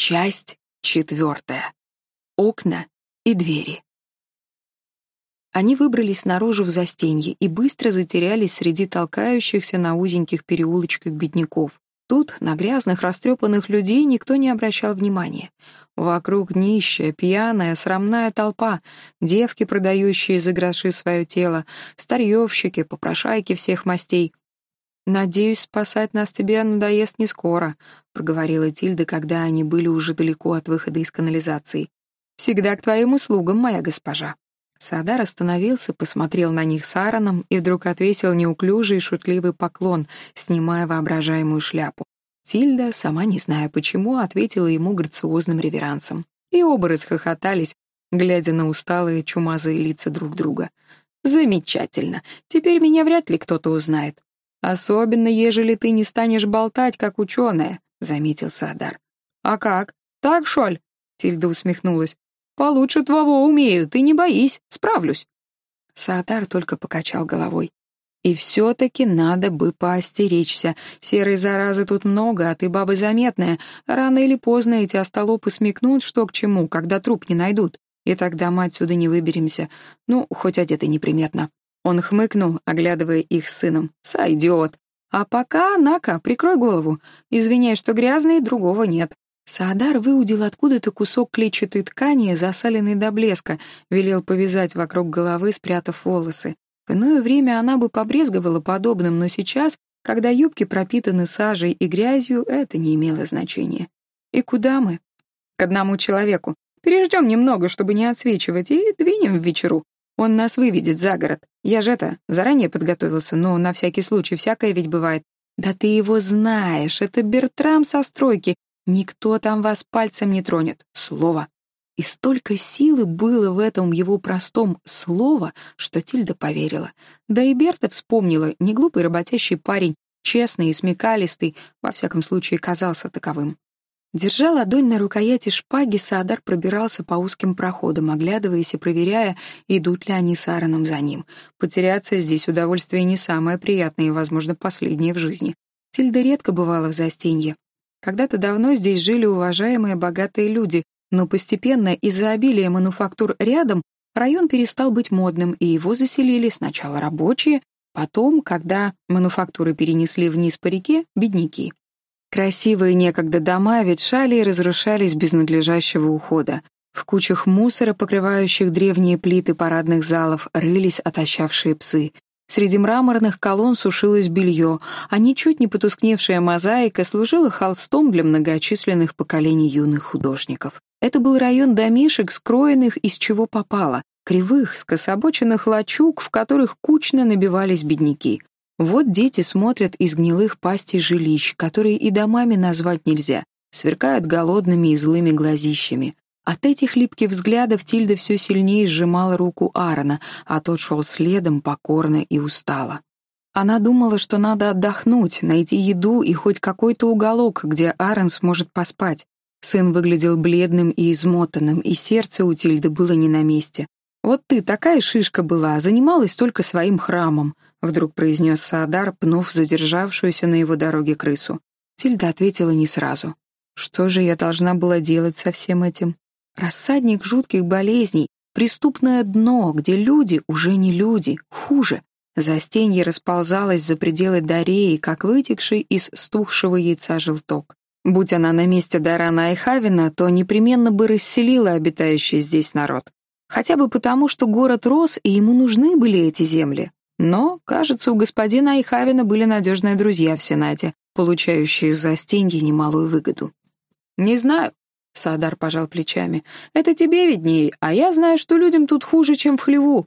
Часть четвертая. Окна и двери. Они выбрались наружу в застенье и быстро затерялись среди толкающихся на узеньких переулочках бедняков. Тут на грязных, растрепанных людей никто не обращал внимания. Вокруг нищая, пьяная, срамная толпа, девки, продающие за гроши свое тело, старьевщики, попрошайки всех мастей. «Надеюсь, спасать нас тебе надоест не скоро», — проговорила Тильда, когда они были уже далеко от выхода из канализации. «Всегда к твоим услугам, моя госпожа». Саадар остановился, посмотрел на них с Аароном и вдруг отвесил неуклюжий шутливый поклон, снимая воображаемую шляпу. Тильда, сама не зная почему, ответила ему грациозным реверансом. И оба расхохотались, глядя на усталые чумазые лица друг друга. «Замечательно. Теперь меня вряд ли кто-то узнает. Особенно, ежели ты не станешь болтать, как ученая», — заметил Саадар. «А как? Так, Шоль?» — Тильда усмехнулась. «Получше твоего умею, ты не боись, справлюсь». Саадар только покачал головой. «И все-таки надо бы поостеречься. Серой заразы тут много, а ты баба заметная. Рано или поздно эти остолопы смекнут, что к чему, когда труп не найдут. И тогда мы отсюда не выберемся. Ну, хоть одеты неприметно». Он хмыкнул, оглядывая их с сыном. «Сойдет. А пока, на-ка, прикрой голову. Извиняй, что грязный, другого нет. Саадар выудил откуда-то кусок клетчатой ткани, засаленный до блеска, велел повязать вокруг головы, спрятав волосы. В иное время она бы побрезговала подобным, но сейчас, когда юбки пропитаны сажей и грязью, это не имело значения. «И куда мы?» «К одному человеку. Переждем немного, чтобы не отсвечивать, и двинем в вечеру. Он нас выведет за город. Я же это, заранее подготовился, но на всякий случай, всякое ведь бывает. Да ты его знаешь, это Бертрам со стройки, Никто там вас пальцем не тронет. Слово. И столько силы было в этом его простом «слово», что Тильда поверила. Да и Берта вспомнила, неглупый работящий парень, честный и смекалистый, во всяком случае казался таковым. Держа ладонь на рукояти шпаги, Саадар пробирался по узким проходам, оглядываясь и проверяя, идут ли они с Аароном за ним. Потеряться здесь удовольствие не самое приятное и, возможно, последнее в жизни. Тильда редко бывала в застенье, когда-то давно здесь жили уважаемые богатые люди, но постепенно из-за обилия мануфактур рядом район перестал быть модным, и его заселили сначала рабочие, потом, когда мануфактуры перенесли вниз по реке, бедняки. Красивые некогда дома ветшали и разрушались без надлежащего ухода. В кучах мусора, покрывающих древние плиты парадных залов, рылись отощавшие псы. Среди мраморных колонн сушилось белье, а ничуть не потускневшая мозаика служила холстом для многочисленных поколений юных художников. Это был район домишек, скроенных из чего попало, кривых, скособоченных лачуг, в которых кучно набивались бедняки. Вот дети смотрят из гнилых пастей жилищ, которые и домами назвать нельзя, сверкают голодными и злыми глазищами. От этих липких взглядов Тильда все сильнее сжимала руку Аарона, а тот шел следом покорно и устало. Она думала, что надо отдохнуть, найти еду и хоть какой-то уголок, где Аарон сможет поспать. Сын выглядел бледным и измотанным, и сердце у Тильды было не на месте. «Вот ты такая шишка была, занималась только своим храмом», вдруг произнес Саадар, пнув задержавшуюся на его дороге крысу. Тильда ответила не сразу. «Что же я должна была делать со всем этим?» Рассадник жутких болезней, преступное дно, где люди уже не люди, хуже. Застенье расползалось за пределы Дареи, как вытекший из стухшего яйца желток. Будь она на месте Дарана и то непременно бы расселила обитающий здесь народ. Хотя бы потому, что город рос, и ему нужны были эти земли. Но, кажется, у господина Айхавина были надежные друзья в Сенате, получающие из застенья немалую выгоду. «Не знаю», Саадар пожал плечами. «Это тебе видней, а я знаю, что людям тут хуже, чем в хлеву».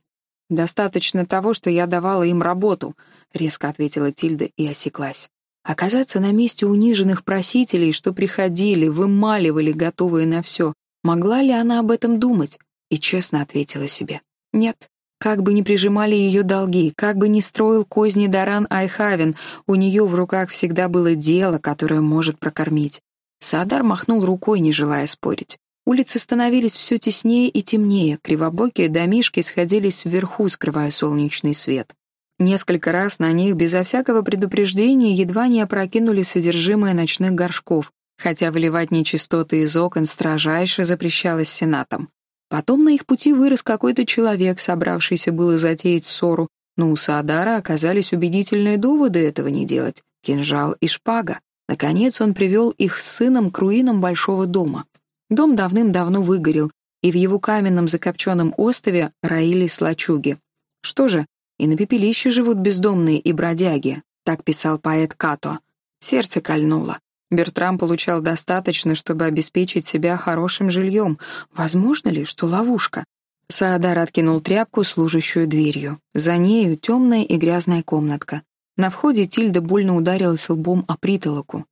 «Достаточно того, что я давала им работу», — резко ответила Тильда и осеклась. Оказаться на месте униженных просителей, что приходили, вымаливали, готовые на все. Могла ли она об этом думать? И честно ответила себе. Нет. Как бы ни прижимали ее долги, как бы ни строил козни Даран Айхавен, у нее в руках всегда было дело, которое может прокормить. Саадар махнул рукой, не желая спорить. Улицы становились все теснее и темнее, кривобокие домишки сходились вверху, скрывая солнечный свет. Несколько раз на них, безо всякого предупреждения, едва не опрокинули содержимое ночных горшков, хотя выливать нечистоты из окон строжайше запрещалось Сенатом. Потом на их пути вырос какой-то человек, собравшийся было затеять ссору, но у Саадара оказались убедительные доводы этого не делать — кинжал и шпага. Наконец он привел их с сыном к руинам большого дома. Дом давным-давно выгорел, и в его каменном закопченном острове роились лачуги. Что же, и на пепелище живут бездомные и бродяги, так писал поэт Като. Сердце кольнуло. Бертрам получал достаточно, чтобы обеспечить себя хорошим жильем. Возможно ли, что ловушка? Саадар откинул тряпку, служащую дверью. За нею темная и грязная комнатка. На входе Тильда больно ударилась лбом о притолоку.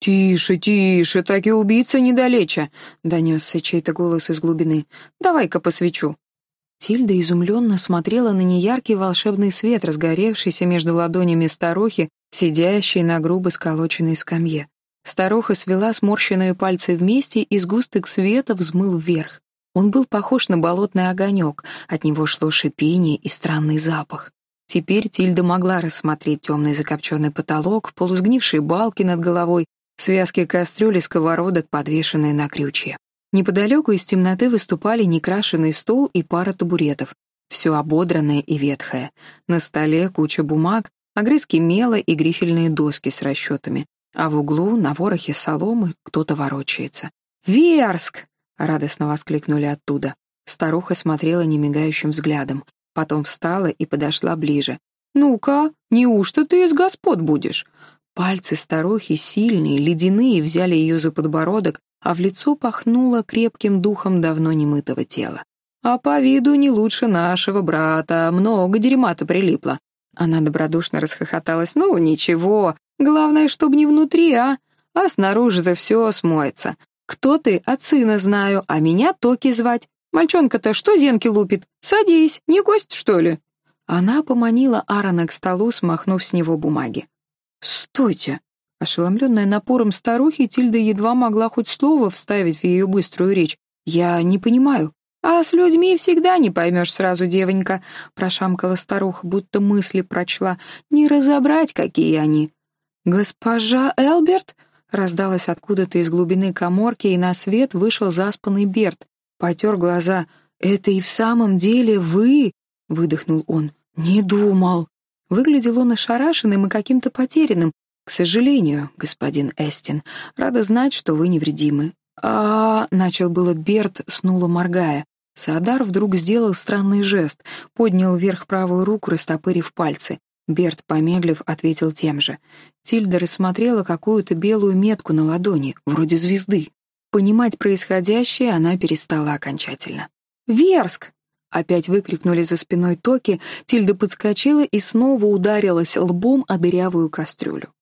«Тише, тише, так и убийца недалече!» — донесся чей-то голос из глубины. «Давай-ка посвечу». Тильда изумленно смотрела на неяркий волшебный свет, разгоревшийся между ладонями старухи, сидящей на грубо сколоченной скамье. Старуха свела сморщенные пальцы вместе, и сгусток света взмыл вверх. Он был похож на болотный огонек, от него шло шипение и странный запах. Теперь Тильда могла рассмотреть темный закопченный потолок, полусгнившие балки над головой, связки кастрюль и сковородок, подвешенные на крючья. Неподалеку из темноты выступали некрашенный стол и пара табуретов. Все ободранное и ветхое. На столе куча бумаг, огрызки мела и грифельные доски с расчетами а в углу на ворохе соломы кто-то ворочается. «Верск!» — радостно воскликнули оттуда. Старуха смотрела немигающим взглядом, потом встала и подошла ближе. «Ну-ка, неужто ты из господ будешь?» Пальцы старухи, сильные, ледяные, взяли ее за подбородок, а в лицо пахнуло крепким духом давно немытого тела. «А по виду не лучше нашего брата, много дерьма-то прилипло». Она добродушно расхохоталась. «Ну, ничего, Главное, чтобы не внутри, а? А снаружи-то все смоется. Кто ты? От сына знаю, а меня Токи звать. Мальчонка-то что зенки лупит? Садись, не гость, что ли?» Она поманила Аарона к столу, смахнув с него бумаги. «Стойте!» Ошеломленная напором старухи, Тильда едва могла хоть слово вставить в ее быструю речь. «Я не понимаю». «А с людьми всегда не поймешь сразу, девонька», — прошамкала старуха, будто мысли прочла. «Не разобрать, какие они». «Госпожа Элберт?» раздалась откуда-то из глубины коморки, и на свет вышел заспанный Берт. Потер глаза. «Это и в самом деле вы?» — выдохнул он. «Не думал». Выглядел он ошарашенным и каким-то потерянным. «К сожалению, господин Эстин, рада знать, что вы невредимы». А, начал было Берт, снуло моргая. Саадар вдруг сделал странный жест, поднял вверх правую руку, растопырив пальцы. Берт, помедлив, ответил тем же. Тильда рассмотрела какую-то белую метку на ладони, вроде звезды. Понимать происходящее она перестала окончательно. «Верск!» — опять выкрикнули за спиной Токи, Тильда подскочила и снова ударилась лбом о дырявую кастрюлю.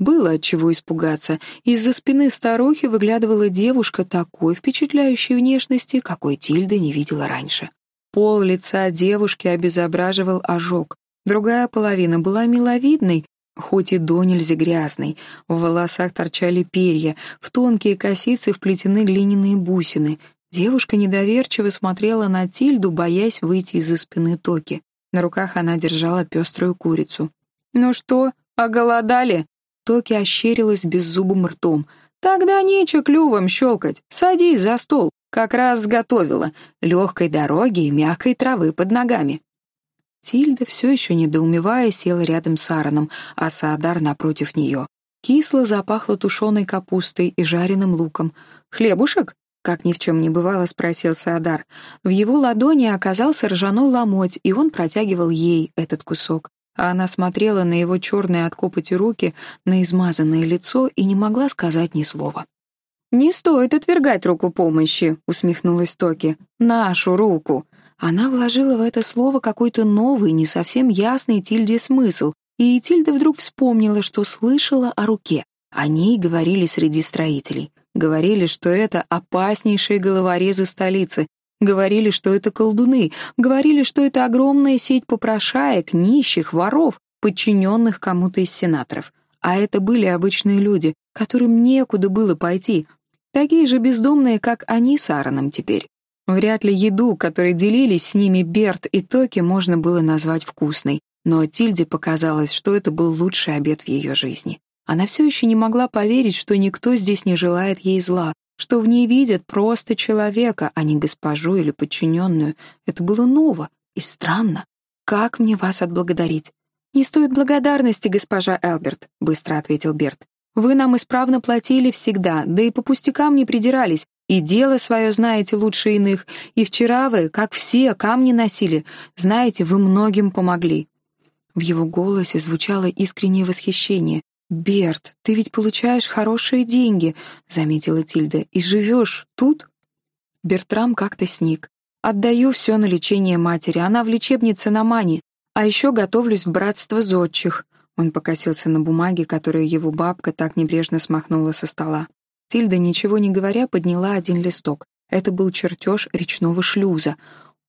Было от чего испугаться. Из-за спины старухи выглядывала девушка такой впечатляющей внешности, какой Тильда не видела раньше. Пол лица девушки обезображивал ожог. Другая половина была миловидной, хоть и до нельзя грязной. В волосах торчали перья, в тонкие косицы вплетены глиняные бусины. Девушка недоверчиво смотрела на Тильду, боясь выйти из-за спины Токи. На руках она держала пеструю курицу. «Ну что, оголодали?» Токи ощерилась беззубым ртом. «Тогда нече клювом щелкать. Садись за стол. Как раз сготовила. Легкой дороги и мягкой травы под ногами». Тильда, все еще недоумевая, села рядом с Аароном, а Саадар напротив нее. Кисло запахло тушеной капустой и жареным луком. «Хлебушек?» — как ни в чем не бывало, спросил Саадар. В его ладони оказался ржаной ломоть, и он протягивал ей этот кусок. А она смотрела на его черные от копоти руки, на измазанное лицо и не могла сказать ни слова. «Не стоит отвергать руку помощи», — усмехнулась Токи. «Нашу руку. Она вложила в это слово какой-то новый, не совсем ясный Тильде смысл, и Тильда вдруг вспомнила, что слышала о руке. О ней говорили среди строителей. Говорили, что это опаснейшие головорезы столицы. Говорили, что это колдуны. Говорили, что это огромная сеть попрошаек, нищих, воров, подчиненных кому-то из сенаторов. А это были обычные люди, которым некуда было пойти. Такие же бездомные, как они с Аароном теперь. Вряд ли еду, которой делились с ними Берт и Токи, можно было назвать вкусной, но Тильде показалось, что это был лучший обед в ее жизни. Она все еще не могла поверить, что никто здесь не желает ей зла, что в ней видят просто человека, а не госпожу или подчиненную. Это было ново и странно. «Как мне вас отблагодарить?» «Не стоит благодарности, госпожа Элберт», — быстро ответил Берт. «Вы нам исправно платили всегда, да и по пустякам не придирались, и дело свое знаете лучше иных, и вчера вы, как все, камни носили. Знаете, вы многим помогли». В его голосе звучало искреннее восхищение. «Берт, ты ведь получаешь хорошие деньги», — заметила Тильда, — «и живешь тут?» Бертрам как-то сник. «Отдаю все на лечение матери, она в лечебнице на Мане, а еще готовлюсь в братство зодчих». Он покосился на бумаге, которую его бабка так небрежно смахнула со стола. Тильда, ничего не говоря, подняла один листок. Это был чертеж речного шлюза.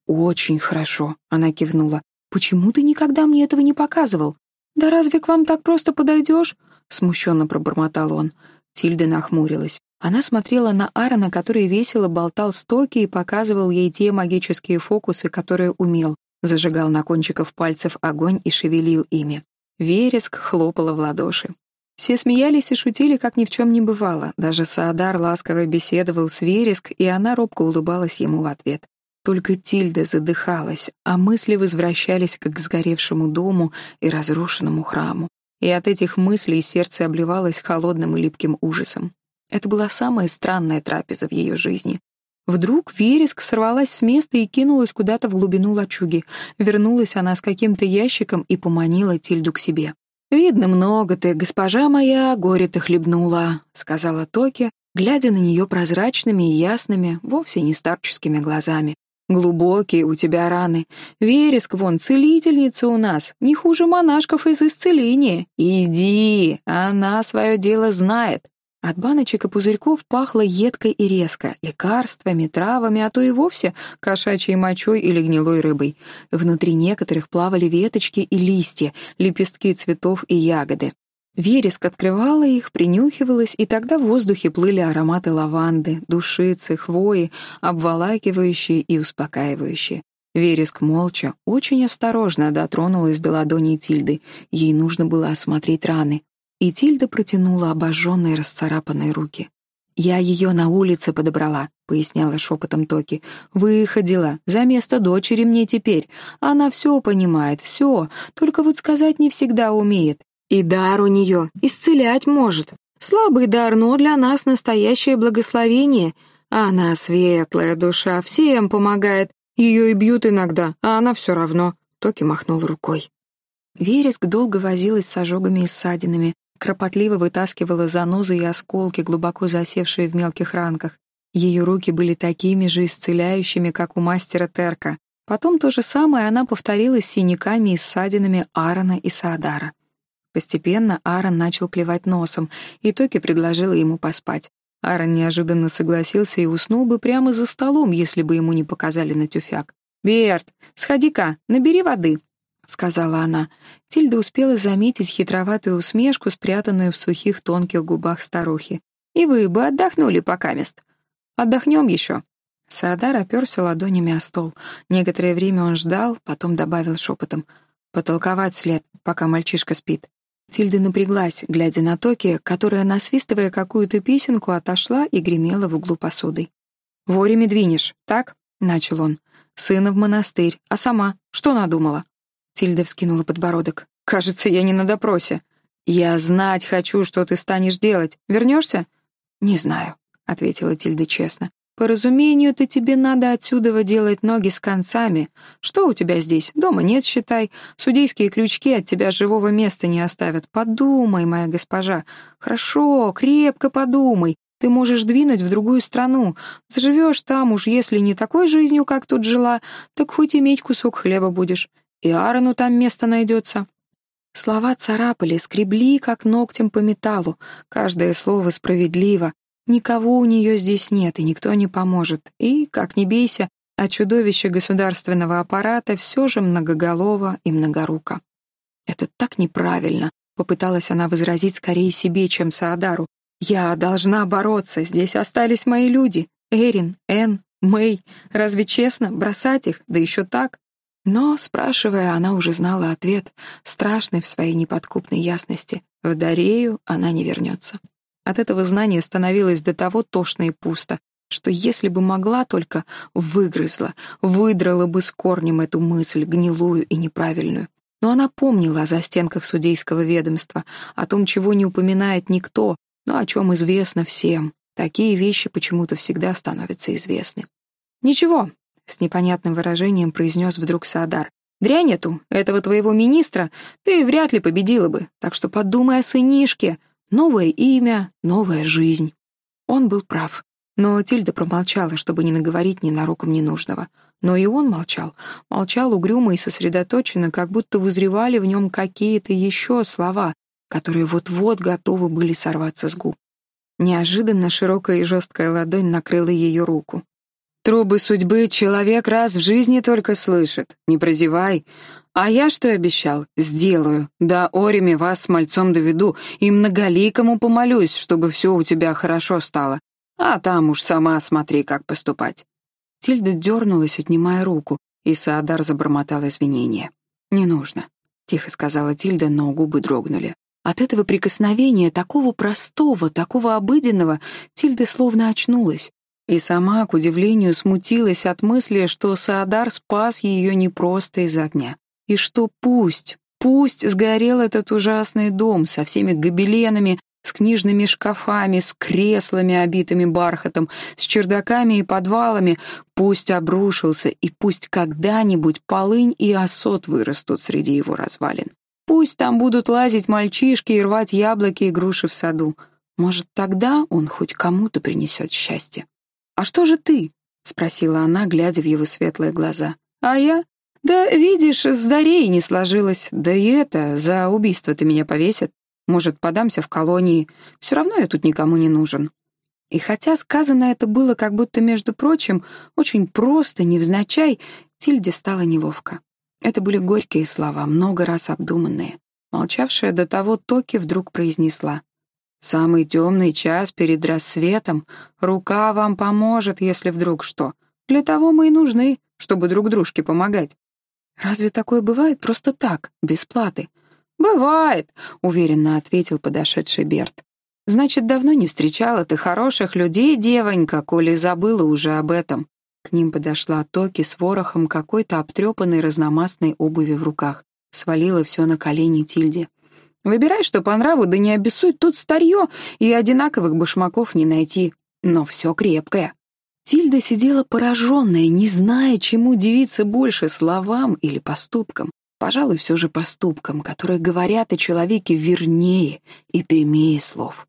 «Очень хорошо», — она кивнула. «Почему ты никогда мне этого не показывал?» «Да разве к вам так просто подойдешь?» — смущенно пробормотал он. Тильда нахмурилась. Она смотрела на Аарона, который весело болтал стоки и показывал ей те магические фокусы, которые умел. Зажигал на кончиков пальцев огонь и шевелил ими. Вереск хлопала в ладоши. Все смеялись и шутили, как ни в чем не бывало. Даже Саадар ласково беседовал с Вереск, и она робко улыбалась ему в ответ. Только Тильда задыхалась, а мысли возвращались к сгоревшему дому и разрушенному храму. И от этих мыслей сердце обливалось холодным и липким ужасом. Это была самая странная трапеза в ее жизни. Вдруг вереск сорвалась с места и кинулась куда-то в глубину лачуги. Вернулась она с каким-то ящиком и поманила Тильду к себе. «Видно, много ты, госпожа моя, горе ты хлебнула», — сказала Токи, глядя на нее прозрачными и ясными, вовсе не старческими глазами. Глубокие у тебя раны. Вереск вон, целительница у нас, не хуже монашков из исцеления. Иди, она свое дело знает. От баночек и пузырьков пахло едко и резко, лекарствами, травами, а то и вовсе кошачьей мочой или гнилой рыбой. Внутри некоторых плавали веточки и листья, лепестки цветов и ягоды. Вереск открывала их, принюхивалась, и тогда в воздухе плыли ароматы лаванды, душицы, хвои, обволакивающие и успокаивающие. Вереск молча, очень осторожно дотронулась до ладони Тильды. Ей нужно было осмотреть раны. И Тильда протянула обожженные расцарапанные руки. «Я ее на улице подобрала», — поясняла шепотом Токи. «Выходила. За место дочери мне теперь. Она все понимает, все. Только вот сказать не всегда умеет. И дар у нее, исцелять может. Слабый дар, но для нас настоящее благословение. Она светлая душа, всем помогает. Ее и бьют иногда, а она все равно. Токи махнул рукой. Вереск долго возилась с ожогами и ссадинами, кропотливо вытаскивала занозы и осколки, глубоко засевшие в мелких ранках. Ее руки были такими же исцеляющими, как у мастера Терка. Потом то же самое она повторила с синяками и ссадинами Аарона и Саадара. Постепенно Аарон начал клевать носом, и Токи предложила ему поспать. Аарон неожиданно согласился и уснул бы прямо за столом, если бы ему не показали на тюфяк. «Берт, сходи-ка, набери воды», — сказала она. Тильда успела заметить хитроватую усмешку, спрятанную в сухих тонких губах старухи. «И вы бы отдохнули пока мест. Отдохнем еще». Саадар оперся ладонями о стол. Некоторое время он ждал, потом добавил шепотом. «Потолковать след, пока мальчишка спит». Тильда напряглась, глядя на Токи, которая, насвистывая какую-то песенку, отошла и гремела в углу посудой. «Вовремя двинешь, так?» — начал он. «Сына в монастырь. А сама? Что надумала?» Тильда вскинула подбородок. «Кажется, я не на допросе. Я знать хочу, что ты станешь делать. Вернешься?» «Не знаю», — ответила Тильда честно. По разумению-то тебе надо отсюда делать ноги с концами. Что у тебя здесь? Дома нет, считай. Судейские крючки от тебя живого места не оставят. Подумай, моя госпожа. Хорошо, крепко подумай. Ты можешь двинуть в другую страну. Заживешь там уж, если не такой жизнью, как тут жила, так хоть иметь кусок хлеба будешь. И Аарону там место найдется. Слова царапали, скребли, как ногтем по металлу. Каждое слово справедливо. Никого у нее здесь нет, и никто не поможет. И, как ни бейся, а чудовище государственного аппарата все же многоголово и многоруко. «Это так неправильно», — попыталась она возразить скорее себе, чем Саадару. «Я должна бороться, здесь остались мои люди. Эрин, Энн, Мэй. Разве честно бросать их, да еще так?» Но, спрашивая, она уже знала ответ, страшный в своей неподкупной ясности. В Дарею она не вернется. От этого знания становилось до того тошно и пусто, что если бы могла только, выгрызла, выдрала бы с корнем эту мысль, гнилую и неправильную. Но она помнила о застенках судейского ведомства, о том, чего не упоминает никто, но о чем известно всем. Такие вещи почему-то всегда становятся известны. «Ничего», — с непонятным выражением произнес вдруг Саадар. «Дрянь эту, этого твоего министра, ты вряд ли победила бы, так что подумай о сынишке. Новое имя, новая жизнь». Он был прав. Но Тильда промолчала, чтобы не наговорить ни нароком ненужного. Но и он молчал. Молчал угрюмо и сосредоточенно, как будто вызревали в нем какие-то еще слова, которые вот-вот готовы были сорваться с губ. Неожиданно широкая и жесткая ладонь накрыла ее руку. «Трубы судьбы человек раз в жизни только слышит. Не прозевай. А я что обещал? Сделаю. Да Ориме вас с мальцом доведу и многоликому помолюсь, чтобы все у тебя хорошо стало. А там уж сама смотри, как поступать». Тильда дернулась, отнимая руку, и Саадар забормотал извинения. «Не нужно», — тихо сказала Тильда, но губы дрогнули. От этого прикосновения, такого простого, такого обыденного, Тильда словно очнулась. И сама, к удивлению, смутилась от мысли, что Саадар спас ее не просто из огня. И что пусть, пусть сгорел этот ужасный дом со всеми гобеленами, с книжными шкафами, с креслами, обитыми бархатом, с чердаками и подвалами, пусть обрушился, и пусть когда-нибудь полынь и осот вырастут среди его развалин. Пусть там будут лазить мальчишки и рвать яблоки и груши в саду. Может, тогда он хоть кому-то принесет счастье. «А что же ты?» — спросила она, глядя в его светлые глаза. «А я? Да, видишь, с Дарей не сложилось. Да и это, за убийство ты меня повесят. Может, подамся в колонии. Все равно я тут никому не нужен». И хотя сказано это было как будто, между прочим, очень просто, невзначай, Тильде стало неловко. Это были горькие слова, много раз обдуманные. Молчавшая до того Токи вдруг произнесла. «Самый темный час перед рассветом. Рука вам поможет, если вдруг что. Для того мы и нужны, чтобы друг дружке помогать». «Разве такое бывает просто так, без платы?» «Бывает», — уверенно ответил подошедший Берт. «Значит, давно не встречала ты хороших людей, девонька, коли забыла уже об этом». К ним подошла Токи с ворохом какой-то обтрепанной разномастной обуви в руках. Свалила все на колени Тильде. «Выбирай, что по нраву, да не обессудь, тут старье, и одинаковых башмаков не найти. Но все крепкое». Тильда сидела пораженная, не зная, чему удивиться больше, словам или поступкам. Пожалуй, все же поступкам, которые говорят о человеке вернее и прямее слов.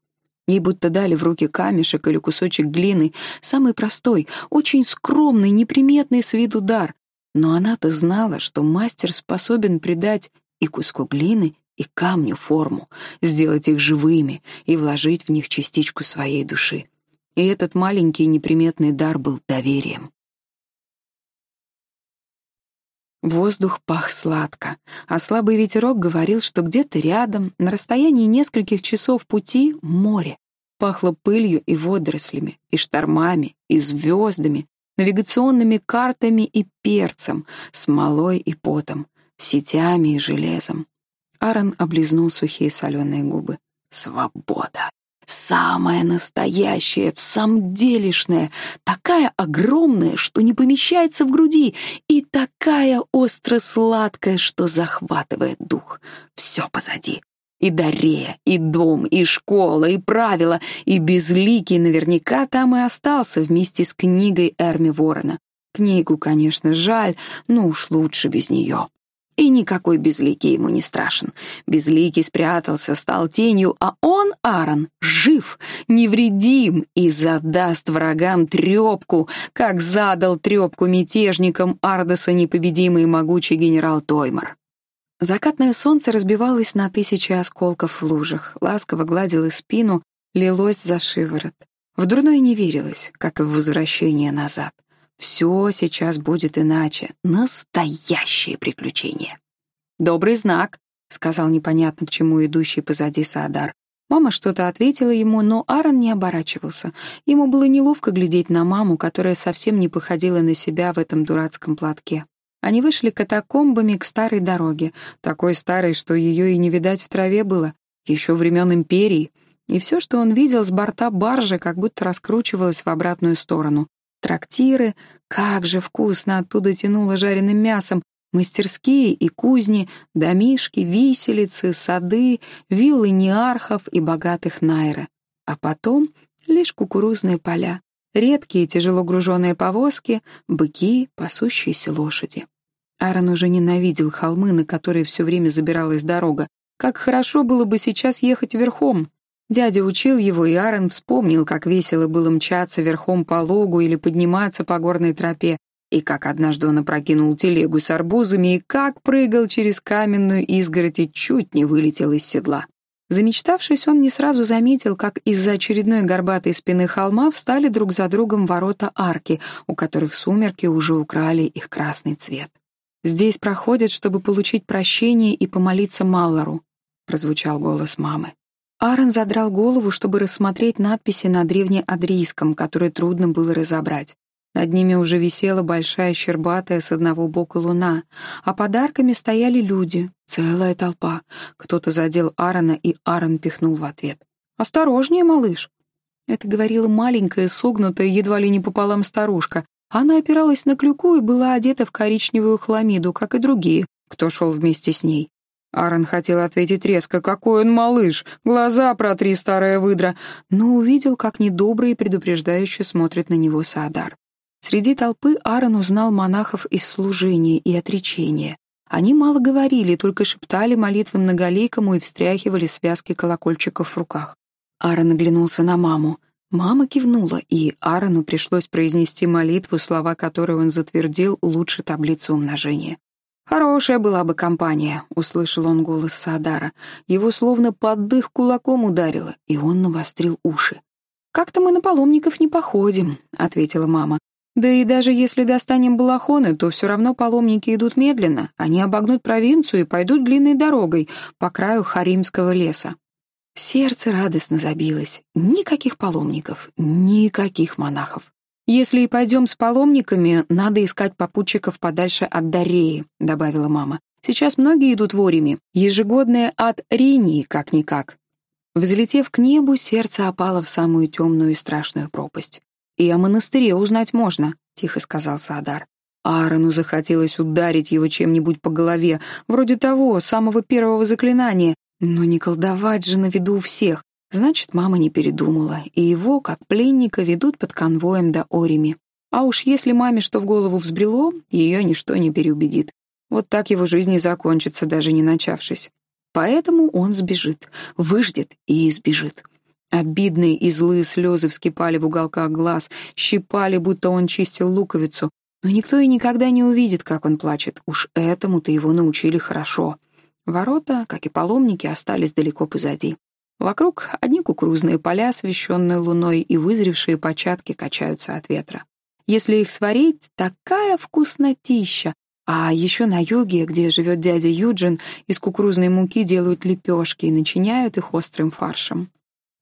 Ей будто дали в руки камешек или кусочек глины, самый простой, очень скромный, неприметный с виду дар. Но она-то знала, что мастер способен придать и куску глины, и камню форму, сделать их живыми и вложить в них частичку своей души. И этот маленький неприметный дар был доверием. Воздух пах сладко, а слабый ветерок говорил, что где-то рядом, на расстоянии нескольких часов пути, море. Пахло пылью и водорослями, и штормами, и звездами, навигационными картами и перцем, смолой и потом, сетями и железом. Аарон облизнул сухие соленые губы. «Свобода!» Самая настоящая, самделишная, такая огромная, что не помещается в груди, и такая остро-сладкая, что захватывает дух. Все позади. И Дарея, и дом, и школа, и правила, и Безликий наверняка там и остался вместе с книгой Эрми Ворона. Книгу, конечно, жаль, но уж лучше без нее. И никакой Безликий ему не страшен. Безликий спрятался, стал тенью, а он, Аарон, жив, невредим и задаст врагам трепку, как задал трепку мятежникам Ардоса непобедимый и могучий генерал Тоймар. Закатное солнце разбивалось на тысячи осколков в лужах, ласково гладило спину, лилось за шиворот. В дурное не верилось, как и в возвращение назад. Все сейчас будет иначе. Настоящее приключение. «Добрый знак», — сказал непонятно к чему идущий позади Саадар. Мама что-то ответила ему, но Аарон не оборачивался. Ему было неловко глядеть на маму, которая совсем не походила на себя в этом дурацком платке. Они вышли катакомбами к старой дороге, такой старой, что ее и не видать в траве было. еще времен империи, и все, что он видел с борта баржи, как будто раскручивалось в обратную сторону. Трактиры, как же вкусно оттуда тянуло жареным мясом, мастерские и кузни, домишки, виселицы, сады, виллы неархов и богатых найра. А потом лишь кукурузные поля, редкие тяжело груженные повозки, быки, пасущиеся лошади. Аарон уже ненавидел холмы, на которые все время забиралась дорога. Как хорошо было бы сейчас ехать верхом. Дядя учил его, и Аарон вспомнил, как весело было мчаться верхом по логу или подниматься по горной тропе, и как однажды он опрокинул телегу с арбузами, и как прыгал через каменную изгородь и чуть не вылетел из седла. Замечтавшись, он не сразу заметил, как из-за очередной горбатой спины холма встали друг за другом ворота арки, у которых сумерки уже украли их красный цвет. «Здесь проходят, чтобы получить прощение и помолиться Маллору», — прозвучал голос мамы. Аарон задрал голову, чтобы рассмотреть надписи на древнеадрийском, которые трудно было разобрать. Над ними уже висела большая щербатая с одного бока луна, а подарками стояли люди, целая толпа. Кто-то задел Аарона, и Аарон пихнул в ответ. «Осторожнее, малыш!» Это говорила маленькая, согнутая, едва ли не пополам старушка. Она опиралась на клюку и была одета в коричневую хламиду, как и другие, кто шел вместе с ней. Аарон хотел ответить резко, какой он малыш, глаза протри, старая выдра, но увидел, как недобро и предупреждающе смотрит на него Саадар. Среди толпы Аарон узнал монахов из служения и отречения. Они мало говорили, только шептали молитвы многоликому и встряхивали связки колокольчиков в руках. Аарон оглянулся на маму. Мама кивнула, и Аарону пришлось произнести молитву, слова которой он затвердил лучше таблицы умножения. «Хорошая была бы компания», — услышал он голос Садара. Его словно под дых кулаком ударило, и он навострил уши. «Как-то мы на паломников не походим», — ответила мама. Да и даже если достанем балахоны, то все равно паломники идут медленно. Они обогнут провинцию и пойдут длинной дорогой по краю Харимского леса. Сердце радостно забилось. Никаких паломников, никаких монахов. «Если и пойдем с паломниками, надо искать попутчиков подальше от Дареи», — добавила мама. «Сейчас многие идут ворями. Ежегодная от Ринии, как-никак». Взлетев к небу, сердце опало в самую темную и страшную пропасть. «И о монастыре узнать можно», — тихо сказал Саадар. Аарону захотелось ударить его чем-нибудь по голове, вроде того, самого первого заклинания, но не колдовать же на виду у всех. Значит, мама не передумала, и его, как пленника, ведут под конвоем до Орими. А уж если маме что в голову взбрело, ее ничто не переубедит. Вот так его жизнь и закончится, даже не начавшись. Поэтому он сбежит, выждет и избежит. Обидные и злые слезы вскипали в уголках глаз, щипали, будто он чистил луковицу. Но никто и никогда не увидит, как он плачет. Уж этому-то его научили хорошо. Ворота, как и паломники, остались далеко позади. Вокруг одни кукурузные поля, освещенные луной, и вызревшие початки качаются от ветра. Если их сварить, такая вкуснотища! А еще на юге, где живет дядя Юджин, из кукурузной муки делают лепешки и начиняют их острым фаршем.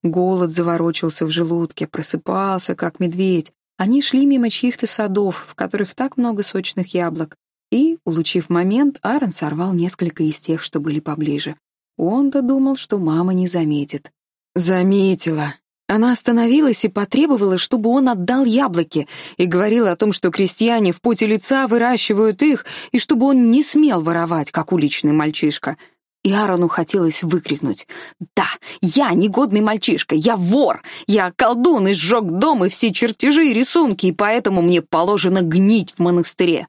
Голод заворочился в желудке, просыпался, как медведь. Они шли мимо чьих-то садов, в которых так много сочных яблок. И, улучив момент, Аарон сорвал несколько из тех, что были поближе. Он-то думал, что мама не заметит. Заметила. Она остановилась и потребовала, чтобы он отдал яблоки, и говорила о том, что крестьяне в поте лица выращивают их, и чтобы он не смел воровать, как уличный мальчишка. И Аарону хотелось выкрикнуть. «Да, я негодный мальчишка, я вор, я колдун и сжег дом и все чертежи и рисунки, и поэтому мне положено гнить в монастыре».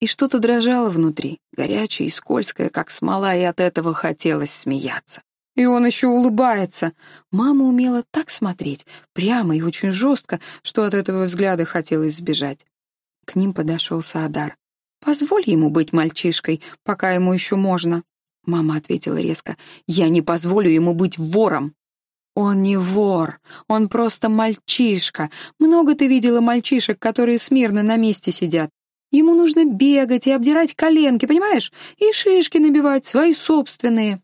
И что-то дрожало внутри, горячее и скользкое, как смола, и от этого хотелось смеяться. И он еще улыбается. Мама умела так смотреть, прямо и очень жестко, что от этого взгляда хотелось сбежать. К ним подошел Саадар. «Позволь ему быть мальчишкой, пока ему еще можно», Мама ответила резко. «Я не позволю ему быть вором». «Он не вор, он просто мальчишка. Много ты видела мальчишек, которые смирно на месте сидят. Ему нужно бегать и обдирать коленки, понимаешь? И шишки набивать, свои собственные».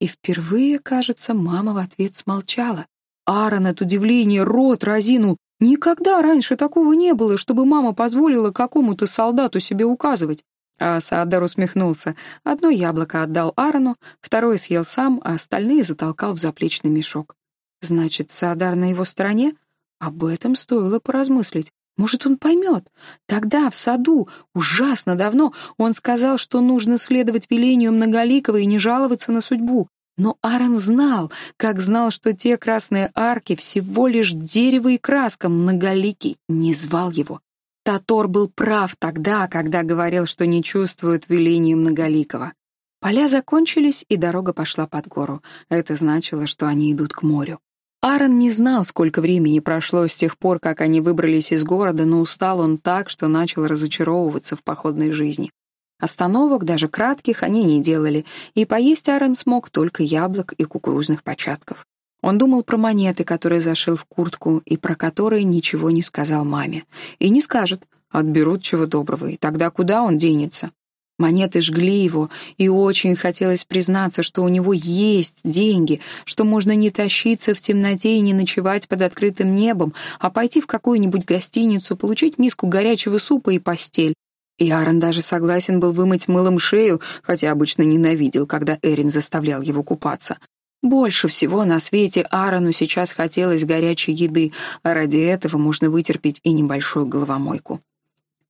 И впервые, кажется, мама в ответ смолчала. Аарон от удивления рот разинул. Никогда раньше такого не было, чтобы мама позволила какому-то солдату себе указывать. А Саадар усмехнулся. Одно яблоко отдал Аарону, второе съел сам, а остальные затолкал в заплечный мешок. Значит, Саадар на его стороне? Об этом стоило поразмыслить. Может, он поймет. Тогда, в саду, ужасно давно, он сказал, что нужно следовать велению Многоликого и не жаловаться на судьбу. Но Аарон знал, как знал, что те красные арки всего лишь дерево и краска, Многоликий не звал его. Татор был прав тогда, когда говорил, что не чувствует веления Многоликого. Поля закончились, и дорога пошла под гору. Это значило, что они идут к морю. Аарон не знал, сколько времени прошло с тех пор, как они выбрались из города, но устал он так, что начал разочаровываться в походной жизни. Остановок, даже кратких, они не делали, и поесть Аарон смог только яблок и кукурузных початков. Он думал про монеты, которые зашил в куртку, и про которые ничего не сказал маме. И не скажет, отберут чего доброго, и тогда куда он денется? Монеты жгли его, и очень хотелось признаться, что у него есть деньги, что можно не тащиться в темноте и не ночевать под открытым небом, а пойти в какую-нибудь гостиницу, получить миску горячего супа и постель. И Аарон даже согласен был вымыть мылом шею, хотя обычно ненавидел, когда Эрин заставлял его купаться. Больше всего на свете Аарону сейчас хотелось горячей еды, а ради этого можно вытерпеть и небольшую головомойку.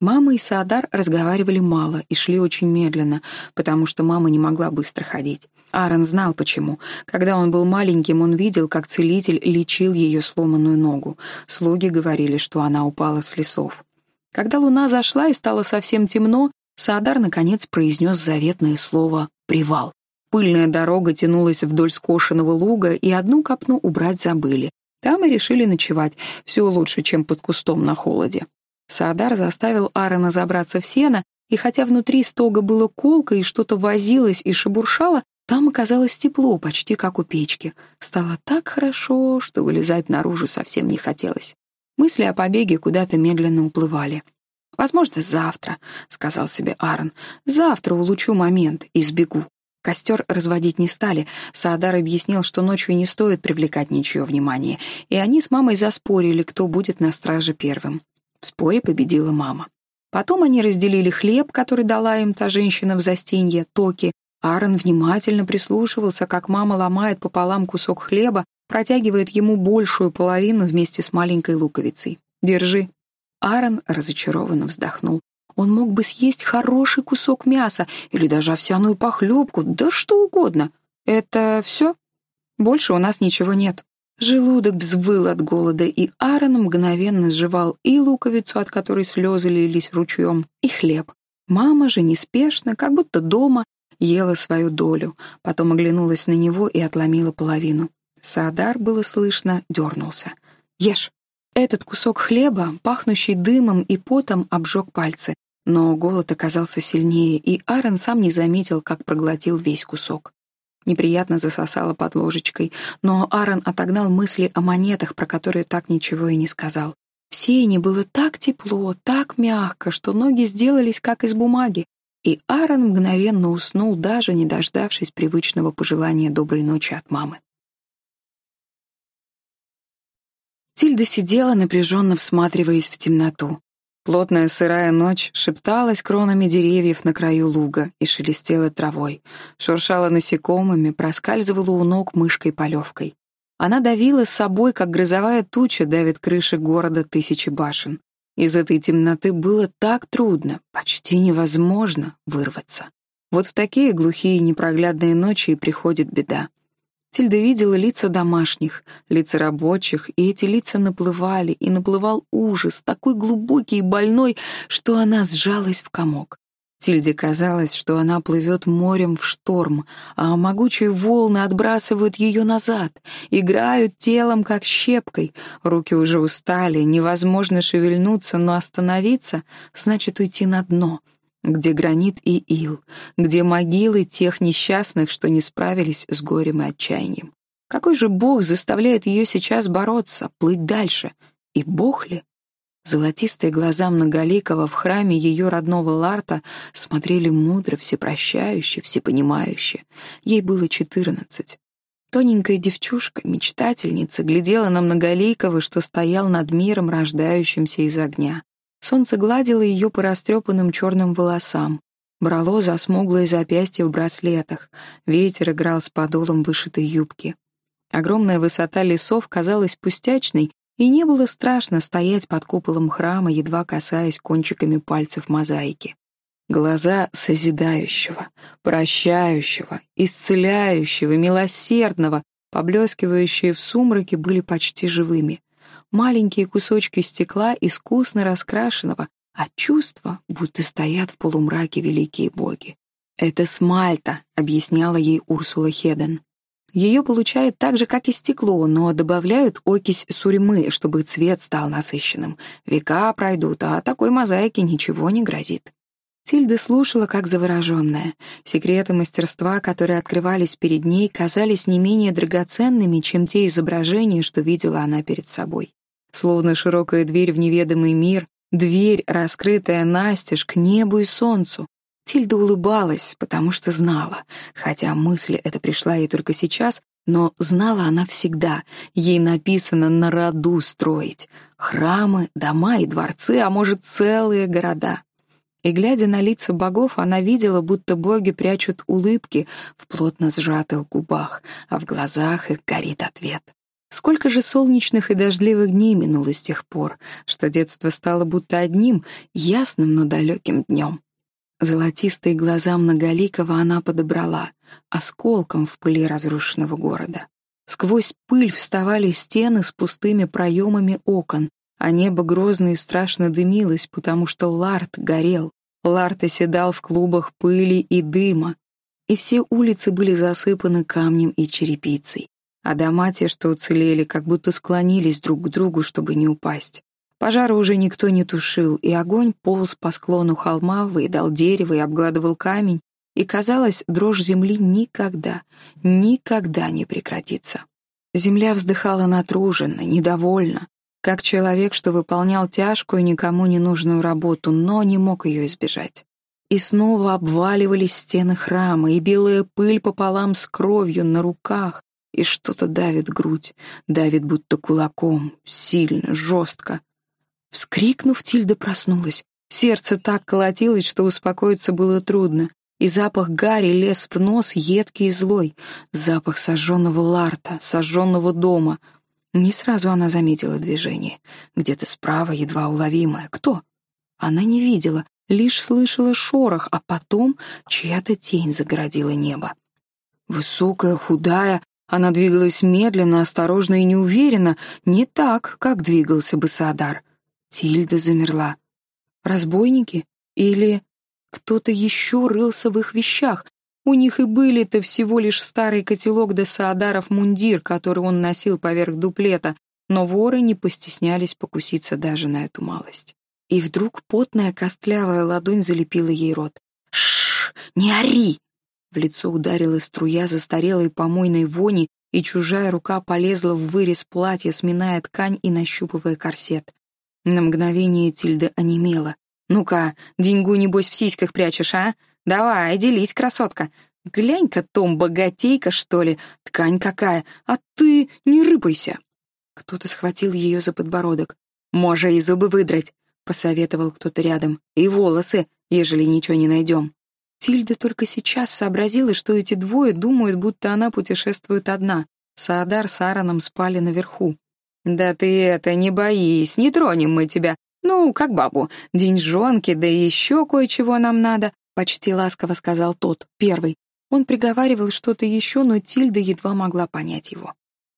Мама и Саадар разговаривали мало и шли очень медленно, потому что мама не могла быстро ходить. Аарон знал почему. Когда он был маленьким, он видел, как целитель лечил ее сломанную ногу. Слуги говорили, что она упала с лесов. Когда луна зашла и стало совсем темно, Саадар наконец произнес заветное слово «привал». Пыльная дорога тянулась вдоль скошенного луга, и одну копну убрать забыли. Там и решили ночевать. Все лучше, чем под кустом на холоде. Саадар заставил Аарона забраться в сено, и хотя внутри стога было колко и что-то возилось и шебуршало, там оказалось тепло, почти как у печки. Стало так хорошо, что вылезать наружу совсем не хотелось. Мысли о побеге куда-то медленно уплывали. «Возможно, завтра», — сказал себе Аарон. «Завтра улучшу момент и сбегу». Костер разводить не стали. Саадар объяснил, что ночью не стоит привлекать ничье внимание, и они с мамой заспорили, кто будет на страже первым. В споре победила мама. Потом они разделили хлеб, который дала им та женщина в застенье, Токи. Аарон внимательно прислушивался, как мама ломает пополам кусок хлеба, протягивает ему большую половину вместе с маленькой луковицей. «Держи». Аарон разочарованно вздохнул. Он мог бы съесть хороший кусок мяса или даже овсяную похлебку, да что угодно. Это все? Больше у нас ничего нет. Желудок взвыл от голода, и Аарон мгновенно сживал и луковицу, от которой слезы лились ручьем, и хлеб. Мама же неспешно, как будто дома, ела свою долю, потом оглянулась на него и отломила половину. Саадар, было слышно, дернулся. «Ешь!» Этот кусок хлеба, пахнущий дымом и потом, обжег пальцы. Но голод оказался сильнее, и Аарон сам не заметил, как проглотил весь кусок неприятно засосало под ложечкой, но Аарон отогнал мысли о монетах, про которые так ничего и не сказал. В сене было так тепло, так мягко, что ноги сделались как из бумаги, и Аарон мгновенно уснул, даже не дождавшись привычного пожелания доброй ночи от мамы. Тильда сидела, напряженно всматриваясь в темноту. Плотная сырая ночь шепталась кронами деревьев на краю луга и шелестела травой, шуршала насекомыми, проскальзывала у ног мышкой-полевкой. Она давила с собой, как грозовая туча давит крыши города тысячи башен. Из этой темноты было так трудно, почти невозможно вырваться. Вот в такие глухие непроглядные ночи и приходит беда. Тильда видела лица домашних, лица рабочих, и эти лица наплывали, и наплывал ужас, такой глубокий и больной, что она сжалась в комок. Тильде казалось, что она плывет морем в шторм, а могучие волны отбрасывают ее назад, играют телом, как щепкой. Руки уже устали, невозможно шевельнуться, но остановиться значит уйти на дно — где гранит и ил, где могилы тех несчастных, что не справились с горем и отчаянием. Какой же Бог заставляет ее сейчас бороться, плыть дальше? И Бог ли? Золотистые глаза многоликого в храме ее родного Ларта смотрели мудро, всепрощающе, всепонимающе. Ей было четырнадцать. Тоненькая девчушка, мечтательница, глядела на многоликого, что стоял над миром, рождающимся из огня. Солнце гладило ее по растрепанным черным волосам. брало за смуглые запястья в браслетах, ветер играл с подолом вышитой юбки. Огромная высота лесов казалась пустячной, и не было страшно стоять под куполом храма, едва касаясь кончиками пальцев мозаики. Глаза созидающего, прощающего, исцеляющего, милосердного, поблескивающие в сумраке, были почти живыми. Маленькие кусочки стекла, искусно раскрашенного, а чувства будто стоят в полумраке великие боги. «Это смальта», — объясняла ей Урсула Хеден. Ее получают так же, как и стекло, но добавляют окись сурьмы, чтобы цвет стал насыщенным. Века пройдут, а такой мозаике ничего не грозит. Тильда слушала, как завороженная. Секреты мастерства, которые открывались перед ней, казались не менее драгоценными, чем те изображения, что видела она перед собой. Словно широкая дверь в неведомый мир, дверь, раскрытая настежь к небу и солнцу, Тильда улыбалась, потому что знала, хотя мысль эта пришла ей только сейчас, но знала она всегда, ей написано на роду строить. Храмы, дома и дворцы, а может, целые города. И, глядя на лица богов, она видела, будто боги прячут улыбки в плотно сжатых губах, а в глазах их горит ответ. Сколько же солнечных и дождливых дней минуло с тех пор, что детство стало будто одним, ясным, но далеким днем. Золотистые глаза многоликого она подобрала, осколком в пыли разрушенного города. Сквозь пыль вставали стены с пустыми проемами окон, а небо грозно и страшно дымилось, потому что Ларт горел. Ларт оседал в клубах пыли и дыма, и все улицы были засыпаны камнем и черепицей, а дома те, что уцелели, как будто склонились друг к другу, чтобы не упасть. Пожара уже никто не тушил, и огонь полз по склону холма, выедал дерево и обгладывал камень, и, казалось, дрожь земли никогда, никогда не прекратится. Земля вздыхала натруженно, недовольно, как человек, что выполнял тяжкую, никому не нужную работу, но не мог ее избежать. И снова обваливались стены храма, и белая пыль пополам с кровью на руках, и что-то давит грудь, давит будто кулаком, сильно, жестко. Вскрикнув, Тильда проснулась. Сердце так колотилось, что успокоиться было трудно. И запах гари лез в нос, едкий и злой. Запах сожженного ларта, сожженного дома. Не сразу она заметила движение. Где-то справа, едва уловимое. Кто? Она не видела, лишь слышала шорох, а потом чья-то тень загородила небо. Высокая, худая, она двигалась медленно, осторожно и неуверенно, не так, как двигался бы Саадар. Тильда замерла. Разбойники? Или кто-то еще рылся в их вещах? У них и были-то всего лишь старый котелок да Саадаров мундир, который он носил поверх дуплета, но воры не постеснялись покуситься даже на эту малость. И вдруг потная костлявая ладонь залепила ей рот. «Шш! Не ори!» В лицо ударила струя застарелой помойной вони, и чужая рука полезла в вырез платья, сминая ткань и нащупывая корсет. На мгновение Тильда онемела. «Ну-ка, деньгу, небось, в сиськах прячешь, а? Давай, делись, красотка. Глянь-ка, Том, богатейка, что ли? Ткань какая, а ты не рыпайся!» Кто-то схватил ее за подбородок. «Може и зубы выдрать», — посоветовал кто-то рядом. «И волосы, ежели ничего не найдем». Тильда только сейчас сообразила, что эти двое думают, будто она путешествует одна. Саадар с Аароном спали наверху. «Да ты это, не боись, не тронем мы тебя. Ну, как бабу, деньжонки, да еще кое-чего нам надо», — почти ласково сказал тот, первый. Он приговаривал что-то еще, но Тильда едва могла понять его.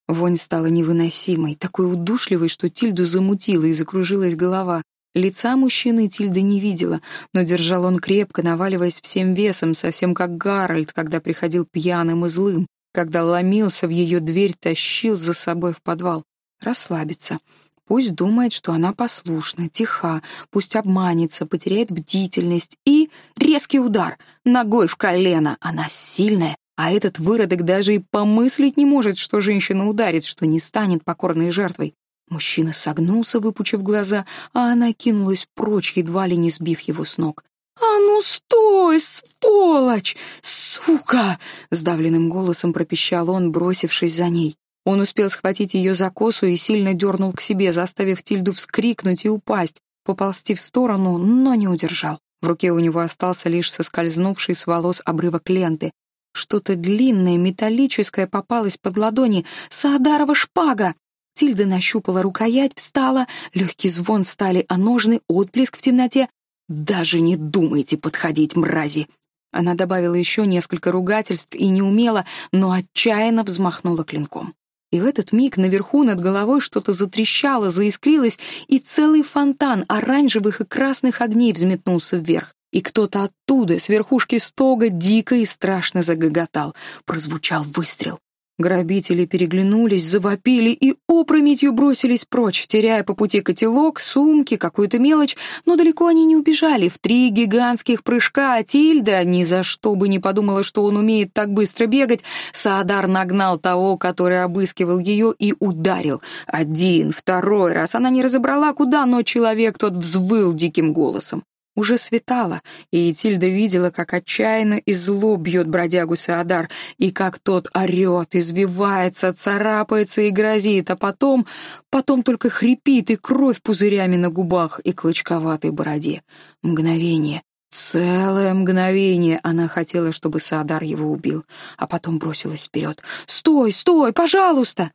Вонь стала невыносимой, такой удушливой, что Тильду замутила и закружилась голова. Лица мужчины Тильда не видела, но держал он крепко, наваливаясь всем весом, совсем как Гарольд, когда приходил пьяным и злым, когда ломился в ее дверь, тащил за собой в подвал расслабиться. Пусть думает, что она послушна, тиха, пусть обманется, потеряет бдительность и... Резкий удар, ногой в колено. Она сильная, а этот выродок даже и помыслить не может, что женщина ударит, что не станет покорной жертвой. Мужчина согнулся, выпучив глаза, а она кинулась прочь, едва ли не сбив его с ног. «А ну стой, сволочь! Сука!» — сдавленным голосом пропищал он, бросившись за ней. Он успел схватить ее за косу и сильно дернул к себе, заставив Тильду вскрикнуть и упасть, поползти в сторону, но не удержал. В руке у него остался лишь соскользнувший с волос обрывок ленты. Что-то длинное, металлическое попалось под ладони. Саадарова шпага! Тильда нащупала рукоять, встала, легкий звон стали, а ножны, отблеск в темноте. «Даже не думайте подходить, мрази!» Она добавила еще несколько ругательств и неумело, но отчаянно взмахнула клинком. И в этот миг наверху над головой что-то затрещало, заискрилось, и целый фонтан оранжевых и красных огней взметнулся вверх. И кто-то оттуда, с верхушки стога, дико и страшно загоготал. Прозвучал выстрел. Грабители переглянулись, завопили и опрометью бросились прочь, теряя по пути котелок, сумки, какую-то мелочь, но далеко они не убежали. В три гигантских прыжка а Тильда ни за что бы не подумала, что он умеет так быстро бегать. Саадар нагнал того, который обыскивал ее, и ударил. Один, второй раз. Она не разобрала, куда, но человек тот взвыл диким голосом. Уже светало, и Тильда видела, как отчаянно и зло бьет бродягу Саадар, и как тот орет, извивается, царапается и грозит, а потом, потом только хрипит, и кровь пузырями на губах и клочковатой бороде. Мгновение, Целое мгновение она хотела, чтобы Саадар его убил, а потом бросилась вперед. «Стой, стой, пожалуйста!»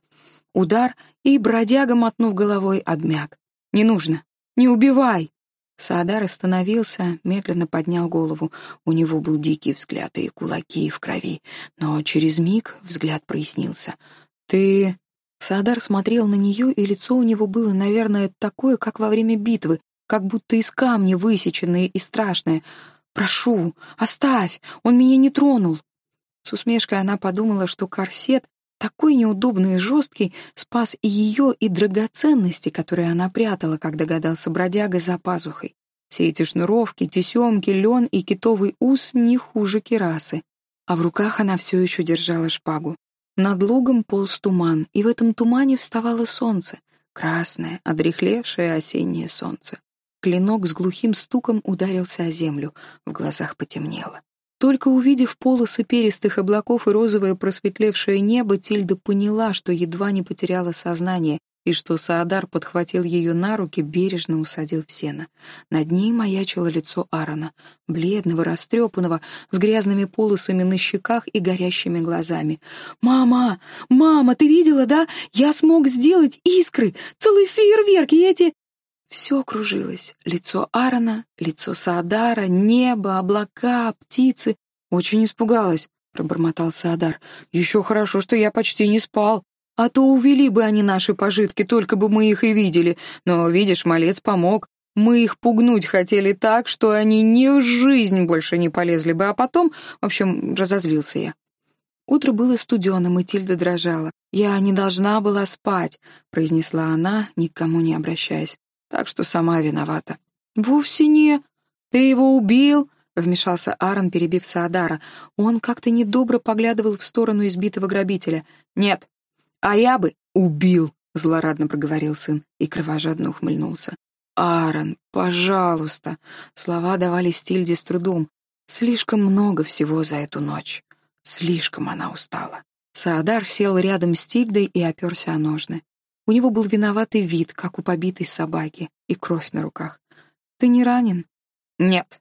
Удар, и бродяга, мотнув головой, обмяк. «Не нужно, не убивай!» Саадар остановился, медленно поднял голову. У него был дикий взгляд и кулаки в крови. Но через миг взгляд прояснился. «Ты...» Саадар смотрел на нее, и лицо у него было, наверное, такое, как во время битвы, как будто из камня высеченное и страшное. «Прошу, оставь, он меня не тронул». С усмешкой она подумала, что корсет такой неудобный и жесткий спас и ее, и драгоценности, которые она прятала, как догадался бродяга, за пазухой. Все эти шнуровки, тесемки, лен и китовый ус не хуже керасы. А в руках она все еще держала шпагу. Над лугом полз туман, и в этом тумане вставало солнце. Красное, одрехлевшее осеннее солнце. Клинок с глухим стуком ударился о землю, в глазах потемнело. Только увидев полосы перистых облаков и розовое просветлевшее небо, Тильда поняла, что едва не потеряла сознание, и что Саадар подхватил ее на руки, бережно усадил в сено. Над ней маячило лицо Аарона, бледного, растрепанного, с грязными полосами на щеках и горящими глазами. «Мама! Мама, ты видела, да? Я смог сделать искры! Целый фейерверк, и эти...» Все кружилось. Лицо Аарона, лицо Саадара, небо, облака, птицы. Очень испугалась, пробормотал Саадар. Еще хорошо, что я почти не спал. А то увели бы они наши пожитки, только бы мы их и видели. Но, видишь, малец помог. Мы их пугнуть хотели так, что они ни в жизнь больше не полезли бы, а потом, в общем, разозлился я. Утро было студеным, и Тильда дрожала. «Я не должна была спать», — произнесла она, никому не обращаясь так что сама виновата». «Вовсе не. Ты его убил?» — вмешался Аарон, перебив Саадара. Он как-то недобро поглядывал в сторону избитого грабителя. «Нет, а я бы убил», — злорадно проговорил сын и кровожадно ухмыльнулся. «Аарон, пожалуйста!» Слова давали Стильде с трудом. Слишком много всего за эту ночь. Слишком она устала. Саадар сел рядом с Тильдой и оперся о ножны. У него был виноватый вид, как у побитой собаки, и кровь на руках. «Ты не ранен?» «Нет».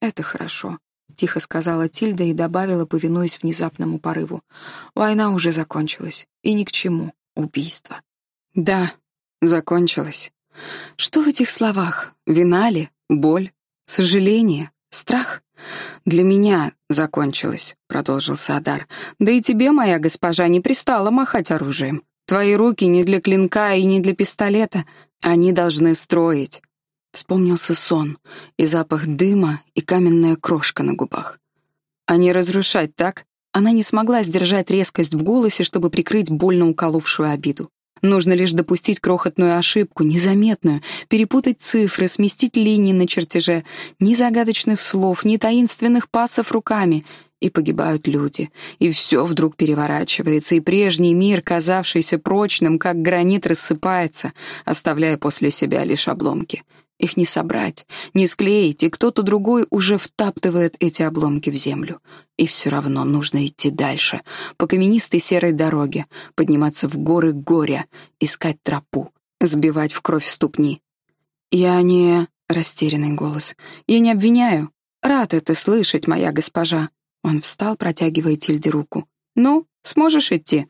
«Это хорошо», — тихо сказала Тильда и добавила, повинуясь внезапному порыву. «Война уже закончилась, и ни к чему убийство». «Да, закончилась. Что в этих словах? Вина ли? Боль? Сожаление? Страх?» «Для меня закончилось», — продолжил Садар. «Да и тебе, моя госпожа, не пристало махать оружием. Твои руки не для клинка и не для пистолета. Они должны строить. Вспомнился сон, и запах дыма, и каменная крошка на губах. А не разрушать, так? Она не смогла сдержать резкость в голосе, чтобы прикрыть больно уколовшую обиду. Нужно лишь допустить крохотную ошибку, незаметную, перепутать цифры, сместить линии на чертеже. Ни загадочных слов, ни таинственных пассов руками и погибают люди, и все вдруг переворачивается, и прежний мир, казавшийся прочным, как гранит, рассыпается, оставляя после себя лишь обломки. Их не собрать, не склеить, и кто-то другой уже втаптывает эти обломки в землю. И все равно нужно идти дальше, по каменистой серой дороге, подниматься в горы горя, искать тропу, сбивать в кровь ступни. «Я не...» — Растерянный голос. «Я не обвиняю. Рад это слышать, моя госпожа». Он встал, протягивая Тильде руку. «Ну, сможешь идти?»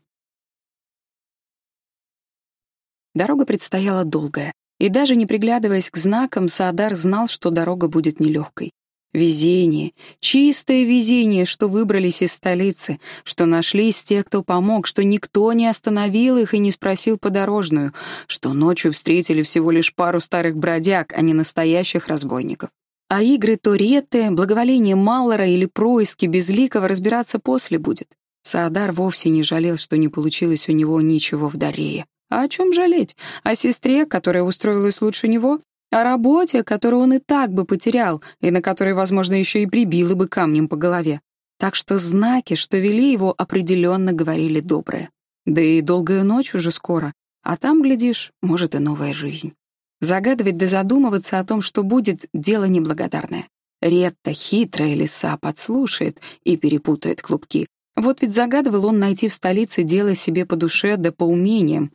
Дорога предстояла долгая, и даже не приглядываясь к знакам, Саадар знал, что дорога будет нелегкой. Везение, чистое везение, что выбрались из столицы, что нашлись те, кто помог, что никто не остановил их и не спросил подорожную, что ночью встретили всего лишь пару старых бродяг, а не настоящих разбойников. А игры Торетты, благоволение Маллора или происки Безликого разбираться после будет. Саадар вовсе не жалел, что не получилось у него ничего в Дарее. А о чем жалеть? О сестре, которая устроилась лучше него? О работе, которую он и так бы потерял, и на которой, возможно, еще и прибило бы камнем по голове. Так что знаки, что вели его, определенно говорили доброе. Да и долгая ночь уже скоро, а там, глядишь, может и новая жизнь. Загадывать да задумываться о том, что будет, дело неблагодарное. Ретта, хитрая лиса, подслушает и перепутает клубки. Вот ведь загадывал он найти в столице дело себе по душе да по умениям,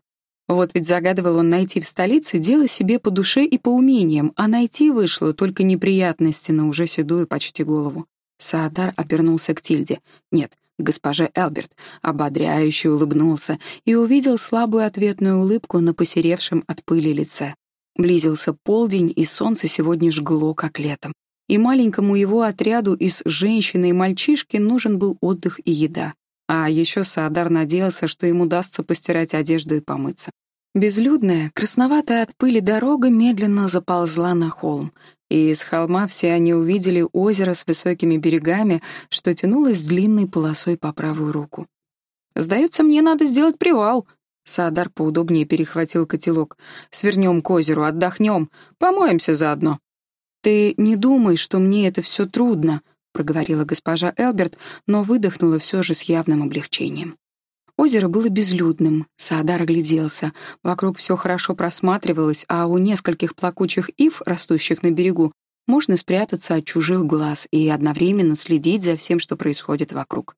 вот ведь загадывал он найти в столице дело себе по душе и по умениям, а найти вышло только неприятности на уже седую почти голову. Саадар обернулся к Тильде. Нет, к госпоже Элберт, ободряюще улыбнулся и увидел слабую ответную улыбку на посеревшем от пыли лице. Близился полдень, и солнце сегодня жгло, как летом. И маленькому его отряду из женщины и мальчишки нужен был отдых и еда. А еще Саадар надеялся, что ему удастся постирать одежду и помыться. Безлюдная, красноватая от пыли дорога медленно заползла на холм, и из холма все они увидели озеро с высокими берегами, что тянулось длинной полосой по правую руку. «Сдается мне, надо сделать привал», Саадар поудобнее перехватил котелок. «Свернем к озеру, отдохнем, помоемся заодно». «Ты не думай, что мне это все трудно», проговорила госпожа Элберт, но выдохнула все же с явным облегчением. Озеро было безлюдным, Саадар огляделся. Вокруг все хорошо просматривалось, а у нескольких плакучих ив, растущих на берегу, можно спрятаться от чужих глаз и одновременно следить за всем, что происходит вокруг.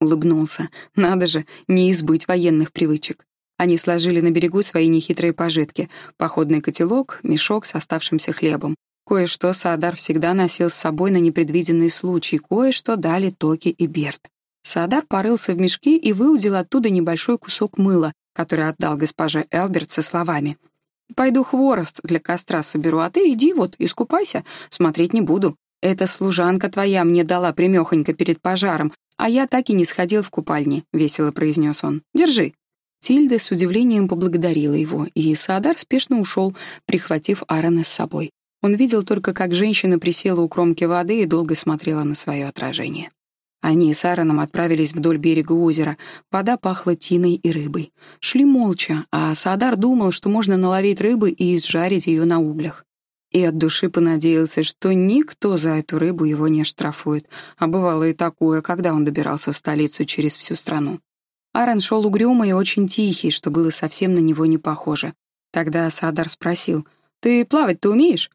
Улыбнулся. Надо же, не избыть военных привычек. Они сложили на берегу свои нехитрые пожитки — походный котелок, мешок с оставшимся хлебом. Кое-что Саадар всегда носил с собой на непредвиденный случай, кое-что дали Токи и Берт. Саадар порылся в мешке и выудил оттуда небольшой кусок мыла, который отдал госпоже Элберт со словами. «Пойду хворост для костра соберу, а ты иди вот, искупайся, смотреть не буду. Эта служанка твоя мне дала примехонько перед пожаром, а я так и не сходил в купальне», — весело произнес он. «Держи». Тильда с удивлением поблагодарила его, и Саадар спешно ушел, прихватив Аарона с собой. Он видел только, как женщина присела у кромки воды и долго смотрела на свое отражение. Они с Аароном отправились вдоль берега озера. Вода пахла тиной и рыбой. Шли молча, а Саадар думал, что можно наловить рыбы и изжарить ее на углях. И от души понадеялся, что никто за эту рыбу его не штрафует. А бывало и такое, когда он добирался в столицу через всю страну. Аарон шел угрюмый и очень тихий, что было совсем на него не похоже. Тогда Саадар спросил, «Ты плавать-то умеешь?»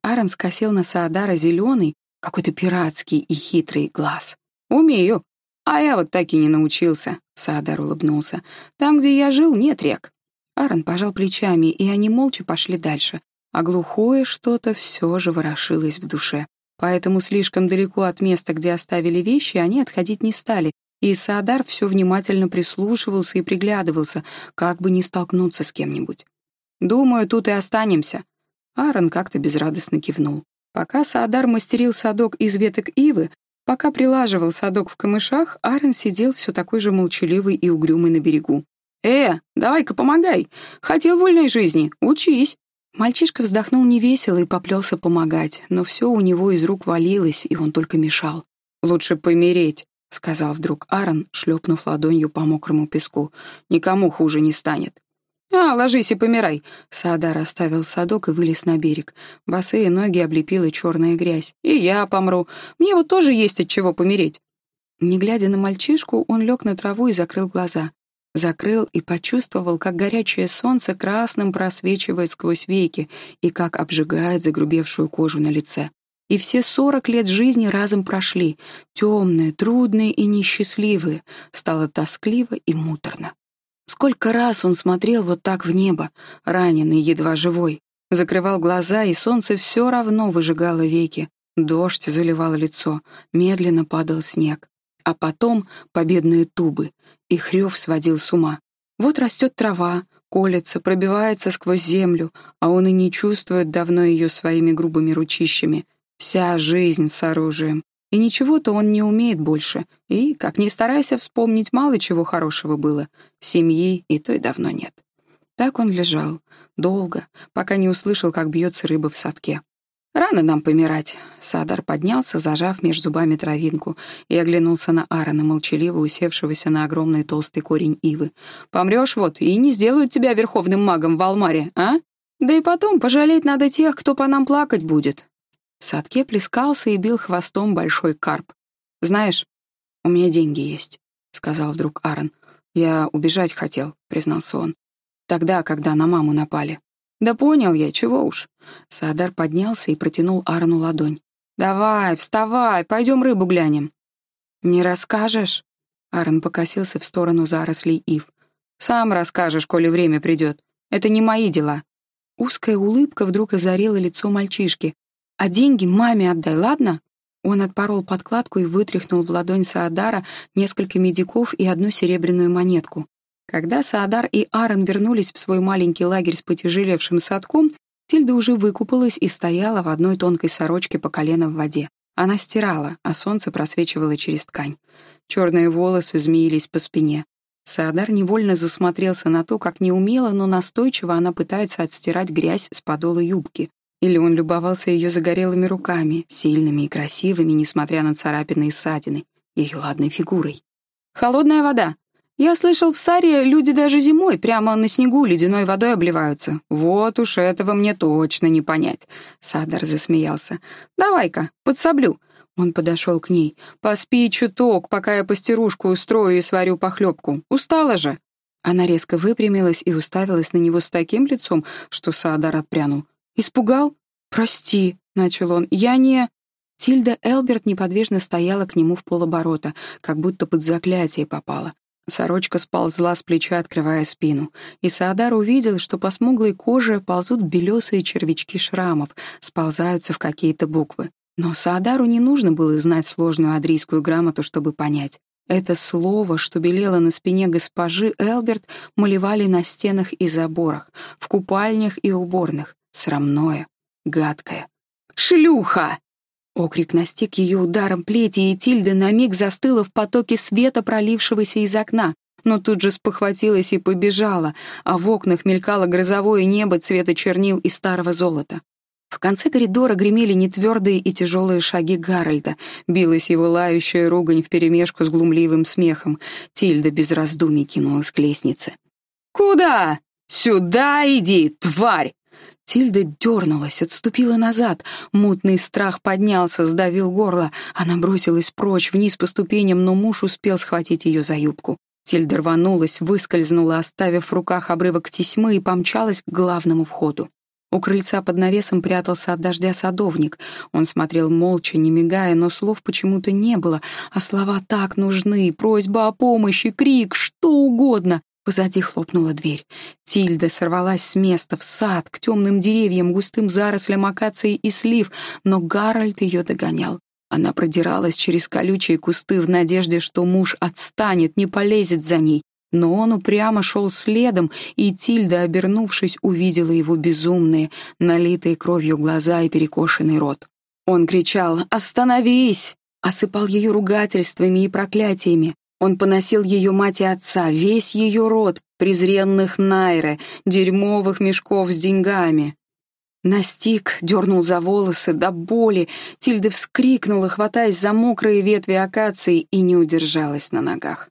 Аарон скосил на Саадара зеленый, какой-то пиратский и хитрый глаз. «Умею. А я вот так и не научился», — Саадар улыбнулся. «Там, где я жил, нет рек». Аарон пожал плечами, и они молча пошли дальше. А глухое что-то все же ворошилось в душе. Поэтому слишком далеко от места, где оставили вещи, они отходить не стали, и Саадар все внимательно прислушивался и приглядывался, как бы не столкнуться с кем-нибудь. «Думаю, тут и останемся», Аарон как-то безрадостно кивнул. Пока Саадар мастерил садок из веток ивы, пока прилаживал садок в камышах, Аарон сидел все такой же молчаливый и угрюмый на берегу. «Э, давай-ка помогай! Хотел вольной жизни, учись!» Мальчишка вздохнул невесело и поплелся помогать, но все у него из рук валилось, и он только мешал. «Лучше помереть», — сказал вдруг Аарон, шлепнув ладонью по мокрому песку. «Никому хуже не станет». «А, ложись и помирай!» Саадар оставил садок и вылез на берег. Босые ноги облепила черная грязь. «И я помру. Мне вот тоже есть от чего помереть». Не глядя на мальчишку, он лег на траву и закрыл глаза. Закрыл и почувствовал, как горячее солнце красным просвечивает сквозь веки и как обжигает загрубевшую кожу на лице. И все сорок лет жизни разом прошли, темные, трудные и несчастливые. Стало тоскливо и муторно. Сколько раз он смотрел вот так в небо, раненый, едва живой. Закрывал глаза, и солнце все равно выжигало веки. Дождь заливал лицо, медленно падал снег. А потом победные тубы, и хрев сводил с ума. Вот растет трава, колется, пробивается сквозь землю, а он и не чувствует давно ее своими грубыми ручищами. Вся жизнь с оружием. И ничего-то он не умеет больше. И, как ни старайся вспомнить, мало чего хорошего было. Семьи и той давно нет. Так он лежал, долго, пока не услышал, как бьется рыба в садке. «Рано нам помирать». Садар поднялся, зажав между зубами травинку, и оглянулся на Аарона, молчаливо усевшегося на огромный толстый корень ивы. «Помрешь вот, и не сделают тебя верховным магом в Алмаре, а? Да и потом пожалеть надо тех, кто по нам плакать будет». В садке плескался и бил хвостом большой карп. «Знаешь, у меня деньги есть», — сказал вдруг Аарон. «Я убежать хотел», — признался он. «Тогда, когда на маму напали. «Да понял я, чего уж». Саадар поднялся и протянул Аарону ладонь. «Давай, вставай, пойдем рыбу глянем». «Не расскажешь?» Аарон покосился в сторону зарослей ив. «Сам расскажешь, коли время придет. Это не мои дела». Узкая улыбка вдруг озарила лицо мальчишки. «А деньги маме отдай, ладно?» Он отпорол подкладку и вытряхнул в ладонь Саадара несколько медиков и одну серебряную монетку. Когда Саадар и Аарон вернулись в свой маленький лагерь с потяжелевшим садком, Тильда уже выкупалась и стояла в одной тонкой сорочке по колено в воде. Она стирала, а солнце просвечивало через ткань. Черные волосы змеились по спине. Саадар невольно засмотрелся на то, как неумело, но настойчиво она пытается отстирать грязь с подола юбки. Или он любовался ее загорелыми руками, сильными и красивыми, несмотря на царапины и ссадины, ее ладной фигурой. «Холодная вода!» Я слышал, в Саре люди даже зимой прямо на снегу ледяной водой обливаются. Вот уж этого мне точно не понять. Садар засмеялся. Давай-ка, подсоблю. Он подошел к ней. «Поспи чуток, пока я постирушку устрою и сварю похлебку. Устала же!» Она резко выпрямилась и уставилась на него с таким лицом, что Саадар отпрянул. «Испугал? Прости», — начал он. «Я не...» Тильда Элберт неподвижно стояла к нему в полоборота, как будто под заклятие попала. Сорочка сползла с плеча, открывая спину, и Саадар увидел, что по смуглой коже ползут белесые червячки шрамов, сползаются в какие-то буквы. Но Саадару не нужно было знать сложную адрийскую грамоту, чтобы понять. Это слово, что белело на спине госпожи Элберт, малевали на стенах и заборах, в купальнях и уборных. Срамное, гадкое. «Шлюха!» Окрик настиг ее ударом плети, и Тильда на миг застыла в потоке света, пролившегося из окна, но тут же спохватилась и побежала, а в окнах мелькало грозовое небо цвета чернил и старого золота. В конце коридора гремели нетвердые и тяжелые шаги Гарольда, билась его лающая ругань вперемешку с глумливым смехом. Тильда без раздумий кинулась к лестнице. «Куда? Сюда иди, тварь!» Тильда дернулась, отступила назад. Мутный страх поднялся, сдавил горло. Она бросилась прочь, вниз по ступеням, но муж успел схватить ее за юбку. Тильда рванулась, выскользнула, оставив в руках обрывок тесьмы и помчалась к главному входу. У крыльца под навесом прятался от дождя садовник. Он смотрел молча, не мигая, но слов почему-то не было, а слова так нужны, просьба о помощи, крик, что угодно. Позади хлопнула дверь. Тильда сорвалась с места в сад, к темным деревьям, густым зарослям акации и слив, но Гарольд ее догонял. Она продиралась через колючие кусты в надежде, что муж отстанет, не полезет за ней. Но он упрямо шел следом, и Тильда, обернувшись, увидела его безумные, налитые кровью глаза и перекошенный рот. Он кричал «Остановись!» осыпал ее ругательствами и проклятиями. Он поносил ее мать и отца, весь ее род, презренных Найре, дерьмовых мешков с деньгами. Настиг, дернул за волосы до боли, Тильда вскрикнула, хватаясь за мокрые ветви акации, и не удержалась на ногах.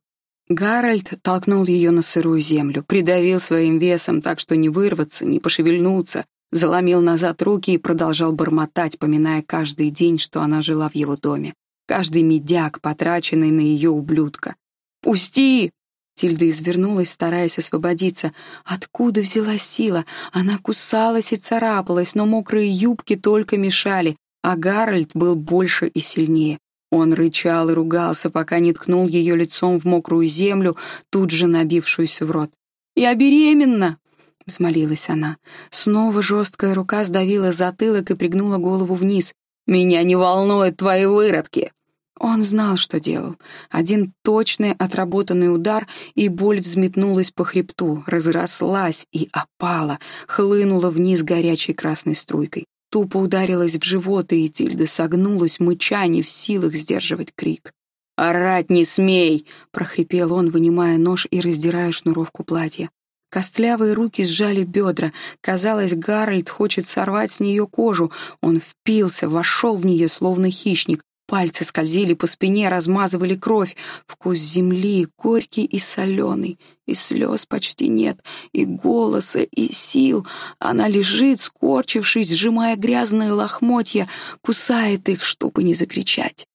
Гарольд толкнул ее на сырую землю, придавил своим весом так, что не вырваться, не пошевельнуться, заломил назад руки и продолжал бормотать, поминая каждый день, что она жила в его доме, каждый медяк, потраченный на ее ублюдка, «Пусти!» Тильда извернулась, стараясь освободиться. Откуда взялась сила? Она кусалась и царапалась, но мокрые юбки только мешали, а Гарольд был больше и сильнее. Он рычал и ругался, пока не ткнул ее лицом в мокрую землю, тут же набившуюся в рот. «Я беременна!» — взмолилась она. Снова жесткая рука сдавила затылок и пригнула голову вниз. «Меня не волнуют твои выродки!» Он знал, что делал. Один точный отработанный удар, и боль взметнулась по хребту, разрослась и опала, хлынула вниз горячей красной струйкой. Тупо ударилась в живот, и Тильда согнулась, мыча, не в силах сдерживать крик. «Орать не смей!» — прохрипел он, вынимая нож и раздирая шнуровку платья. Костлявые руки сжали бедра. Казалось, Гарольд хочет сорвать с нее кожу. Он впился, вошел в нее, словно хищник. Пальцы скользили по спине, размазывали кровь. Вкус земли, горький и соленый. И слез почти нет, и голоса, и сил. Она лежит, скорчившись, сжимая грязные лохмотья, кусает их, чтобы не закричать.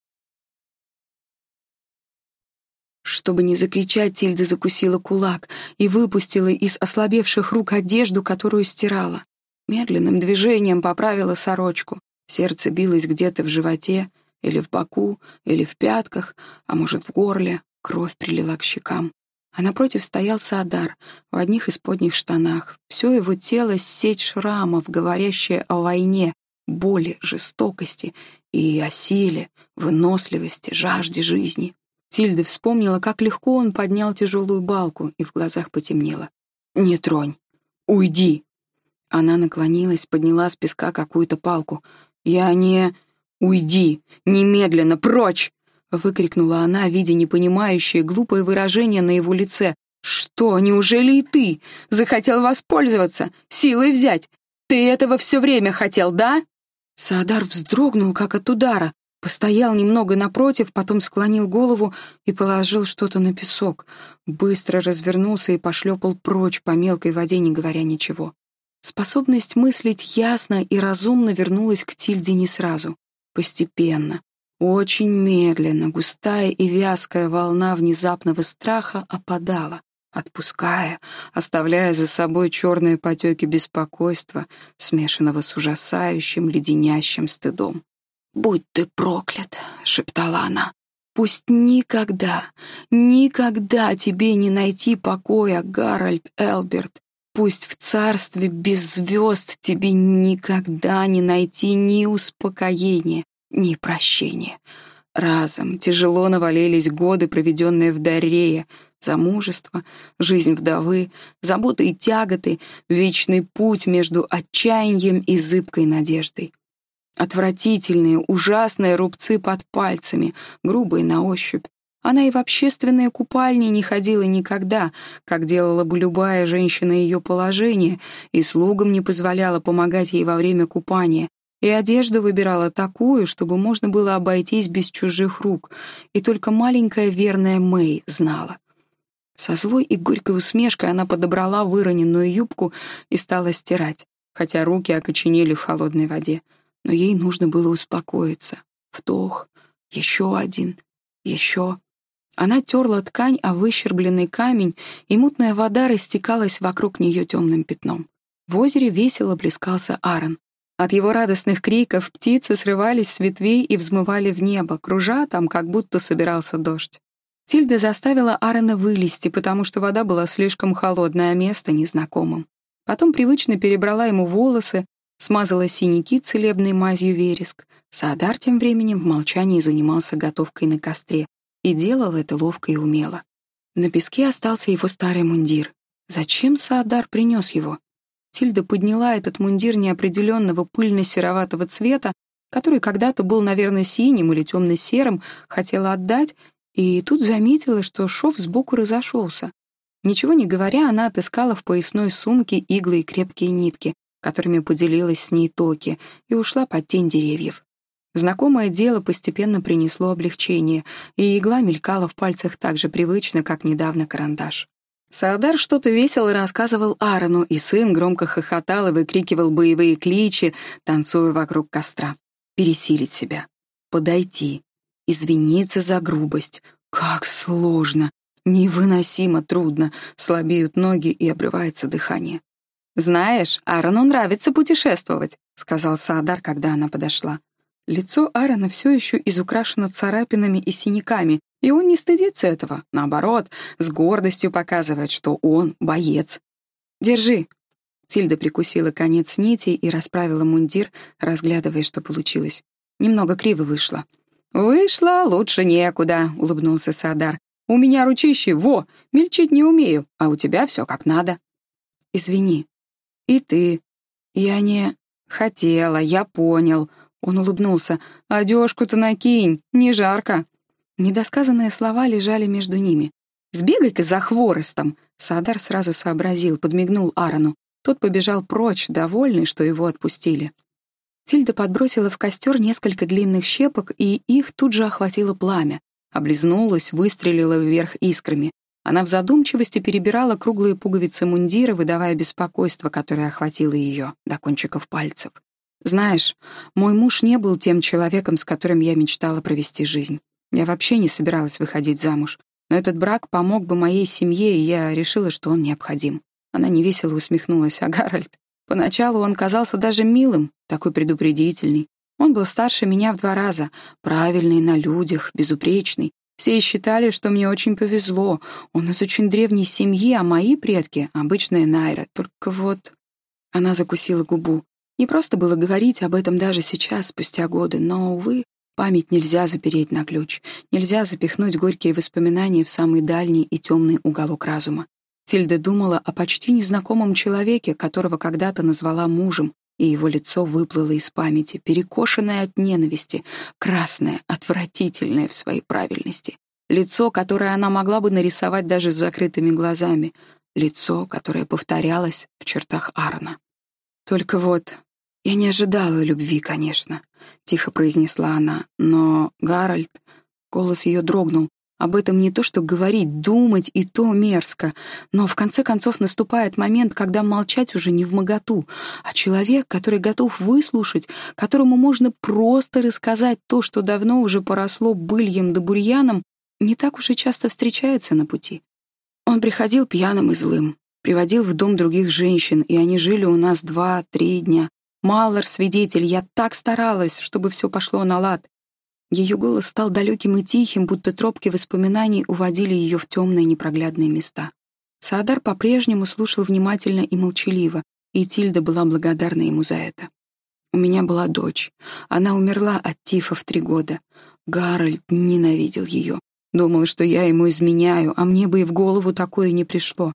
Чтобы не закричать, Тильда закусила кулак и выпустила из ослабевших рук одежду, которую стирала. Медленным движением поправила сорочку. Сердце билось где-то в животе, или в боку, или в пятках, а может, в горле. Кровь прилила к щекам. А напротив стоял Саадар в одних исподних штанах. Все его тело — сеть шрамов, говорящая о войне, боли, жестокости и о силе, выносливости, жажде жизни. Тильда вспомнила, как легко он поднял тяжелую балку, и в глазах потемнело. «Не тронь! Уйди!» Она наклонилась, подняла с песка какую-то палку. «Я не...» «Уйди! Немедленно! Прочь!» — выкрикнула она, видя непонимающее, глупое выражение на его лице. «Что, неужели и ты захотел воспользоваться, силой взять? Ты этого все время хотел, да?» Саадар вздрогнул, как от удара, постоял немного напротив, потом склонил голову и положил что-то на песок, быстро развернулся и пошлепал прочь по мелкой воде, не говоря ничего. Способность мыслить ясно и разумно вернулась к Тильде не сразу постепенно, очень медленно, густая и вязкая волна внезапного страха опадала, отпуская, оставляя за собой черные потеки беспокойства, смешанного с ужасающим, леденящим стыдом. «Будь ты проклят!» — шептала она. «Пусть никогда, никогда тебе не найти покоя, Гарольд Элберт. Пусть в царстве без звезд тебе никогда не найти ни успокоения, ни прощения. Разом тяжело навалились годы, проведенные в Дарее, замужество, жизнь вдовы, заботы и тяготы, вечный путь между отчаянием и зыбкой надеждой. Отвратительные, ужасные рубцы под пальцами, грубые на ощупь. Она и в общественные купальни не ходила никогда, как делала бы любая женщина ее положения, и слугам не позволяла помогать ей во время купания, и одежду выбирала такую, чтобы можно было обойтись без чужих рук, и только маленькая верная Мэй знала. Со злой и горькой усмешкой она подобрала выроненную юбку и стала стирать, хотя руки окоченели в холодной воде. Но ей нужно было успокоиться. Вдох, еще один, еще. Она терла ткань о выщербленный камень, и мутная вода растекалась вокруг нее темным пятном. В озере весело плескался Аарон. От его радостных криков птицы срывались с ветвей и взмывали в небо, кружа там, как будто собирался дождь. Тильда заставила Аарона вылезти, потому что вода была слишком холодная, а место незнакомым. Потом привычно перебрала ему волосы, смазала синяки целебной мазью вереск. Саадар тем временем в молчании занимался готовкой на костре и делал это ловко и умело. На песке остался его старый мундир. Зачем Саадар принес его? Тильда подняла этот мундир неопределенного пыльно-сероватого цвета, который когда-то был, наверное, синим или темно-серым, хотела отдать, и тут заметила, что шов сбоку разошелся. Ничего не говоря, она отыскала в поясной сумке иглы и крепкие нитки, которыми поделилась с ней Токи, и ушла под тень деревьев. Знакомое дело постепенно принесло облегчение, и игла мелькала в пальцах так же привычно, как недавно карандаш. Саадар что-то весело рассказывал Аарону, и сын громко хохотал и выкрикивал боевые кличи, танцуя вокруг костра. Пересилить себя. Подойти. Извиниться за грубость. Как сложно. Невыносимо трудно. Слабеют ноги и обрывается дыхание. «Знаешь, Аарону нравится путешествовать», — сказал Саадар, когда она подошла. Лицо Аарона все еще изукрашено царапинами и синяками, и он не стыдится этого, наоборот, с гордостью показывает, что он боец. «Держи». Тильда прикусила конец нити и расправила мундир, разглядывая, что получилось. Немного криво вышло. «Вышло лучше некуда», — улыбнулся Садар. «У меня ручище, во, мельчить не умею, а у тебя все как надо». «Извини». «И ты». «Я не...» «Хотела, я понял». Он улыбнулся. «Одежку-то накинь, не жарко». Недосказанные слова лежали между ними. «Сбегай-ка за хворостом!» Саадар сразу сообразил, подмигнул Аарону. Тот побежал прочь, довольный, что его отпустили. Тильда подбросила в костер несколько длинных щепок, и их тут же охватило пламя. Облизнулась, выстрелила вверх искрами. Она в задумчивости перебирала круглые пуговицы мундира, выдавая беспокойство, которое охватило ее до кончиков пальцев. «Знаешь, мой муж не был тем человеком, с которым я мечтала провести жизнь. Я вообще не собиралась выходить замуж. Но этот брак помог бы моей семье, и я решила, что он необходим. Она невесело усмехнулась, а Гарольд... Поначалу он казался даже милым, такой предупредительный. Он был старше меня в два раза, правильный на людях, безупречный. Все считали, что мне очень повезло. Он из очень древней семьи, а мои предки — обычная Найра. Только вот... Она закусила губу. Не просто было говорить об этом даже сейчас, спустя годы, но, увы, Память нельзя запереть на ключ, нельзя запихнуть горькие воспоминания в самый дальний и темный уголок разума. Тильда думала о почти незнакомом человеке, которого когда-то назвала мужем, и его лицо выплыло из памяти, перекошенное от ненависти, красное, отвратительное в своей правильности. Лицо, которое она могла бы нарисовать даже с закрытыми глазами. Лицо, которое повторялось в чертах Арна. Только вот я не ожидала любви, конечно. — тихо произнесла она. «Но, Гарольд...» Голос ее дрогнул. Об этом не то что говорить, думать и то мерзко. Но в конце концов наступает момент, когда молчать уже не в моготу, а человек, который готов выслушать, которому можно просто рассказать то, что давно уже поросло быльем да бурьяном, не так уж и часто встречается на пути. Он приходил пьяным и злым, приводил в дом других женщин, и они жили у нас два-три дня. Маллар, свидетель, я так старалась, чтобы все пошло на лад. Ее голос стал далеким и тихим, будто тропки воспоминаний уводили ее в темные непроглядные места. Саадар по-прежнему слушал внимательно и молчаливо, и Тильда была благодарна ему за это. У меня была дочь. Она умерла от тифа в три года. Гарольд ненавидел ее. Думал, что я ему изменяю, а мне бы и в голову такое не пришло.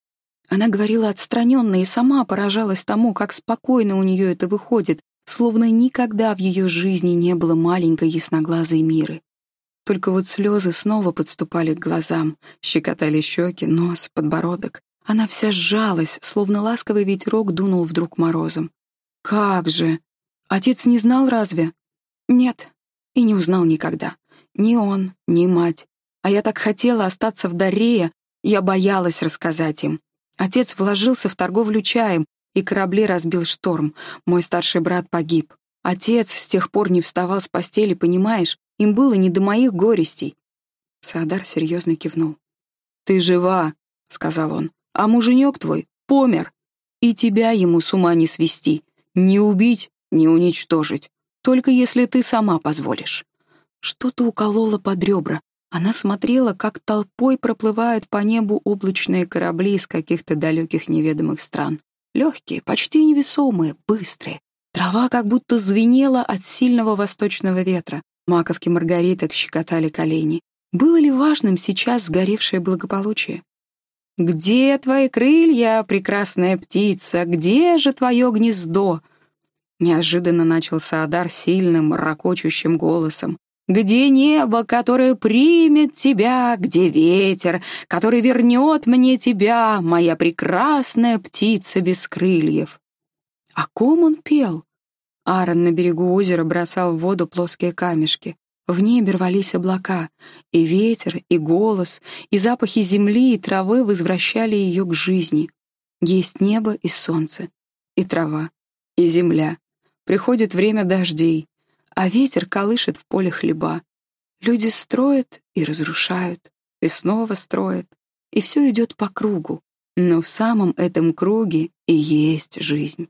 Она говорила отстраненно и сама поражалась тому, как спокойно у нее это выходит, словно никогда в ее жизни не было маленькой ясноглазой миры. Только вот слезы снова подступали к глазам, щекотали щеки, нос, подбородок. Она вся сжалась, словно ласковый ветерок дунул вдруг морозом. «Как же! Отец не знал разве?» «Нет, и не узнал никогда. Ни он, ни мать. А я так хотела остаться в Дарее, я боялась рассказать им. Отец вложился в торговлю чаем, и корабли разбил шторм. Мой старший брат погиб. Отец с тех пор не вставал с постели, понимаешь? Им было не до моих горестей. Саадар серьезно кивнул. «Ты жива», — сказал он, — «а муженек твой помер. И тебя ему с ума не свести, не убить, не уничтожить, только если ты сама позволишь». Что-то укололо под ребра, она смотрела, как толпой проплывают по небу облачные корабли из каких-то далеких неведомых стран. Легкие, почти невесомые, быстрые. Трава как будто звенела от сильного восточного ветра. Маковки маргариток щекотали колени. Было ли важным сейчас сгоревшее благополучие? «Где твои крылья, прекрасная птица? Где же твое гнездо?» Неожиданно начал Саадар сильным, ракочущим голосом. Где небо, которое примет тебя, где ветер, который вернет мне тебя, моя прекрасная птица без крыльев? О ком он пел? Аарон на берегу озера бросал в воду плоские камешки. В небе рвались облака, и ветер, и голос, и запахи земли и травы возвращали ее к жизни. Есть небо и солнце, и трава, и земля. Приходит время дождей, а ветер колышет в поле хлеба. Люди строят и разрушают, и снова строят, и все идет по кругу, но в самом этом круге и есть жизнь.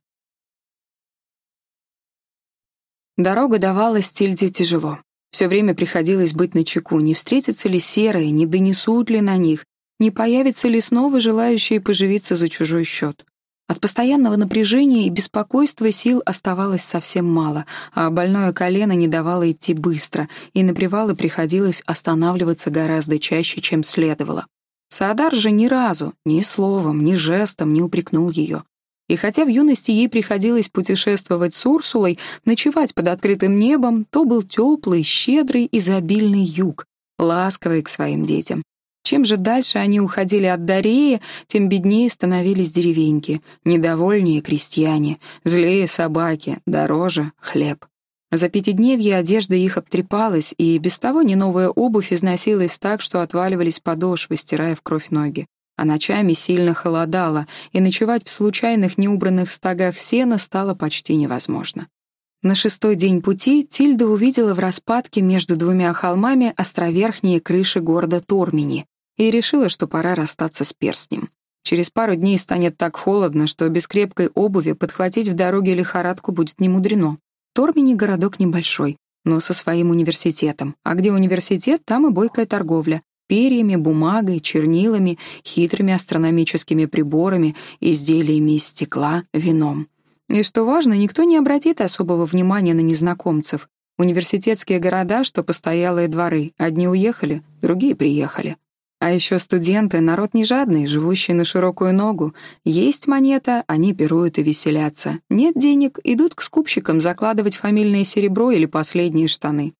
Дорога давалась Тильде тяжело. Все время приходилось быть начеку, не встретятся ли серые, не донесут ли на них, не появятся ли снова желающие поживиться за чужой счет. От постоянного напряжения и беспокойства сил оставалось совсем мало, а больное колено не давало идти быстро, и на привалы приходилось останавливаться гораздо чаще, чем следовало. Саадар же ни разу, ни словом, ни жестом не упрекнул ее. И хотя в юности ей приходилось путешествовать с Урсулой, ночевать под открытым небом, то был теплый, щедрый, изобильный юг, ласковый к своим детям. Чем же дальше они уходили от Дареи, тем беднее становились деревеньки, недовольнее крестьяне, злее собаки, дороже хлеб. За пятидневье одежда их обтрепалась, и без того не новая обувь износилась так, что отваливались подошвы, стирая в кровь ноги. А ночами сильно холодало, и ночевать в случайных неубранных стогах сена стало почти невозможно. На шестой день пути Тильда увидела в распадке между двумя холмами островерхние крыши города Тормини и решила, что пора расстаться с перстнем. Через пару дней станет так холодно, что без крепкой обуви подхватить в дороге лихорадку будет немудрено. Тормини городок небольшой, но со своим университетом. А где университет, там и бойкая торговля. Перьями, бумагой, чернилами, хитрыми астрономическими приборами, изделиями из стекла, вином. И что важно, никто не обратит особого внимания на незнакомцев. Университетские города, что постоялые дворы, одни уехали, другие приехали. А еще студенты — народ не жадный, живущий на широкую ногу. Есть монета, они пируют и веселятся. Нет денег, идут к скупщикам закладывать фамильное серебро или последние штаны.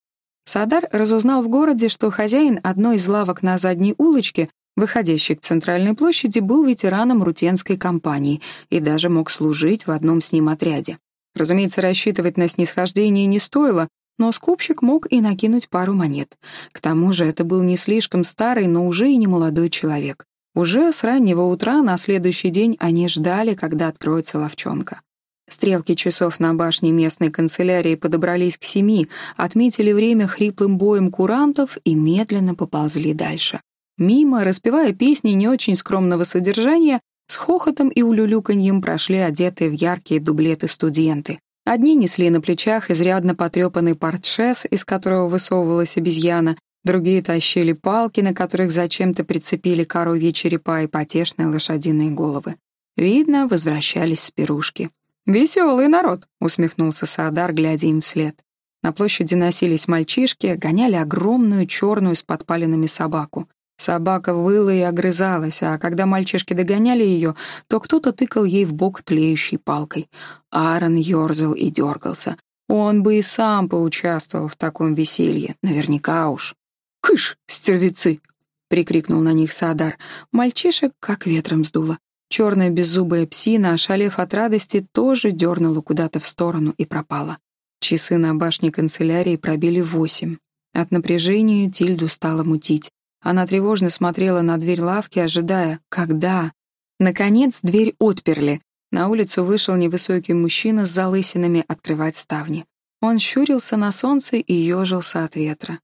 Садар разузнал в городе, что хозяин одной из лавок на задней улочке выходящий к центральной площади, был ветераном рутенской компании и даже мог служить в одном с ним отряде. Разумеется, рассчитывать на снисхождение не стоило, но скупщик мог и накинуть пару монет. К тому же это был не слишком старый, но уже и не молодой человек. Уже с раннего утра на следующий день они ждали, когда откроется ловчонка. Стрелки часов на башне местной канцелярии подобрались к семи, отметили время хриплым боем курантов и медленно поползли дальше. Мимо, распевая песни не очень скромного содержания, с хохотом и улюлюканьем прошли одетые в яркие дублеты студенты. Одни несли на плечах изрядно потрепанный портшес, из которого высовывалась обезьяна, другие тащили палки, на которых зачем-то прицепили коровьи черепа и потешные лошадиные головы. Видно, возвращались с пирушки. «Веселый народ», — усмехнулся Саадар, глядя им вслед. На площади носились мальчишки, гоняли огромную черную с подпаленными собаку. Собака выла и огрызалась, а когда мальчишки догоняли ее, то кто-то тыкал ей в бок тлеющей палкой. Аарон ерзал и дергался. Он бы и сам поучаствовал в таком веселье, наверняка уж. «Кыш, стервецы!» — прикрикнул на них Садар. Мальчишек как ветром сдуло. Черная беззубая псина, ошалев от радости, тоже дернула куда-то в сторону и пропала. Часы на башне канцелярии пробили восемь. От напряжения Тильду стало мутить. Она тревожно смотрела на дверь лавки, ожидая, когда. Наконец дверь отперли. На улицу вышел невысокий мужчина с залысинами открывать ставни. Он щурился на солнце и ежился от ветра.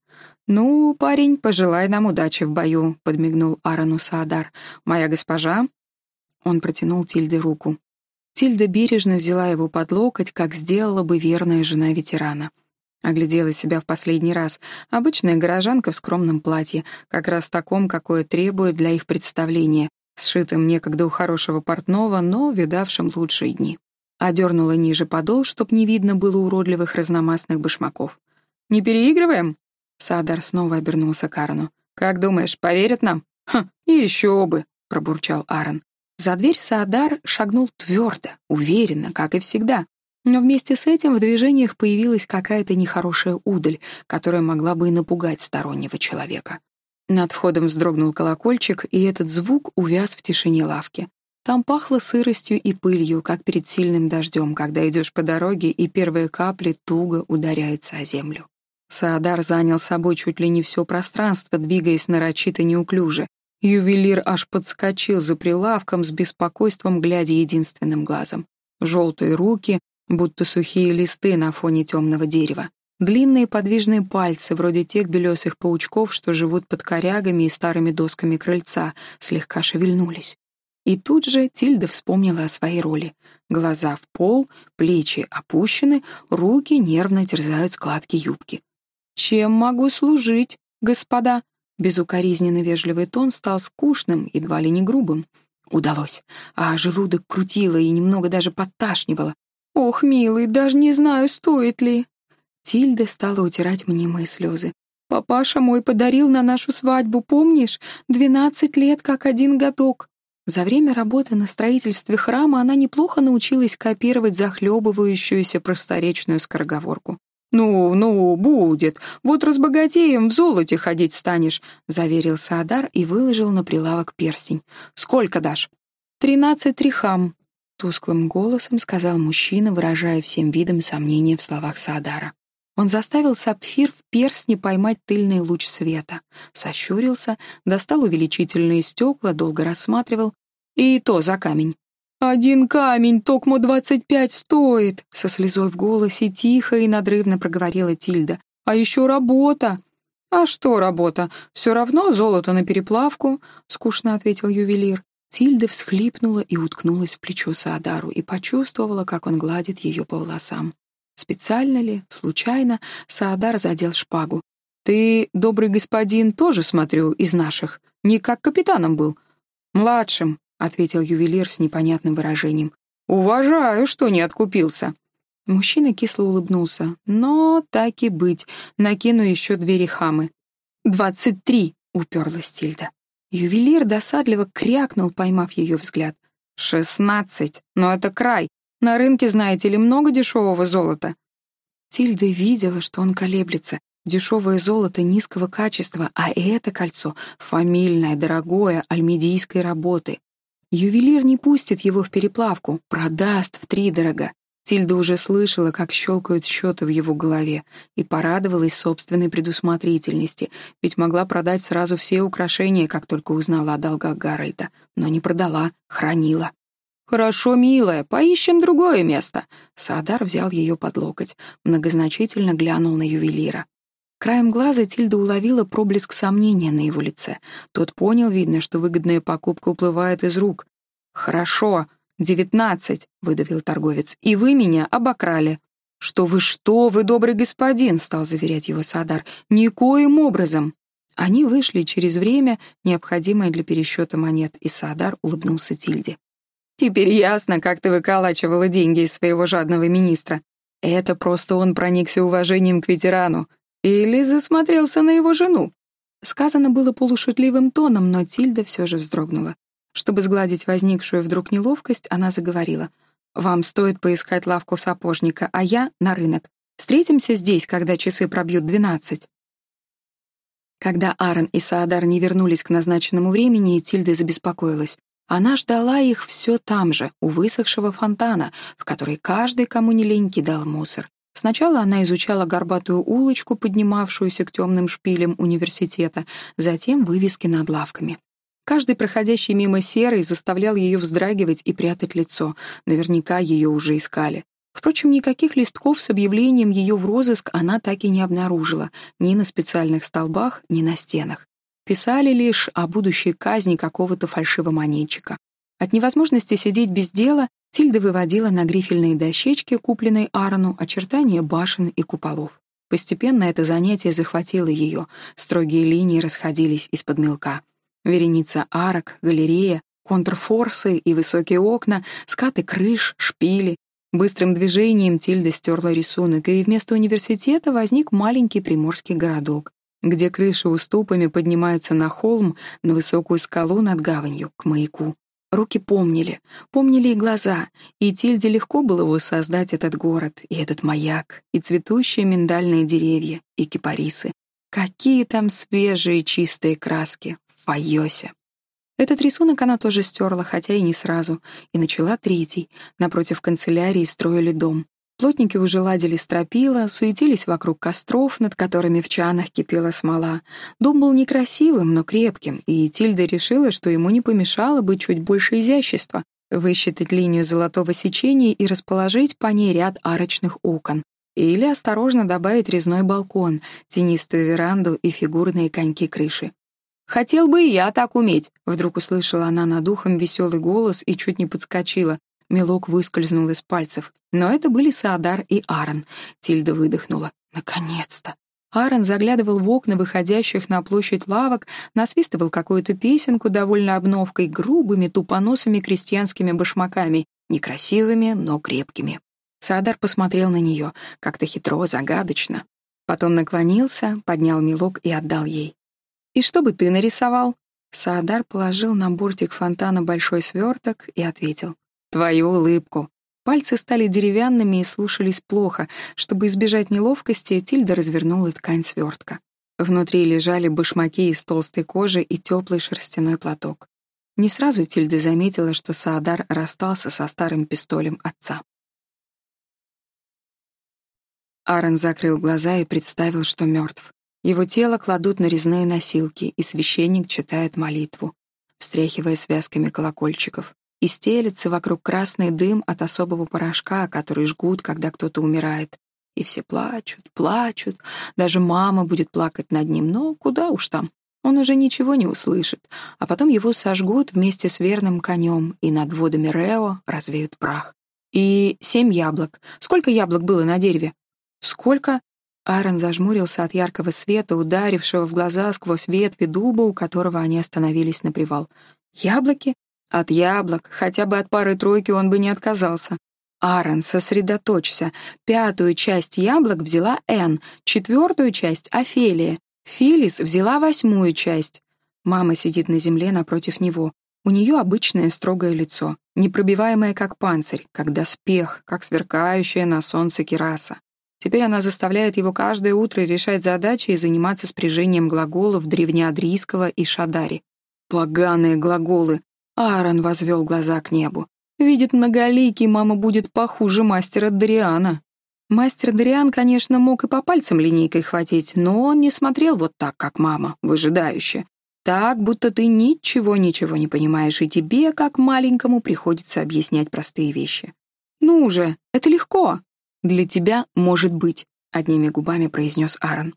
«Ну, парень, пожелай нам удачи в бою», — подмигнул Аарону Саадар. «Моя госпожа?» Он протянул Тильде руку. Тильда бережно взяла его под локоть, как сделала бы верная жена ветерана. Оглядела себя в последний раз. Обычная горожанка в скромном платье, как раз таком, какое требует для их представления, сшитым некогда у хорошего портного, но видавшим лучшие дни. Одернула ниже подол, чтоб не видно было уродливых разномастных башмаков. «Не переигрываем?» Садар снова обернулся к Аарону. «Как думаешь, поверят нам?» «Ха, еще бы!» — пробурчал Аарон. За дверь Саадар шагнул твердо, уверенно, как и всегда. Но вместе с этим в движениях появилась какая-то нехорошая удаль, которая могла бы и напугать стороннего человека. Над входом вздрогнул колокольчик, и этот звук увяз в тишине лавки. Там пахло сыростью и пылью, как перед сильным дождем, когда идешь по дороге, и первые капли туго ударяются о землю. Саадар занял собой чуть ли не все пространство, двигаясь нарочито неуклюже. Ювелир аж подскочил за прилавком с беспокойством, глядя единственным глазом. Желтые руки, будто сухие листы на фоне темного дерева. Длинные подвижные пальцы, вроде тех белесых паучков, что живут под корягами и старыми досками крыльца, слегка шевельнулись. И тут же Тильда вспомнила о своей роли. Глаза в пол, плечи опущены, руки нервно терзают складки юбки. «Чем могу служить, господа?» Безукоризненно вежливый тон стал скучным, едва ли не грубым. Удалось. А желудок крутило и немного даже подташнивало. «Ох, милый, даже не знаю, стоит ли». Тильда стала утирать мнимые слезы. «Папаша мой подарил на нашу свадьбу, помнишь? Двенадцать лет, как один годок. За время работы на строительстве храма она неплохо научилась копировать захлебывающуюся просторечную скороговорку. «Ну, ну, будет. Вот разбогатеем, в золоте ходить станешь», — заверил Саадар и выложил на прилавок перстень. «Сколько дашь?» «Тринадцать трихам», — тусклым голосом сказал мужчина, выражая всем видом сомнения в словах Саадара. Он заставил сапфир в перстне поймать тыльный луч света. Сощурился, достал увеличительные стекла, долго рассматривал, и то за камень. «Один камень, токмо двадцать пять стоит!» Со слезой в голосе тихо и надрывно проговорила Тильда. «А еще работа!» «А что работа? Все равно золото на переплавку», — скучно ответил ювелир. Тильда всхлипнула и уткнулась в плечо Саадару и почувствовала, как он гладит ее по волосам. Специально ли, случайно, Саадар задел шпагу. «Ты, добрый господин, тоже, смотрю, из наших. Не как капитаном был. Младшим, — ответил ювелир с непонятным выражением. «Уважаю, что не откупился». Мужчина кисло улыбнулся. «Но так и быть, накину еще две рехамы». «Двадцать три!» — уперлась Тильда. Ювелир досадливо крякнул, поймав ее взгляд. «Шестнадцать! Но это край! На рынке, знаете ли, много дешевого золота». Тильда видела, что он колеблется. Дешевое золото низкого качества, а это кольцо — фамильное, дорогое, альмедийской работы. Ювелир не пустит его в переплавку, продаст втридорога. Тильда уже слышала, как щелкают счеты в его голове, и порадовалась собственной предусмотрительности, ведь могла продать сразу все украшения, как только узнала о долгах Гарольда, но не продала, хранила. «Хорошо, милая, поищем другое место». Саадар взял ее под локоть, многозначительно глянул на ювелира. Краем глаза Тильда уловила проблеск сомнения на его лице. Тот понял, видно, что выгодная покупка уплывает из рук. «Хорошо, девятнадцать», — выдавил торговец, — «и вы меня обокрали». «Что вы, что вы, добрый господин», — стал заверять его Садар, — «никоим образом». Они вышли через время, необходимое для пересчета монет, и Садар улыбнулся Тильде. «Теперь ясно, как ты выколачивала деньги из своего жадного министра. Это просто он проникся уважением к ветерану. Или засмотрелся на его жену? Сказано было полушутливым тоном, но Тильда все же вздрогнула. Чтобы сгладить возникшую вдруг неловкость, она заговорила. «Вам стоит поискать лавку сапожника, а я — на рынок. Встретимся здесь, когда часы пробьют двенадцать». Когда Аарон и Саадар не вернулись к назначенному времени, Тильда забеспокоилась. Она ждала их все там же, у высохшего фонтана, в который каждый, кому не лень, кидал мусор. Сначала она изучала горбатую улочку, поднимавшуюся к темным шпилям университета, затем вывески над лавками. Каждый проходящий мимо серый заставлял ее вздрагивать и прятать лицо. Наверняка ее уже искали. Впрочем, никаких листков с объявлением ее в розыск она так и не обнаружила, ни на специальных столбах, ни на стенах. Писали лишь о будущей казни какого-то фальшивомонетчика. От невозможности сидеть без дела Тильда выводила на грифельные дощечки, купленные Аарону, очертания башен и куполов. Постепенно это занятие захватило ее, строгие линии расходились из-под мелка. Вереница арок, галерея, контрфорсы и высокие окна, скаты крыш, шпили. Быстрым движением Тильда стерла рисунок, и вместо университета возник маленький приморский городок, где крыши уступами поднимаются на холм, на высокую скалу над гаванью, к маяку. Руки помнили, помнили и глаза, и Тильде легко было воссоздать этот город, и этот маяк, и цветущие миндальные деревья, и кипарисы. Какие там свежие чистые краски Файосе. Этот рисунок она тоже стерла, хотя и не сразу, и начала третий. Напротив канцелярии строили дом. Плотники уже ладили стропила, суетились вокруг костров, над которыми в чанах кипела смола. Дом был некрасивым, но крепким, и Тильда решила, что ему не помешало бы чуть больше изящества, высчитать линию золотого сечения и расположить по ней ряд арочных окон. Или осторожно добавить резной балкон, тенистую веранду и фигурные коньки крыши. «Хотел бы и я так уметь», — вдруг услышала она над ухом веселый голос и чуть не подскочила. Мелок выскользнул из пальцев. Но это были Саадар и Аарон. Тильда выдохнула. «Наконец-то!» Аарон заглядывал в окна, выходящих на площадь лавок, насвистывал какую-то песенку, довольно обновкой, грубыми, тупоносыми крестьянскими башмаками, некрасивыми, но крепкими. Саадар посмотрел на нее, как-то хитро, загадочно. Потом наклонился, поднял мелок и отдал ей. «И что бы ты нарисовал?» Саадар положил на бортик фонтана большой сверток и ответил. «Твою улыбку». Пальцы стали деревянными и слушались плохо. Чтобы избежать неловкости, Тильда развернула ткань свертка. Внутри лежали башмаки из толстой кожи и теплый шерстяной платок. Не сразу Тильда заметила, что Саадар расстался со старым пистолем отца. Аарон закрыл глаза и представил, что мертв. Его тело кладут на резные носилки, и священник читает молитву, встряхивая связками колокольчиков. И стелется вокруг красный дым от особого порошка, который жгут, когда кто-то умирает. И все плачут, плачут. Даже мама будет плакать над ним, но куда уж там. Он уже ничего не услышит, а потом его сожгут вместе с верным конем, и над водами Рео развеют прах. И семь яблок. Сколько яблок было на дереве? Сколько? Аарон зажмурился от яркого света, ударившего в глаза сквозь ветви дуба, у которого они остановились на привал. Яблоки? От яблок, хотя бы от пары-тройки он бы не отказался. Аарон, сосредоточься. Пятую часть яблок взяла Энн, четвертую часть — Офелия. Филис взяла восьмую часть. Мама сидит на земле напротив него. У нее обычное строгое лицо, непробиваемое как панцирь, как доспех, как сверкающая на солнце кераса. Теперь она заставляет его каждое утро решать задачи и заниматься спряжением глаголов древнеадрийского и шадари. Поганые глаголы. Аарон возвел глаза к небу. Видит многоликий, мама будет похуже мастера Дариана. Мастер Дариан, конечно, мог и по пальцам линейкой хватить, но он не смотрел вот так, как мама, выжидающе. Так, будто ты ничего-ничего не понимаешь, и тебе, как маленькому, приходится объяснять простые вещи. «Ну уже, это легко!» «Для тебя может быть», — одними губами произнес Аарон.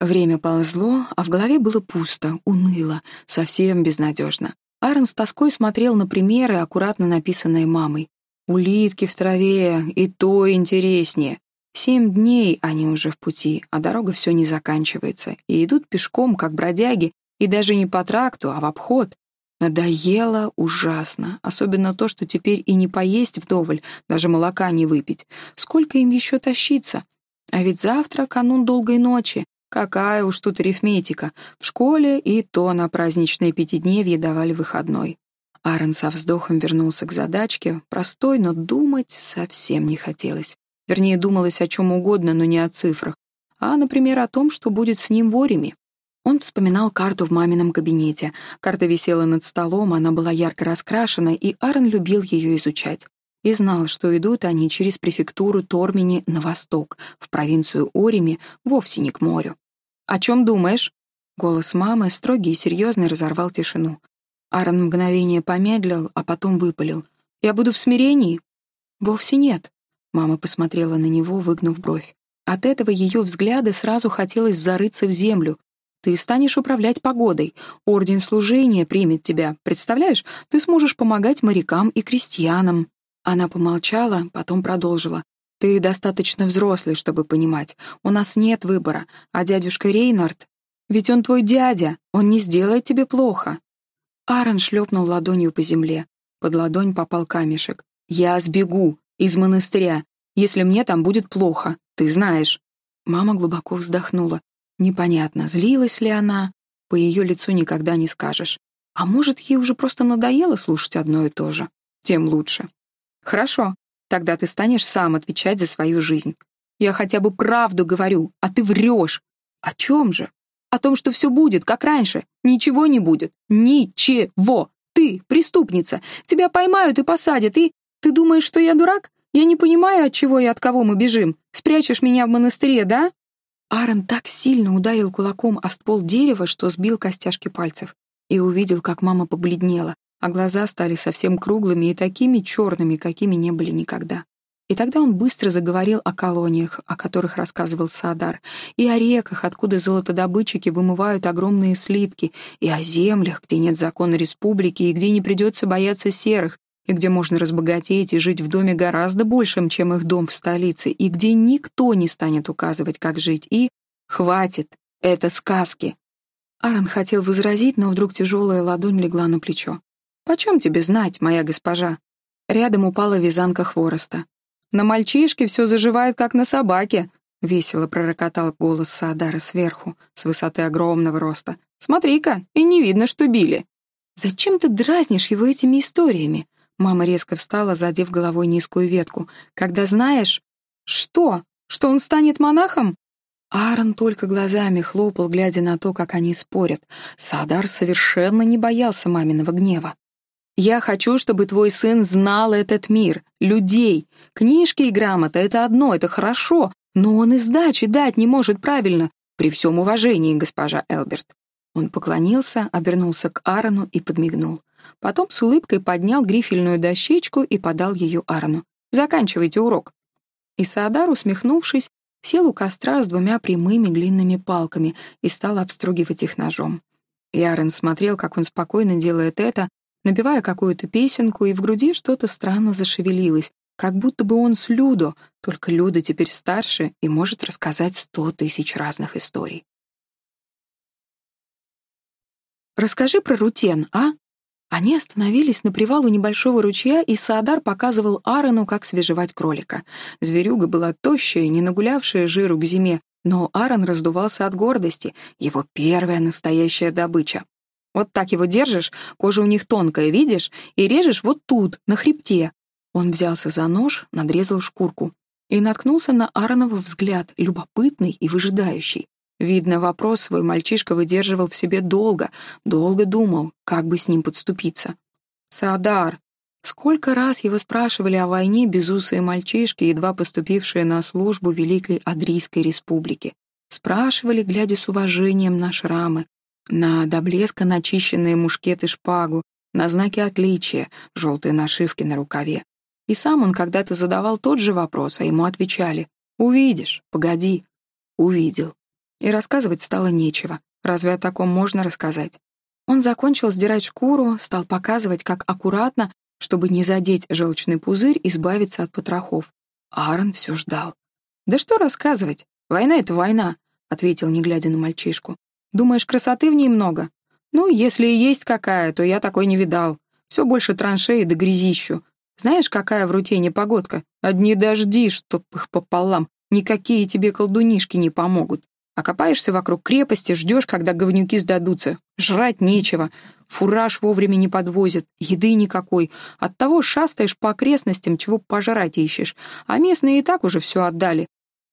Время ползло, а в голове было пусто, уныло, совсем безнадежно. Аарон с тоской смотрел на примеры, аккуратно написанные мамой. «Улитки в траве, и то интереснее». Семь дней они уже в пути, а дорога все не заканчивается, и идут пешком, как бродяги, и даже не по тракту, а в обход. Надоело ужасно, особенно то, что теперь и не поесть вдоволь, даже молока не выпить. Сколько им еще тащиться? А ведь завтра канун долгой ночи. Какая уж тут арифметика. В школе и то на праздничные пятидневье давали выходной. Аарон со вздохом вернулся к задачке, простой, но думать совсем не хотелось. Вернее, думалось о чем угодно, но не о цифрах, а, например, о том, что будет с ним вореми. Он вспоминал карту в мамином кабинете. Карта висела над столом, она была ярко раскрашена, и Аарон любил ее изучать. И знал, что идут они через префектуру Тормини на восток, в провинцию Орими, вовсе не к морю. «О чем думаешь?» Голос мамы, строгий и серьезный, разорвал тишину. Аарон мгновение помедлил, а потом выпалил. «Я буду в смирении?» «Вовсе нет», — мама посмотрела на него, выгнув бровь. От этого ее взгляда сразу хотелось зарыться в землю, ты станешь управлять погодой. Орден служения примет тебя. Представляешь, ты сможешь помогать морякам и крестьянам». Она помолчала, потом продолжила. «Ты достаточно взрослый, чтобы понимать. У нас нет выбора. А дядюшка Рейнард... Ведь он твой дядя. Он не сделает тебе плохо». Аарон шлепнул ладонью по земле. Под ладонь попал камешек. «Я сбегу. Из монастыря. Если мне там будет плохо. Ты знаешь». Мама глубоко вздохнула. Непонятно, злилась ли она, по ее лицу никогда не скажешь. А может, ей уже просто надоело слушать одно и то же? Тем лучше. Хорошо, тогда ты станешь сам отвечать за свою жизнь. Я хотя бы правду говорю, а ты врешь. О чем же? О том, что все будет, как раньше. Ничего не будет. Ничего. Ты преступница. Тебя поймают и посадят, и... Ты думаешь, что я дурак? Я не понимаю, от чего и от кого мы бежим. Спрячешь меня в монастыре, да? Аарон так сильно ударил кулаком о ствол дерева, что сбил костяшки пальцев, и увидел, как мама побледнела, а глаза стали совсем круглыми и такими черными, какими не были никогда. И тогда он быстро заговорил о колониях, о которых рассказывал Саадар, и о реках, откуда золотодобытчики вымывают огромные слитки, и о землях, где нет закона республики, и где не придется бояться серых, и где можно разбогатеть и жить в доме гораздо большим, чем их дом в столице, и где никто не станет указывать, как жить, и... Хватит, это сказки!» Аарон хотел возразить, но вдруг тяжелая ладонь легла на плечо. «Почем тебе знать, моя госпожа?» Рядом упала вязанка хвороста. «На мальчишке все заживает, как на собаке», — весело пророкотал голос Саадара сверху, с высоты огромного роста. «Смотри-ка, и не видно, что били». «Зачем ты дразнишь его этими историями?» Мама резко встала, задев головой низкую ветку. «Когда знаешь...» «Что? Что он станет монахом?» Аарон только глазами хлопал, глядя на то, как они спорят. Садар совершенно не боялся маминого гнева. «Я хочу, чтобы твой сын знал этот мир, людей. Книжки и грамота — это одно, это хорошо, но он и сдачи дать не может правильно, при всем уважении, госпожа Элберт». Он поклонился, обернулся к Аарону и подмигнул. Потом с улыбкой поднял грифельную дощечку и подал ее Аарону. «Заканчивайте урок». И Саадар, усмехнувшись, сел у костра с двумя прямыми длинными палками и стал обстругивать их ножом. Аарон смотрел, как он спокойно делает это, напевая какую-то песенку, и в груди что-то странно зашевелилось, как будто бы он с Людо, только Люда теперь старше и может рассказать сто тысяч разных историй. «Расскажи про Рутен, а?» Они остановились на привалу небольшого ручья, и Саадар показывал Аарону, как свежевать кролика. Зверюга была тощая, не нагулявшая жиру к зиме, но Аарон раздувался от гордости, его первая настоящая добыча. Вот так его держишь, кожа у них тонкая, видишь, и режешь вот тут, на хребте. Он взялся за нож, надрезал шкурку и наткнулся на Ааронова взгляд, любопытный и выжидающий. Видно, вопрос свой мальчишка выдерживал в себе долго, долго думал, как бы с ним подступиться. «Саадар!» Сколько раз его спрашивали о войне безусые мальчишки, едва поступившие на службу Великой Адрийской Республики. Спрашивали, глядя с уважением на шрамы, на до блеска начищенные мушкеты шпагу, на знаки отличия, желтые нашивки на рукаве. И сам он когда-то задавал тот же вопрос, а ему отвечали «Увидишь, погоди». Увидел. И рассказывать стало нечего. Разве о таком можно рассказать? Он закончил сдирать шкуру, стал показывать, как аккуратно, чтобы не задеть желчный пузырь, избавиться от потрохов. Аарон все ждал. «Да что рассказывать? Война — это война», — ответил, не глядя на мальчишку. «Думаешь, красоты в ней много? Ну, если и есть какая, то я такой не видал. Все больше траншеи да грязищу. Знаешь, какая в рутине погодка? Одни дожди, чтоб их пополам. Никакие тебе колдунишки не помогут. Окопаешься вокруг крепости, ждешь, когда говнюки сдадутся. Жрать нечего. Фураж вовремя не подвозят, еды никакой. Оттого шастаешь по окрестностям, чего пожрать ищешь. А местные и так уже все отдали.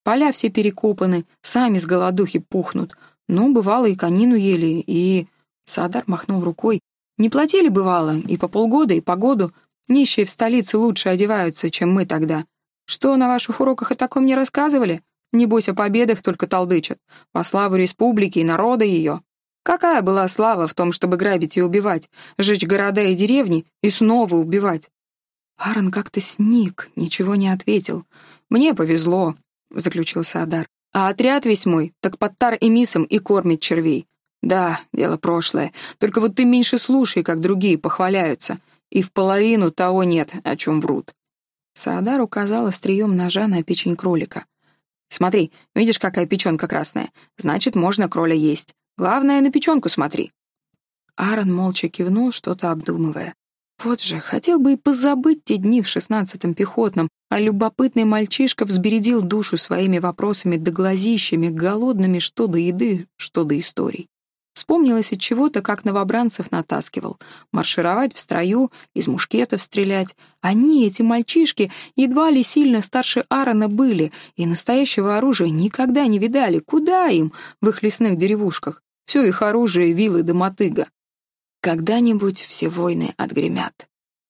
Поля все перекопаны, сами с голодухи пухнут. Ну, бывало, и конину ели, и... Садар махнул рукой. Не платили, бывало, и по полгода, и по году. Нищие в столице лучше одеваются, чем мы тогда. Что, на ваших уроках о таком не рассказывали? Небось, о победах только толдычат. Во славу республики и народа ее. Какая была слава в том, чтобы грабить и убивать, сжечь города и деревни и снова убивать? Аарон как-то сник, ничего не ответил. «Мне повезло», — заключил Саадар. «А отряд весь мой, так под тар и мисом и кормит червей. Да, дело прошлое. Только вот ты меньше слушай, как другие похваляются. И в половину того нет, о чем врут». Саадар указал острием ножа на печень кролика. Смотри, видишь, какая печенка красная? Значит, можно кроля есть. Главное, на печенку смотри». Аарон молча кивнул, что-то обдумывая. Вот же, хотел бы и позабыть те дни в шестнадцатом пехотном, а любопытный мальчишка взбередил душу своими вопросами да глазищами, голодными что до еды, что до историй. Вспомнилось от чего-то, как новобранцев натаскивал. Маршировать в строю, из мушкетов стрелять. Они, эти мальчишки, едва ли сильно старше Аарона были, и настоящего оружия никогда не видали. Куда им в их лесных деревушках? Все их оружие — вилы да мотыга. Когда-нибудь все войны отгремят.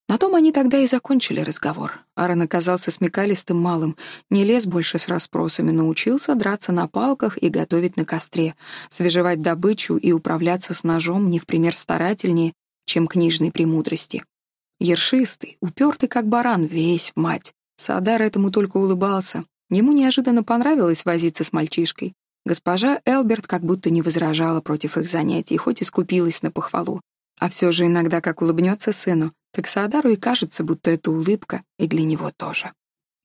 На том они тогда и закончили разговор. Аарон оказался смекалистым малым, не лез больше с расспросами, научился драться на палках и готовить на костре, свежевать добычу и управляться с ножом не в пример старательнее, чем книжной премудрости. Ершистый, упертый как баран, весь в мать. Садар этому только улыбался. Ему неожиданно понравилось возиться с мальчишкой. Госпожа Элберт как будто не возражала против их занятий, хоть и скупилась на похвалу. А все же иногда, как улыбнется сыну, так Саадару и кажется, будто это улыбка и для него тоже.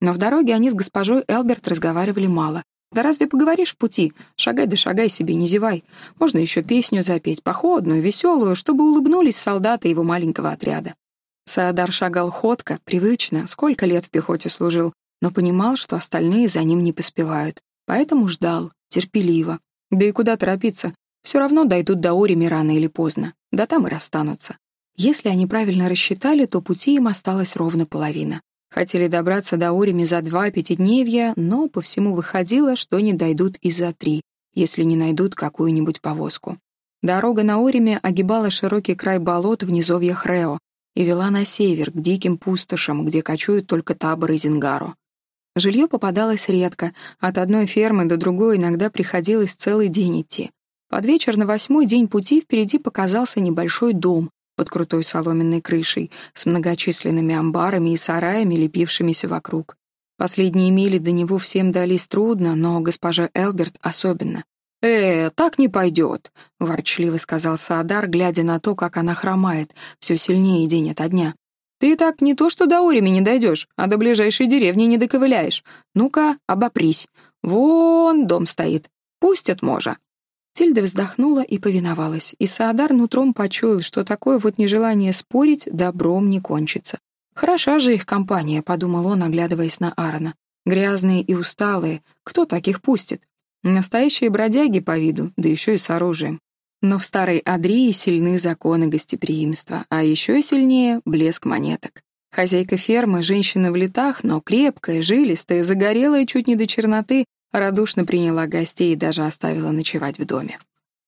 Но в дороге они с госпожой Элберт разговаривали мало. Да разве поговоришь в пути? Шагай да шагай себе, не зевай. Можно еще песню запеть, походную, веселую, чтобы улыбнулись солдаты его маленького отряда. Саадар шагал ходко, привычно, сколько лет в пехоте служил, но понимал, что остальные за ним не поспевают. Поэтому ждал, терпеливо. Да и куда торопиться? Все равно дойдут до Орими рано или поздно. Да там и расстанутся. Если они правильно рассчитали, то пути им осталось ровно половина. Хотели добраться до Орими за два пятидневья, но по всему выходило, что не дойдут и за три, если не найдут какую-нибудь повозку. Дорога на Ориме огибала широкий край болот в низовьях Рео и вела на север, к диким пустошам, где кочуют только таборы Зингару. Жилье попадалось редко, от одной фермы до другой иногда приходилось целый день идти. Под вечер на восьмой день пути впереди показался небольшой дом, под крутой соломенной крышей, с многочисленными амбарами и сараями, лепившимися вокруг. Последние мили до него всем дались трудно, но госпожа Элберт особенно. «Э, так не пойдет», — ворчливо сказал Саадар, глядя на то, как она хромает, все сильнее день ото дня. «Ты так не то что до Ореми не дойдешь, а до ближайшей деревни не доковыляешь. Ну-ка, обопрись. Вон дом стоит. Пустят, можа». Тильда вздохнула и повиновалась, и Саадар нутром почуял, что такое вот нежелание спорить добром не кончится. «Хороша же их компания», — подумал он, оглядываясь на Аарона. «Грязные и усталые. Кто таких пустит? Настоящие бродяги по виду, да еще и с оружием. Но в старой Адрии сильны законы гостеприимства, а еще сильнее — блеск монеток. Хозяйка фермы, женщина в летах, но крепкая, жилистая, загорелая чуть не до черноты, радушно приняла гостей и даже оставила ночевать в доме.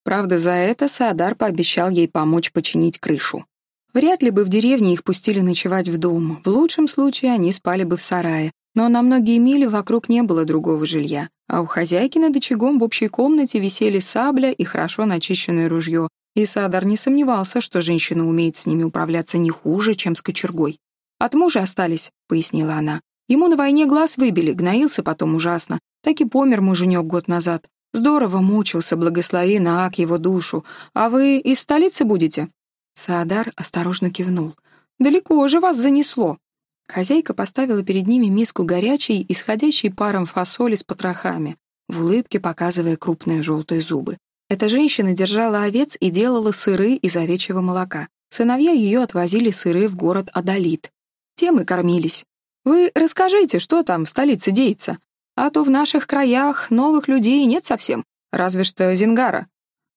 Правда, за это Саадар пообещал ей помочь починить крышу. Вряд ли бы в деревне их пустили ночевать в дом. В лучшем случае они спали бы в сарае. Но на многие мили вокруг не было другого жилья, а у хозяйки над очагом в общей комнате висели сабля и хорошо начищенное ружье, и Садар не сомневался, что женщина умеет с ними управляться не хуже, чем с кочергой. «От мужа остались», — пояснила она. «Ему на войне глаз выбили, гноился потом ужасно, так и помер муженек год назад. Здорово мучился, благослови Наак его душу. А вы из столицы будете?» Саадар осторожно кивнул. «Далеко же вас занесло». Хозяйка поставила перед ними миску горячей, исходящей паром фасоли с потрохами, в улыбке показывая крупные желтые зубы. Эта женщина держала овец и делала сыры из овечьего молока. Сыновья ее отвозили сыры в город Адалит. Тем и кормились. «Вы расскажите, что там в столице деется?» А то в наших краях новых людей нет совсем, разве что Зингара.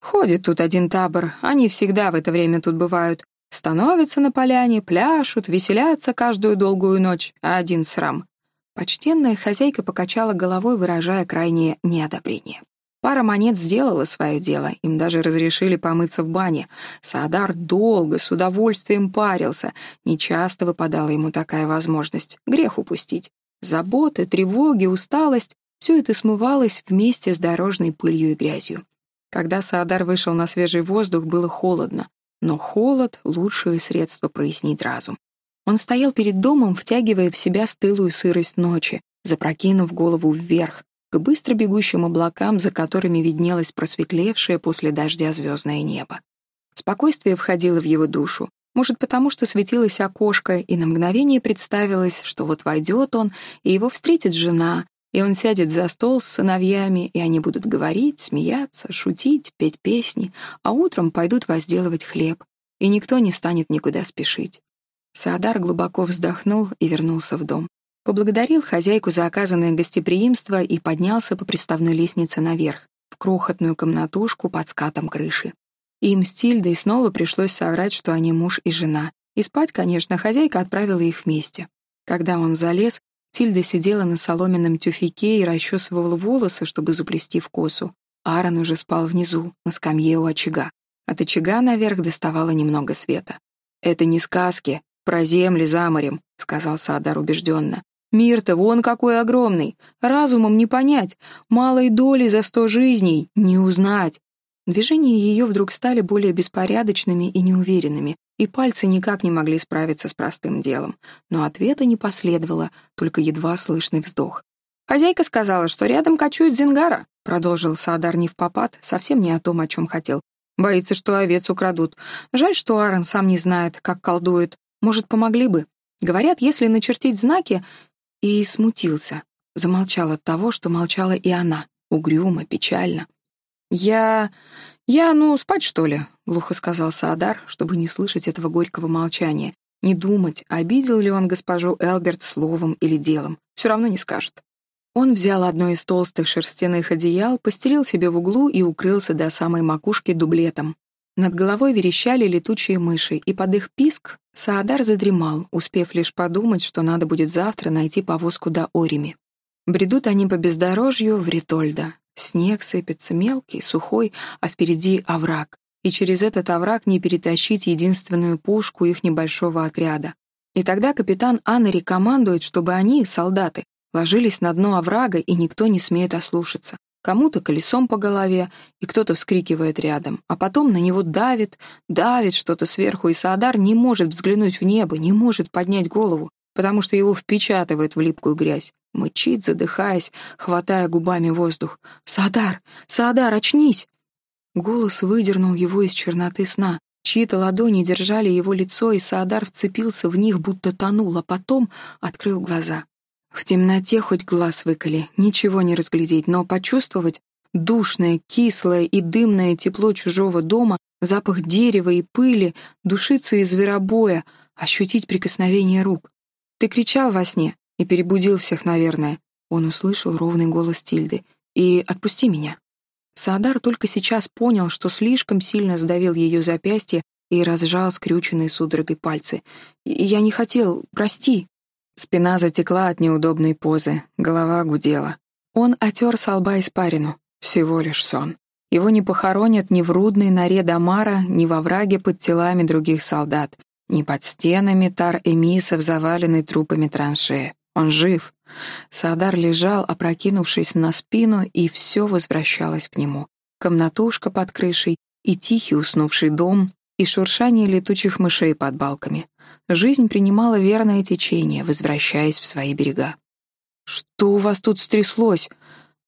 Ходит тут один табор, они всегда в это время тут бывают. Становятся на поляне, пляшут, веселятся каждую долгую ночь, а один срам. Почтенная хозяйка покачала головой, выражая крайнее неодобрение. Пара монет сделала свое дело, им даже разрешили помыться в бане. Саадар долго, с удовольствием парился, нечасто выпадала ему такая возможность, грех упустить. Заботы, тревоги, усталость — все это смывалось вместе с дорожной пылью и грязью. Когда Саадар вышел на свежий воздух, было холодно, но холод — лучшее средство прояснить разум. Он стоял перед домом, втягивая в себя стылую сырость ночи, запрокинув голову вверх, к быстро бегущим облакам, за которыми виднелось просветлевшее после дождя звездное небо. Спокойствие входило в его душу, может, потому что светилось окошко, и на мгновение представилось, что вот войдет он, и его встретит жена, и он сядет за стол с сыновьями, и они будут говорить, смеяться, шутить, петь песни, а утром пойдут возделывать хлеб, и никто не станет никуда спешить. Саадар глубоко вздохнул и вернулся в дом. Поблагодарил хозяйку за оказанное гостеприимство и поднялся по приставной лестнице наверх, в крохотную комнатушку под скатом крыши. Им с Тильдой снова пришлось соврать, что они муж и жена. И спать, конечно, хозяйка отправила их вместе. Когда он залез, Тильда сидела на соломенном тюфике и расчесывала волосы, чтобы заплести в косу. Аарон уже спал внизу, на скамье у очага. От очага наверх доставало немного света. «Это не сказки, про земли за морем», — сказал Саадар убежденно. «Мир-то вон какой огромный, разумом не понять, малой доли за сто жизней не узнать. Движения ее вдруг стали более беспорядочными и неуверенными, и пальцы никак не могли справиться с простым делом. Но ответа не последовало, только едва слышный вздох. «Хозяйка сказала, что рядом кочует Зингара», — продолжил Саадар не совсем не о том, о чем хотел. «Боится, что овец украдут. Жаль, что Аарон сам не знает, как колдует. Может, помогли бы? Говорят, если начертить знаки...» И смутился, замолчал от того, что молчала и она. угрюмо, печально. «Я... я, ну, спать, что ли?» — глухо сказал Саадар, чтобы не слышать этого горького молчания. Не думать, обидел ли он госпожу Элберт словом или делом. Все равно не скажет. Он взял одно из толстых шерстяных одеял, постелил себе в углу и укрылся до самой макушки дублетом. Над головой верещали летучие мыши, и под их писк Саадар задремал, успев лишь подумать, что надо будет завтра найти повозку до Орими. Бредут они по бездорожью в Ритольда. Снег сыпется мелкий, сухой, а впереди овраг. И через этот овраг не перетащить единственную пушку их небольшого отряда. И тогда капитан Аннери командует, чтобы они, солдаты, ложились на дно оврага, и никто не смеет ослушаться. Кому-то колесом по голове, и кто-то вскрикивает рядом, а потом на него давит, давит что-то сверху, и Саадар не может взглянуть в небо, не может поднять голову, потому что его впечатывает в липкую грязь. Мычит, задыхаясь, хватая губами воздух. «Саадар! Саадар, очнись!» Голос выдернул его из черноты сна. Чьи-то ладони держали его лицо, и Саадар вцепился в них, будто тонул, а потом открыл глаза. В темноте хоть глаз выколи, ничего не разглядеть, но почувствовать душное, кислое и дымное тепло чужого дома, запах дерева и пыли, душиться из зверобоя, ощутить прикосновение рук. «Ты кричал во сне и перебудил всех, наверное». Он услышал ровный голос Тильды. «И отпусти меня». Саадар только сейчас понял, что слишком сильно сдавил ее запястье и разжал скрюченные судорогой пальцы. «Я не хотел, прости». Спина затекла от неудобной позы, голова гудела. Он отер с лба испарину. Всего лишь сон. Его не похоронят ни в рудной норе Дамара, ни во враге под телами других солдат, ни под стенами тар-эмисов, заваленной трупами траншеи. Он жив. Садар лежал, опрокинувшись на спину, и все возвращалось к нему. Комнатушка под крышей, и тихий уснувший дом, и шуршание летучих мышей под балками. Жизнь принимала верное течение, возвращаясь в свои берега. «Что у вас тут стряслось?»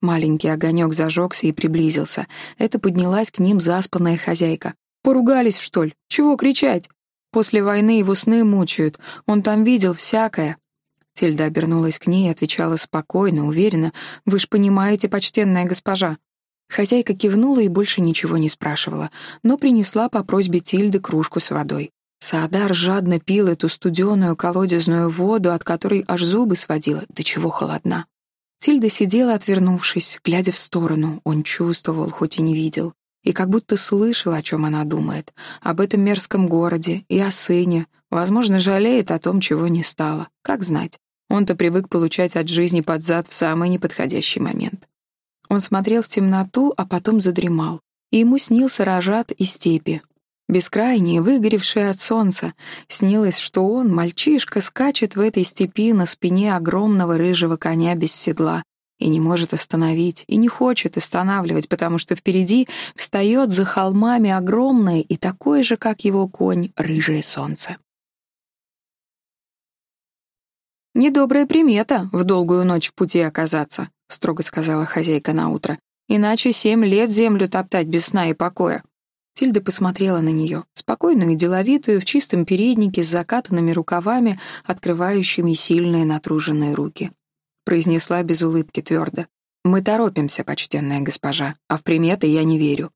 Маленький огонек зажегся и приблизился. Это поднялась к ним заспанная хозяйка. «Поругались, что ли? Чего кричать?» После войны его сны мучают. Он там видел всякое. Тильда обернулась к ней и отвечала спокойно, уверенно. «Вы ж понимаете, почтенная госпожа». Хозяйка кивнула и больше ничего не спрашивала, но принесла по просьбе Тильды кружку с водой. Саадар жадно пил эту студеную колодезную воду, от которой аж зубы сводила, до чего холодна. Тильда сидела, отвернувшись, глядя в сторону. Он чувствовал, хоть и не видел. И как будто слышал, о чем она думает. Об этом мерзком городе и о сыне. Возможно, жалеет о том, чего не стало. Как знать. Он-то привык получать от жизни под зад в самый неподходящий момент. Он смотрел в темноту, а потом задремал. И ему снился рожат и степи. Бескрайние, выгоревшие от солнца. Снилось, что он, мальчишка, скачет в этой степи на спине огромного рыжего коня без седла и не может остановить, и не хочет останавливать, потому что впереди встает за холмами огромное и такое же, как его конь, рыжее солнце. «Недобрая примета в долгую ночь в пути оказаться», — строго сказала хозяйка на утро. «Иначе семь лет землю топтать без сна и покоя». Тильда посмотрела на нее, спокойную и деловитую, в чистом переднике с закатанными рукавами, открывающими сильные натруженные руки. Произнесла без улыбки твердо. «Мы торопимся, почтенная госпожа, а в приметы я не верю».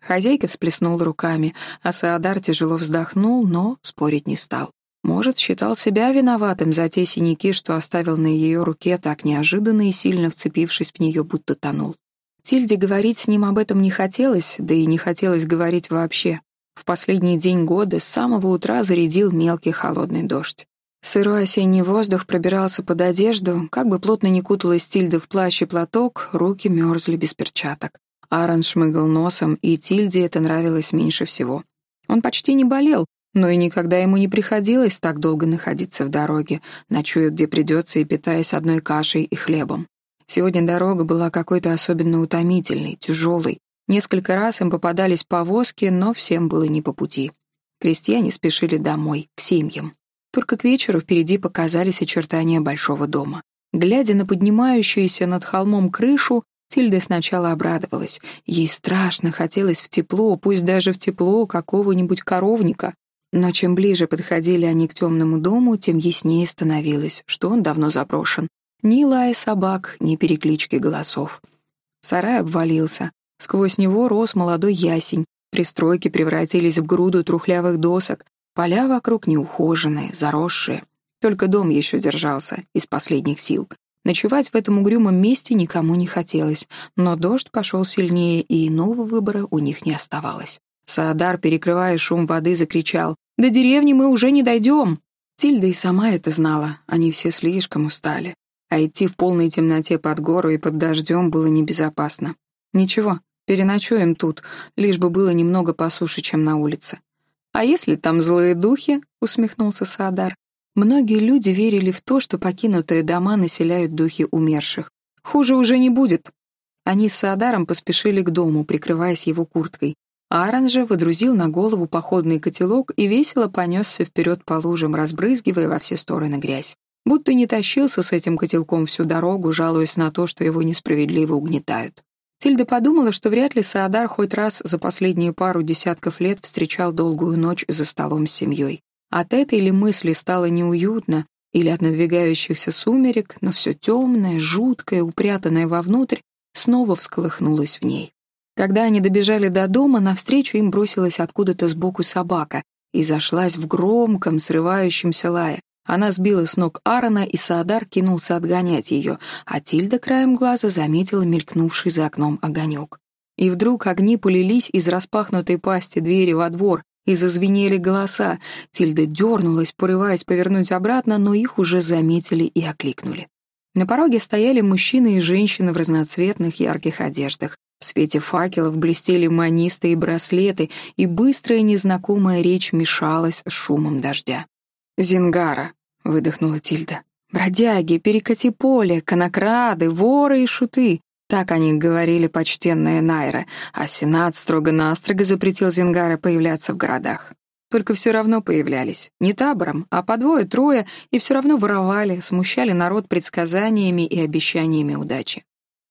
Хозяйка всплеснула руками, а Саадар тяжело вздохнул, но спорить не стал. Может, считал себя виноватым за те синяки, что оставил на ее руке, так неожиданно и сильно вцепившись в нее, будто тонул. Тильде говорить с ним об этом не хотелось, да и не хотелось говорить вообще. В последний день года с самого утра зарядил мелкий холодный дождь. Сырой осенний воздух пробирался под одежду, как бы плотно не куталась Тильда в плащ и платок, руки мерзли без перчаток. Аарон шмыгал носом, и Тильде это нравилось меньше всего. Он почти не болел, но и никогда ему не приходилось так долго находиться в дороге, ночуя где придется и питаясь одной кашей и хлебом. Сегодня дорога была какой-то особенно утомительной, тяжелой. Несколько раз им попадались повозки, но всем было не по пути. Крестьяне спешили домой, к семьям. Только к вечеру впереди показались очертания большого дома. Глядя на поднимающуюся над холмом крышу, Тильда сначала обрадовалась. Ей страшно хотелось в тепло, пусть даже в тепло какого-нибудь коровника, но чем ближе подходили они к темному дому, тем яснее становилось, что он давно заброшен. Ни лая собак, ни переклички голосов. Сарай обвалился. Сквозь него рос молодой ясень. Пристройки превратились в груду трухлявых досок. Поля вокруг неухоженные, заросшие. Только дом еще держался, из последних сил. Ночевать в этом угрюмом месте никому не хотелось, но дождь пошел сильнее, и иного выбора у них не оставалось. Саадар, перекрывая шум воды, закричал «До деревни мы уже не дойдем!» Тильда и сама это знала, они все слишком устали. А идти в полной темноте под гору и под дождем было небезопасно. Ничего, переночуем тут, лишь бы было немного посуше, чем на улице. «А если там злые духи?» — усмехнулся Саадар. Многие люди верили в то, что покинутые дома населяют духи умерших. Хуже уже не будет. Они с Саадаром поспешили к дому, прикрываясь его курткой. Аарон же выдрузил на голову походный котелок и весело понесся вперед по лужам, разбрызгивая во все стороны грязь. Будто не тащился с этим котелком всю дорогу, жалуясь на то, что его несправедливо угнетают. Тильда подумала, что вряд ли Саадар хоть раз за последние пару десятков лет встречал долгую ночь за столом с семьей. От этой ли мысли стало неуютно, или от надвигающихся сумерек, но все темное, жуткое, упрятанное вовнутрь, снова всколыхнулось в ней. Когда они добежали до дома, навстречу им бросилась откуда-то сбоку собака и зашлась в громком, срывающемся лае. Она сбила с ног Аарона, и Саадар кинулся отгонять ее, а Тильда краем глаза заметила мелькнувший за окном огонек. И вдруг огни полились из распахнутой пасти двери во двор, и зазвенели голоса. Тильда дернулась, порываясь повернуть обратно, но их уже заметили и окликнули. На пороге стояли мужчины и женщины в разноцветных ярких одеждах. В свете факелов блестели манисты и браслеты, и быстрая незнакомая речь мешалась с шумом дождя. «Зингара», — выдохнула Тильда. «Бродяги, перекати поле, конокрады, воры и шуты. Так они говорили почтенные Найра, а Сенат строго-настрого запретил Зингара появляться в городах. Только все равно появлялись. Не табором, а по двое-трое, и все равно воровали, смущали народ предсказаниями и обещаниями удачи.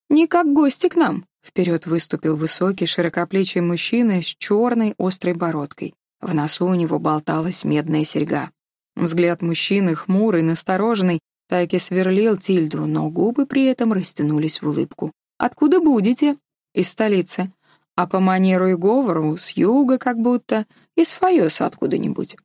«Не как гости к нам», — вперед выступил высокий, широкоплечий мужчина с черной острой бородкой. В носу у него болталась медная серьга. Взгляд мужчины, хмурый, настороженный, и сверлил Тильду, но губы при этом растянулись в улыбку. Откуда будете? Из столицы. А по манеру и говору, с юга как будто, из Файоса откуда-нибудь.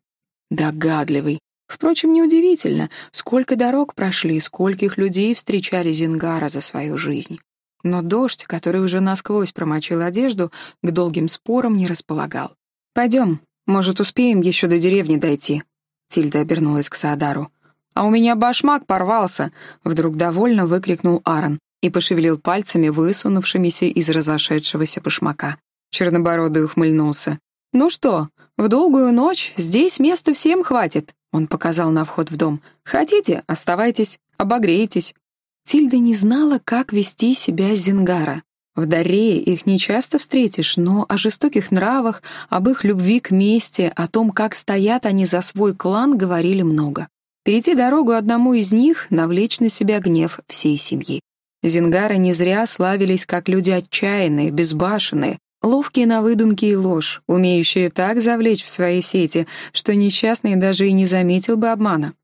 Догадливый. Впрочем, неудивительно, сколько дорог прошли, скольких людей встречали Зингара за свою жизнь. Но дождь, который уже насквозь промочил одежду, к долгим спорам не располагал. «Пойдем, может, успеем еще до деревни дойти?» Тильда обернулась к Саадару. «А у меня башмак порвался!» — вдруг довольно выкрикнул Аарон и пошевелил пальцами, высунувшимися из разошедшегося башмака. Чернобородый ухмыльнулся. «Ну что, в долгую ночь здесь места всем хватит», — он показал на вход в дом. «Хотите, оставайтесь, обогрейтесь». Тильда не знала, как вести себя с Зингара. В Дарее их не часто встретишь, но о жестоких нравах, об их любви к мести, о том, как стоят они за свой клан, говорили много. Перейти дорогу одному из них — навлечь на себя гнев всей семьи. Зингары не зря славились как люди отчаянные, безбашенные, ловкие на выдумки и ложь, умеющие так завлечь в свои сети, что несчастный даже и не заметил бы обмана.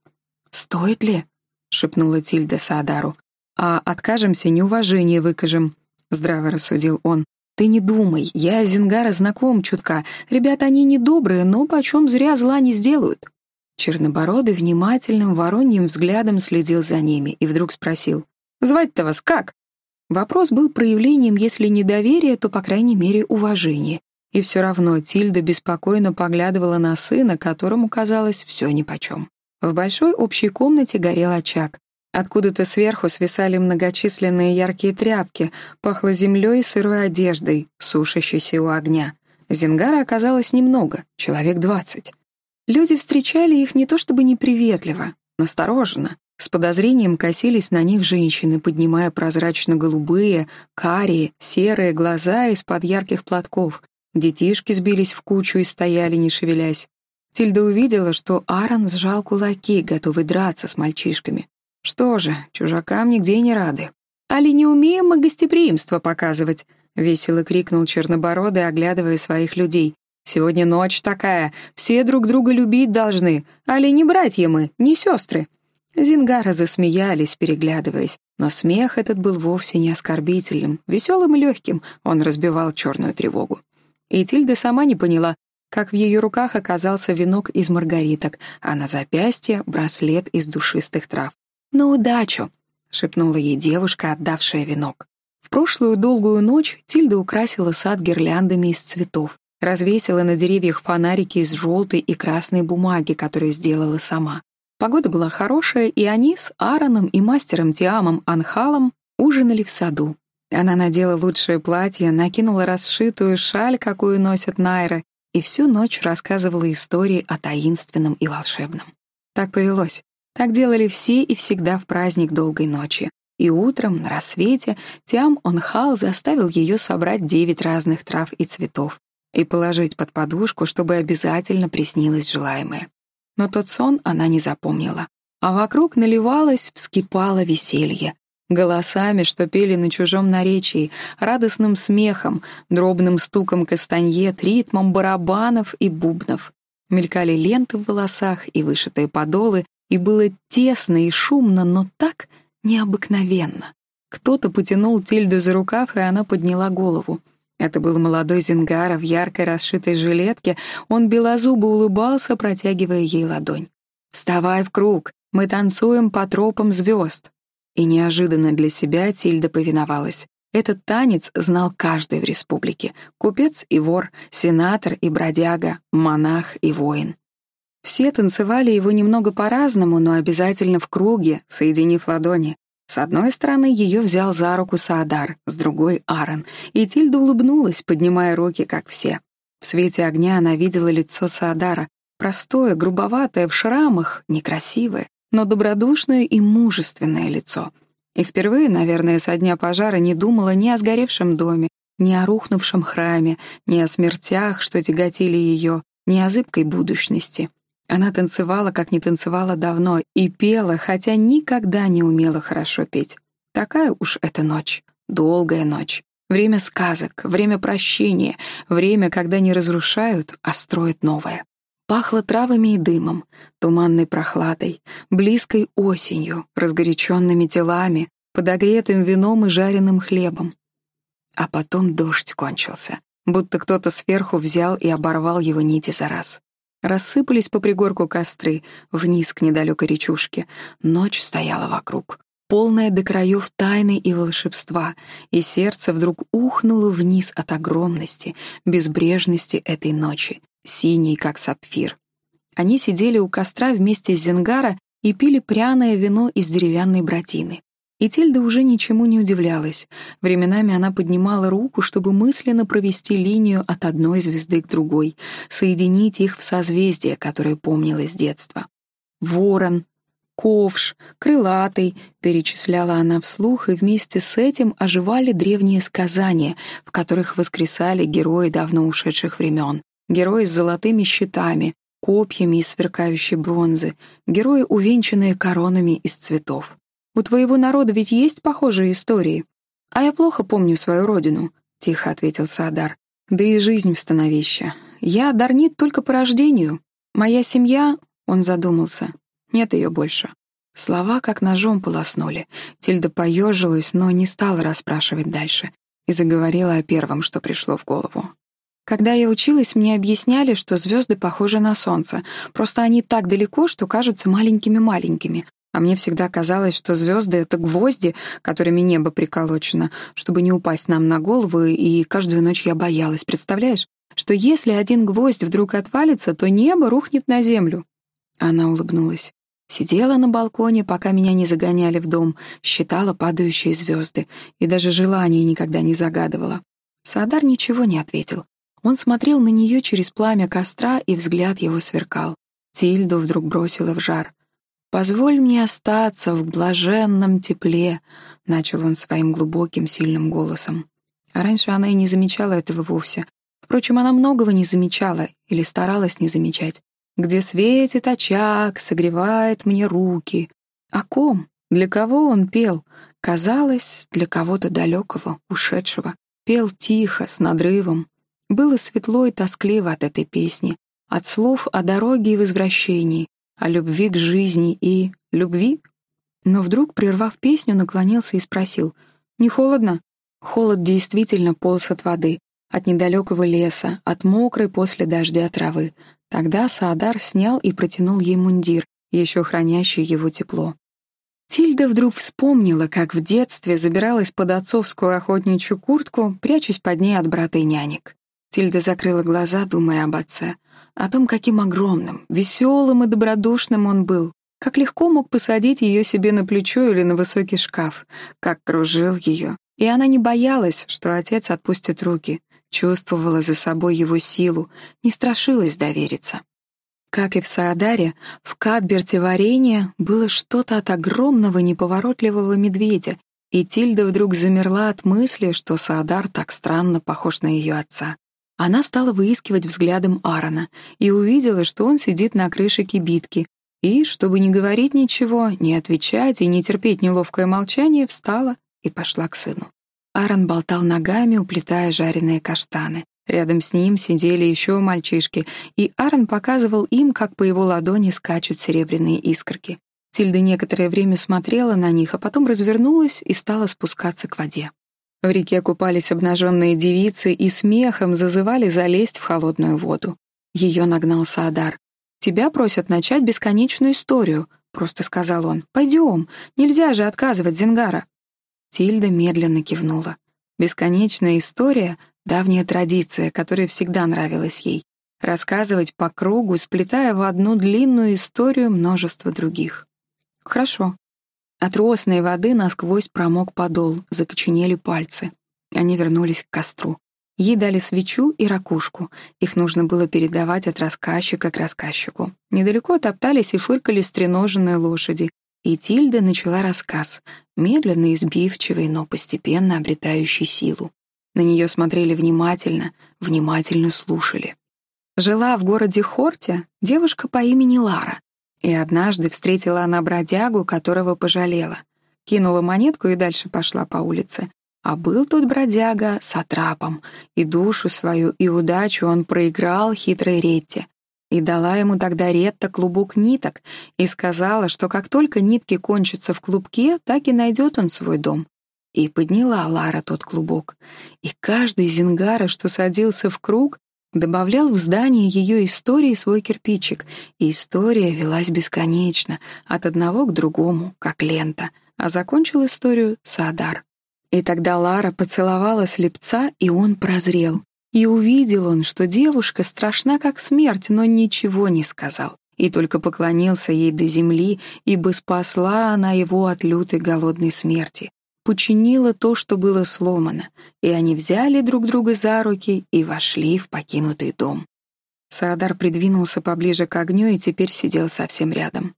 «Стоит ли?» — шепнула Тильда Саадару. «А откажемся, неуважение выкажем», — здраво рассудил он. «Ты не думай, я Зингара знаком чутка. Ребята, они недобрые, но почем зря зла не сделают». Чернобородый внимательным вороньим взглядом следил за ними и вдруг спросил. Звать-то вас как?» Вопрос был проявлением, если не доверия, то, по крайней мере, уважения. И все равно Тильда беспокойно поглядывала на сына, которому казалось все нипочем. В большой общей комнате горел очаг. Откуда-то сверху свисали многочисленные яркие тряпки, пахло землей и сырой одеждой, сушащейся у огня. Зингара оказалось немного, человек двадцать. Люди встречали их не то чтобы неприветливо, настороженно. С подозрением косились на них женщины, поднимая прозрачно-голубые, карие, серые глаза из-под ярких платков. Детишки сбились в кучу и стояли, не шевелясь. Тильда увидела, что Аарон сжал кулаки, готовый драться с мальчишками. Что же, чужакам нигде не рады. «Али не умеем мы гостеприимство показывать?» — весело крикнул Чернобородый, оглядывая своих людей. «Сегодня ночь такая, все друг друга любить должны. Али не братья мы, не сестры. Зингара засмеялись, переглядываясь, но смех этот был вовсе не оскорбительным, веселым и легким, он разбивал черную тревогу. И Тильда сама не поняла, как в ее руках оказался венок из маргариток, а на запястье — браслет из душистых трав. «На удачу!» — шепнула ей девушка, отдавшая венок. В прошлую долгую ночь Тильда украсила сад гирляндами из цветов, развесила на деревьях фонарики из желтой и красной бумаги, которые сделала сама. Погода была хорошая, и они с Аароном и мастером Тиамом Анхалом ужинали в саду. Она надела лучшее платье, накинула расшитую шаль, какую носят Найры, и всю ночь рассказывала истории о таинственном и волшебном. Так повелось. Так делали все и всегда в праздник долгой ночи. И утром, на рассвете, Тиам Онхал заставил ее собрать девять разных трав и цветов и положить под подушку, чтобы обязательно приснилось желаемое но тот сон она не запомнила. А вокруг наливалось, вскипало веселье. Голосами, что пели на чужом наречии, радостным смехом, дробным стуком кастаньет, ритмом барабанов и бубнов. Мелькали ленты в волосах и вышитые подолы, и было тесно и шумно, но так необыкновенно. Кто-то потянул Тильду за рукав, и она подняла голову. Это был молодой Зингара в яркой расшитой жилетке. Он белозубо улыбался, протягивая ей ладонь. «Вставай в круг, мы танцуем по тропам звезд». И неожиданно для себя Тильда повиновалась. Этот танец знал каждый в республике. Купец и вор, сенатор и бродяга, монах и воин. Все танцевали его немного по-разному, но обязательно в круге, соединив ладони. С одной стороны ее взял за руку Саадар, с другой — Аарон, и Тильда улыбнулась, поднимая руки, как все. В свете огня она видела лицо Саадара, простое, грубоватое, в шрамах, некрасивое, но добродушное и мужественное лицо. И впервые, наверное, со дня пожара не думала ни о сгоревшем доме, ни о рухнувшем храме, ни о смертях, что тяготили ее, ни о зыбкой будущности. Она танцевала, как не танцевала давно, и пела, хотя никогда не умела хорошо петь. Такая уж эта ночь, долгая ночь. Время сказок, время прощения, время, когда не разрушают, а строят новое. Пахло травами и дымом, туманной прохладой, близкой осенью, разгоряченными телами, подогретым вином и жареным хлебом. А потом дождь кончился, будто кто-то сверху взял и оборвал его нити за раз. Рассыпались по пригорку костры, вниз к недалекой речушке. Ночь стояла вокруг, полная до краев тайны и волшебства, и сердце вдруг ухнуло вниз от огромности, безбрежности этой ночи, синей, как сапфир. Они сидели у костра вместе с Зингара и пили пряное вино из деревянной братины. И Тильда уже ничему не удивлялась. Временами она поднимала руку, чтобы мысленно провести линию от одной звезды к другой, соединить их в созвездие, которое помнила с детства. «Ворон», «Ковш», «Крылатый», — перечисляла она вслух, и вместе с этим оживали древние сказания, в которых воскресали герои давно ушедших времен. Герои с золотыми щитами, копьями из сверкающей бронзы, герои, увенчанные коронами из цветов. У твоего народа ведь есть похожие истории. А я плохо помню свою родину, тихо ответил Саадар. Да и жизнь в становище. Я дарнит только по рождению. Моя семья, он задумался, нет ее больше. Слова как ножом полоснули. Тильда поежилась, но не стала расспрашивать дальше и заговорила о первом, что пришло в голову. Когда я училась, мне объясняли, что звезды похожи на солнце, просто они так далеко, что кажутся маленькими-маленькими, а мне всегда казалось, что звезды — это гвозди, которыми небо приколочено, чтобы не упасть нам на головы, и каждую ночь я боялась, представляешь? Что если один гвоздь вдруг отвалится, то небо рухнет на землю. Она улыбнулась. Сидела на балконе, пока меня не загоняли в дом, считала падающие звезды и даже желания никогда не загадывала. Садар ничего не ответил. Он смотрел на нее через пламя костра, и взгляд его сверкал. Тильду вдруг бросила в жар. «Позволь мне остаться в блаженном тепле», — начал он своим глубоким, сильным голосом. А раньше она и не замечала этого вовсе. Впрочем, она многого не замечала или старалась не замечать. «Где светит очаг, согревает мне руки». О ком? Для кого он пел? Казалось, для кого-то далекого, ушедшего. Пел тихо, с надрывом. Было светло и тоскливо от этой песни, от слов о дороге и возвращении, о любви к жизни и любви Но вдруг, прервав песню, наклонился и спросил, «Не холодно?» Холод действительно полз от воды, от недалекого леса, от мокрой после дождя травы. Тогда Саадар снял и протянул ей мундир, еще хранящий его тепло. Тильда вдруг вспомнила, как в детстве забиралась под отцовскую охотничью куртку, прячась под ней от брата и нянек. Тильда закрыла глаза, думая об отце, о том, каким огромным, веселым и добродушным он был, как легко мог посадить ее себе на плечо или на высокий шкаф, как кружил ее. И она не боялась, что отец отпустит руки, чувствовала за собой его силу, не страшилась довериться. Как и в Саадаре, в Кадберте варенье было что-то от огромного неповоротливого медведя, и Тильда вдруг замерла от мысли, что Саадар так странно похож на ее отца. Она стала выискивать взглядом Аарона и увидела, что он сидит на крыше кибитки, и, чтобы не говорить ничего, не отвечать и не терпеть неловкое молчание, встала и пошла к сыну. Аарон болтал ногами, уплетая жареные каштаны. Рядом с ним сидели еще мальчишки, и Аарон показывал им, как по его ладони скачут серебряные искорки. Тильда некоторое время смотрела на них, а потом развернулась и стала спускаться к воде. В реке купались обнаженные девицы и смехом зазывали залезть в холодную воду. Ее нагнал Саадар. «Тебя просят начать бесконечную историю», — просто сказал он. «Пойдем, нельзя же отказывать Зингара». Тильда медленно кивнула. Бесконечная история Давняя традиция, которая всегда нравилась ей. Рассказывать по кругу, сплетая в одну длинную историю множество других. Хорошо. От росной воды насквозь промок подол, закоченели пальцы. Они вернулись к костру. Ей дали свечу и ракушку. Их нужно было передавать от рассказчика к рассказчику. Недалеко топтались и фыркали стреноженные лошади. И Тильда начала рассказ, медленно избивчивый, но постепенно обретающий силу. На нее смотрели внимательно, внимательно слушали. Жила в городе Хорте девушка по имени Лара, и однажды встретила она бродягу, которого пожалела. Кинула монетку и дальше пошла по улице. А был тот бродяга с атрапом, и душу свою, и удачу он проиграл хитрой Ретте. И дала ему тогда Ретта клубок ниток, и сказала, что как только нитки кончатся в клубке, так и найдет он свой дом. И подняла Лара тот клубок. И каждый зингара, что садился в круг, добавлял в здание ее истории свой кирпичик, и история велась бесконечно, от одного к другому, как лента, а закончил историю Саадар. И тогда Лара поцеловала слепца, и он прозрел. И увидел он, что девушка страшна, как смерть, но ничего не сказал. И только поклонился ей до земли, ибо спасла она его от лютой голодной смерти починила то, что было сломано, и они взяли друг друга за руки и вошли в покинутый дом. Саадар придвинулся поближе к огню и теперь сидел совсем рядом.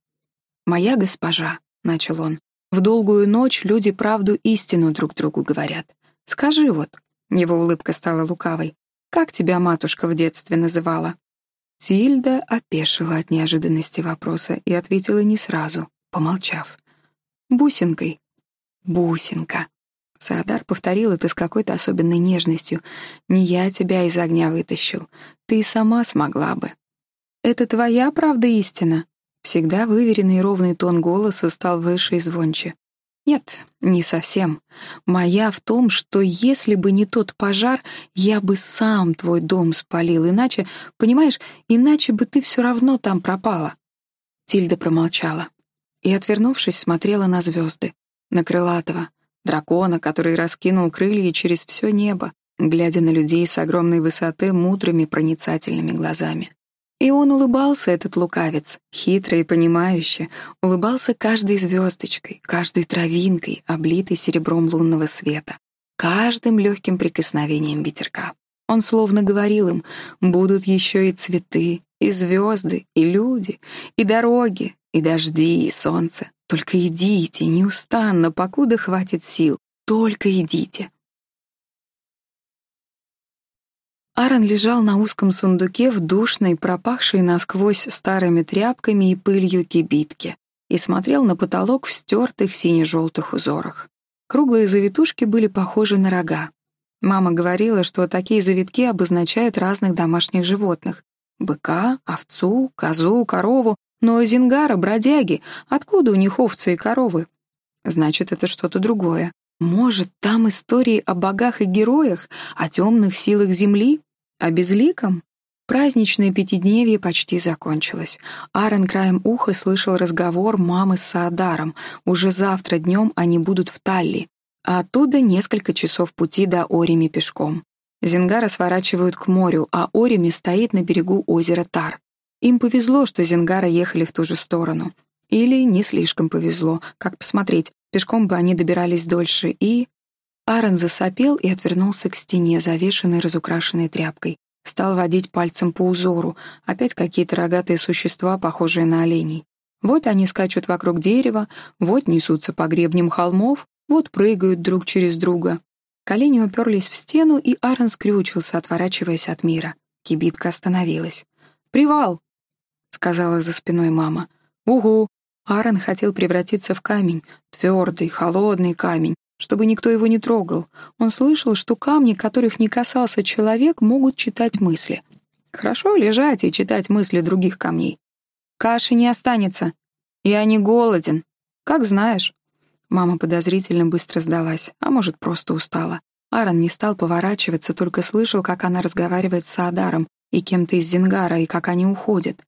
«Моя госпожа», — начал он, — «в долгую ночь люди правду истину друг другу говорят. Скажи вот», — его улыбка стала лукавой, «как тебя матушка в детстве называла?» Тильда опешила от неожиданности вопроса и ответила не сразу, помолчав. «Бусинкой», «Бусинка». Саадар повторил это с какой-то особенной нежностью. «Не я тебя из огня вытащил. Ты сама смогла бы». «Это твоя правда истина?» Всегда выверенный ровный тон голоса стал выше и звонче. «Нет, не совсем. Моя в том, что если бы не тот пожар, я бы сам твой дом спалил, иначе, понимаешь, иначе бы ты все равно там пропала». Тильда промолчала и, отвернувшись, смотрела на звезды на крылатого, дракона, который раскинул крылья через все небо, глядя на людей с огромной высоты мудрыми проницательными глазами. И он улыбался, этот лукавец, хитро и понимающе, улыбался каждой звездочкой, каждой травинкой, облитой серебром лунного света, каждым легким прикосновением ветерка. Он словно говорил им, будут еще и цветы, и звезды, и люди, и дороги, и дожди, и солнце. Только идите, неустанно, покуда хватит сил. Только идите. Аарон лежал на узком сундуке в душной, пропахшей насквозь старыми тряпками и пылью кибитке и смотрел на потолок в стертых сине-желтых узорах. Круглые завитушки были похожи на рога. Мама говорила, что такие завитки обозначают разных домашних животных — быка, овцу, козу, корову, Но Зингара — бродяги. Откуда у них овцы и коровы? Значит, это что-то другое. Может, там истории о богах и героях, о темных силах земли, о безликом? Праздничное пятидневье почти закончилось. Аарон краем уха слышал разговор мамы с Саадаром. Уже завтра днем они будут в Талли, а оттуда несколько часов пути до Орими пешком. Зингара сворачивают к морю, а Орими стоит на берегу озера Тар. Им повезло, что Зингара ехали в ту же сторону. Или не слишком повезло, как посмотреть, пешком бы они добирались дольше, и... Аарон засопел и отвернулся к стене, завешенной разукрашенной тряпкой. Стал водить пальцем по узору, опять какие-то рогатые существа, похожие на оленей. Вот они скачут вокруг дерева, вот несутся по гребням холмов, вот прыгают друг через друга. Колени уперлись в стену, и Аарон скрючился, отворачиваясь от мира. Кибитка остановилась. «Привал!» — сказала за спиной мама. «Угу!» Аарон хотел превратиться в камень, твердый, холодный камень, чтобы никто его не трогал. Он слышал, что камни, которых не касался человек, могут читать мысли. Хорошо лежать и читать мысли других камней. Каши не останется. Я не голоден. Как знаешь. Мама подозрительно быстро сдалась, а может, просто устала. Аарон не стал поворачиваться, только слышал, как она разговаривает с Адаром и кем-то из Зингара, и как они уходят.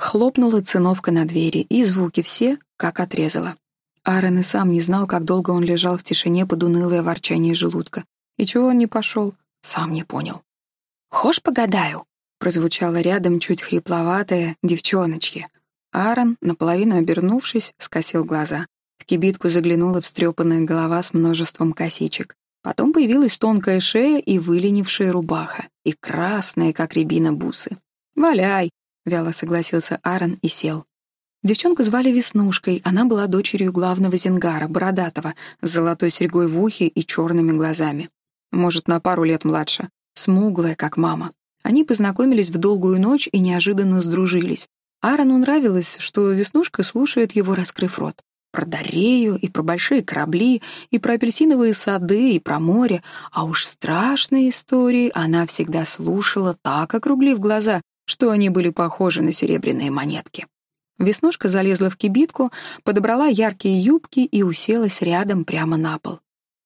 Хлопнула циновка на двери, и звуки все, как отрезала. Аарон и сам не знал, как долго он лежал в тишине под унылое ворчание желудка. И чего он не пошел, сам не понял. «Хошь погадаю?» прозвучало рядом чуть хрипловатое «девчоночки». Аарон, наполовину обернувшись, скосил глаза. В кибитку заглянула встрепанная голова с множеством косичек. Потом появилась тонкая шея и выленившая рубаха, и красные, как рябина, бусы. «Валяй!» — вяло согласился Аарон и сел. Девчонку звали Веснушкой, она была дочерью главного зингара, бородатого, с золотой серьгой в ухе и черными глазами. Может, на пару лет младше, смуглая, как мама. Они познакомились в долгую ночь и неожиданно сдружились. Аарону нравилось, что Веснушка слушает его, раскрыв рот. Про Дарею, и про большие корабли, и про апельсиновые сады, и про море. А уж страшные истории она всегда слушала, так округлив глаза, что они были похожи на серебряные монетки. Веснушка залезла в кибитку, подобрала яркие юбки и уселась рядом прямо на пол.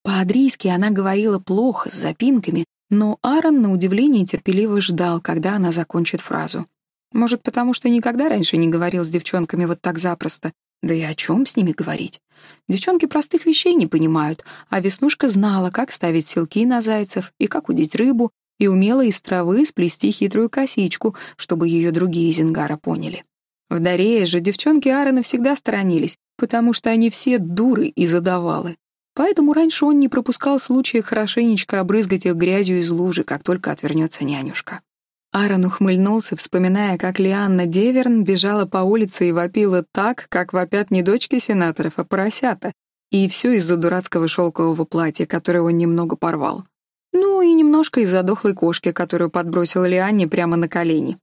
По-адрийски она говорила плохо, с запинками, но Аарон, на удивление, терпеливо ждал, когда она закончит фразу. Может, потому что никогда раньше не говорил с девчонками вот так запросто. Да и о чем с ними говорить? Девчонки простых вещей не понимают, а Веснушка знала, как ставить селки на зайцев и как удить рыбу, и умела из травы сплести хитрую косичку, чтобы ее другие Зингара поняли. В Дарее же девчонки Аарона всегда сторонились, потому что они все дуры и задавалы. Поэтому раньше он не пропускал случая хорошенечко обрызгать их грязью из лужи, как только отвернется нянюшка. Аарон ухмыльнулся, вспоминая, как Лианна Деверн бежала по улице и вопила так, как вопят не дочки сенаторов, а поросята. И все из-за дурацкого шелкового платья, которое он немного порвал. Ну и немножко из-за дохлой кошки, которую подбросила Лианне прямо на колени.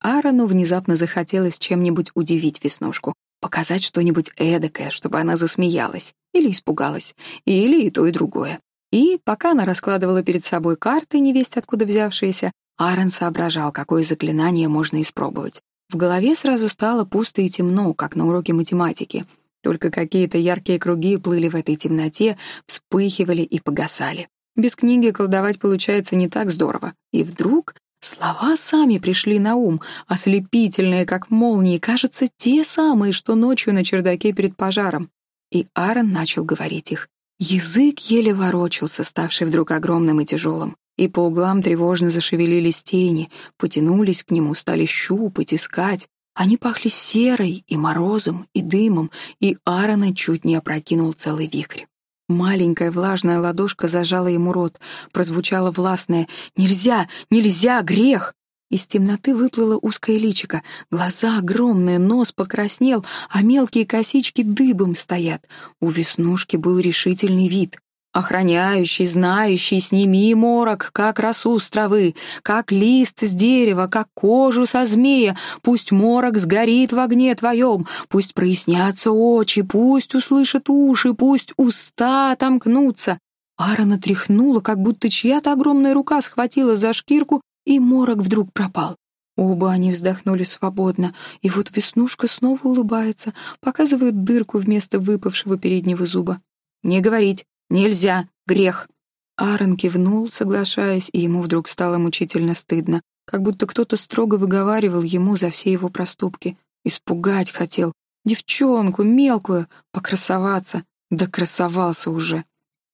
Аарону внезапно захотелось чем-нибудь удивить Веснушку, показать что-нибудь эдакое, чтобы она засмеялась или испугалась, или и то, и другое. И пока она раскладывала перед собой карты, невесть откуда взявшиеся, Аарон соображал, какое заклинание можно испробовать. В голове сразу стало пусто и темно, как на уроке математики. Только какие-то яркие круги плыли в этой темноте, вспыхивали и погасали. Без книги колдовать получается не так здорово. И вдруг Слова сами пришли на ум, ослепительные, как молнии, кажется, те самые, что ночью на чердаке перед пожаром. И Аарон начал говорить их. Язык еле ворочался, ставший вдруг огромным и тяжелым, и по углам тревожно зашевелились тени, потянулись к нему, стали щупать, искать. Они пахли серой и морозом, и дымом, и Аарона чуть не опрокинул целый вихрь. Маленькая влажная ладошка зажала ему рот. Прозвучало властное «Нельзя! Нельзя! Грех!» Из темноты выплыло узкое личико. Глаза огромные, нос покраснел, а мелкие косички дыбом стоят. У Веснушки был решительный вид. Охраняющий, знающий, сними морок, как росу с травы, как лист с дерева, как кожу со змея. Пусть морок сгорит в огне твоем, пусть прояснятся очи, пусть услышат уши, пусть уста отомкнутся. Аарона тряхнула, как будто чья-то огромная рука схватила за шкирку, и морок вдруг пропал. Оба они вздохнули свободно, и вот Веснушка снова улыбается, показывает дырку вместо выпавшего переднего зуба. «Не говорить! Нельзя! Грех!» Аарон кивнул, соглашаясь, и ему вдруг стало мучительно стыдно, как будто кто-то строго выговаривал ему за все его проступки. Испугать хотел. Девчонку, мелкую, покрасоваться. Да красовался уже.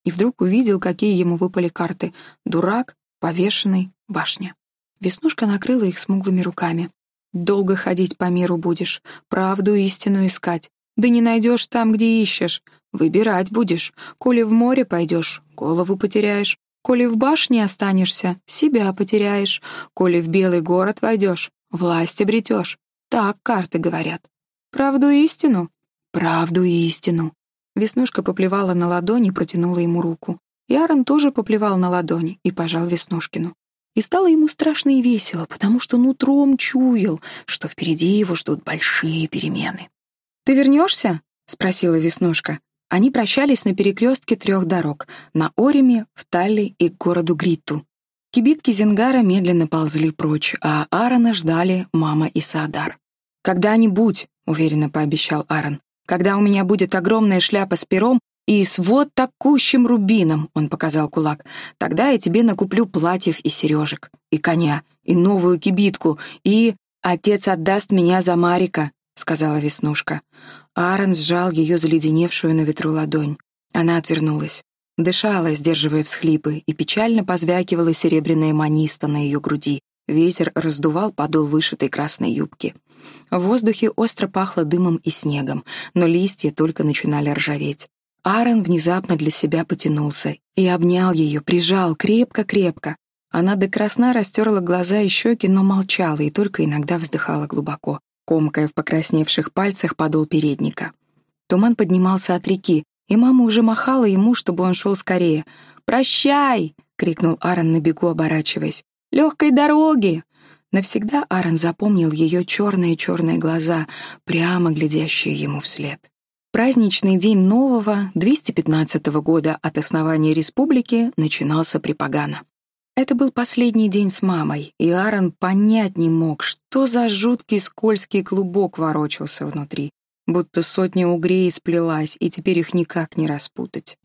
И вдруг увидел, какие ему выпали карты. Дурак, повешенный, башня. Веснушка накрыла их смуглыми руками. «Долго ходить по миру будешь, правду истину искать. Да не найдешь там, где ищешь. Выбирать будешь. Коли в море пойдешь, голову потеряешь. Коли в башне останешься, себя потеряешь. Коли в белый город войдешь, власть обретешь. Так карты говорят. Правду и истину? Правду и истину. Веснушка поплевала на ладони и протянула ему руку. И тоже поплевал на ладони и пожал Веснушкину. И стало ему страшно и весело, потому что нутром чуял, что впереди его ждут большие перемены. «Ты вернешься?» — спросила Веснушка. Они прощались на перекрестке трех дорог — на Ориме, в Талли и к городу Гритту. Кибитки Зингара медленно ползли прочь, а Аарона ждали мама и Саадар. «Когда-нибудь», — уверенно пообещал Аарон, «когда у меня будет огромная шляпа с пером и с вот такущим рубином», — он показал кулак, «тогда я тебе накуплю платьев и сережек, и коня, и новую кибитку, и... Отец отдаст меня за Марика», — сказала Веснушка. Аарон сжал ее заледеневшую на ветру ладонь. Она отвернулась. Дышала, сдерживая всхлипы, и печально позвякивала серебряная маниста на ее груди. Ветер раздувал подол вышитой красной юбки. В воздухе остро пахло дымом и снегом, но листья только начинали ржаветь. Аарон внезапно для себя потянулся и обнял ее, прижал крепко-крепко. Она до красна растерла глаза и щеки, но молчала и только иногда вздыхала глубоко комкая в покрасневших пальцах подол передника. Туман поднимался от реки, и мама уже махала ему, чтобы он шел скорее. «Прощай!» — крикнул Аарон на бегу, оборачиваясь. «Легкой дороги!» Навсегда Аарон запомнил ее черные-черные глаза, прямо глядящие ему вслед. Праздничный день нового, 215 года от основания республики, начинался припогано. Это был последний день с мамой, и Аарон понять не мог, что за жуткий скользкий клубок ворочался внутри, будто сотня угрей сплелась, и теперь их никак не распутать.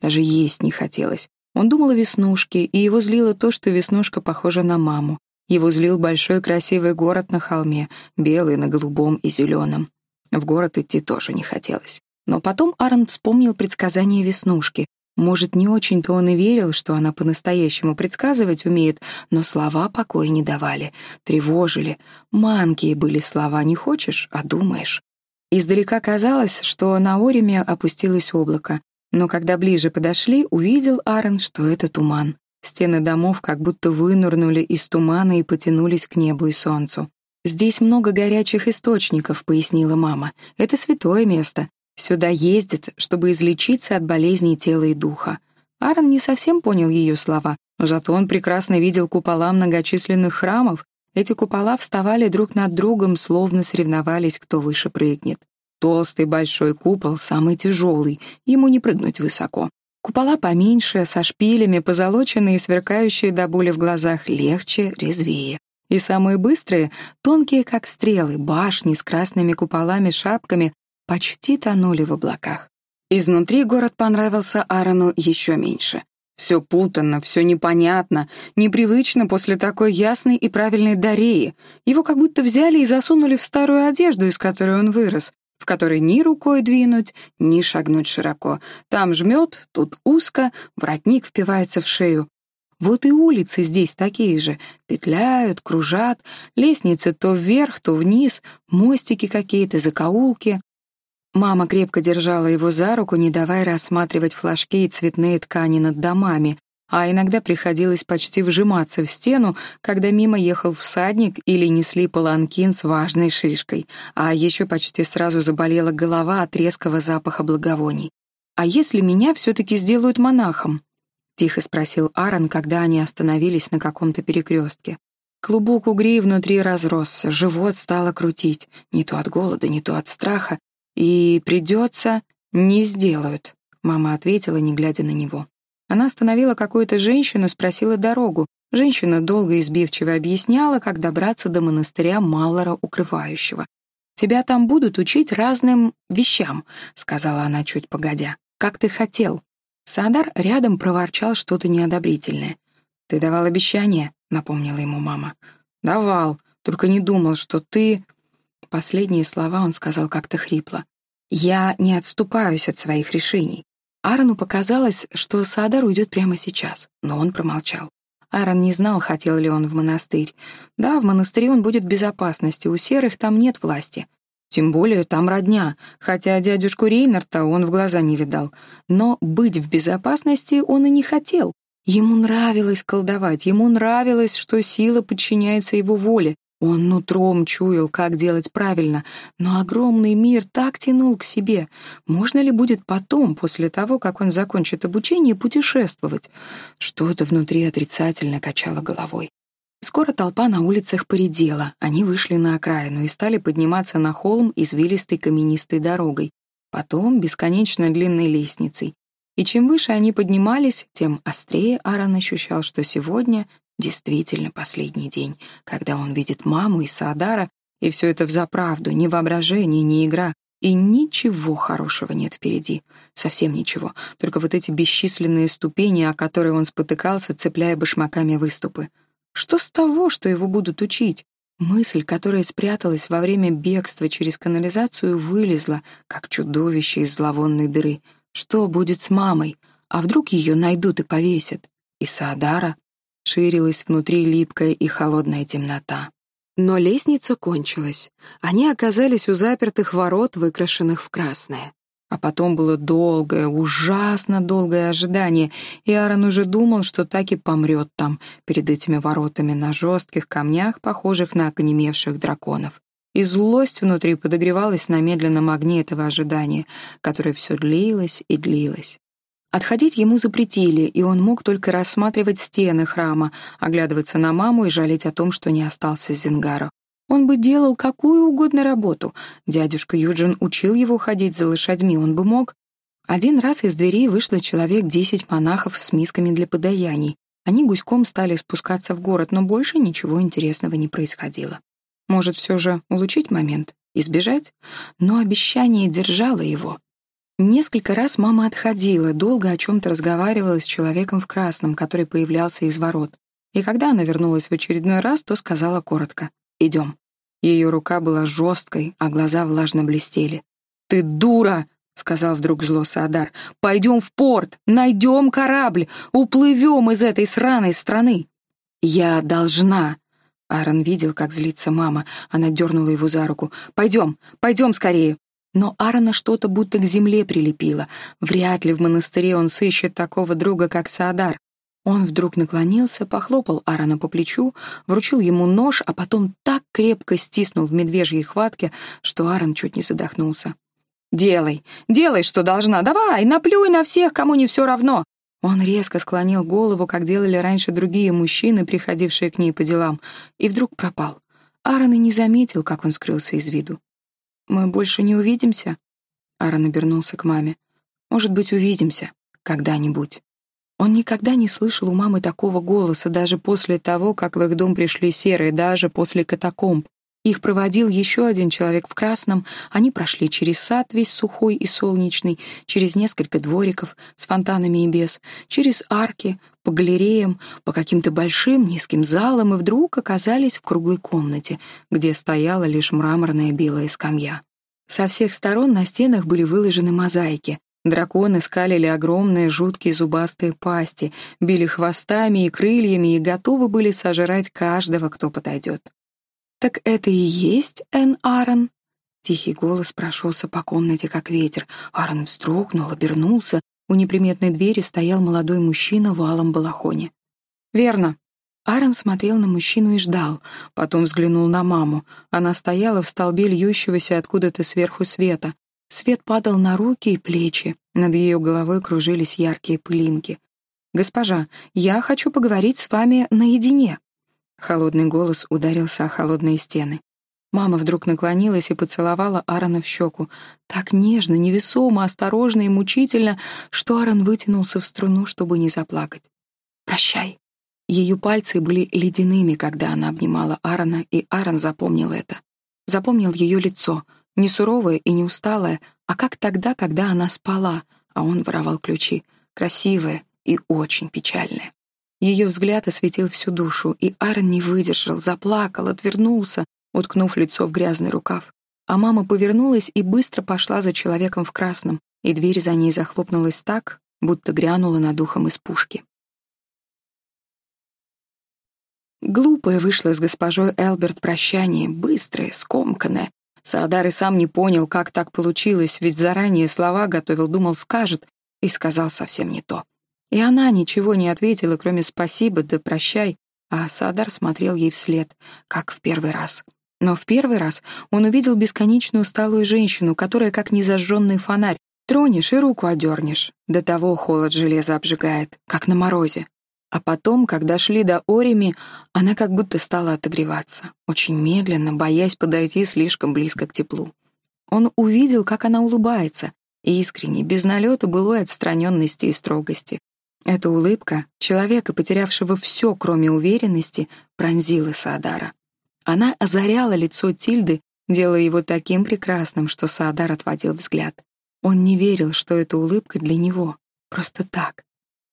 Даже есть не хотелось. Он думал о Веснушке, и его злило то, что Веснушка похожа на маму. Его злил большой красивый город на холме, белый на голубом и зеленом. В город идти тоже не хотелось. Но потом Аарон вспомнил предсказание Веснушки, может, не очень-то он и верил, что она по-настоящему предсказывать умеет, но слова покоя не давали, тревожили. Манкие были слова «не хочешь, а думаешь». Издалека казалось, что на Ориме опустилось облако, но когда ближе подошли, увидел Аарон, что это туман. Стены домов как будто вынурнули из тумана и потянулись к небу и солнцу. «Здесь много горячих источников», — пояснила мама. «Это святое место. Сюда ездят, чтобы излечиться от болезней тела и духа. Аарон не совсем понял ее слова, но зато он прекрасно видел купола многочисленных храмов. Эти купола вставали друг над другом, словно соревновались, кто выше прыгнет. Толстый большой купол, самый тяжелый, ему не прыгнуть высоко. Купола поменьше, со шпилями, позолоченные и сверкающие до боли в глазах, легче, резвее. И самые быстрые, тонкие, как стрелы, башни с красными куполами-шапками, почти тонули в облаках. Изнутри город понравился Аарону еще меньше. Все путанно, все непонятно, непривычно после такой ясной и правильной Дареи. Его как будто взяли и засунули в старую одежду, из которой он вырос, в которой ни рукой двинуть, ни шагнуть широко. Там жмет, тут узко, воротник впивается в шею. Вот и улицы здесь такие же, петляют, кружат, лестницы то вверх, то вниз, мостики какие-то, закоулки. Мама крепко держала его за руку, не давая рассматривать флажки и цветные ткани над домами, а иногда приходилось почти вжиматься в стену, когда мимо ехал всадник или несли паланкин с важной шишкой, а еще почти сразу заболела голова от резкого запаха благовоний. «А если меня все-таки сделают монахом?» — тихо спросил Аарон, когда они остановились на каком-то перекрестке. Клубок угрей внутри разросся, живот стало крутить, не то от голода, не то от страха, «И придется...» «Не сделают», — мама ответила, не глядя на него. Она остановила какую-то женщину, спросила дорогу. Женщина долго и избивчиво объясняла, как добраться до монастыря Маллора Укрывающего. «Тебя там будут учить разным вещам», — сказала она чуть погодя. «Как ты хотел». Садар рядом проворчал что-то неодобрительное. «Ты давал обещание», — напомнила ему мама. «Давал, только не думал, что ты...» Последние слова он сказал как-то хрипло. «Я не отступаюсь от своих решений». Аарону показалось, что Саадар уйдет прямо сейчас, но он промолчал. Аарон не знал, хотел ли он в монастырь. Да, в монастыре он будет в безопасности, у серых там нет власти. Тем более там родня, хотя дядюшку Рейнарта он в глаза не видал. Но быть в безопасности он и не хотел. Ему нравилось колдовать, ему нравилось, что сила подчиняется его воле. Он нутром чуял, как делать правильно, но огромный мир так тянул к себе. Можно ли будет потом, после того, как он закончит обучение, путешествовать? Что-то внутри отрицательно качало головой. Скоро толпа на улицах поредела, они вышли на окраину и стали подниматься на холм извилистой каменистой дорогой, потом бесконечно длинной лестницей. И чем выше они поднимались, тем острее Аарон ощущал, что сегодня действительно последний день, когда он видит маму и Саадара, и все это взаправду, ни воображение, ни игра, и ничего хорошего нет впереди. Совсем ничего. Только вот эти бесчисленные ступени, о которые он спотыкался, цепляя башмаками выступы. Что с того, что его будут учить? Мысль, которая спряталась во время бегства через канализацию, вылезла, как чудовище из зловонной дыры. Что будет с мамой? А вдруг ее найдут и повесят? И Саадара? Ширилась внутри липкая и холодная темнота. Но лестница кончилась. Они оказались у запертых ворот, выкрашенных в красное. А потом было долгое, ужасно долгое ожидание, и Аарон уже думал, что так и помрет там, перед этими воротами, на жестких камнях, похожих на оконемевших драконов. И злость внутри подогревалась на медленном огне этого ожидания, которое все длилось и длилось. Отходить ему запретили, и он мог только рассматривать стены храма, оглядываться на маму и жалеть о том, что не остался с Зингару. Он бы делал какую угодно работу. Дядюшка Юджин учил его ходить за лошадьми, он бы мог. Один раз из дверей вышло человек десять монахов с мисками для подаяний. Они гуськом стали спускаться в город, но больше ничего интересного не происходило. Может, все же улучшить момент, избежать? Но обещание держало его. Несколько раз мама отходила, долго о чем-то разговаривала с человеком в красном, который появлялся из ворот. И когда она вернулась в очередной раз, то сказала коротко «Идем». Ее рука была жесткой, а глаза влажно блестели. «Ты дура!» — сказал вдруг зло Саадар. «Пойдем в порт, найдем корабль, уплывем из этой сраной страны!» «Я должна!» Аарон видел, как злится мама. Она дернула его за руку. «Пойдем, пойдем скорее!» Но Аарона что-то будто к земле прилепило. Вряд ли в монастыре он сыщет такого друга, как Саадар. Он вдруг наклонился, похлопал Аарона по плечу, вручил ему нож, а потом так крепко стиснул в медвежьей хватке, что Аарон чуть не задохнулся. «Делай, делай, что должна, давай, наплюй на всех, кому не все равно!» Он резко склонил голову, как делали раньше другие мужчины, приходившие к ней по делам, и вдруг пропал. Аарон и не заметил, как он скрылся из виду. «Мы больше не увидимся?» Аарон обернулся к маме. «Может быть, увидимся. Когда-нибудь». Он никогда не слышал у мамы такого голоса, даже после того, как в их дом пришли серые, даже после катакомб. Их проводил еще один человек в красном. Они прошли через сад, весь сухой и солнечный, через несколько двориков с фонтанами и без, через арки, по галереям, по каким-то большим низким залам и вдруг оказались в круглой комнате, где стояла лишь мраморная белая скамья. Со всех сторон на стенах были выложены мозаики. Драконы скалили огромные жуткие зубастые пасти, били хвостами и крыльями и готовы были сожрать каждого, кто подойдет. «Так это и есть Эн Аарон?» Тихий голос прошелся по комнате, как ветер. Аарон вздрогнул, обернулся. У неприметной двери стоял молодой мужчина в алом балахоне. «Верно». Аарон смотрел на мужчину и ждал, потом взглянул на маму. Она стояла в столбе льющегося откуда-то сверху света. Свет падал на руки и плечи, над ее головой кружились яркие пылинки. «Госпожа, я хочу поговорить с вами наедине». Холодный голос ударился о холодные стены. Мама вдруг наклонилась и поцеловала Аарона в щеку. Так нежно, невесомо, осторожно и мучительно, что Аарон вытянулся в струну, чтобы не заплакать. «Прощай». Ее пальцы были ледяными, когда она обнимала Аарона, и Аарон запомнил это. Запомнил ее лицо, не суровое и не усталое, а как тогда, когда она спала, а он воровал ключи, красивое и очень печальное. Ее взгляд осветил всю душу, и Аарон не выдержал, заплакал, отвернулся, уткнув лицо в грязный рукав. А мама повернулась и быстро пошла за человеком в красном, и дверь за ней захлопнулась так, будто грянула над ухом из пушки. Глупое вышло с госпожой Элберт прощание, быстрое, скомканное. Саадар и сам не понял, как так получилось, ведь заранее слова готовил, думал, скажет, и сказал совсем не то. И она ничего не ответила, кроме «спасибо» да «прощай», а Саадар смотрел ей вслед, как в первый раз. Но в первый раз он увидел бесконечно усталую женщину, которая, как незажженный фонарь, тронешь и руку одернешь. До того холод железа обжигает, как на морозе. А потом, когда шли до Ореми, она как будто стала отогреваться, очень медленно, боясь подойти слишком близко к теплу. Он увидел, как она улыбается, искренне, без налета былой отстраненности и строгости. Эта улыбка, человека, потерявшего все, кроме уверенности, пронзила Саадара. Она озаряла лицо Тильды, делая его таким прекрасным, что Саадар отводил взгляд. Он не верил, что эта улыбка для него. Просто так.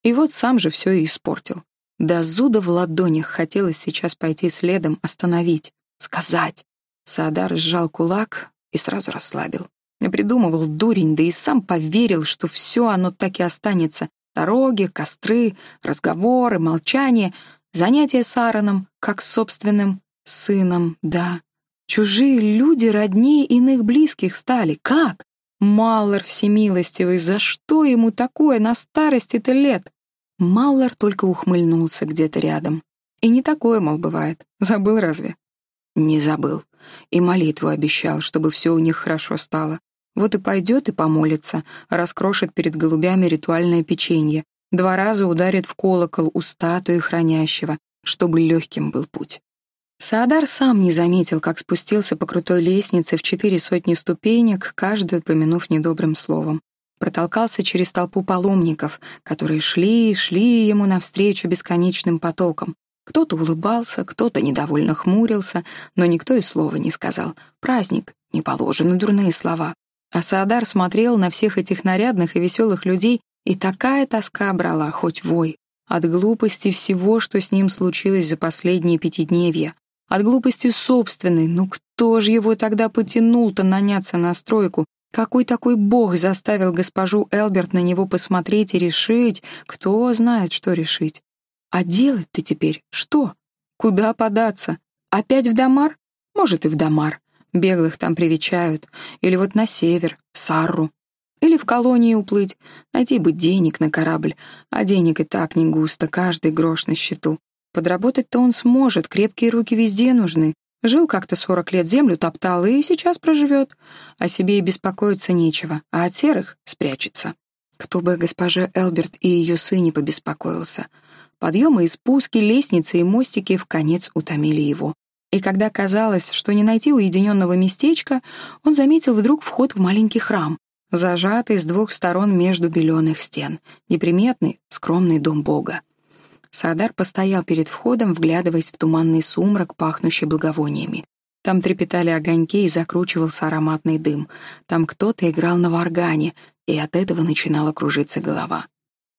И вот сам же все и испортил. До зуда в ладонях хотелось сейчас пойти следом, остановить, сказать. Саадар сжал кулак и сразу расслабил. Придумывал дурень, да и сам поверил, что все оно так и останется. Дороги, костры, разговоры, молчание, занятия с Аароном, как собственным сыном, да. Чужие люди роднее иных близких стали. Как? Маллар всемилостивый, за что ему такое на старости-то лет? Маллар только ухмыльнулся где-то рядом. И не такое, мол, бывает. Забыл разве? Не забыл. И молитву обещал, чтобы все у них хорошо стало. Вот и пойдет и помолится, раскрошит перед голубями ритуальное печенье, два раза ударит в колокол у статуи хранящего, чтобы легким был путь. Саадар сам не заметил, как спустился по крутой лестнице в четыре сотни ступенек, каждую помянув недобрым словом. Протолкался через толпу паломников, которые шли и шли ему навстречу бесконечным потоком. Кто-то улыбался, кто-то недовольно хмурился, но никто и слова не сказал. Праздник, не положены дурные слова. А Саадар смотрел на всех этих нарядных и веселых людей, и такая тоска брала, хоть вой, от глупости всего, что с ним случилось за последние пятидневья. От глупости собственной. Ну кто же его тогда потянул-то наняться на стройку? Какой такой бог заставил госпожу Элберт на него посмотреть и решить? Кто знает, что решить? А делать-то теперь что? Куда податься? Опять в Дамар? Может, и в Дамар. Беглых там привечают. Или вот на север, в Сарру. Или в колонии уплыть. Найти бы денег на корабль. А денег и так не густо, каждый грош на счету. Подработать-то он сможет, крепкие руки везде нужны. Жил как-то сорок лет, землю топтал и сейчас проживет. О себе и беспокоиться нечего, а от серых спрячется. Кто бы госпожа Элберт и ее сыне побеспокоился. Подъемы и спуски, лестницы и мостики в конец утомили его. И когда казалось, что не найти уединенного местечка, он заметил вдруг вход в маленький храм, зажатый с двух сторон между беленых стен, неприметный, скромный дом Бога. Саадар постоял перед входом, вглядываясь в туманный сумрак, пахнущий благовониями. Там трепетали огоньки и закручивался ароматный дым. Там кто-то играл на варгане, и от этого начинала кружиться голова.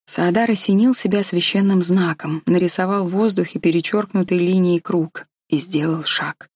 Саадар осенил себя священным знаком, нарисовал в воздухе перечеркнутой линией круг и сделал шаг.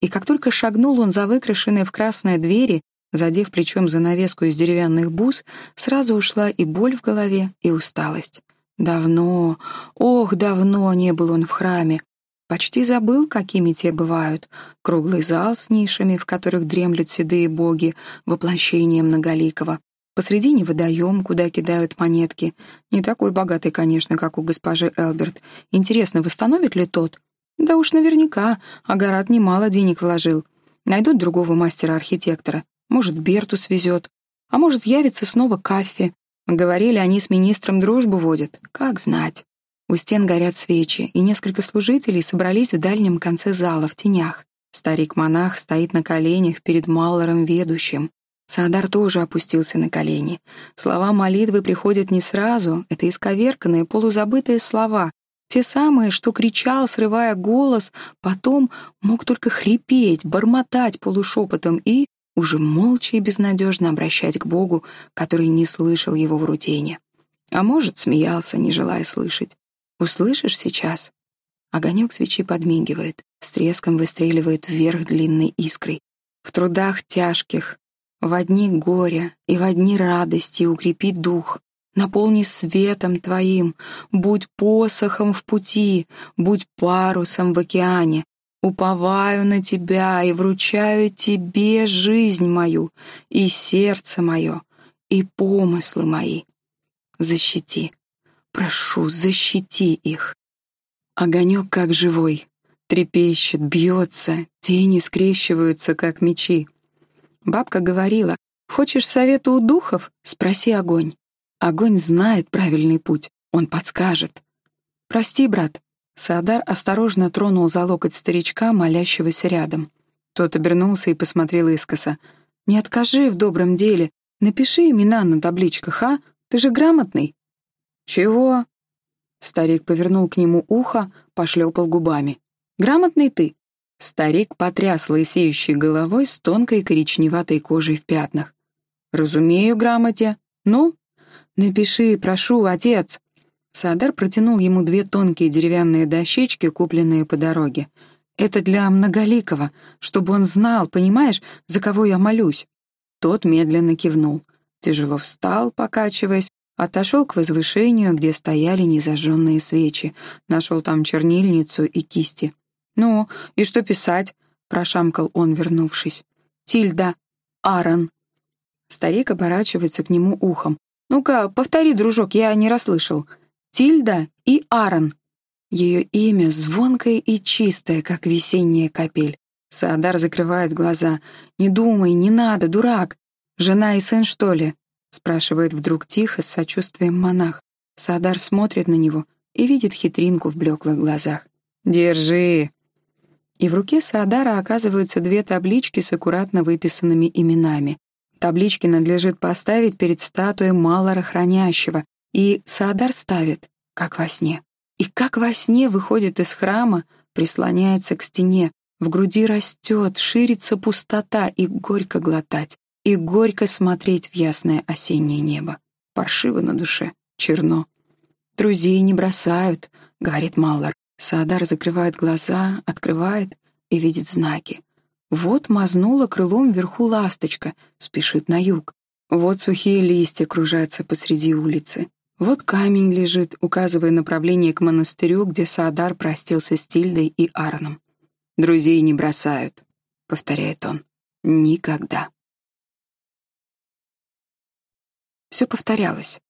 И как только шагнул он за выкрашенные в красные двери, задев плечом занавеску из деревянных бус, сразу ушла и боль в голове, и усталость. Давно, ох, давно не был он в храме. Почти забыл, какими те бывают. Круглый зал с нишами, в которых дремлют седые боги, воплощение многоликого. Посредине водоем, куда кидают монетки. Не такой богатый, конечно, как у госпожи Элберт. Интересно, восстановит ли тот? Да уж наверняка, Агарат немало денег вложил. Найдут другого мастера-архитектора. Может, Берту свезет. А может, явится снова Каффи. Говорили, они с министром дружбу водят. Как знать. У стен горят свечи, и несколько служителей собрались в дальнем конце зала, в тенях. Старик-монах стоит на коленях перед Маллором ведущим. Саадар тоже опустился на колени. Слова молитвы приходят не сразу, это исковерканные, полузабытые слова. Те самые, что кричал, срывая голос, потом мог только хрипеть, бормотать полушепотом и уже молча и безнадежно обращать к Богу, который не слышал его в рутине. А может, смеялся, не желая слышать. «Услышишь сейчас?» Огонек свечи подмигивает, с треском выстреливает вверх длинной искрой. В трудах тяжких, в одни горя и в одни радости укрепи дух, наполни светом Твоим, будь посохом в пути, будь парусом в океане, уповаю на Тебя и вручаю Тебе жизнь мою, и сердце мое, и помыслы мои. Защити, прошу, защити их, Огонек как живой, трепещет, бьется, тени скрещиваются, как мечи. Бабка говорила, «Хочешь совета у духов? Спроси огонь. Огонь знает правильный путь, он подскажет». «Прости, брат». Саадар осторожно тронул за локоть старичка, молящегося рядом. Тот обернулся и посмотрел искоса. «Не откажи в добром деле. Напиши имена на табличках, а? Ты же грамотный». «Чего?» Старик повернул к нему ухо, пошлепал губами. «Грамотный ты!» Старик потряс лысеющей головой с тонкой коричневатой кожей в пятнах. «Разумею грамоте. Ну? Напиши, прошу, отец!» Садар протянул ему две тонкие деревянные дощечки, купленные по дороге. «Это для Многоликого, чтобы он знал, понимаешь, за кого я молюсь». Тот медленно кивнул. Тяжело встал, покачиваясь, Отошел к возвышению, где стояли незажженные свечи, нашел там чернильницу и кисти. «Ну, и что писать?» — прошамкал он, вернувшись. «Тильда. Аарон». Старик оборачивается к нему ухом. «Ну-ка, повтори, дружок, я не расслышал. Тильда и Аарон». Ее имя звонкое и чистое, как весенняя капель. Саадар закрывает глаза. «Не думай, не надо, дурак. Жена и сын, что ли?» спрашивает вдруг тихо, с сочувствием монах. Садар смотрит на него и видит хитринку в блеклых глазах. «Держи!» И в руке Саадара оказываются две таблички с аккуратно выписанными именами. Таблички надлежит поставить перед статуей Малора Хранящего, и Саадар ставит, как во сне. И как во сне выходит из храма, прислоняется к стене, в груди растет, ширится пустота и горько глотать и горько смотреть в ясное осеннее небо. Паршиво на душе, черно. «Друзей не бросают», — говорит Маллар. Саадар закрывает глаза, открывает и видит знаки. Вот мазнула крылом вверху ласточка, спешит на юг. Вот сухие листья кружатся посреди улицы. Вот камень лежит, указывая направление к монастырю, где Саадар простился с Тильдой и Арном. «Друзей не бросают», — повторяет он. «Никогда». Все повторялось.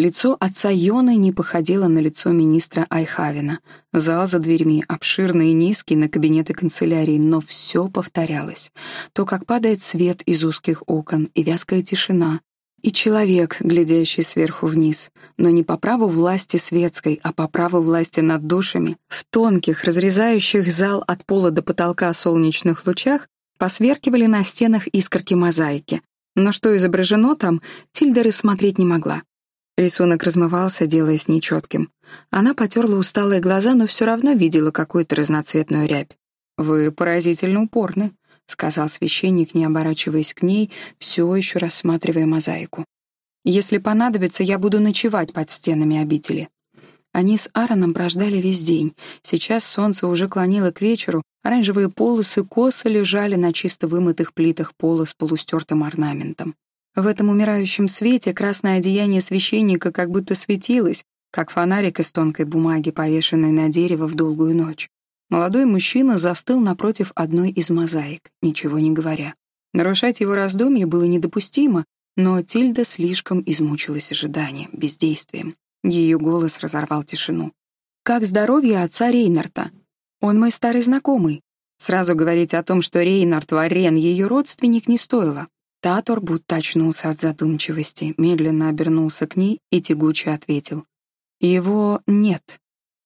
Лицо отца Йоны не походило на лицо министра Айхавина. Зал за дверьми, обширный и низкий, на кабинеты канцелярии, но все повторялось. То, как падает свет из узких окон, и вязкая тишина, и человек, глядящий сверху вниз, но не по праву власти светской, а по праву власти над душами, в тонких, разрезающих зал от пола до потолка солнечных лучах, посверкивали на стенах искорки мозаики, но что изображено там, Тильда смотреть не могла. Рисунок размывался, делаясь нечетким. Она потерла усталые глаза, но все равно видела какую-то разноцветную рябь. «Вы поразительно упорны», — сказал священник, не оборачиваясь к ней, все еще рассматривая мозаику. «Если понадобится, я буду ночевать под стенами обители». Они с Аароном прождали весь день. Сейчас солнце уже клонило к вечеру, оранжевые полосы косо лежали на чисто вымытых плитах пола с полустертым орнаментом. В этом умирающем свете красное одеяние священника как будто светилось, как фонарик из тонкой бумаги, повешенный на дерево в долгую ночь. Молодой мужчина застыл напротив одной из мозаик, ничего не говоря. Нарушать его раздумье было недопустимо, но Тильда слишком измучилась ожиданием, бездействием. Ее голос разорвал тишину. «Как здоровье отца Рейнарта? Он мой старый знакомый». Сразу говорить о том, что Рейнард Варен ее родственник, не стоило. Татор будто очнулся от задумчивости, медленно обернулся к ней и тягуче ответил. «Его нет».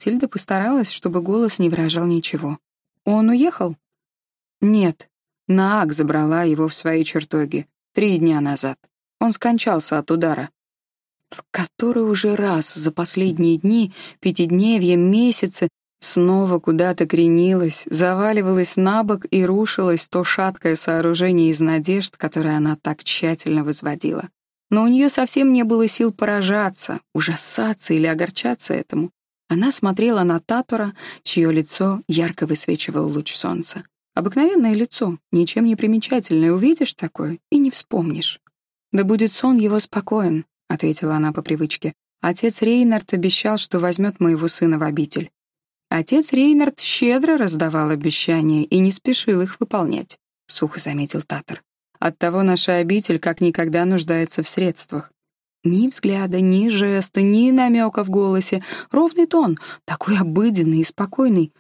Тильда постаралась, чтобы голос не выражал ничего. «Он уехал?» «Нет». Наак забрала его в свои чертоги. Три дня назад. Он скончался от удара. в который уже раз за последние дни, пятидневья, месяцы снова куда-то кренилась, заваливалась на бок и рушилось то шаткое сооружение из надежд, которое она так тщательно возводила. Но у нее совсем не было сил поражаться, ужасаться или огорчаться этому. Она смотрела на Татора, чье лицо ярко высвечивал луч солнца. Обыкновенное лицо, ничем не примечательное, увидишь такое и не вспомнишь. «Да будет сон его спокоен», — ответила она по привычке. «Отец Рейнард обещал, что возьмет моего сына в обитель». Отец Рейнард щедро раздавал обещания и не спешил их выполнять, — сухо заметил Татар. Оттого наша обитель как никогда нуждается в средствах. Ни взгляда, ни жеста, ни намека в голосе. Ровный тон, такой обыденный и спокойный.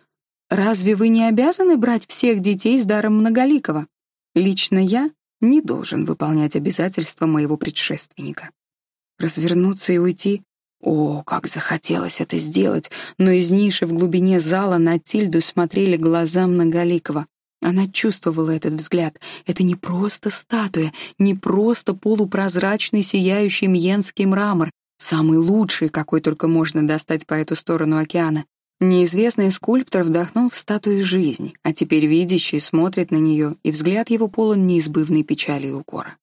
Разве вы не обязаны брать всех детей с даром Многоликого? Лично я не должен выполнять обязательства моего предшественника. Развернуться и уйти? О, как захотелось это сделать, но из ниши в глубине зала на Тильду смотрели глаза Многоликого. Она чувствовала этот взгляд. Это не просто статуя, не просто полупрозрачный сияющий мьенский мрамор, самый лучший, какой только можно достать по эту сторону океана. Неизвестный скульптор вдохнул в статую жизнь, а теперь видящий смотрит на нее, и взгляд его полон неизбывной печали и укора.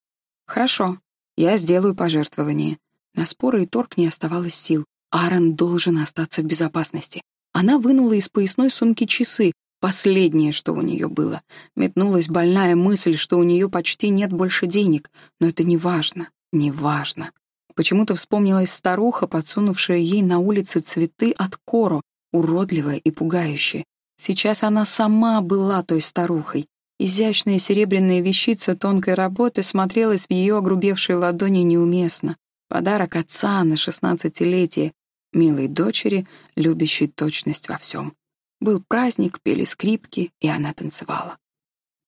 «Хорошо, я сделаю пожертвование». На споры и торг не оставалось сил. Аарон должен остаться в безопасности. Она вынула из поясной сумки часы, последнее, что у нее было. Метнулась больная мысль, что у нее почти нет больше денег. Но это не важно, не важно. Почему-то вспомнилась старуха, подсунувшая ей на улице цветы от Коро, уродливая и пугающая. Сейчас она сама была той старухой. Изящная серебряная вещица тонкой работы смотрелась в ее огрубевшей ладони неуместно. Подарок отца на шестнадцатилетие, милой дочери, любящей точность во всем. Был праздник, пели скрипки, и она танцевала.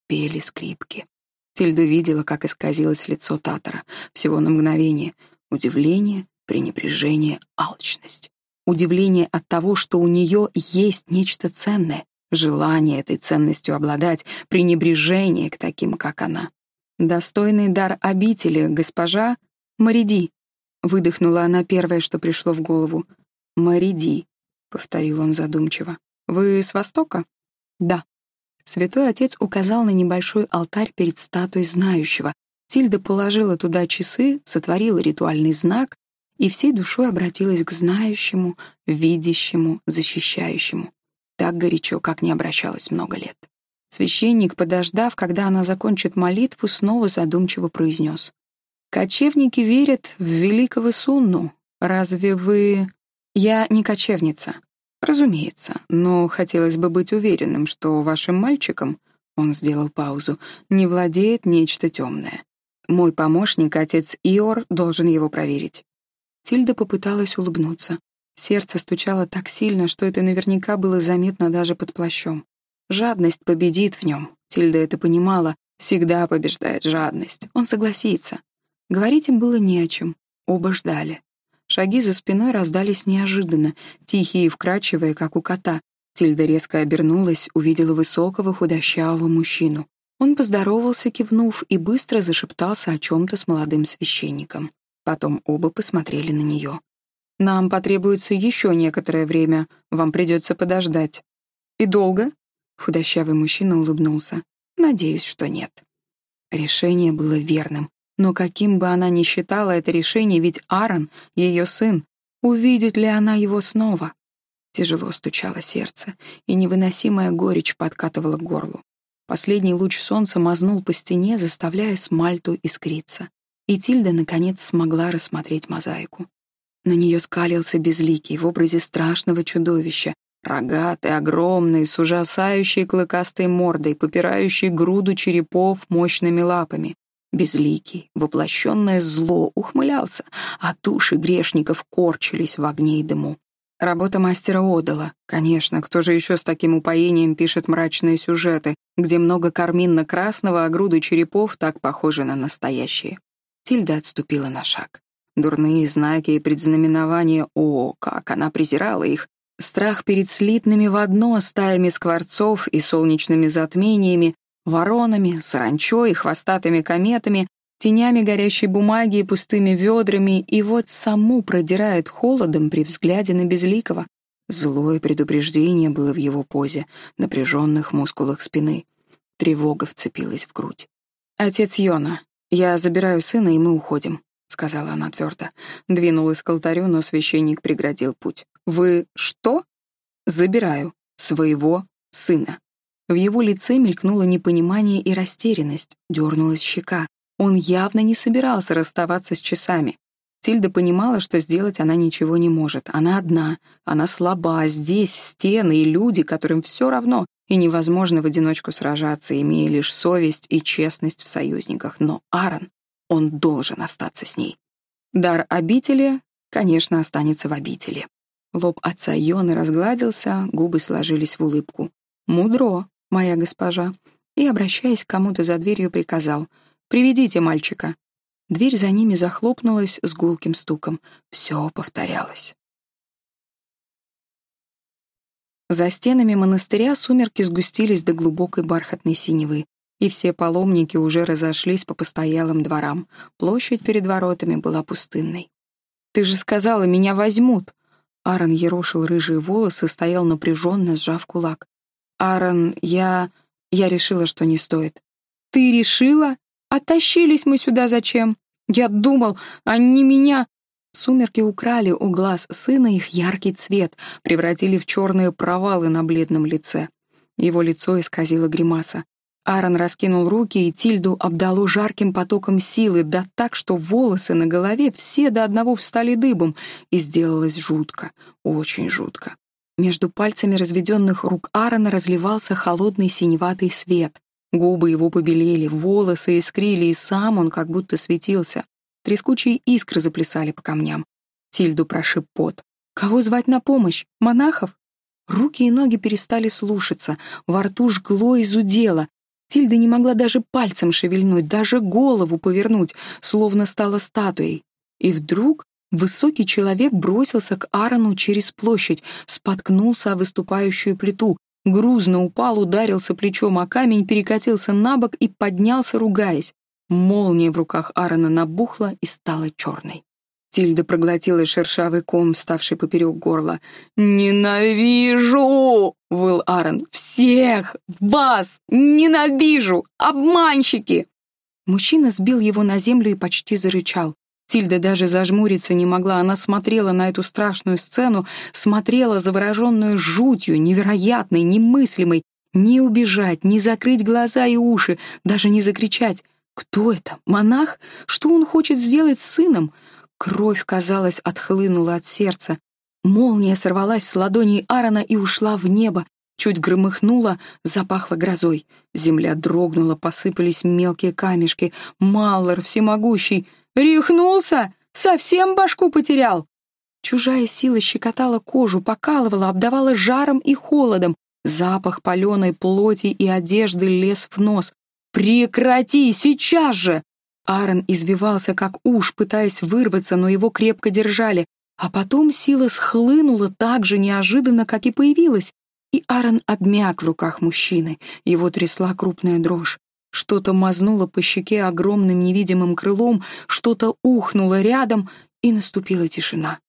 Пели скрипки. Тильда видела, как исказилось лицо Татара. Всего на мгновение. Удивление, пренебрежение, алчность. Удивление от того, что у нее есть нечто ценное, желание этой ценностью обладать, пренебрежение к таким, как она. «Достойный дар обители, госпожа Мариди», — выдохнула она первое, что пришло в голову. «Мариди», — повторил он задумчиво. «Вы с Востока?» «Да». Святой Отец указал на небольшой алтарь перед статуей знающего. Тильда положила туда часы, сотворила ритуальный знак, и всей душой обратилась к знающему, видящему, защищающему. Так горячо, как не обращалась много лет. Священник, подождав, когда она закончит молитву, снова задумчиво произнес. «Кочевники верят в великого Сунну. Разве вы...» «Я не кочевница». «Разумеется, но хотелось бы быть уверенным, что вашим мальчиком...» Он сделал паузу. «Не владеет нечто темное. Мой помощник, отец Иор, должен его проверить. Тильда попыталась улыбнуться. Сердце стучало так сильно, что это наверняка было заметно даже под плащом. Жадность победит в нем. Тильда это понимала. Всегда побеждает жадность. Он согласится. Говорить им было не о чем. Оба ждали. Шаги за спиной раздались неожиданно, тихие и вкрадчивые, как у кота. Тильда резко обернулась, увидела высокого худощавого мужчину. Он поздоровался, кивнув, и быстро зашептался о чем-то с молодым священником. Потом оба посмотрели на нее. «Нам потребуется еще некоторое время. Вам придется подождать». «И долго?» Худощавый мужчина улыбнулся. «Надеюсь, что нет». Решение было верным. Но каким бы она ни считала это решение, ведь Аарон — ее сын. Увидит ли она его снова? Тяжело стучало сердце, и невыносимая горечь подкатывала к горлу. Последний луч солнца мазнул по стене, заставляя смальту искриться и Тильда, наконец, смогла рассмотреть мозаику. На нее скалился безликий в образе страшного чудовища, рогатый, огромный, с ужасающей клыкастой мордой, попирающий груду черепов мощными лапами. Безликий, воплощенное зло, ухмылялся, а души грешников корчились в огне и дыму. Работа мастера Одала. Конечно, кто же еще с таким упоением пишет мрачные сюжеты, где много карминно-красного, а груды черепов так похожи на настоящие. Тильда отступила на шаг. Дурные знаки и предзнаменования, о, как она презирала их. Страх перед слитными в одно стаями скворцов и солнечными затмениями, воронами, саранчой хвостатыми кометами. тенями горящей бумаги и пустыми ведрами, и вот саму продирает холодом при взгляде на Безликого. Злое предупреждение было в его позе, напряженных мускулах спины. Тревога вцепилась в грудь. «Отец Йона, я забираю сына, и мы уходим», — сказала она твердо. Двинулась к алтарю, но священник преградил путь. «Вы что?» «Забираю своего сына». В его лице мелькнуло непонимание и растерянность, дернулась щека. Он явно не собирался расставаться с часами. Тильда понимала, что сделать она ничего не может. Она одна, она слаба, здесь стены и люди, которым все равно, и невозможно в одиночку сражаться, имея лишь совесть и честность в союзниках. Но Аарон, он должен остаться с ней. Дар обители, конечно, останется в обители. Лоб отца Йоны разгладился, губы сложились в улыбку. «Мудро, моя госпожа», и, обращаясь к кому-то за дверью, приказал «Приведите мальчика». Дверь за ними захлопнулась с гулким стуком. Все повторялось. За стенами монастыря сумерки сгустились до глубокой бархатной синевы, и все паломники уже разошлись по постоялым дворам. Площадь перед воротами была пустынной. «Ты же сказала, меня возьмут!» Аарон ерошил рыжие волосы, стоял напряженно, сжав кулак. «Аарон, я... я решила, что не стоит». «Ты решила? Оттащились мы сюда зачем? Я думал, они меня...» Сумерки украли у глаз сына их яркий цвет, превратили в черные провалы на бледном лице. Его лицо исказило гримаса. Аарон раскинул руки, и Тильду обдало жарким потоком силы, да так, что волосы на голове все до одного встали дыбом, и сделалось жутко, очень жутко. Между пальцами разведенных рук Аарона разливался холодный синеватый свет. Губы его побелели, волосы искрили, и сам он как будто светился. Трескучие искры заплясали по камням. Тильду прошиб пот. Кого звать на помощь? Монахов? Руки и ноги перестали слушаться, во рту жгло и зудело, Тильда не могла даже пальцем шевельнуть, даже голову повернуть, словно стала статуей. И вдруг высокий человек бросился к Аарону через площадь, споткнулся о выступающую плиту, грузно упал, ударился плечом о камень, перекатился на бок и поднялся, ругаясь. Молния в руках Аарона набухла и стала черной. Тильда проглотила шершавый ком, вставший поперек горла. «Ненавижу!» — выл Аарон. «Всех! Вас! Ненавижу! Обманщики!» Мужчина сбил его на землю и почти зарычал. Тильда даже зажмуриться не могла. Она смотрела на эту страшную сцену, смотрела завороженную жутью, невероятной, немыслимой. Не убежать, не закрыть глаза и уши, даже не закричать. Кто это? Монах? Что он хочет сделать с сыном? Кровь, казалось, отхлынула от сердца. Молния сорвалась с ладоней Аарона и ушла в небо. Чуть громыхнула, запахло грозой. Земля дрогнула, посыпались мелкие камешки. Маллар всемогущий. «Рехнулся? Совсем башку потерял?» Чужая сила щекотала кожу, покалывала, обдавала жаром и холодом. Запах паленой плоти и одежды лез в нос. «Прекрати, сейчас же!» Аарон извивался, как уж, пытаясь вырваться, но его крепко держали. А потом сила схлынула так же неожиданно, как и появилась. И Аарон обмяк в руках мужчины. Его трясла крупная дрожь. Что-то мазнуло по щеке огромным невидимым крылом, что-то ухнуло рядом, и наступила тишина.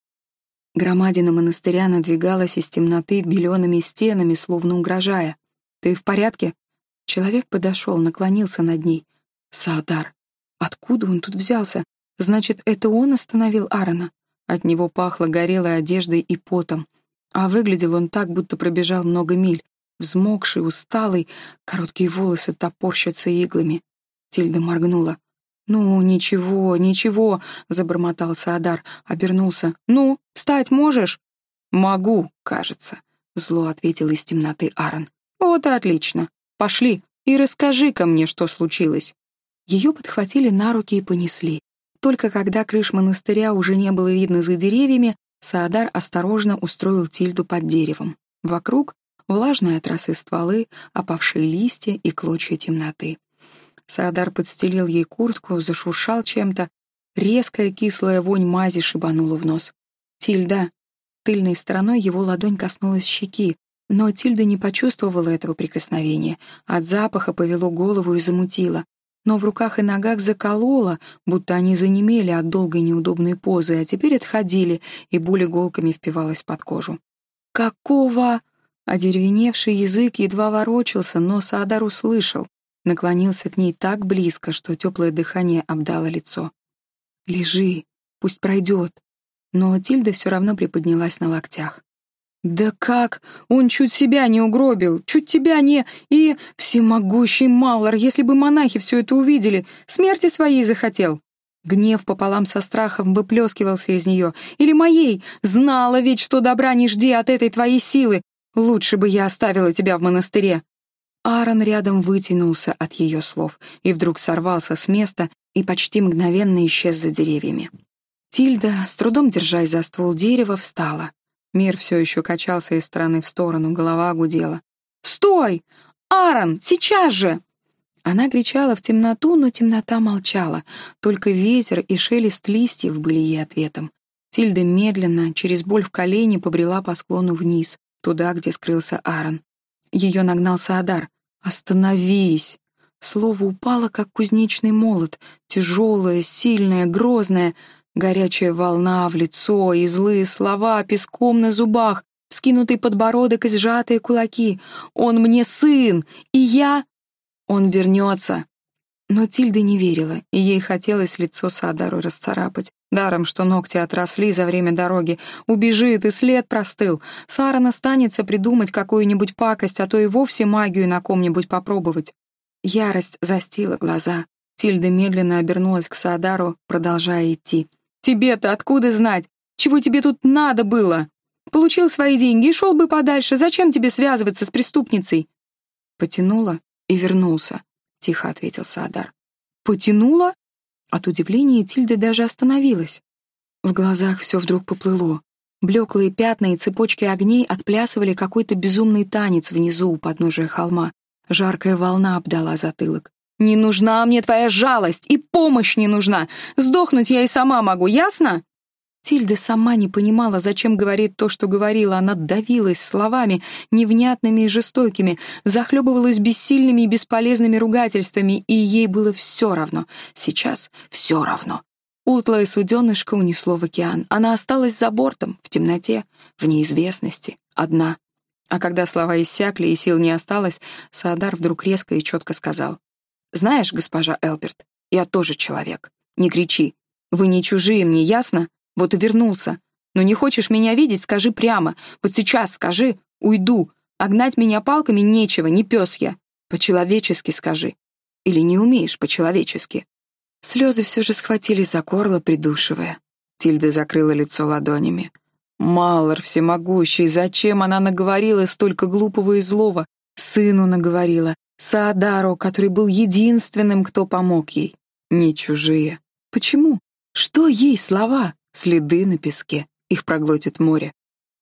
Громадина монастыря надвигалась из темноты белеными стенами, словно угрожая. «Ты в порядке?» Человек подошел, наклонился над ней. «Саадар, Откуда он тут взялся? Значит, это он остановил Аарона? От него пахло горелой одеждой и потом. А выглядел он так, будто пробежал много миль. Взмокший, усталый, короткие волосы топорщатся иглами. Тильда моргнула. «Ну, ничего, ничего», — забормотал Саадар, обернулся. «Ну, встать можешь?» «Могу, кажется», — зло ответил из темноты Аарон. «Вот и отлично. Пошли и расскажи-ка мне, что случилось». Ее подхватили на руки и понесли. Только когда крыш монастыря уже не было видно за деревьями, Саадар осторожно устроил Тильду под деревом. Вокруг влажные от стволы, опавшие листья и клочья темноты. Саадар подстелил ей куртку, зашуршал чем-то. Резкая кислая вонь мази шибанула в нос. «Тильда!» Тыльной стороной его ладонь коснулась щеки, но Тильда не почувствовала этого прикосновения. От запаха повело голову и замутило. но в руках и ногах заколола, будто они занемели от долгой неудобной позы, а теперь отходили, и боль иголками впивалась под кожу. «Какого?» Одеревеневший язык едва ворочался, но Саадар услышал. Наклонился к ней так близко, что теплое дыхание обдало лицо. «Лежи, пусть пройдет». Но Тильда все равно приподнялась на локтях. «Да как? Он чуть себя не угробил, чуть тебя не... И всемогущий Маллар, если бы монахи все это увидели, смерти своей захотел!» Гнев пополам со страхом выплескивался из нее. «Или моей! Знала ведь, что добра не жди от этой твоей силы! Лучше бы я оставила тебя в монастыре!» Аарон рядом вытянулся от ее слов и вдруг сорвался с места и почти мгновенно исчез за деревьями. Тильда, с трудом держась за ствол дерева, встала. Мир все еще качался из стороны в сторону, голова гудела. «Стой! Аарон, сейчас же!» Она кричала в темноту, но темнота молчала. Только ветер и шелест листьев были ей ответом. Тильда медленно, через боль в колене, побрела по склону вниз, туда, где скрылся Аарон. Ее нагнал Саадар. «Остановись!» Слово упало, как кузнечный молот, тяжелое, сильное, грозное. Горячая волна в лицо и злые слова песком на зубах, вскинутый подбородок и сжатые кулаки. «Он мне сын, и я...» «Он вернется». Но Тильда не верила, и ей хотелось лицо Садару расцарапать. Даром, что ногти отросли за время дороги. Убежит, и след простыл. Сара настанется придумать какую-нибудь пакость, а то и вовсе магию на ком-нибудь попробовать. Ярость застила глаза. Тильда медленно обернулась к Садару, продолжая идти. Тебе-то откуда знать? Чего тебе тут надо было? Получил свои деньги и шел бы подальше. Зачем тебе связываться с преступницей?» «Потянула и вернулся», — тихо ответил Саадар. «Потянула?» От удивления Тильда даже остановилась. В глазах все вдруг поплыло. Блеклые пятна и цепочки огней отплясывали какой-то безумный танец внизу у подножия холма. Жаркая волна обдала затылок. «Не нужна мне твоя жалость, и помощь не нужна. Сдохнуть я и сама могу, ясно?» Тильда сама не понимала, зачем говорит то, что говорила. Она давилась словами, невнятными и жестокими, захлебывалась бессильными и бесполезными ругательствами, и ей было все равно. Сейчас все равно. Утлое суденышко унесло в океан. Она осталась за бортом, в темноте, в неизвестности, одна. А когда слова иссякли и сил не осталось, Саадар вдруг резко и четко сказал. «Знаешь, госпожа Элберт, я тоже человек. Не кричи. Вы не чужие мне, ясно? Вот и вернулся. Но не хочешь меня видеть, скажи прямо. Вот сейчас скажи, уйду. А гнать меня палками нечего, не пес я. По-человечески скажи. Или не умеешь по-человечески?» Слезы все же схватили за горло, придушивая. Тильда закрыла лицо ладонями. Малор всемогущий, зачем она наговорила столько глупого и злого? Сыну наговорила, Саадару, который был единственным, кто помог ей. Не чужие. Почему? Что ей слова? Следы на песке. Их проглотит море.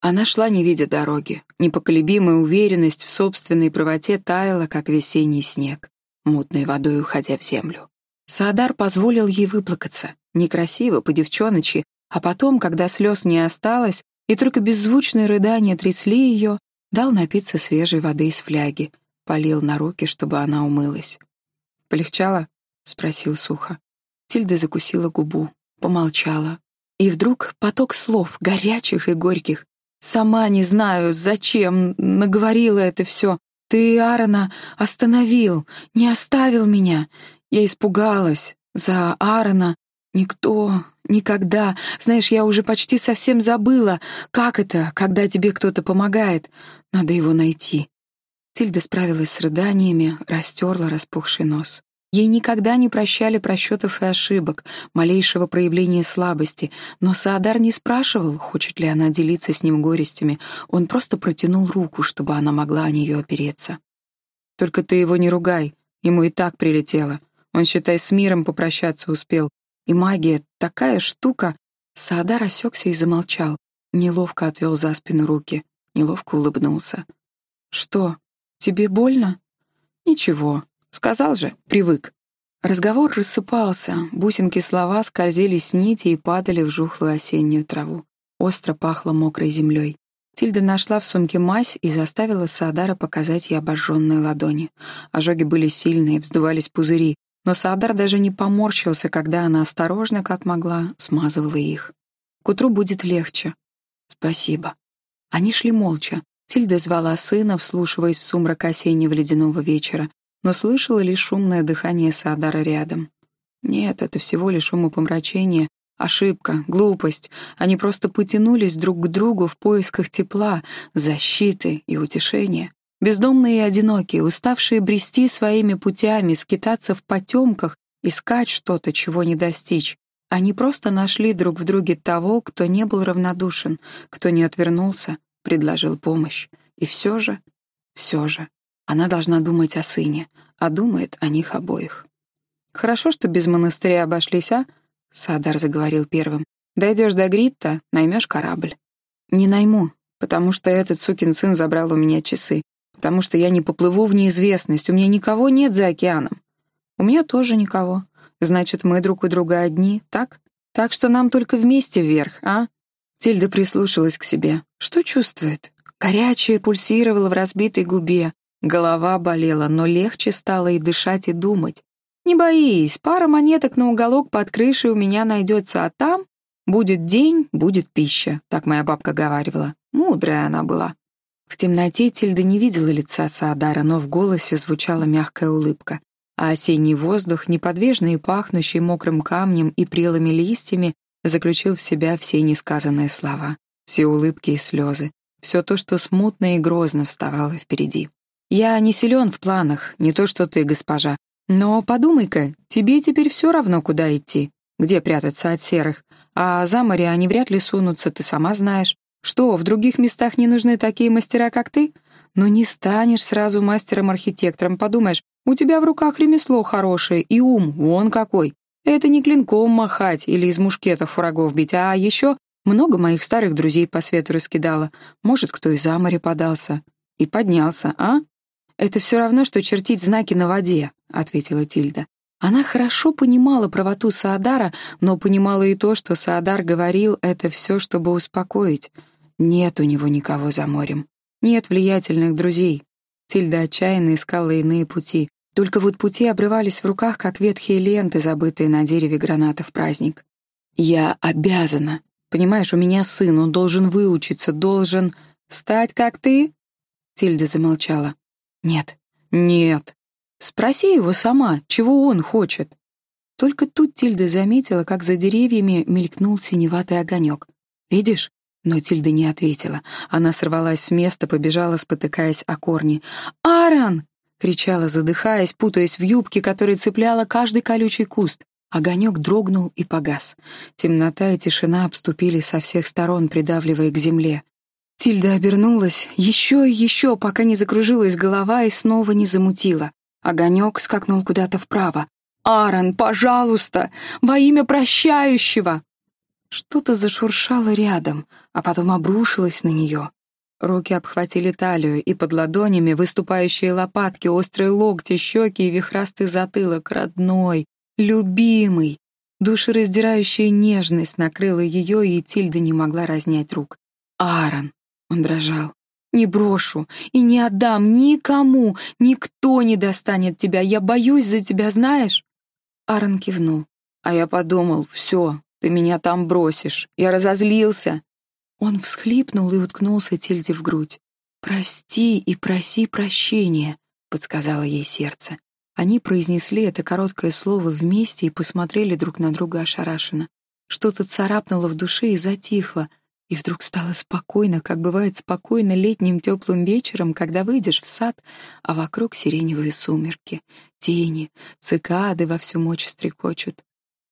Она шла, не видя дороги. Непоколебимая уверенность в собственной правоте таяла, как весенний снег, мутной водой уходя в землю. Саадар позволил ей выплакаться. Некрасиво, по-девчоночи, а потом, когда слез не осталось, и только беззвучные рыдания трясли ее, дал напиться свежей воды из фляги, полил на руки, чтобы она умылась. «Полегчало?» — спросил сухо. Тильда закусила губу, помолчала. И вдруг поток слов, горячих и горьких. «Сама не знаю, зачем наговорила это все. Ты, Аарона, остановил, не оставил меня. Я испугалась. За Аарона никто, никогда. Знаешь, я уже почти совсем забыла, как это, когда тебе кто-то помогает. Надо его найти. Тильда справилась с рыданиями, растерла распухший нос. Ей никогда не прощали просчетов и ошибок, малейшего проявления слабости, но Саадар не спрашивал, хочет ли она делиться с ним горестями, он просто протянул руку, чтобы она могла о нее опереться. «Только ты его не ругай, ему и так прилетело. Он, считай, с миром попрощаться успел. И магия — такая штука...» Саадар осекся и замолчал, неловко отвел за спину руки, неловко улыбнулся. «Что?» «Тебе больно?» «Ничего. Сказал же, привык». Разговор рассыпался, бусинки слова скользили с нити и падали в жухлую осеннюю траву. Остро пахло мокрой землей. Тильда нашла в сумке мазь и заставила Саадара показать ей обожженные ладони. Ожоги были сильные, вздувались пузыри. но Саадар даже не поморщился, когда она осторожно, как могла, смазывала их. «К утру будет легче». «Спасибо». Они шли молча. Тильда звала сына, вслушиваясь в сумрак осеннего ледяного вечера, но слышала лишь шумное дыхание Саадара рядом. Нет, это всего лишь умопомрачение, ошибка, глупость. Они просто потянулись друг к другу в поисках тепла, защиты и утешения. Бездомные и одинокие, уставшие брести своими путями, скитаться в потемках, искать что-то, чего не достичь. Они просто нашли друг в друге того, кто не был равнодушен, кто не отвернулся, предложил помощь. И все же, все же, она должна думать о сыне, а думает о них обоих. «Хорошо, что без монастыря обошлись, а?» — Садар заговорил первым. «Дойдешь до Гритта, наймешь корабль». «Не найму, потому что этот сукин сын забрал у меня часы потому что я не поплыву в неизвестность, у меня никого нет за океаном. У меня тоже никого. Значит, мы друг у друга одни, так? Так что нам только вместе вверх, а? Тильда прислушалась к себе. Что чувствует? Горячее пульсировало в разбитой губе. Голова болела, но легче стало и дышать, и думать. «Не боись, пара монеток на уголок под крышей у меня найдется, а там будет день, будет пища», так моя бабка говаривала. Мудрая она была. В темноте Тильда не видела лица Саадара, но в голосе звучала мягкая улыбка, а осенний воздух, неподвижный и пахнущий мокрым камнем и прелыми листьями, заключил в себя все несказанные слова, все улыбки и слезы, все то, что смутно и грозно вставало впереди. «Я не силен в планах, не то что ты, госпожа. Но подумай-ка, тебе теперь все равно, куда идти, где прятаться от серых. А за море они вряд ли сунутся, ты сама знаешь. Что, в других местах не нужны такие мастера, как ты? Но не станешь сразу мастером-архитектором, подумаешь, у тебя в руках ремесло хорошее и ум, вон какой. Это не клинком махать или из мушкетов врагов бить, а еще много моих старых друзей по свету раскидала. Может, кто и за море подался. И поднялся, а? Это все равно, что чертить знаки на воде, ответила Тильда. Она хорошо понимала правоту Саадара, но понимала и то, что Саадар говорил это все, чтобы успокоить. Нет у него никого за морем. Нет влиятельных друзей. Тильда отчаянно искала иные пути. Только вот пути обрывались в руках, как ветхие ленты, забытые на дереве граната в праздник. «Я обязана. Понимаешь, у меня сын, он должен выучиться, должен стать, как ты?» Тильда замолчала. «Нет, нет. Спроси его сама, чего он хочет». Только тут Тильда заметила, как за деревьями мелькнул синеватый огонек. «Видишь? Но Тильда не ответила. Она сорвалась с места, побежала, спотыкаясь о корни. «Аарон!» — кричала, задыхаясь, путаясь в юбке, которая цепляла каждый колючий куст. Огонек дрогнул и погас. Темнота и тишина обступили со всех сторон, придавливая к земле. Тильда обернулась еще и еще, пока не закружилась голова и снова не замутила. Огонек скакнул куда-то вправо. «Аарон, пожалуйста! Во имя прощающего!» Что-то зашуршало рядом, а потом обрушилось на нее. Руки обхватили талию, и под ладонями выступающие лопатки, острые локти, щеки и вихрастый затылок, родной, любимый. Душераздирающая нежность накрыла ее, и Тильда не могла разнять рук. «Аарон!» — он дрожал. «Не брошу и не отдам никому, никто не достанет тебя, я боюсь за тебя, знаешь?» Аарон кивнул. А я подумал, все, ты меня там бросишь. Я разозлился». Он всхлипнул и уткнулся Тильде в грудь. «Прости и проси прощения», — подсказало ей сердце. Они произнесли это короткое слово вместе и посмотрели друг на друга ошарашенно. Что-то царапнуло в душе и затихло, и вдруг стало спокойно, как бывает спокойно летним теплым вечером, когда выйдешь в сад, а вокруг сиреневые сумерки, тени, цикады во всю мочь стрекочут.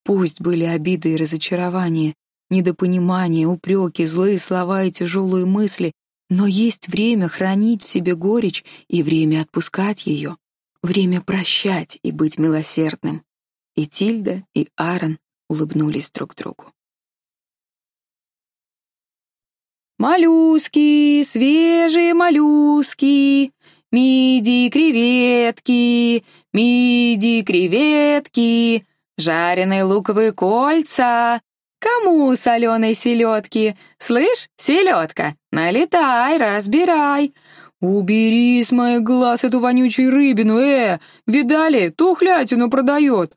Пусть были обиды и разочарования, недопонимания, упреки, злые слова и тяжелые мысли, но есть время хранить в себе горечь и время отпускать ее, время прощать и быть милосердным. И Тильда, и Аарон улыбнулись друг другу. «Моллюски, свежие моллюски, миди-креветки, миди-креветки», жареные луковые кольца. Кому соленой селедки? Слышь, селедка, налетай, разбирай. «Убери с моих глаз эту вонючую рыбину, э! Видали, тухлятину продает!»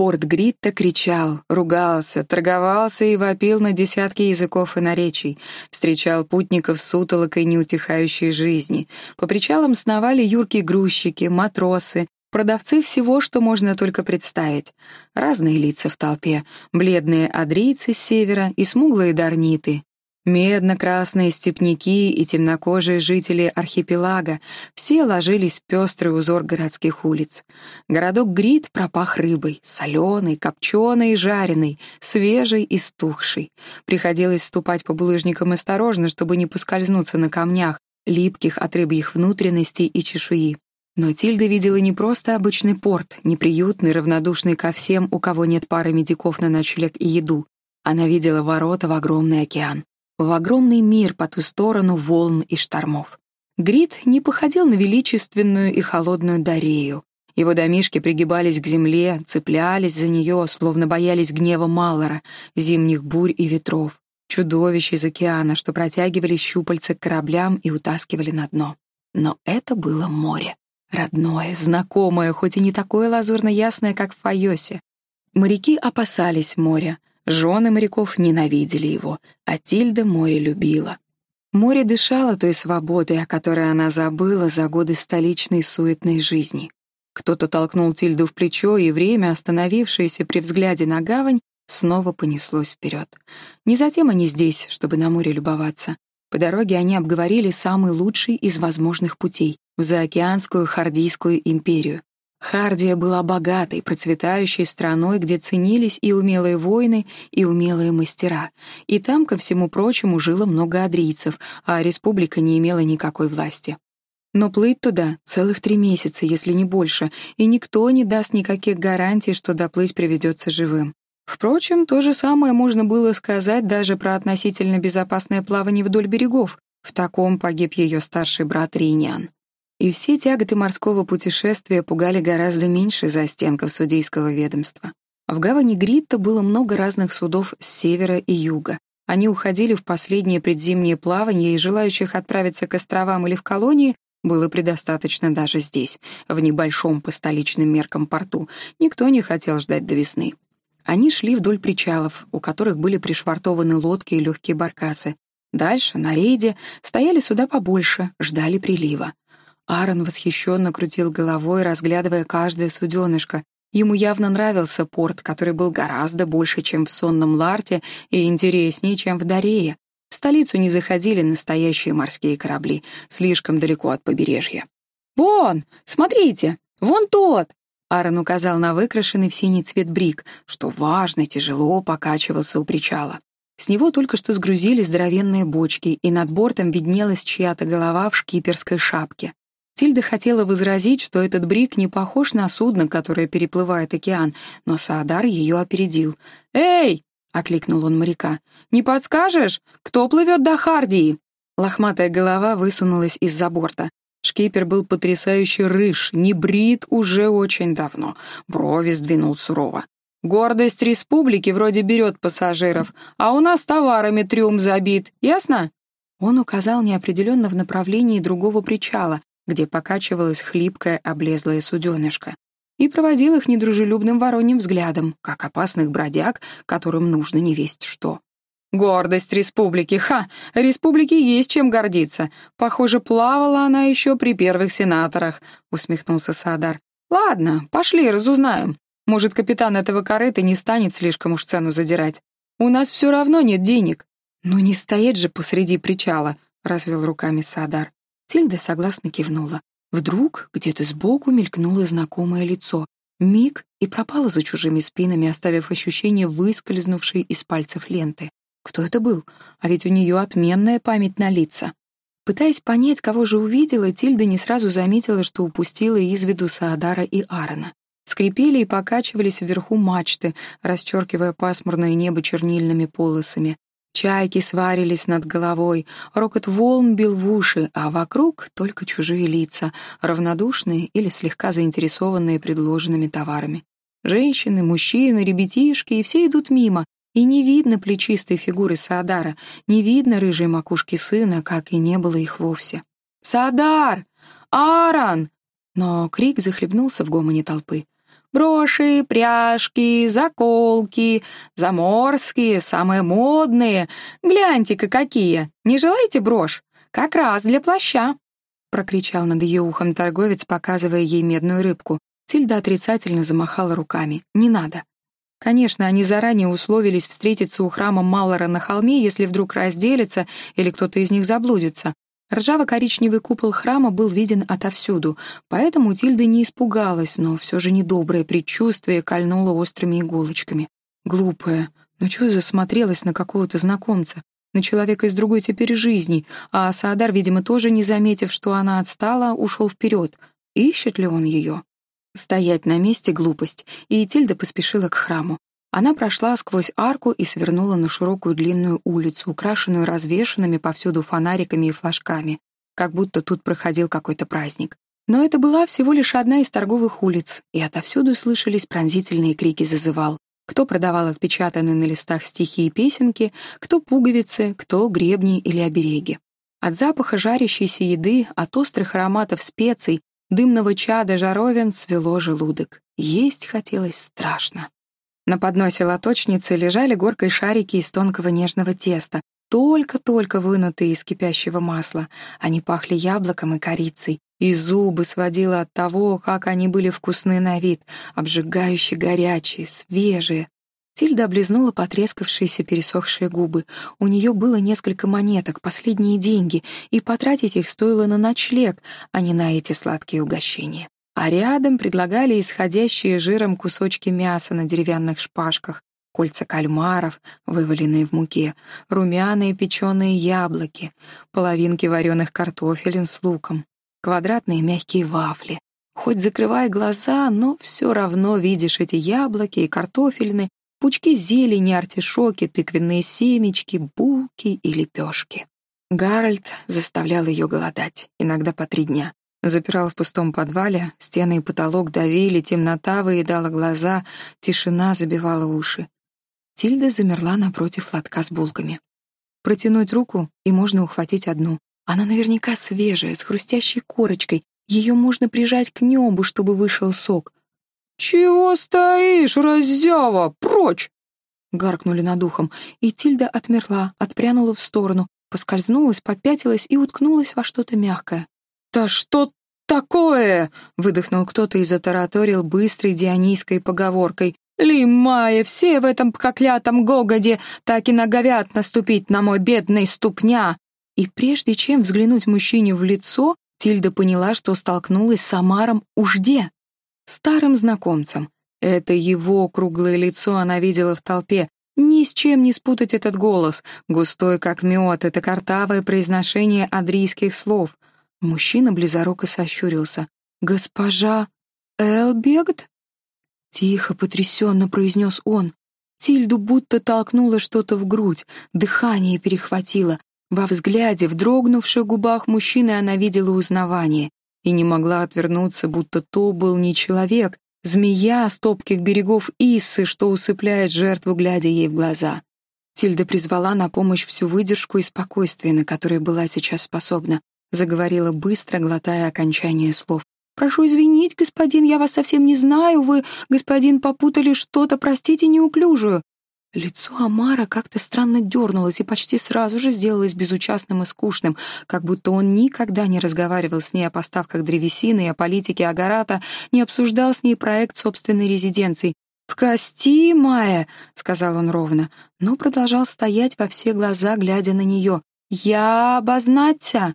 Порт Гритта кричал, ругался, торговался и вопил на десятки языков и наречий, встречал путников с утолокой неутихающей жизни. По причалам сновали юркие грузчики, матросы, продавцы всего, что можно только представить. Разные лица в толпе, бледные адрийцы с севера и смуглые дарниты, Медно-красные степняки и темнокожие жители архипелага все ложились в пестрый узор городских улиц. Городок Грид пропах рыбой, соленой, копченой и жареной, свежей и стухшей. Приходилось ступать по булыжникам осторожно, чтобы не поскользнуться на камнях, липких от рыбьих внутренностей и чешуи. Но Тильда видела не просто обычный порт, неприютный, равнодушный ко всем, у кого нет пары медиков на ночлег и еду. Она видела ворота в огромный океан в огромный мир по ту сторону волн и штормов. Грид не походил на величественную и холодную Дарею. Его домишки пригибались к земле, цеплялись за нее, словно боялись гнева Малора, зимних бурь и ветров, чудовищ из океана, что протягивали щупальца к кораблям и утаскивали на дно. Но это было море. Родное, знакомое, хоть и не такое лазурно-ясное, как в Файосе. Моряки опасались моря, Жены моряков ненавидели его, а Тильда море любила. Море дышало той свободой, о которой она забыла за годы столичной суетной жизни. Кто-то толкнул Тильду в плечо, и время, остановившееся при взгляде на гавань, снова понеслось вперед. Не затем они здесь, чтобы на море любоваться. По дороге они обговорили самый лучший из возможных путей — в заокеанскую Хардийскую империю. Хардия была богатой, процветающей страной, где ценились и умелые воины, и умелые мастера. И там, ко всему прочему, жило много адрийцев, а республика не имела никакой власти. Но плыть туда целых три месяца, если не больше, и никто не даст никаких гарантий, что доплыть приведется живым. Впрочем, то же самое можно было сказать даже про относительно безопасное плавание вдоль берегов. В таком погиб ее старший брат Риниан. И все тяготы морского путешествия пугали гораздо меньше застенков судейского ведомства. В гавани Гритта было много разных судов с севера и юга. Они уходили в последнее предзимнее плавание, и желающих отправиться к островам или в колонии было предостаточно даже здесь, в небольшом по столичным меркам порту. Никто не хотел ждать до весны. Они шли вдоль причалов, у которых были пришвартованы лодки и легкие баркасы. Дальше, на рейде, стояли суда побольше, ждали прилива. Аарон восхищенно крутил головой, разглядывая каждое суденышко. Ему явно нравился порт, который был гораздо больше, чем в сонном Ларте, и интереснее, чем в Дарее. В столицу не заходили настоящие морские корабли, слишком далеко от побережья. «Вон, смотрите, вон тот!» Аарон указал на выкрашенный в синий цвет брик, что важно, тяжело покачивался у причала. С него только что сгрузили здоровенные бочки, и над бортом виднелась чья-то голова в шкиперской шапке. Тильда хотела возразить, что этот брик не похож на судно, которое переплывает океан, но Саадар ее опередил. «Эй!» — окликнул он моряка. «Не подскажешь, кто плывет до Хардии?» Лохматая голова высунулась из-за борта. Шкипер был потрясающе рыж, не брит уже очень давно. Брови сдвинул сурово. «Гордость республики вроде берет пассажиров, а у нас товарами трюм забит, ясно?» Он указал неопределенно в направлении другого причала, где покачивалась хлипкая облезлая суденышко, и проводил их недружелюбным вороньим взглядом, как опасных бродяг, которым нужно не весть что. «Гордость республики! Ха! Республике есть чем гордиться. Похоже, плавала она еще при первых сенаторах», — усмехнулся Садар. «Ладно, пошли, разузнаем. Может, капитан этого корыта не станет слишком уж цену задирать. У нас все равно нет денег». «Ну не стоять же посреди причала», — развел руками Садар. Тильда согласно кивнула. Вдруг где-то сбоку мелькнуло знакомое лицо. Миг и пропало за чужими спинами, оставив ощущение выскользнувшей из пальцев ленты. Кто это был? А ведь у нее отменная память на лица. Пытаясь понять, кого же увидела, Тильда не сразу заметила, что упустила из виду Саадара и Аарона. Скрипели и покачивались вверху мачты, расчеркивая пасмурное небо чернильными полосами. Чайки сварились над головой, рокот волн бил в уши, а вокруг только чужие лица, равнодушные или слегка заинтересованные предложенными товарами. Женщины, мужчины, ребятишки, и все идут мимо, и не видно плечистой фигуры Саадара, не видно рыжей макушки сына, как и не было их вовсе. «Садар! Аарон!» Но крик захлебнулся в гомоне толпы. Броши, пряжки, заколки, заморские, самые модные. Гляньте-ка какие! Не желаете брошь? Как раз для плаща!» Прокричал над ее ухом торговец, показывая ей медную рыбку. Тильда отрицательно замахала руками. «Не надо». Конечно, они заранее условились встретиться у храма Маллора на холме, если вдруг разделятся или кто-то из них заблудится. Ржаво-коричневый купол храма был виден отовсюду, поэтому Тильда не испугалась, но все же недоброе предчувствие кольнуло острыми иголочками. Глупая, ну чего засмотрелась на какого-то знакомца, на человека из другой теперь жизни, а Саадар, видимо, тоже не заметив, что она отстала, ушел вперед. Ищет ли он ее? Стоять на месте — глупость, и Тильда поспешила к храму. Она прошла сквозь арку и свернула на широкую длинную улицу, украшенную развешанными повсюду фонариками и флажками, как будто тут проходил какой-то праздник. Но это была всего лишь одна из торговых улиц, и отовсюду слышались пронзительные крики зазывал. Кто продавал отпечатанные на листах стихи и песенки, кто пуговицы, кто гребни или обереги. От запаха жарящейся еды, от острых ароматов специй, дымного чада жаровин свело желудок. Есть хотелось страшно. На подносе лоточницы лежали горкой шарики из тонкого нежного теста, только-только вынутые из кипящего масла. Они пахли яблоком и корицей, и зубы сводило от того, как они были вкусны на вид, обжигающе горячие, свежие. Тильда облизнула потрескавшиеся пересохшие губы. У нее было несколько монеток, последние деньги, и потратить их стоило на ночлег, а не на эти сладкие угощения а рядом предлагали исходящие жиром кусочки мяса на деревянных шпажках, кольца кальмаров, вываленные в муке, румяные печеные яблоки, половинки вареных картофелин с луком, квадратные мягкие вафли. Хоть закрывай глаза, но все равно видишь эти яблоки и картофельны, пучки зелени, артишоки, тыквенные семечки, булки и лепешки. Гарольд заставлял ее голодать, иногда по три дня. Запирал в пустом подвале, стены и потолок давили, темнота выедала глаза, тишина забивала уши. Тильда замерла напротив лотка с булками. Протянуть руку, и можно ухватить одну. Она наверняка свежая, с хрустящей корочкой. Ее можно прижать к небу, чтобы вышел сок. «Чего стоишь, раззява? Прочь!» Гаркнули над ухом, и Тильда отмерла, отпрянула в сторону, поскользнулась, попятилась и уткнулась во что-то мягкое. «Да что такое?» — выдохнул кто-то и затараторил быстрой дионийской поговоркой. «Лимая, все в этом проклятом гогоде так и наговят наступить на мой бедный ступня!» И прежде чем взглянуть мужчине в лицо, Тильда поняла, что столкнулась с Амаром Ужде, старым знакомцем. Это его круглое лицо она видела в толпе. Ни с чем не спутать этот голос, густой как мед, это картавое произношение адрийских слов — Мужчина близоруко сощурился. «Госпожа Элбегд?» Тихо, потрясенно произнес он. Тильду будто толкнуло что-то в грудь, дыхание перехватило. Во взгляде, в дрогнувших губах мужчины она видела узнавание и не могла отвернуться, будто то был не человек, змея с топких берегов Иссы, что усыпляет жертву, глядя ей в глаза. Тильда призвала на помощь всю выдержку и спокойствие, на которое была сейчас способна заговорила быстро, глотая окончание слов. «Прошу извинить, господин, я вас совсем не знаю. Вы, господин, попутали что-то, простите неуклюжую». Лицо Амара как-то странно дернулось и почти сразу же сделалось безучастным и скучным, как будто он никогда не разговаривал с ней о поставках древесины и о политике Агарата, не обсуждал с ней проект собственной резиденции. «В кости, Майя!» — сказал он ровно, но продолжал стоять во все глаза, глядя на нее. «Я обознаться!»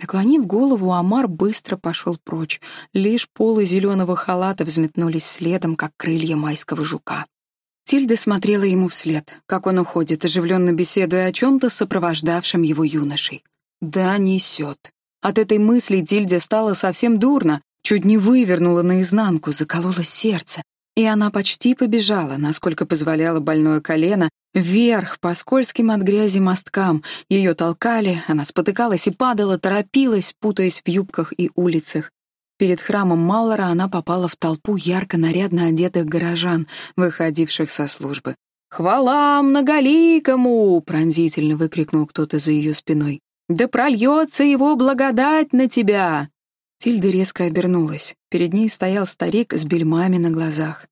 Наклонив голову, Амар быстро пошел прочь. Лишь полы зеленого халата взметнулись следом, как крылья майского жука. Тильда смотрела ему вслед, как он уходит, оживленно беседуя о чем-то сопровождавшем его юношей. Да, несет. От этой мысли Тильде стало совсем дурно, чуть не вывернула наизнанку, заколола сердце, и она почти побежала, насколько позволяло больное колено, Вверх, по скользким от грязи мосткам. Ее толкали, она спотыкалась и падала, торопилась, путаясь в юбках и улицах. Перед храмом Маллора она попала в толпу ярко-нарядно одетых горожан, выходивших со службы. «Хвала многоликому!» — пронзительно выкрикнул кто-то за ее спиной. Да прольется его благодать на тебя!» Тильда резко обернулась. Перед ней стоял старик с бельмами на глазах.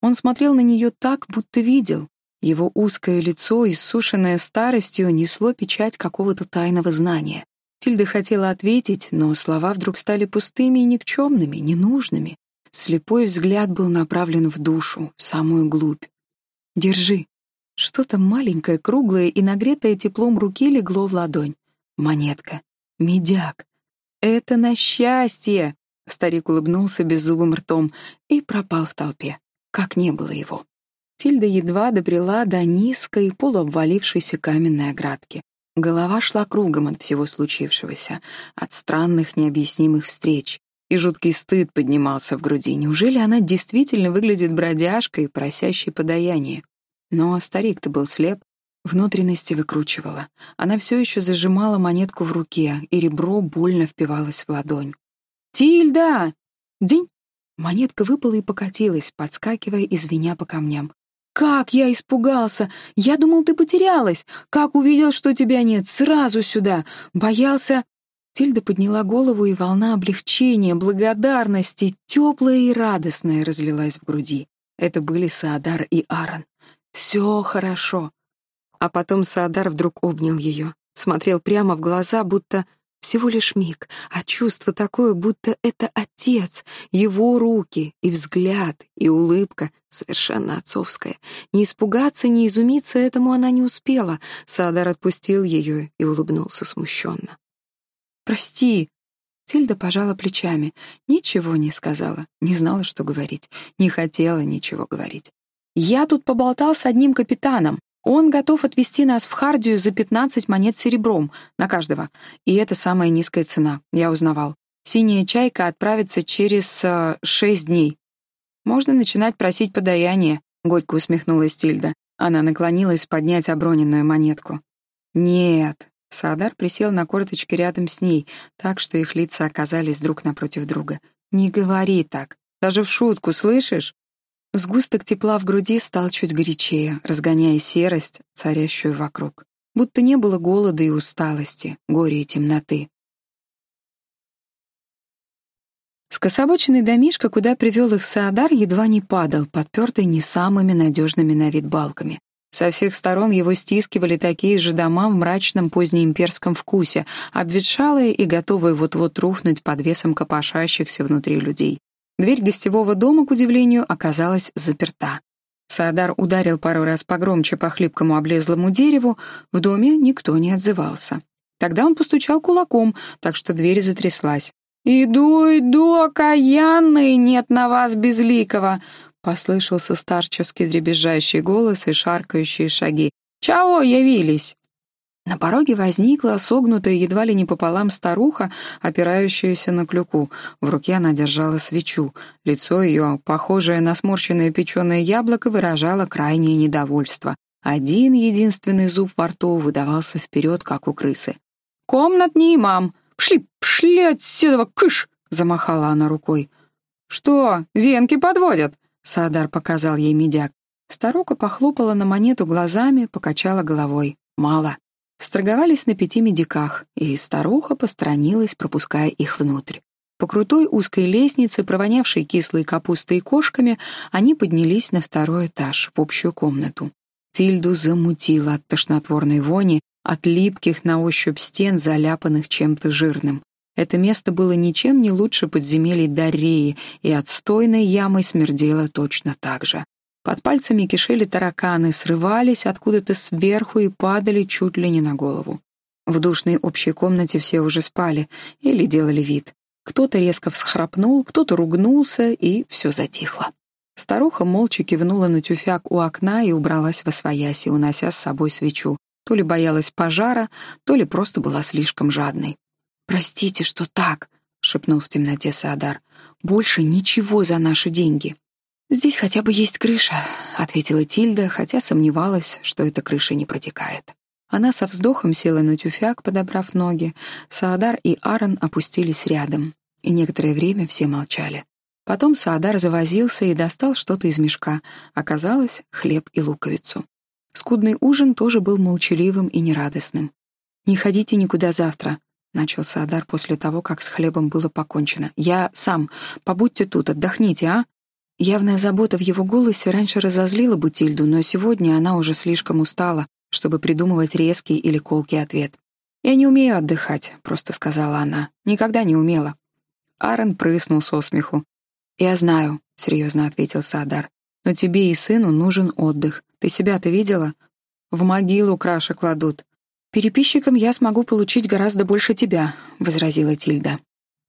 Он смотрел на нее так, будто видел. Его узкое лицо, иссушенное старостью, несло печать какого-то тайного знания. Тильда хотела ответить, но слова вдруг стали пустыми и никчемными, ненужными. Слепой взгляд был направлен в душу, в самую глубь. «Держи». Что-то маленькое, круглое и нагретое теплом руки легло в ладонь. Монетка. Медяк. «Это на счастье!» Старик улыбнулся беззубым ртом и пропал в толпе. Как не было его. Тильда едва добрела до низкой, полуобвалившейся каменной оградки. Голова шла кругом от всего случившегося, от странных необъяснимых встреч, и жуткий стыд поднимался в груди. Неужели она действительно выглядит бродяжкой, просящей подаяние? Но старик-то был слеп, внутренности выкручивала. Она все еще зажимала монетку в руке, и ребро больно впивалось в ладонь. «Тильда!» «День!» Монетка выпала и покатилась, подскакивая и звеня по камням. «Как я испугался! Я думал, ты потерялась! Как увидел, что тебя нет, сразу сюда! Боялся...» Тильда подняла голову, и волна облегчения, благодарности, теплая и радостная, разлилась в груди. Это были Саадар и Аарон. «Все хорошо». А потом Саадар вдруг обнял ее, смотрел прямо в глаза, будто всего лишь миг, а чувство такое, будто это отец, его руки и взгляд, и улыбка совершенно отцовская. Не испугаться, не изумиться этому она не успела. Саадар отпустил ее и улыбнулся смущенно. «Прости!» Тильда пожала плечами. Ничего не сказала, не знала, что говорить, не хотела ничего говорить. «Я тут поболтал с одним капитаном. Он готов отвезти нас в Хардию за 15 монет серебром на каждого. И это самая низкая цена, я узнавал. Синяя чайка отправится через э, шесть дней. Можно начинать просить подаяние, горько усмехнулась Тильда. Она наклонилась поднять оброненную монетку. Нет. Саадар присел на корточки рядом с ней, так что их лица оказались друг напротив друга. «Не говори так. Даже в шутку, слышишь? Сгусток тепла в груди стал чуть горячее, разгоняя серость, царящую вокруг. Будто не было голода и усталости, горя и темноты. Скособоченный домишко, куда привел их Саадар, едва не падал, подпертый не самыми надежными на вид балками. Со всех сторон его стискивали такие же дома в мрачном позднеимперском вкусе, обветшалые и готовые вот-вот рухнуть под весом копошащихся внутри людей. Дверь гостевого дома, к удивлению, оказалась заперта. Саадар ударил пару раз погромче по хлипкому облезлому дереву, в доме никто не отзывался. Тогда он постучал кулаком, так что дверь затряслась. «Иду, иду, окаянный, нет на вас безликого!» Послышался старческий дребезжащий голос и шаркающие шаги. «Чего явились?» На пороге возникла согнутая едва ли не пополам старуха, опирающаяся на клюку. В руке она держала свечу. Лицо ее, похожее на сморщенное печеное яблоко, выражало крайнее недовольство. Один единственный зуб во рту выдавался вперед, как у крысы. «Комнатный мам! Пшли, пшли отсюда, кыш!» — замахала она рукой. «Что, зенки подводят?» — Садар показал ей медяк. Старуха похлопала на монету глазами, покачала головой. «Мало». Сторговались на пяти медиках, и старуха посторонилась, пропуская их внутрь. По крутой узкой лестнице, провонявшей кислой капустой и кошками, они поднялись на второй этаж, в общую комнату. Тильду замутила от тошнотворной вони, от липких на ощупь стен, заляпанных чем-то жирным. Это место было ничем не лучше подземелий Дарреи, и отстойной ямой смердело точно так же. Под пальцами кишели тараканы, срывались откуда-то сверху и падали чуть ли не на голову. В душной общей комнате все уже спали или делали вид. Кто-то резко всхрапнул, кто-то ругнулся, и все затихло. Старуха молча кивнула на тюфяк у окна и убралась во свояси, унося с собой свечу. То ли боялась пожара, то ли просто была слишком жадной. «Простите, что так», — шепнул в темноте Саадар. «Больше ничего за наши деньги». «Здесь хотя бы есть крыша», — ответила Тильда, хотя сомневалась, что эта крыша не протекает. Она со вздохом села на тюфяк, подобрав ноги. Саадар и Аарон опустились рядом, и некоторое время все молчали. Потом Саадар завозился и достал что-то из мешка. Оказалось, хлеб и луковицу. Скудный ужин тоже был молчаливым и нерадостным. «Не ходите никуда завтра», — начал Саадар после того, как с хлебом было покончено. «Я сам. Побудьте тут, отдохните, а?» Явная забота в его голосе раньше разозлила Бутильду, но сегодня она уже слишком устала, чтобы придумывать резкий или колкий ответ. «Я не умею отдыхать», — просто сказала она. «Никогда не умела». Аарон прыснул со смеху. «Я знаю», — серьезно ответил Саадар. «Но тебе и сыну нужен отдых. Ты себя-то видела? В могилу краши кладут. Переписчиком я смогу получить гораздо больше тебя», — возразила Тильда.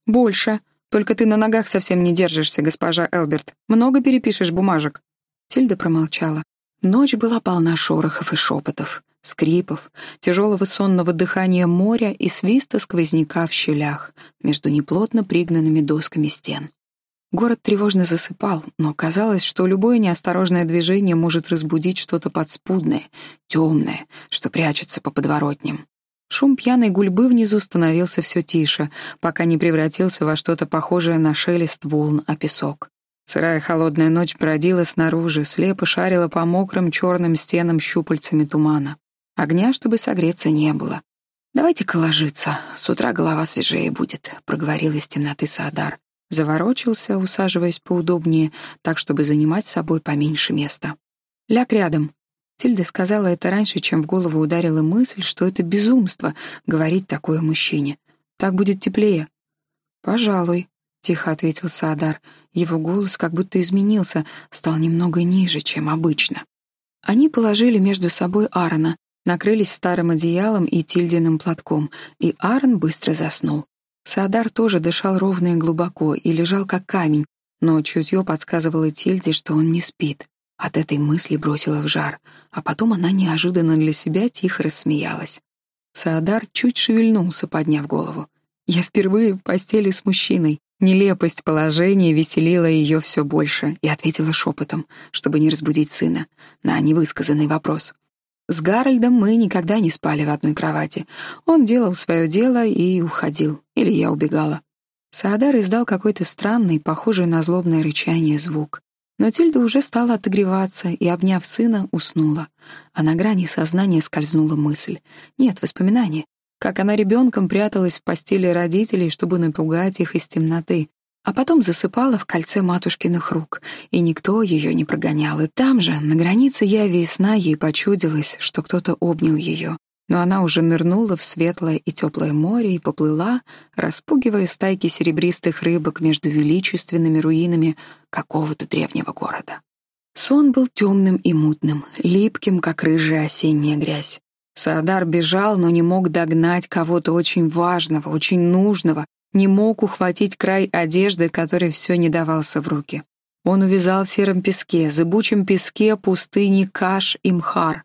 «Больше. Только ты на ногах совсем не держишься, госпожа Элберт. Много перепишешь бумажек». Тильда промолчала. Ночь была полна шорохов и шепотов, скрипов, тяжелого сонного дыхания моря и свиста сквозняка в щелях между неплотно пригнанными досками стен. Город тревожно засыпал, но казалось, что любое неосторожное движение может разбудить что-то подспудное, темное, что прячется по подворотням. Шум пьяной гульбы внизу становился все тише, пока не превратился во что-то похожее на шелест волн о песок. Сырая холодная ночь бродила снаружи, слепо шарила по мокрым черным стенам щупальцами тумана. Огня, чтобы согреться, не было. «Давайте-ка ложиться, с утра голова свежее будет», — проговорил из темноты Саадар. Заворочился, усаживаясь поудобнее, так, чтобы занимать собой поменьше места. «Ляг рядом». Тильда сказала это раньше, чем в голову ударила мысль, что это безумство — говорить такое мужчине. «Так будет теплее». «Пожалуй», — тихо ответил Саадар. Его голос как будто изменился, стал немного ниже, чем обычно. Они положили между собой Аарона, накрылись старым одеялом и тильдиным платком, и Аарон быстро заснул. Саадар тоже дышал ровно и глубоко и лежал как камень, но чутье подсказывало Тильде, что он не спит. От этой мысли бросила в жар, а потом она неожиданно для себя тихо рассмеялась. Саадар чуть шевельнулся, подняв голову. «Я впервые в постели с мужчиной». Нелепость положения веселила ее все больше и ответила шепотом, чтобы не разбудить сына, на невысказанный вопрос. С Гарольдом мы никогда не спали в одной кровати. Он делал свое дело и уходил. Или я убегала. Саадар издал какой-то странный, похожий на злобное рычание звук. Но Тильда уже стала отогреваться и, обняв сына, уснула. А на грани сознания скользнула мысль. Нет, воспоминания. Как она ребенком пряталась в постели родителей, чтобы напугать их из темноты а потом засыпала в кольце матушкиных рук, и никто ее не прогонял. И там же, на границе яви и сна, ей почудилось, что кто-то обнял ее. Но она уже нырнула в светлое и теплое море и поплыла, распугивая стайки серебристых рыбок между величественными руинами какого-то древнего города. Сон был темным и мутным, липким, как рыжая осенняя грязь. Саадар бежал, но не мог догнать кого-то очень важного, очень нужного, не мог ухватить край одежды, который все не давался в руки. Он увязал в сером песке, зыбучем песке пустыни Каш и Мхар.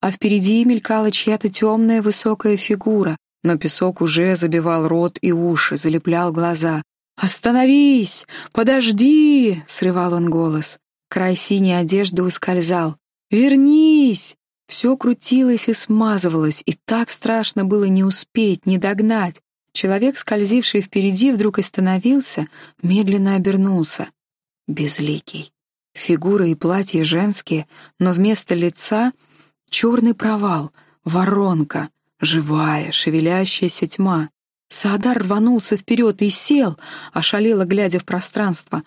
А впереди мелькала чья-то темная высокая фигура, но песок уже забивал рот и уши, залеплял глаза. «Остановись! Подожди!» — срывал он голос. Край синей одежды ускользал. «Вернись!» Все крутилось и смазывалось, и так страшно было не успеть, не догнать. Человек, скользивший впереди, вдруг остановился, медленно обернулся. Безликий. Фигура и платье женские, но вместо лица черный провал, воронка, живая, шевелящаяся тьма. Саадар рванулся вперед и сел, ошалело глядя в пространство.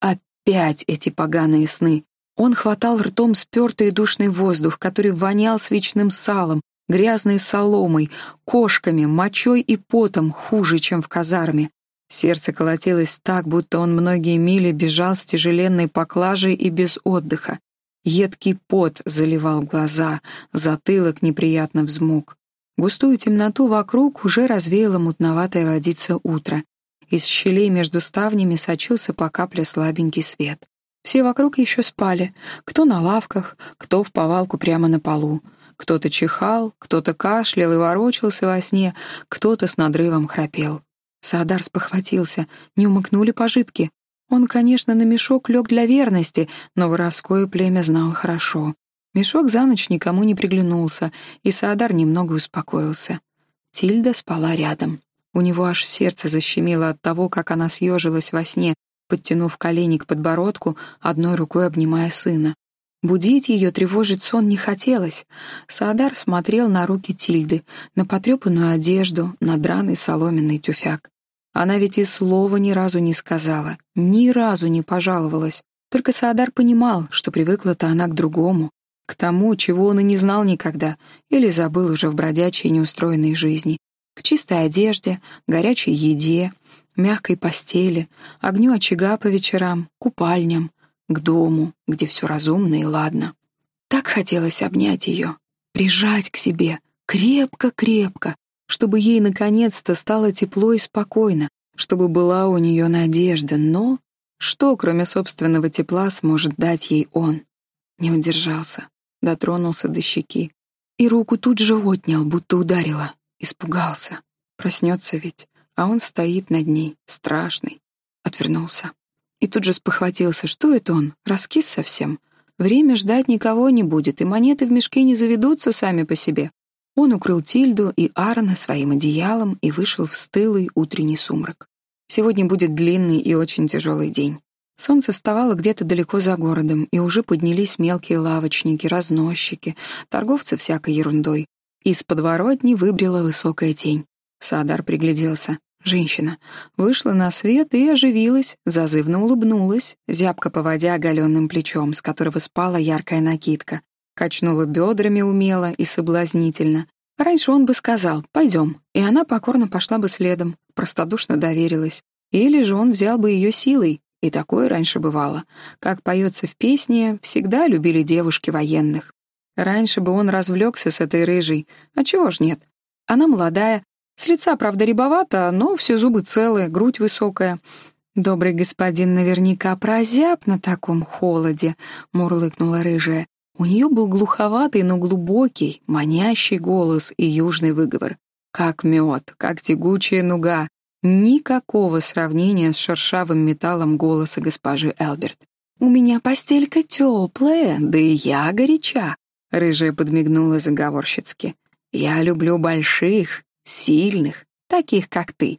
Опять эти поганые сны. Он хватал ртом спертый душный воздух, который вонял свечным салом, грязной соломой, кошками, мочой и потом хуже, чем в казарме. Сердце колотилось так, будто он многие мили бежал с тяжеленной поклажей и без отдыха. Едкий пот заливал глаза, затылок неприятно взмок. Густую темноту вокруг уже развеяла мутноватая водица утра. Из щелей между ставнями сочился по капле слабенький свет. Все вокруг еще спали, кто на лавках, кто в повалку прямо на полу. Кто-то чихал, кто-то кашлял и ворочался во сне, кто-то с надрывом храпел. Саадар спохватился, не умыкнули пожитки. Он, конечно, на мешок лег для верности, но воровское племя знал хорошо. Мешок за ночь никому не приглянулся, и Саадар немного успокоился. Тильда спала рядом. У него аж сердце защемило от того, как она съежилась во сне, подтянув колени к подбородку, одной рукой обнимая сына. Будить ее, тревожить сон не хотелось. Саадар смотрел на руки Тильды, на потрепанную одежду, на драный соломенный тюфяк. Она ведь и слова ни разу не сказала, ни разу не пожаловалась. Только Саадар понимал, что привыкла-то она к другому, к тому, чего он и не знал никогда, или забыл уже в бродячей неустроенной жизни, к чистой одежде, горячей еде, мягкой постели, огню очага по вечерам, купальням, к дому, где все разумно и ладно. Так хотелось обнять ее, прижать к себе, крепко-крепко, чтобы ей наконец-то стало тепло и спокойно, чтобы была у нее надежда, но что, кроме собственного тепла, сможет дать ей он? Не удержался, дотронулся до щеки. И руку тут же отнял, будто ударила. Испугался. Проснется ведь, а он стоит над ней, страшный. Отвернулся. И тут же спохватился, что это он, раскис совсем. Время ждать никого не будет, и монеты в мешке не заведутся сами по себе. Он укрыл Тильду и Аарона своим одеялом и вышел в стылый утренний сумрак. Сегодня будет длинный и очень тяжелый день. Солнце вставало где-то далеко за городом, и уже поднялись мелкие лавочники, разносчики, торговцы всякой ерундой. Из подворотни выбрела высокая тень. Саадар пригляделся. Женщина вышла на свет и оживилась, зазывно улыбнулась, зябко поводя оголенным плечом, с которого спала яркая накидка. Качнула бедрами умело и соблазнительно. Раньше он бы сказал «пойдем», и она покорно пошла бы следом, простодушно доверилась. Или же он взял бы ее силой, и такое раньше бывало. Как поется в песне, всегда любили девушки военных. Раньше бы он развлекся с этой рыжей, а чего ж нет. Она молодая, с лица, правда, рябовато, но все зубы целые, грудь высокая. «Добрый господин наверняка прозяб на таком холоде», — мурлыкнула рыжая. У нее был глуховатый, но глубокий, манящий голос и южный выговор. Как мед, как тягучая нуга. Никакого сравнения с шершавым металлом голоса госпожи Элберт. «У меня постелька теплая, да и я горяча», — рыжая подмигнула заговорщицки. «Я люблю больших, Сильных, таких, как ты.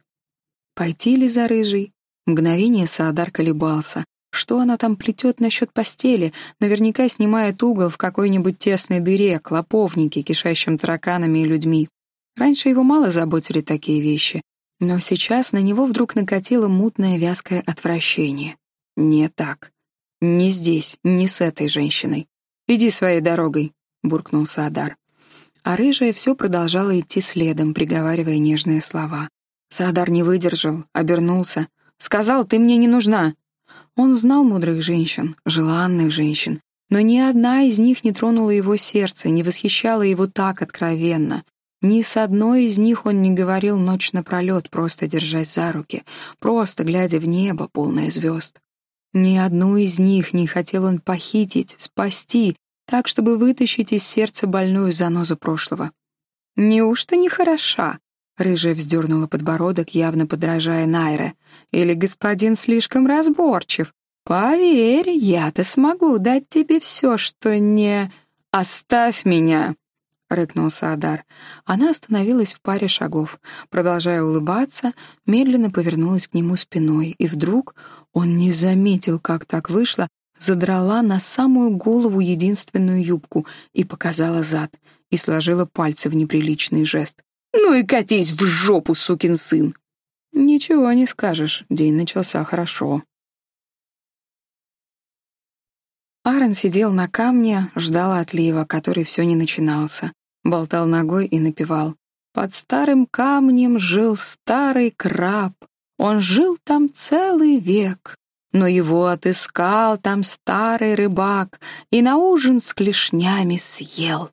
Пойти ли за рыжей? Мгновение Саадар колебался. Что она там плетет насчет постели? Наверняка снимает угол в какой-нибудь тесной дыре, клоповнике, кишащем тараканами и людьми. Раньше его мало заботили такие вещи, но сейчас на него вдруг накатило мутное вязкое отвращение. Не так. Не здесь, не с этой женщиной. «Иди своей дорогой», — буркнул Саадар а рыжая все продолжала идти следом, приговаривая нежные слова. Саадар не выдержал, обернулся. «Сказал, ты мне не нужна!» Он знал мудрых женщин, желанных женщин, но ни одна из них не тронула его сердце, не восхищала его так откровенно. Ни с одной из них он не говорил ночь напролет, просто держась за руки, просто глядя в небо, полное звезд. Ни одну из них не хотел он похитить, спасти, так, чтобы вытащить из сердца больную занозу прошлого. «Неужто не хороша?» Рыжая вздернула подбородок, явно подражая Найре. «Или господин слишком разборчив? Поверь, я-то смогу дать тебе все, что не... Оставь меня!» — рыкнул Саадар. Она остановилась в паре шагов. Продолжая улыбаться, медленно повернулась к нему спиной, и вдруг он не заметил, как так вышло, задрала на самую голову единственную юбку и показала зад, и сложила пальцы в неприличный жест. «Ну и катись в жопу, сукин сын!» «Ничего не скажешь, день начался хорошо». Аарон сидел на камне, ждал отлива, который все не начинался, болтал ногой и напевал. «Под старым камнем жил старый краб, он жил там целый век, но его отыскал там старый рыбак и на ужин с клешнями съел.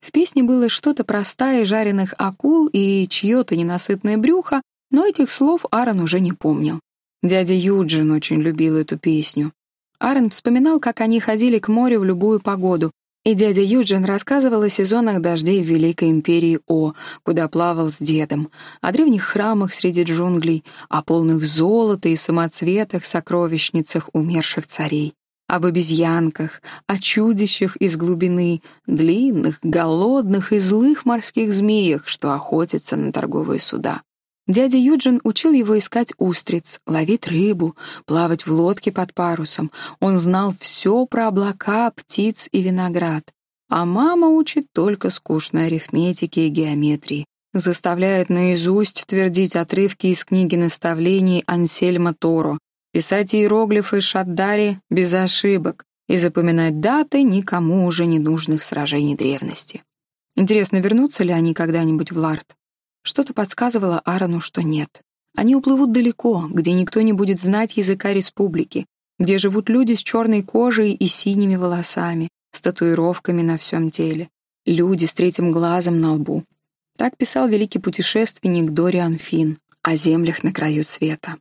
В песне было что-то про стаи жареных акул и чье-то ненасытное брюхо, но этих слов Аарон уже не помнил. Дядя Юджин очень любил эту песню. Аарон вспоминал, как они ходили к морю в любую погоду, и дядя Юджин рассказывал о сезонах дождей в Великой империи О, куда плавал с дедом, о древних храмах среди джунглей, о полных золота и самоцветах сокровищницах умерших царей, об обезьянках, о чудищах из глубины, длинных, голодных и злых морских змеях, что охотятся на торговые суда. Дядя Юджин учил его искать устриц, ловить рыбу, плавать в лодке под парусом. Он знал все про облака, птиц и виноград. А мама учит только скучной арифметики и геометрии. Заставляет наизусть твердить отрывки из книги наставлений Ансельма Торо, писать иероглифы Шаддари без ошибок и запоминать даты никому уже не нужных сражений древности. Интересно, вернутся ли они когда-нибудь в Ларт? Что-то подсказывало Аарону, что нет. Они уплывут далеко, где никто не будет знать языка республики, где живут люди с черной кожей и синими волосами, с татуировками на всем теле, люди с третьим глазом на лбу. Так писал великий путешественник Дориан Фин о землях на краю света.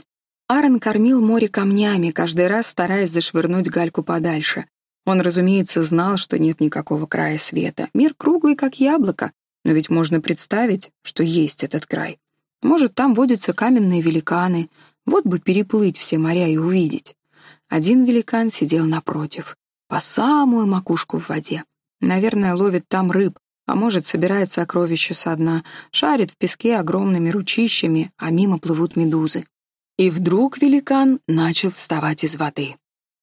Аарон кормил море камнями, каждый раз стараясь зашвырнуть гальку подальше. Он, разумеется, знал, что нет никакого края света. Мир круглый, как яблоко, но ведь можно представить, что есть этот край. Может, там водятся каменные великаны. Вот бы переплыть все моря и увидеть. Один великан сидел напротив, по самую макушку в воде. Наверное, ловит там рыб, а может, собирает сокровища со дна, шарит в песке огромными ручищами, а мимо плывут медузы. И вдруг великан начал вставать из воды.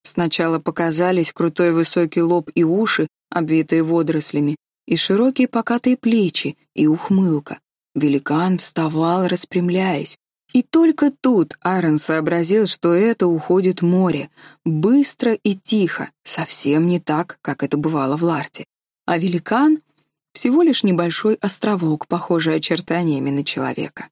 Сначала показались крутой высокий лоб и уши, обвитые водорослями, и широкие покатые плечи, и ухмылка. Великан вставал, распрямляясь. И только тут Аарон сообразил, что это уходит море, быстро и тихо, совсем не так, как это бывало в Ларте. А великан — всего лишь небольшой островок, похожий очертаниями на человека.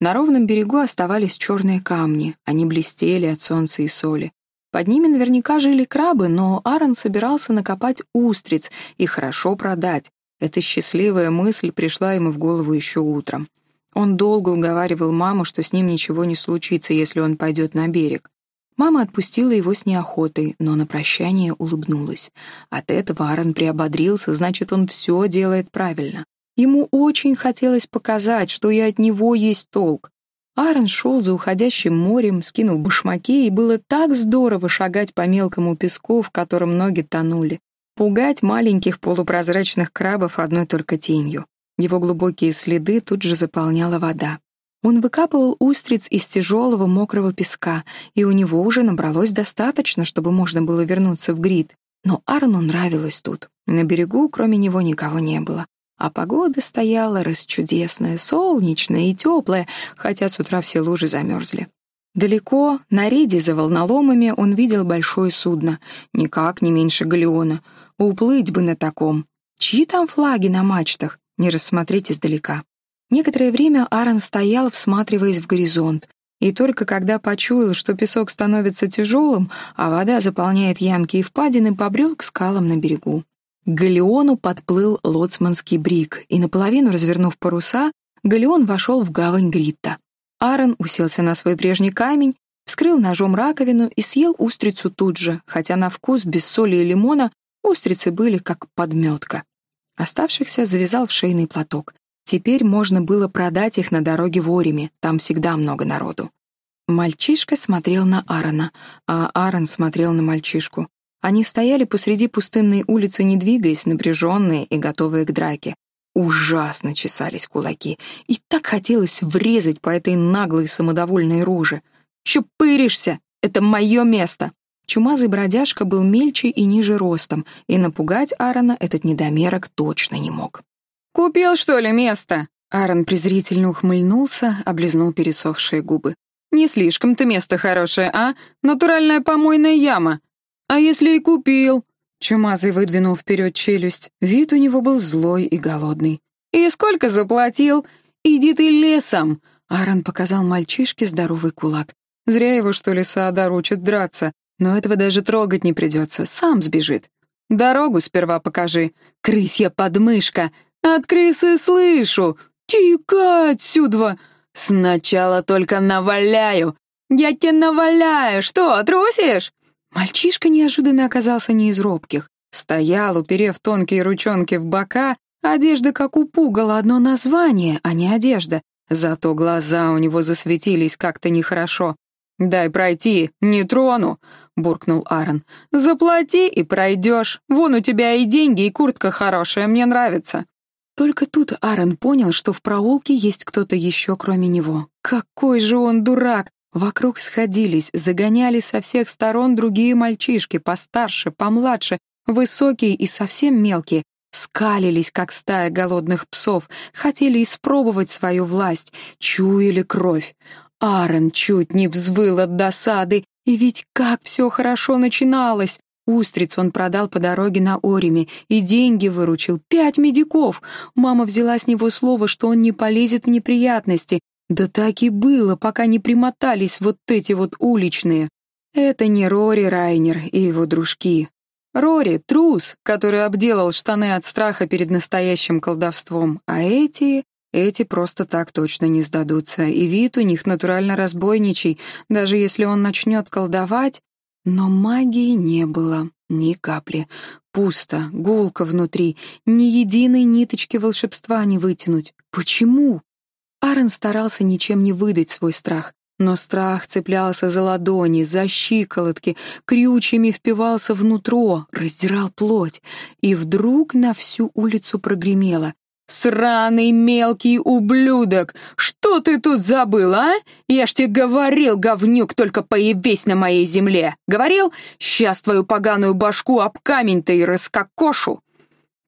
На ровном берегу оставались черные камни, они блестели от солнца и соли. Под ними наверняка жили крабы, но Аарон собирался накопать устриц и хорошо продать, эта счастливая мысль пришла ему в голову еще утром. Он долго уговаривал маму, что с ним ничего не случится, если он пойдет на берег. Мама отпустила его с неохотой, но на прощание улыбнулась. От этого Аарон приободрился, значит, он все делает правильно. Ему очень хотелось показать, что и от него есть толк. Аарон шел за уходящим морем, скинул башмаки, и было так здорово шагать по мелкому песку, в котором ноги тонули. Пугать маленьких полупрозрачных крабов одной только тенью. Его глубокие следы тут же заполняла вода. Он выкапывал устриц из тяжелого мокрого песка, и у него уже набралось достаточно, чтобы можно было вернуться в грид. Но Арну нравилось тут. На берегу кроме него никого не было. А погода стояла расчудесная, солнечная и теплая, хотя с утра все лужи замерзли. Далеко, на рейде за волноломами, он видел большое судно, никак не меньше галеона — Уплыть бы на таком. Чьи там флаги на мачтах? Не рассмотреть издалека. Некоторое время Аарон стоял, всматриваясь в горизонт, и только когда почуял, что песок становится тяжелым, а вода заполняет ямки и впадины, побрел к скалам на берегу. К галеону подплыл лоцманский брик, и наполовину развернув паруса, галеон вошел в гавань Гритта. Аарон уселся на свой прежний камень, вскрыл ножом раковину и съел устрицу тут же, хотя на вкус без соли и лимона Устрицы были как подметка. Оставшихся завязал в шейный платок. Теперь можно было продать их на дороге в Ориме, там всегда много народу. Мальчишка смотрел на Аарона, а Аарон смотрел на мальчишку. Они стояли посреди пустынной улицы, не двигаясь, напряженные и готовые к драке. Ужасно чесались кулаки, и так хотелось врезать по этой наглой самодовольной роже. «Чупыришься! Это мое место!» Чумазый бродяжка был мельче и ниже ростом, и напугать Аарона этот недомерок точно не мог. «Купил, что ли, место?» Аарон презрительно ухмыльнулся, облизнул пересохшие губы. «Не слишком-то место хорошее, а? Натуральная помойная яма. А если и купил?» Чумазый выдвинул вперед челюсть. Вид у него был злой и голодный. «И сколько заплатил? Иди ты лесом!» Аарон показал мальчишке здоровый кулак. Зря его, что ли, Саадар учит драться. Но этого даже трогать не придется, сам сбежит. Дорогу сперва покажи. Крысья подмышка. От крысы слышу. Тика отсюда. Сначала только наваляю. Я тебе наваляю. Что, трусишь? Мальчишка неожиданно оказался не из робких. Стоял, уперев тонкие ручонки в бока, одежда как у пугала, одно название, а не одежда. Зато глаза у него засветились как-то нехорошо. «Дай пройти, не трону», — буркнул Аарон. «Заплати и пройдешь. Вон у тебя и деньги, и куртка хорошая, мне нравится». Только тут Аарон понял, что в проулке есть кто-то еще, кроме него. Какой же он дурак! Вокруг сходились, загоняли со всех сторон другие мальчишки, постарше, помладше, высокие и совсем мелкие, скалились, как стая голодных псов, хотели испробовать свою власть, чуяли кровь. Аарон чуть не взвыл от досады, и ведь как все хорошо начиналось! Устриц он продал по дороге на Ориме и деньги выручил. Пять медиков. Мама взяла с него слово, что он не полезет в неприятности. Да так и было, пока не примотались вот эти вот уличные. Это не Рори Райнер и его дружки. Рори — трус, который обделал штаны от страха перед настоящим колдовством, а эти... Эти просто так точно не сдадутся, и вид у них натурально разбойничий, даже если он начнет колдовать, но магии не было, ни капли. Пусто, гулко внутри, ни единой ниточки волшебства не вытянуть. Почему? Аарон старался ничем не выдать свой страх, но страх цеплялся за ладони, за щиколотки, крючьями впивался внутрь, раздирал плоть, и вдруг на всю улицу прогремело. «Сраный мелкий ублюдок! Что ты тут забыл, а? Я ж тебе говорил, говнюк, только появись на моей земле! Говорил? Сейчас твою поганую башку об камень-то и раскокошу!»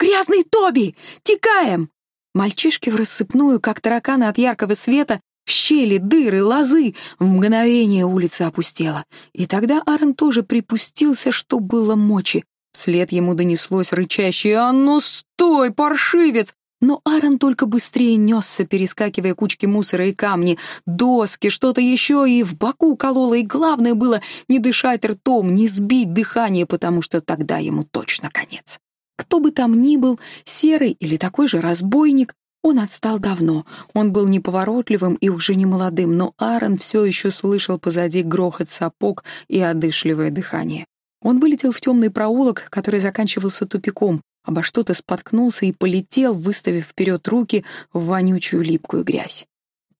«Грязный Тоби! Текаем!» Мальчишки в рассыпную, как тараканы от яркого света, в щели, дыры, лозы. В мгновение улица опустела. И тогда Аарон тоже припустился, что было мочи. Вслед ему донеслось рычащее «А ну стой, паршивец! Но Аарон только быстрее несся, перескакивая кучки мусора и камни, доски, что-то еще, и в боку кололо, и главное было не дышать ртом, не сбить дыхание, потому что тогда ему точно конец. Кто бы там ни был, серый или такой же разбойник, он отстал давно. Он был неповоротливым и уже не молодым, но Аарон все еще слышал позади грохот сапог и одышливое дыхание. Он вылетел в темный проулок, который заканчивался тупиком, обо что-то споткнулся и полетел, выставив вперед руки в вонючую липкую грязь.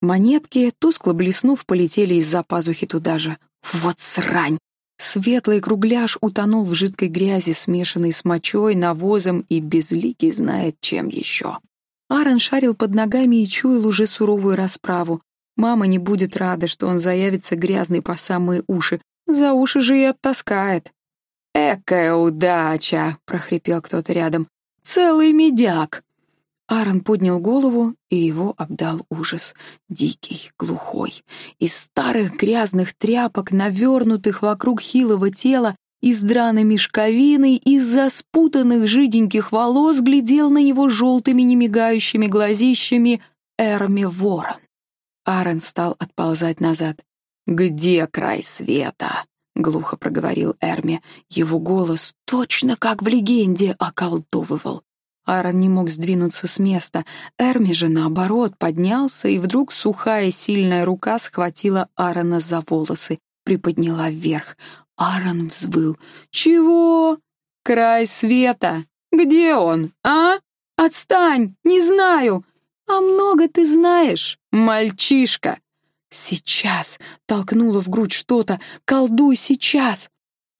Монетки, тускло блеснув, полетели из-за пазухи туда же. Вот срань! Светлый кругляш утонул в жидкой грязи, смешанной с мочой, навозом и безликий знает чем еще. Аарон шарил под ногами и чуял уже суровую расправу. Мама не будет рада, что он заявится грязный по самые уши. За уши же и оттаскает. «Экая удача!» — прохрипел кто-то рядом. «Целый медяк!» Аарон поднял голову, и его обдал ужас. Дикий, глухой. Из старых грязных тряпок, навернутых вокруг хилого тела, из драной мешковины, из-за спутанных жиденьких волос глядел на него желтыми немигающими глазищами Эрми Ворон. Аарон стал отползать назад. «Где край света?» глухо проговорил Эрми. Его голос точно как в легенде околдовывал. Аарон не мог сдвинуться с места. Эрми же, наоборот, поднялся, и вдруг сухая сильная рука схватила Аарона за волосы, приподняла вверх. Аарон взвыл. «Чего? Край света? Где он, а? Отстань! Не знаю! А много ты знаешь, мальчишка!» «Сейчас!» — толкнула в грудь что-то. «Колдуй сейчас!»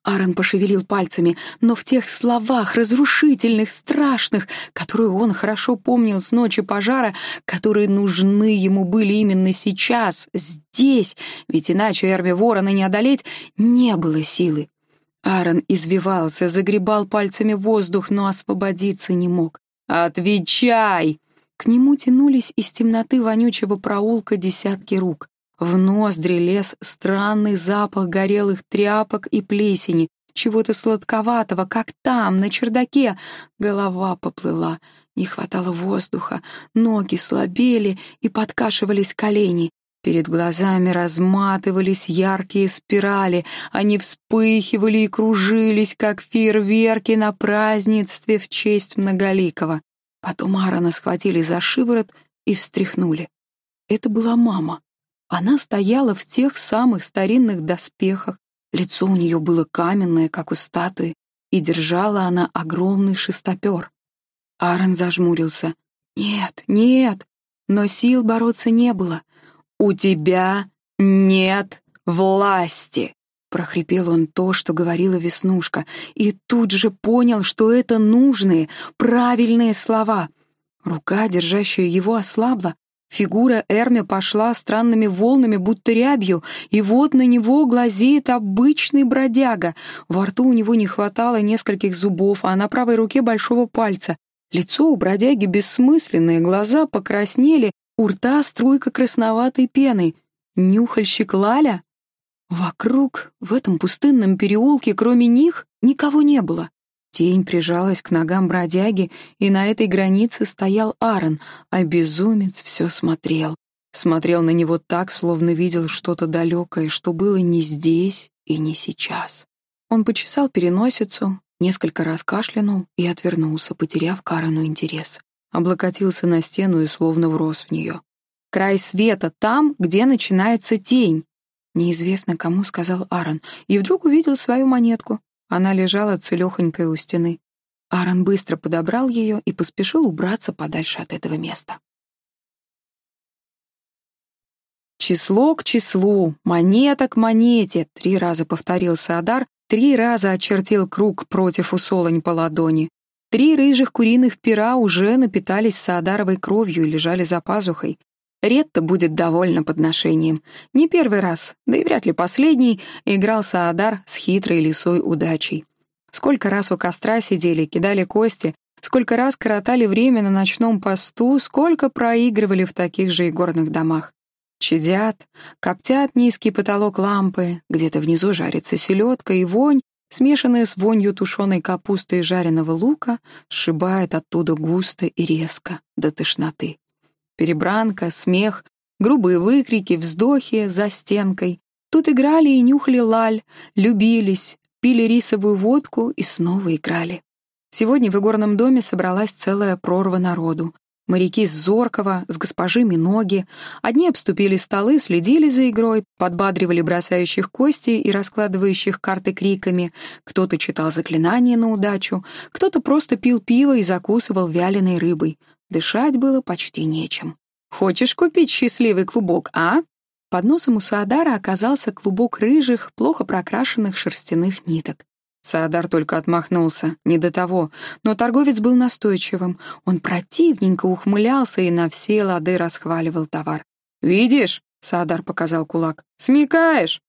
Аарон пошевелил пальцами, но в тех словах, разрушительных, страшных, которые он хорошо помнил с ночи пожара, которые нужны ему были именно сейчас, здесь, ведь иначе Эрми Ворона не одолеть, не было силы. Аарон извивался, загребал пальцами воздух, но освободиться не мог. «Отвечай!» К нему тянулись из темноты вонючего проулка десятки рук. В ноздри лез странный запах горелых тряпок и плесени, чего-то сладковатого, как там, на чердаке. Голова поплыла, не хватало воздуха, ноги слабели и подкашивались колени. Перед глазами разматывались яркие спирали, они вспыхивали и кружились, как фейерверки на празднестве в честь Многоликого. Потом Аарона схватили за шиворот и встряхнули. Это была мама. Она стояла в тех самых старинных доспехах, лицо у нее было каменное, как у статуи, и держала она огромный шестопер. Аарон зажмурился. «Нет, нет!» Но сил бороться не было. «У тебя нет власти!» Прохрипел он то, что говорила Веснушка, и тут же понял, что это нужные, правильные слова. Рука, держащая его, ослабла. Фигура Эрми пошла странными волнами, будто рябью, и вот на него глазеет обычный бродяга. Во рту у него не хватало нескольких зубов, а на правой руке большого пальца. Лицо у бродяги бессмысленное, глаза покраснели, у рта струйка красноватой пены. Нюхальщик Лаля? Вокруг, в этом пустынном переулке, кроме них, никого не было. Тень прижалась к ногам бродяги, и на этой границе стоял Аарон, а безумец все смотрел. Смотрел на него так, словно видел что-то далекое, что было не здесь и не сейчас. Он почесал переносицу, несколько раз кашлянул и отвернулся, потеряв к Аарону интерес. Облокотился на стену и словно врос в нее. «Край света там, где начинается тень!» Неизвестно кому сказал Аарон, и вдруг увидел свою монетку. Она лежала целехонькая у стены. Аарон быстро подобрал ее и поспешил убраться подальше от этого места. «Число к числу, монета к монете», — три раза повторил Саадар, три раза очертил круг против усолонь по ладони. Три рыжих куриных пера уже напитались Саадаровой кровью и лежали за пазухой. Ретта будет довольна подношением. Не первый раз, да и вряд ли последний, играл Саадар с хитрой лисой удачей. Сколько раз у костра сидели, кидали кости, сколько раз коротали время на ночном посту, сколько проигрывали в таких же игорных домах. Чадят, коптят низкий потолок лампы, где-то внизу жарится селедка, и вонь, смешанная с вонью тушеной капусты и жареного лука, сшибает оттуда густо и резко, до тошноты. Перебранка, смех, грубые выкрики, вздохи за стенкой. Тут играли и нюхали лаль, любились, пили рисовую водку и снова играли. Сегодня в игорном доме собралась целая прорва народу. Моряки с Зоркова, с госпожи Миноги. Одни обступили столы, следили за игрой, подбадривали бросающих кости и раскладывающих карты криками. Кто-то читал заклинания на удачу, кто-то просто пил пиво и закусывал вяленой рыбой. Дышать было почти нечем. «Хочешь купить счастливый клубок, а?» Под носом у Саадара оказался клубок рыжих, плохо прокрашенных шерстяных ниток. Саадар только отмахнулся, не до того, но торговец был настойчивым. Он противненько ухмылялся и на все лады расхваливал товар. «Видишь?» — Саадар показал кулак. «Смекаешь!»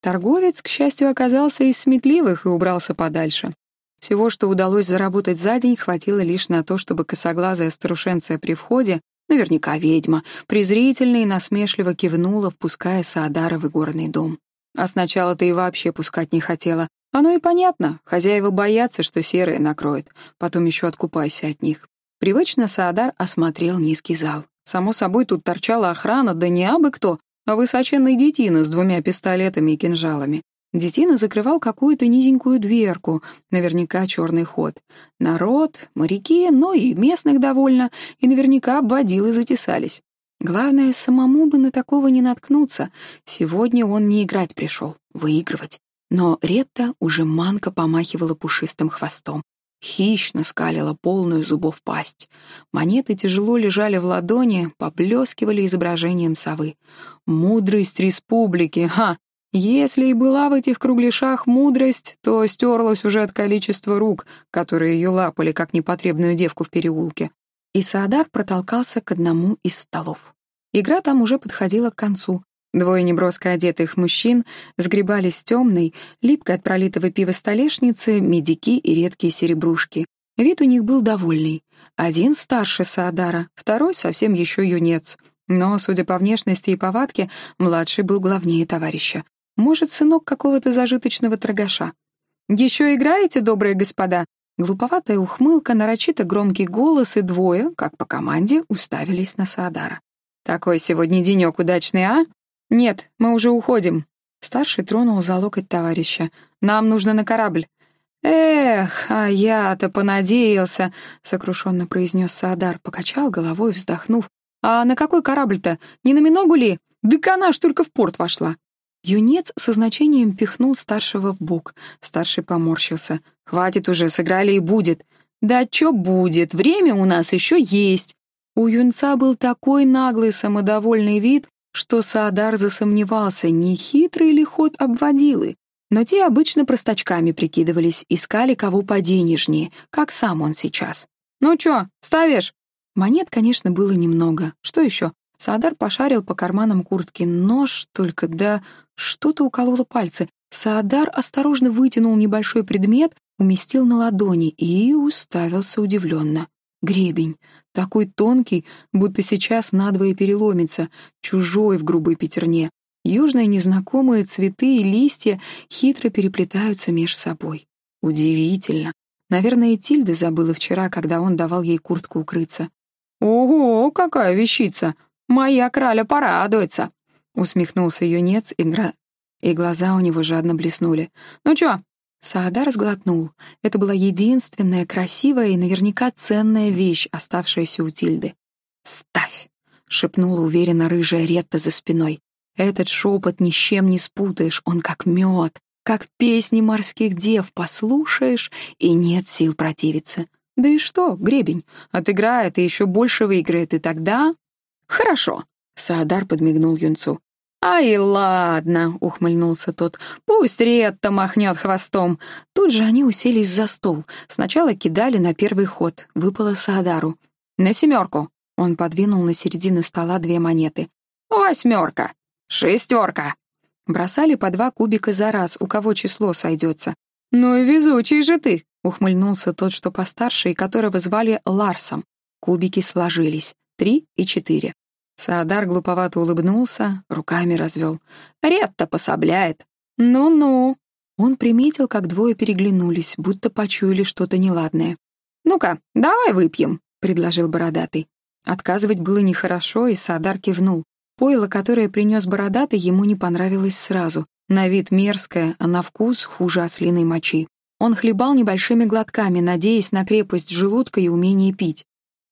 Торговец, к счастью, оказался из сметливых и убрался подальше. Всего, что удалось заработать за день, хватило лишь на то, чтобы косоглазая старушенция при входе, наверняка ведьма, презрительно и насмешливо кивнула, впуская Саадара в игорный дом. А сначала-то и вообще пускать не хотела. Оно и понятно, хозяева боятся, что серые накроют, потом еще откупайся от них. Привычно Саадар осмотрел низкий зал. Само собой, тут торчала охрана, да не абы кто, а высоченный детина с двумя пистолетами и кинжалами. Детина закрывал какую-то низенькую дверку, наверняка черный ход. Народ, моряки, но и местных довольно, и наверняка обводилы затесались. Главное, самому бы на такого не наткнуться. Сегодня он не играть пришел, выигрывать. Но Ретта уже манко помахивала пушистым хвостом. Хищно скалила полную зубов пасть. Монеты тяжело лежали в ладони, поблескивали изображением совы. «Мудрость республики! Ха! Если и была в этих кругляшах мудрость, то стерлась уже от количества рук, которые ее лапали, как непотребную девку в переулке. И Саадар протолкался к одному из столов. Игра там уже подходила к концу. Двое неброско одетых мужчин сгребали с темной, липкой от пролитого пива столешницы, медики и редкие серебрушки. Вид у них был довольный. Один старше Саадара, второй совсем еще юнец. Но, судя по внешности и повадке, младший был главнее товарища. Может, сынок какого-то зажиточного торгаша. «Еще играете, добрые господа?» Глуповатая ухмылка, нарочито громкий голос и двое, как по команде, уставились на Саадара. «Такой сегодня денек удачный, а?» «Нет, мы уже уходим». Старший тронул за локоть товарища. «Нам нужно на корабль». «Эх, а я-то понадеялся», — сокрушенно произнес Саадар, покачал головой, вздохнув. «А на какой корабль-то? Не на Миногу ли? Дык она ж только в порт вошла». Юнец со значением пихнул старшего в бок. Старший поморщился. «Хватит уже, сыграли и будет». «Да чё будет? Время у нас еще есть». У юнца был такой наглый самодовольный вид, что Саадар засомневался, не хитрый ли ход обводилы. Но те обычно простачками прикидывались, искали кого поденежнее, как сам он сейчас. «Ну чё, ставишь?» Монет, конечно, было немного. Что еще? Саадар пошарил по карманам куртки. Нож только, да что-то укололо пальцы. Саадар осторожно вытянул небольшой предмет, уместил на ладони и уставился удивленно. Гребень, такой тонкий, будто сейчас надвое переломится, чужой в грубой пятерне. Южные незнакомые цветы и листья хитро переплетаются меж собой. Удивительно. Наверное, Тильда забыла вчера, когда он давал ей куртку укрыться. «Ого, какая вещица! Моя краля порадуется!» Усмехнулся юнец, и, гра... и глаза у него жадно блеснули. «Ну чё?» Саадар сглотнул. Это была единственная красивая и наверняка ценная вещь, оставшаяся у Тильды. «Ставь!» — шепнула уверенно рыжая Ретта за спиной. Этот шепот ни с чем не спутаешь, он как мед, как песни морских дев послушаешь, и нет сил противиться. Да и что, гребень, отыграет и еще больше выиграет, и тогда... Хорошо, Саадар подмигнул юнцу. «Ай, ладно», — ухмыльнулся тот, — «пусть Ретта махнет хвостом». Тут же они уселись за стол. Сначала кидали на первый ход, выпало Саадару. «На семерку». Он подвинул на середину стола две монеты. «Восьмерка». «Шестерка!» Бросали по два кубика за раз, у кого число сойдется. «Ну и везучий же ты!» — ухмыльнулся тот, что постарше, и которого звали Ларсом. Кубики сложились. Три и четыре. Саадар глуповато улыбнулся, руками развел. «Ретта пособляет». «Ну-ну». Он приметил, как двое переглянулись, будто почуяли что-то неладное. «Ну-ка, давай выпьем», — предложил бородатый. Отказывать было нехорошо, и Саадар кивнул. Пойло, которое принес бородатый, ему не понравилось сразу. На вид мерзкое, а на вкус хуже ослиной мочи. Он хлебал небольшими глотками, надеясь на крепость желудка и умение пить.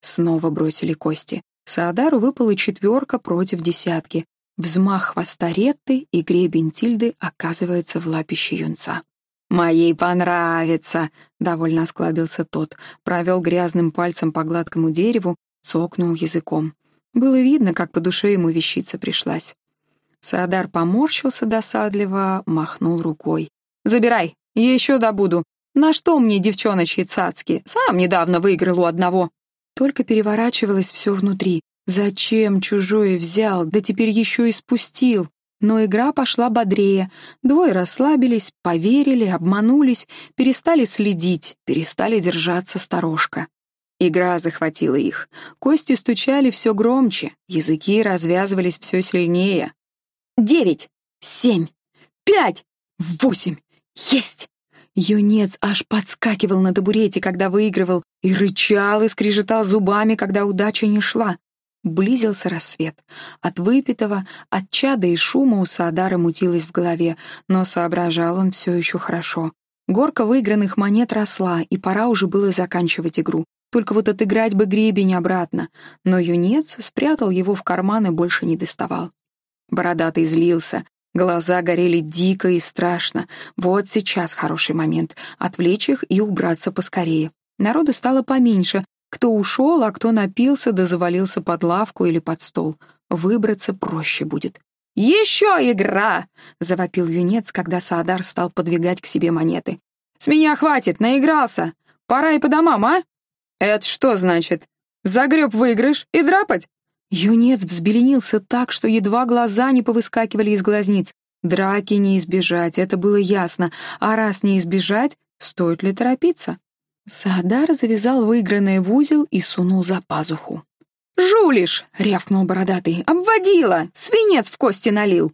Снова бросили кости. Саадару выпала четверка против десятки. Взмах хвоста Ретты и гребень Тильды оказывается в лапище юнца. «Моей понравится!» — довольно осклабился тот, провел грязным пальцем по гладкому дереву, цокнул языком. Было видно, как по душе ему вещица пришлась. Саадар поморщился досадливо, махнул рукой. «Забирай, я еще добуду. На что мне девчоночьи цацки? Сам недавно выиграл у одного». Только переворачивалось все внутри. Зачем чужое взял, да теперь еще и спустил? Но игра пошла бодрее. Двое расслабились, поверили, обманулись, перестали следить, перестали держаться сторожка. Игра захватила их. Кости стучали все громче, языки развязывались все сильнее. «Девять! Семь! Пять! Восемь! Есть!» Юнец аж подскакивал на табурете, когда выигрывал, и рычал и скрежетал зубами, когда удача не шла. Близился рассвет. От выпитого, от чада и шума у Саадара мутилось в голове, но соображал он все еще хорошо. Горка выигранных монет росла, и пора уже было заканчивать игру. Только вот отыграть бы гребень обратно. Но юнец спрятал его в карман и больше не доставал. Бородатый злился. Глаза горели дико и страшно. Вот сейчас хороший момент. Отвлечь их и убраться поскорее. Народу стало поменьше. Кто ушел, а кто напился да завалился под лавку или под стол. Выбраться проще будет. «Еще игра!» — завопил юнец, когда Саадар стал подвигать к себе монеты. «С меня хватит, наигрался! Пора и по домам, а?» «Это что значит? Загреб выигрыш и драпать?» Юнец взбеленился так, что едва глаза не повыскакивали из глазниц. Драки не избежать, это было ясно. А раз не избежать, стоит ли торопиться? Саадар завязал выигранное в узел и сунул за пазуху. «Жулиш!» — рявкнул бородатый. «Обводила! Свинец в кости налил!»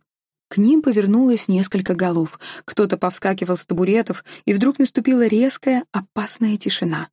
К ним повернулось несколько голов. Кто-то повскакивал с табуретов, и вдруг наступила резкая, опасная тишина.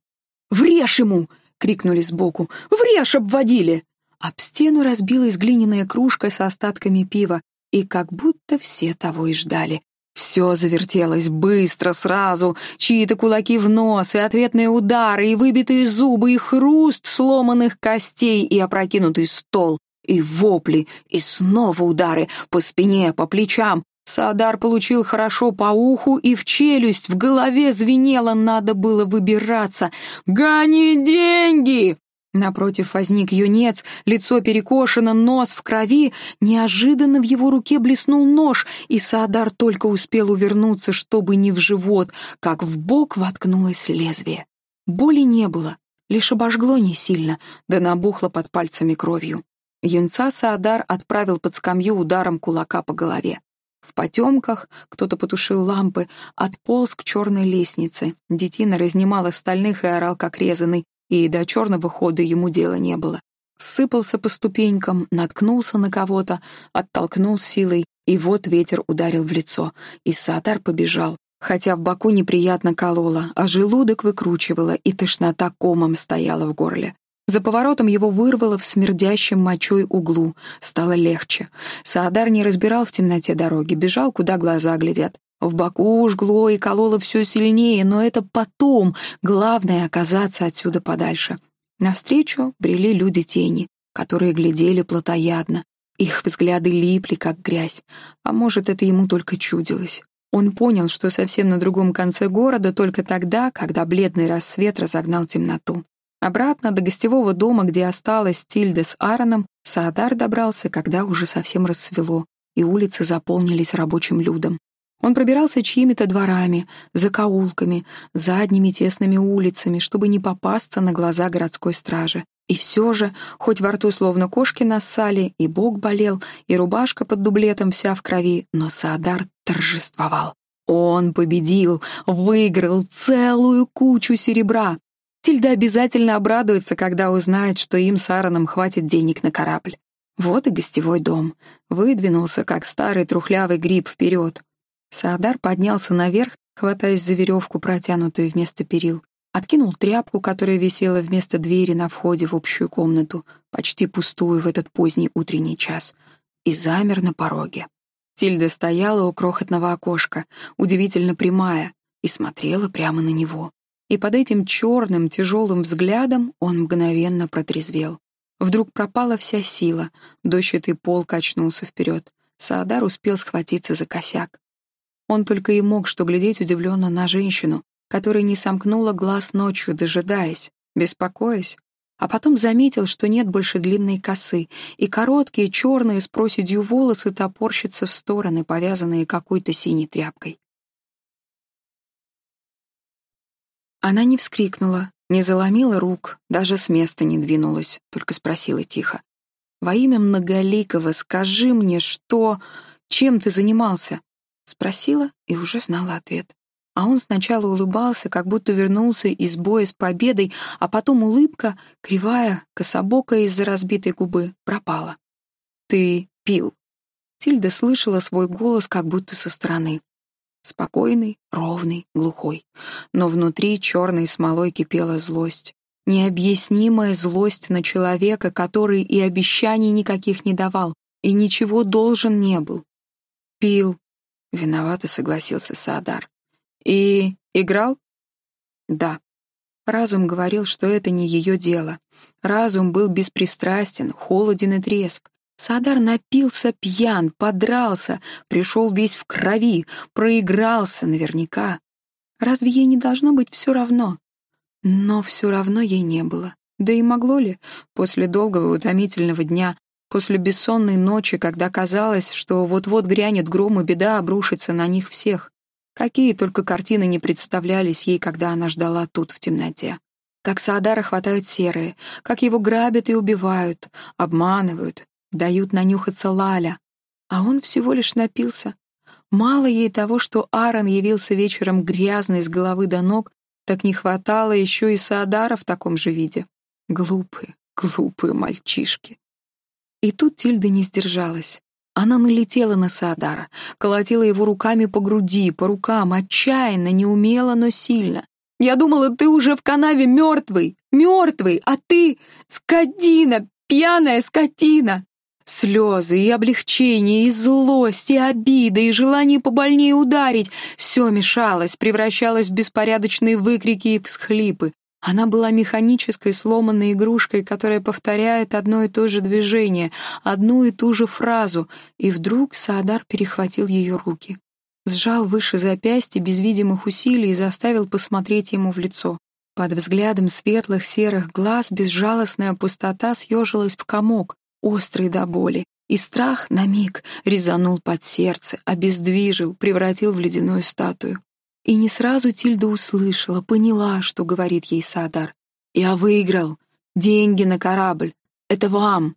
«Врежь ему!» — крикнули сбоку. «Врежь обводили!» Об стену разбилась глиняная кружка с остатками пива, и как будто все того и ждали. Все завертелось быстро, сразу, чьи-то кулаки в нос, и ответные удары, и выбитые зубы, и хруст сломанных костей, и опрокинутый стол, и вопли, и снова удары по спине, по плечам, Саадар получил хорошо по уху и в челюсть, в голове звенело, надо было выбираться. «Гони деньги!» Напротив возник юнец, лицо перекошено, нос в крови. Неожиданно в его руке блеснул нож, и Саадар только успел увернуться, чтобы не в живот, как в бок воткнулось лезвие. Боли не было, лишь обожгло не сильно, да набухло под пальцами кровью. Юнца Саадар отправил под скамью ударом кулака по голове. В потемках кто-то потушил лампы, отполз к черной лестнице. Детина разнимал остальных и орал, как резанный, и до черного хода ему дела не было. Сыпался по ступенькам, наткнулся на кого-то, оттолкнул силой, и вот ветер ударил в лицо, и Саатар побежал, хотя в боку неприятно кололо, а желудок выкручивало, и тошнота комом стояла в горле. За поворотом его вырвало в смердящем мочой углу. Стало легче. Саадар не разбирал в темноте дороги, бежал, куда глаза глядят. В боку жгло и кололо все сильнее, но это потом. Главное — оказаться отсюда подальше. Навстречу брели люди тени, которые глядели плотоядно. Их взгляды липли, как грязь. А может, это ему только чудилось. Он понял, что совсем на другом конце города только тогда, когда бледный рассвет разогнал темноту. Обратно до гостевого дома, где осталась Тильда с Аароном, Саадар добрался, когда уже совсем рассвело, и улицы заполнились рабочим людом. Он пробирался чьими-то дворами, закоулками, задними тесными улицами, чтобы не попасться на глаза городской стражи. И все же, хоть во рту словно кошки нассали, и бок болел, и рубашка под дублетом вся в крови, но Саадар торжествовал. Он победил, выиграл целую кучу серебра. Тильда обязательно обрадуется, когда узнает, что им с Аароном хватит денег на корабль. Вот и гостевой дом. Выдвинулся, как старый трухлявый гриб, вперед. Саадар поднялся наверх, хватаясь за веревку, протянутую вместо перил. Откинул тряпку, которая висела вместо двери на входе в общую комнату, почти пустую в этот поздний утренний час, и замер на пороге. Тильда стояла у крохотного окошка, удивительно прямая, и смотрела прямо на него и под этим черным тяжелым взглядом он мгновенно протрезвел. Вдруг пропала вся сила, дощатый пол качнулся вперед. Саадар успел схватиться за косяк. Он только и мог что глядеть удивленно на женщину, которая не сомкнула глаз ночью, дожидаясь, беспокоясь, а потом заметил, что нет больше длинной косы, и короткие черные с проседью волосы топорщатся в стороны, повязанные какой-то синей тряпкой. Она не вскрикнула, не заломила рук, даже с места не двинулась, только спросила тихо. «Во имя Многоликого скажи мне, что... Чем ты занимался?» Спросила и уже знала ответ. А он сначала улыбался, как будто вернулся из боя с победой, а потом улыбка, кривая, кособокая из-за разбитой губы, пропала. «Ты пил». Тильда слышала свой голос как будто со стороны. Спокойный, ровный, глухой. Но внутри черной смолой кипела злость. Необъяснимая злость на человека, который и обещаний никаких не давал, и ничего должен не был. Пил. Виновато согласился Саадар. И играл? Да. Разум говорил, что это не ее дело. Разум был беспристрастен, холоден и трезв. Садар напился пьян, подрался, пришел весь в крови, проигрался наверняка. Разве ей не должно быть все равно? Но все равно ей не было. Да и могло ли, после долгого утомительного дня, после бессонной ночи, когда казалось, что вот-вот грянет гром и беда обрушится на них всех. Какие только картины не представлялись ей, когда она ждала тут в темноте. Как Саадара хватают серые, как его грабят и убивают, обманывают, дают нанюхаться Лаля, а он всего лишь напился. Мало ей того, что Аарон явился вечером грязный с головы до ног, так не хватало еще и Саадара в таком же виде. Глупые, глупые мальчишки. И тут Тильда не сдержалась. Она налетела на Саадара, колотила его руками по груди, по рукам, отчаянно, неумело, но сильно. «Я думала, ты уже в канаве мертвый, мертвый, а ты — скотина, пьяная скотина!» Слезы и облегчение, и злость, и обида, и желание побольнее ударить — все мешалось, превращалось в беспорядочные выкрики и всхлипы. Она была механической сломанной игрушкой, которая повторяет одно и то же движение, одну и ту же фразу, и вдруг Саадар перехватил ее руки. Сжал выше запястья без видимых усилий и заставил посмотреть ему в лицо. Под взглядом светлых серых глаз безжалостная пустота съежилась в комок, острый до боли, и страх на миг резанул под сердце, обездвижил, превратил в ледяную статую. И не сразу Тильда услышала, поняла, что говорит ей Садар. «Я выиграл! Деньги на корабль! Это вам!»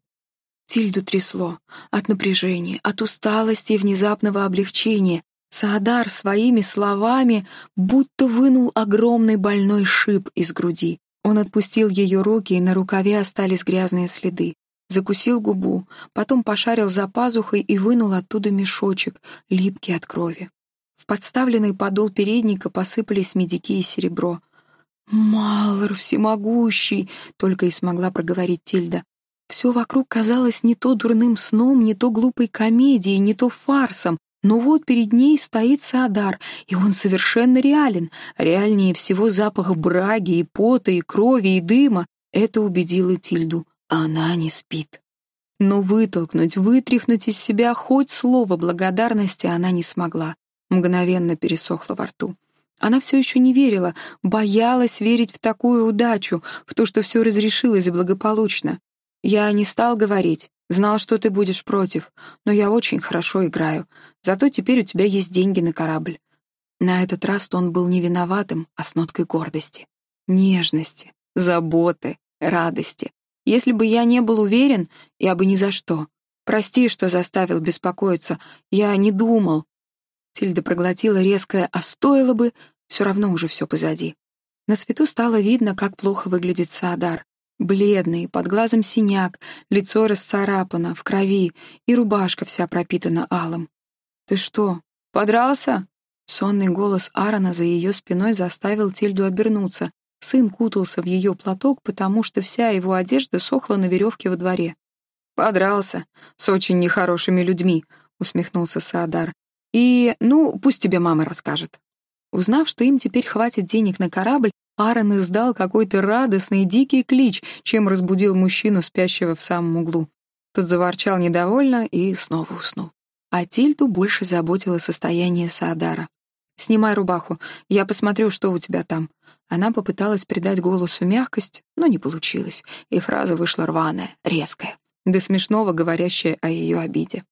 Тильду трясло от напряжения, от усталости и внезапного облегчения. Саадар своими словами будто вынул огромный больной шип из груди. Он отпустил ее руки, и на рукаве остались грязные следы. Закусил губу, потом пошарил за пазухой и вынул оттуда мешочек, липкий от крови. В подставленный подол передника посыпались медики и серебро. «Малор всемогущий!» — только и смогла проговорить Тильда. Все вокруг казалось не то дурным сном, не то глупой комедией, не то фарсом, но вот перед ней стоит Саадар, и он совершенно реален. Реальнее всего запах браги и пота, и крови, и дыма. Это убедило Тильду. Она не спит. Но вытолкнуть, вытряхнуть из себя хоть слово благодарности она не смогла. Мгновенно пересохла во рту. Она все еще не верила, боялась верить в такую удачу, в то, что все разрешилось благополучно. Я не стал говорить, знал, что ты будешь против, но я очень хорошо играю. Зато теперь у тебя есть деньги на корабль. На этот раз он был не виноватым, а с ноткой гордости, нежности, заботы, радости. Если бы я не был уверен, я бы ни за что. Прости, что заставил беспокоиться. Я не думал. Тильда проглотила резкое «а стоило бы», все равно уже все позади. На свету стало видно, как плохо выглядит Саадар. Бледный, под глазом синяк, лицо расцарапано, в крови, и рубашка вся пропитана алым. «Ты что, подрался?» Сонный голос Аарона за ее спиной заставил Тильду обернуться. Сын кутался в ее платок, потому что вся его одежда сохла на веревке во дворе. «Подрался. С очень нехорошими людьми», — усмехнулся Саадар. «И, ну, пусть тебе мама расскажет». Узнав, что им теперь хватит денег на корабль, Аарон издал какой-то радостный дикий клич, чем разбудил мужчину, спящего в самом углу. Тот заворчал недовольно и снова уснул. А Тильду больше заботило состояние Саадара. «Снимай рубаху, я посмотрю, что у тебя там». Она попыталась придать голосу мягкость, но не получилось, и фраза вышла рваная, резкая, до смешного говорящая о ее обиде.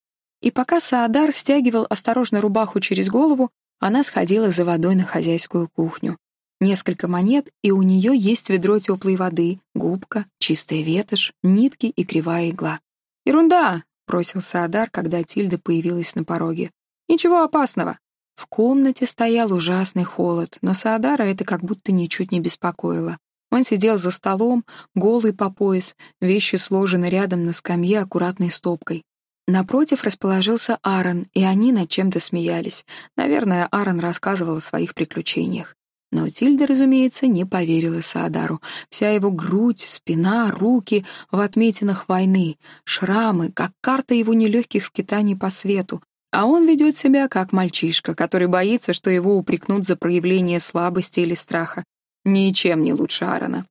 И пока Саадар стягивал осторожно рубаху через голову, она сходила за водой на хозяйскую кухню. Несколько монет, и у нее есть ведро теплой воды, губка, чистая ветошь, нитки и кривая игла. «Ерунда!» — бросился Адар, когда Тильда появилась на пороге. «Ничего опасного!» В комнате стоял ужасный холод, но Саадара это как будто ничуть не беспокоило. Он сидел за столом, голый по пояс, вещи сложены рядом на скамье аккуратной стопкой. Напротив расположился Аарон, и они над чем-то смеялись. Наверное, Аарон рассказывал о своих приключениях. Но Тильда, разумеется, не поверила Саадару. Вся его грудь, спина, руки в отметинах войны, шрамы, как карта его нелегких скитаний по свету. А он ведет себя как мальчишка, который боится, что его упрекнут за проявление слабости или страха. Ничем не лучше Аарона.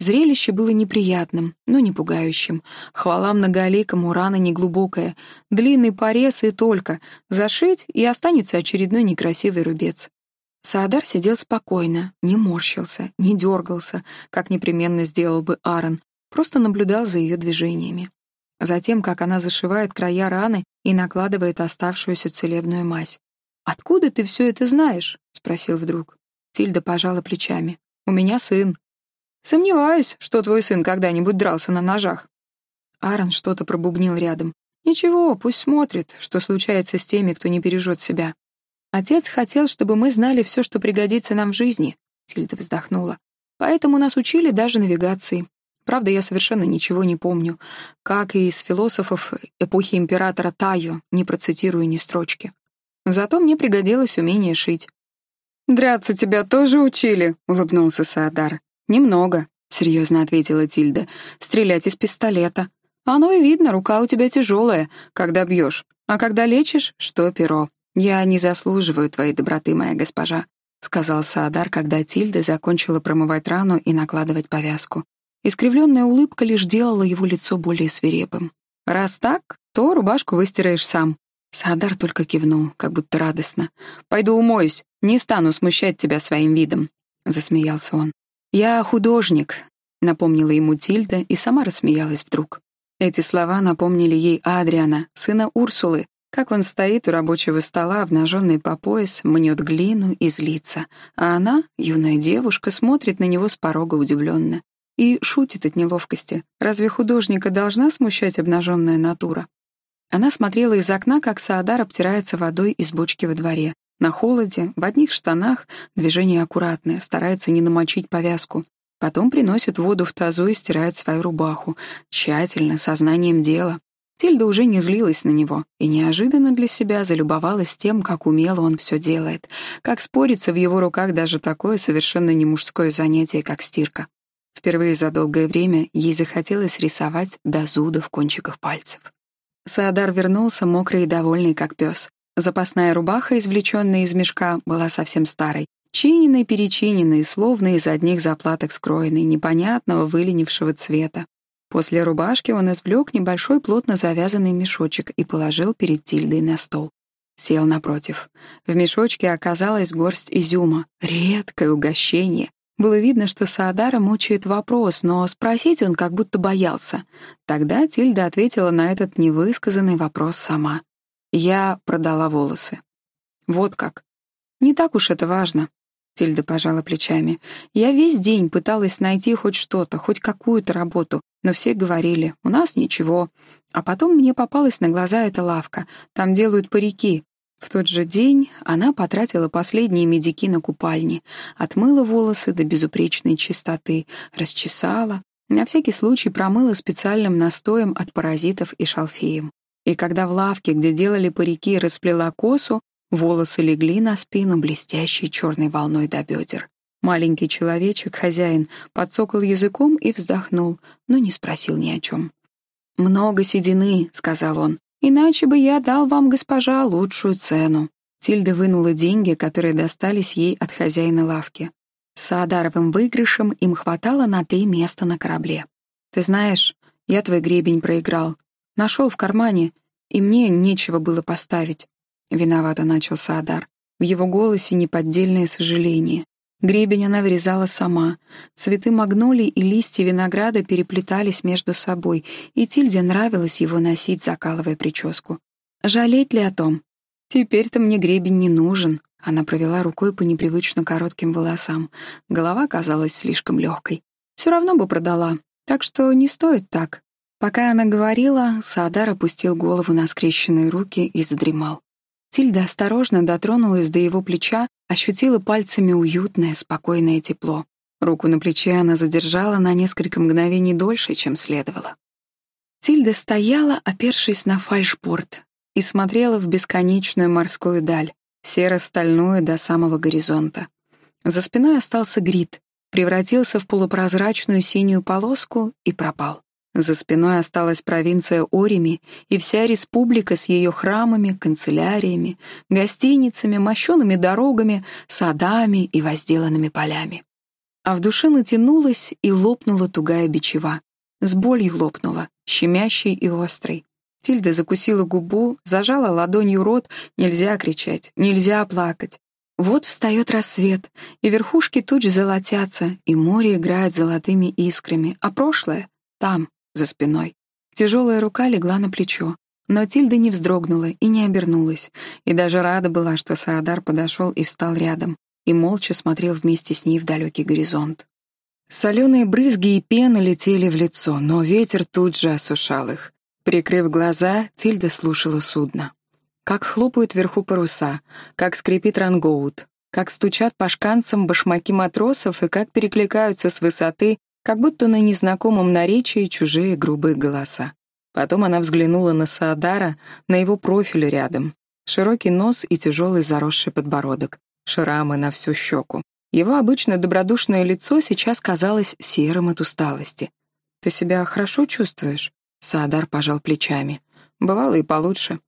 Зрелище было неприятным, но не пугающим. Хвала многоликому, рана неглубокая. Длинный порез и только. Зашить, и останется очередной некрасивый рубец. Саадар сидел спокойно, не морщился, не дергался, как непременно сделал бы Аарон, просто наблюдал за ее движениями. Затем, как она зашивает края раны и накладывает оставшуюся целебную мазь. «Откуда ты все это знаешь?» — спросил вдруг. Тильда пожала плечами. «У меня сын». «Сомневаюсь, что твой сын когда-нибудь дрался на ножах». Аарон что-то пробубнил рядом. «Ничего, пусть смотрит, что случается с теми, кто не бережет себя». Отец хотел, чтобы мы знали все, что пригодится нам в жизни, Тильда вздохнула. Поэтому нас учили даже навигации. Правда, я совершенно ничего не помню. Как и из философов эпохи императора Тайо, не процитирую ни строчки. Зато мне пригодилось умение шить. «Драться тебя тоже учили?» — улыбнулся Саадар. «Немного», — серьезно ответила Тильда. «Стрелять из пистолета. Оно и видно, рука у тебя тяжелая, когда бьешь. А когда лечишь, что перо. «Я не заслуживаю твоей доброты, моя госпожа», — сказал Саадар, когда Тильда закончила промывать рану и накладывать повязку. Искривленная улыбка лишь делала его лицо более свирепым. «Раз так, то рубашку выстираешь сам». Саадар только кивнул, как будто радостно. «Пойду умоюсь, не стану смущать тебя своим видом», — засмеялся он. «Я художник», — напомнила ему Тильда и сама рассмеялась вдруг. Эти слова напомнили ей Адриана, сына Урсулы, как он стоит у рабочего стола, обнаженный по пояс, мнет глину и злится, а она, юная девушка, смотрит на него с порога удивленно и шутит от неловкости. Разве художника должна смущать обнаженная натура? Она смотрела из окна, как Саадар обтирается водой из бочки во дворе. На холоде, в одних штанах, движение аккуратное, старается не намочить повязку. Потом приносит воду в тазу и стирает свою рубаху. Тщательно, сознанием дела. Тильда уже не злилась на него и неожиданно для себя залюбовалась тем, как умело он все делает, как спорится в его руках даже такое совершенно не мужское занятие, как стирка. Впервые за долгое время ей захотелось рисовать до зуда в кончиках пальцев. Саадар вернулся, мокрый и довольный, как пес. Запасная рубаха, извлеченная из мешка, была совсем старой. Чиненной, перечиненной, словно из одних заплаток скроенной, непонятного, выленившего цвета. После рубашки он извлек небольшой плотно завязанный мешочек и положил перед Тильдой на стол. Сел напротив. В мешочке оказалась горсть изюма. Редкое угощение. Было видно, что Саадара мучает вопрос, но спросить он как будто боялся. Тогда Тильда ответила на этот невысказанный вопрос сама. Я продала волосы. Вот как. Не так уж это важно. Тильда пожала плечами. Я весь день пыталась найти хоть что-то, хоть какую-то работу, но все говорили, у нас ничего. А потом мне попалась на глаза эта лавка. Там делают парики. В тот же день она потратила последние медики на купальни, отмыла волосы до безупречной чистоты, расчесала, на всякий случай промыла специальным настоем от паразитов и шалфеем. И когда в лавке, где делали парики, расплела косу, волосы легли на спину блестящей черной волной до бедер. Маленький человечек, хозяин, подсокал языком и вздохнул, но не спросил ни о чем. «Много седины», — сказал он, Иначе бы я дал вам, госпожа, лучшую цену». Тильда вынула деньги, которые достались ей от хозяина лавки. С Аадаровым выигрышем им хватало на три места на корабле. «Ты знаешь, я твой гребень проиграл. Нашел в кармане, и мне нечего было поставить». Виновато начал Саадар. В его голосе неподдельное сожаление. Гребень она вырезала сама. Цветы магнолий и листья винограда переплетались между собой, и Тильде нравилось его носить, закалывая прическу. Жалеть ли о том? Теперь-то мне гребень не нужен. Она провела рукой по непривычно коротким волосам. Голова казалась слишком легкой. Все равно бы продала, так что не стоит так. Пока она говорила, Саадар опустил голову на скрещенные руки и задремал. Тильда осторожно дотронулась до его плеча, ощутила пальцами уютное, спокойное тепло. Руку на плече она задержала на несколько мгновений дольше, чем следовало. Тильда стояла, опершись на фальшборд, и смотрела в бесконечную морскую даль, серо-стальную до самого горизонта. За спиной остался грид, превратился в полупрозрачную синюю полоску и пропал. За спиной осталась провинция Орими и вся республика с ее храмами, канцеляриями, гостиницами, мощеными дорогами, садами и возделанными полями. А в душе натянулась и лопнула тугая бичева. С болью лопнула, щемящей и острой. Тильда закусила губу, зажала ладонью рот. Нельзя кричать, нельзя плакать. Вот встает рассвет, и верхушки туч золотятся, и море играет золотыми искрами, а прошлое — там, за спиной. Тяжелая рука легла на плечо, но Тильда не вздрогнула и не обернулась, и даже рада была, что Саадар подошел и встал рядом, и молча смотрел вместе с ней в далекий горизонт. Соленые брызги и пена летели в лицо, но ветер тут же осушал их. Прикрыв глаза, Тильда слушала судно. Как хлопают вверху паруса, как скрипит рангоут, как стучат по шканцам башмаки матросов и как перекликаются с высоты как будто на незнакомом наречии чужие грубые голоса. Потом она взглянула на Саадара, на его профиль рядом. Широкий нос и тяжелый заросший подбородок, шрамы на всю щеку. Его обычно добродушное лицо сейчас казалось серым от усталости. «Ты себя хорошо чувствуешь?» Саадар пожал плечами. «Бывало и получше».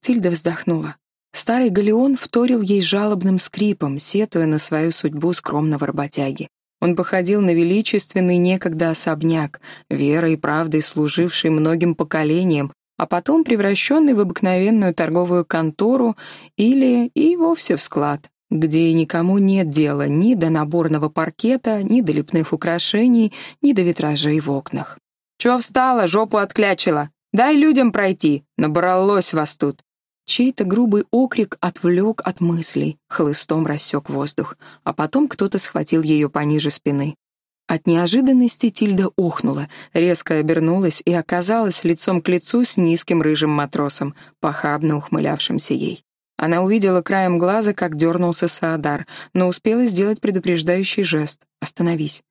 Тильда вздохнула. Старый галеон вторил ей жалобным скрипом, сетуя на свою судьбу скромного работяги. Он походил на величественный некогда особняк, верой и правдой служивший многим поколениям, а потом превращенный в обыкновенную торговую контору или и вовсе в склад, где никому нет дела ни до наборного паркета, ни до лепных украшений, ни до витражей в окнах. «Чё встала, жопу отклячила? Дай людям пройти, набралось вас тут!» Чей-то грубый окрик отвлек от мыслей, хлыстом рассек воздух, а потом кто-то схватил ее пониже спины. От неожиданности Тильда охнула, резко обернулась и оказалась лицом к лицу с низким рыжим матросом, похабно ухмылявшимся ей. Она увидела краем глаза, как дернулся Саадар, но успела сделать предупреждающий жест. «Остановись».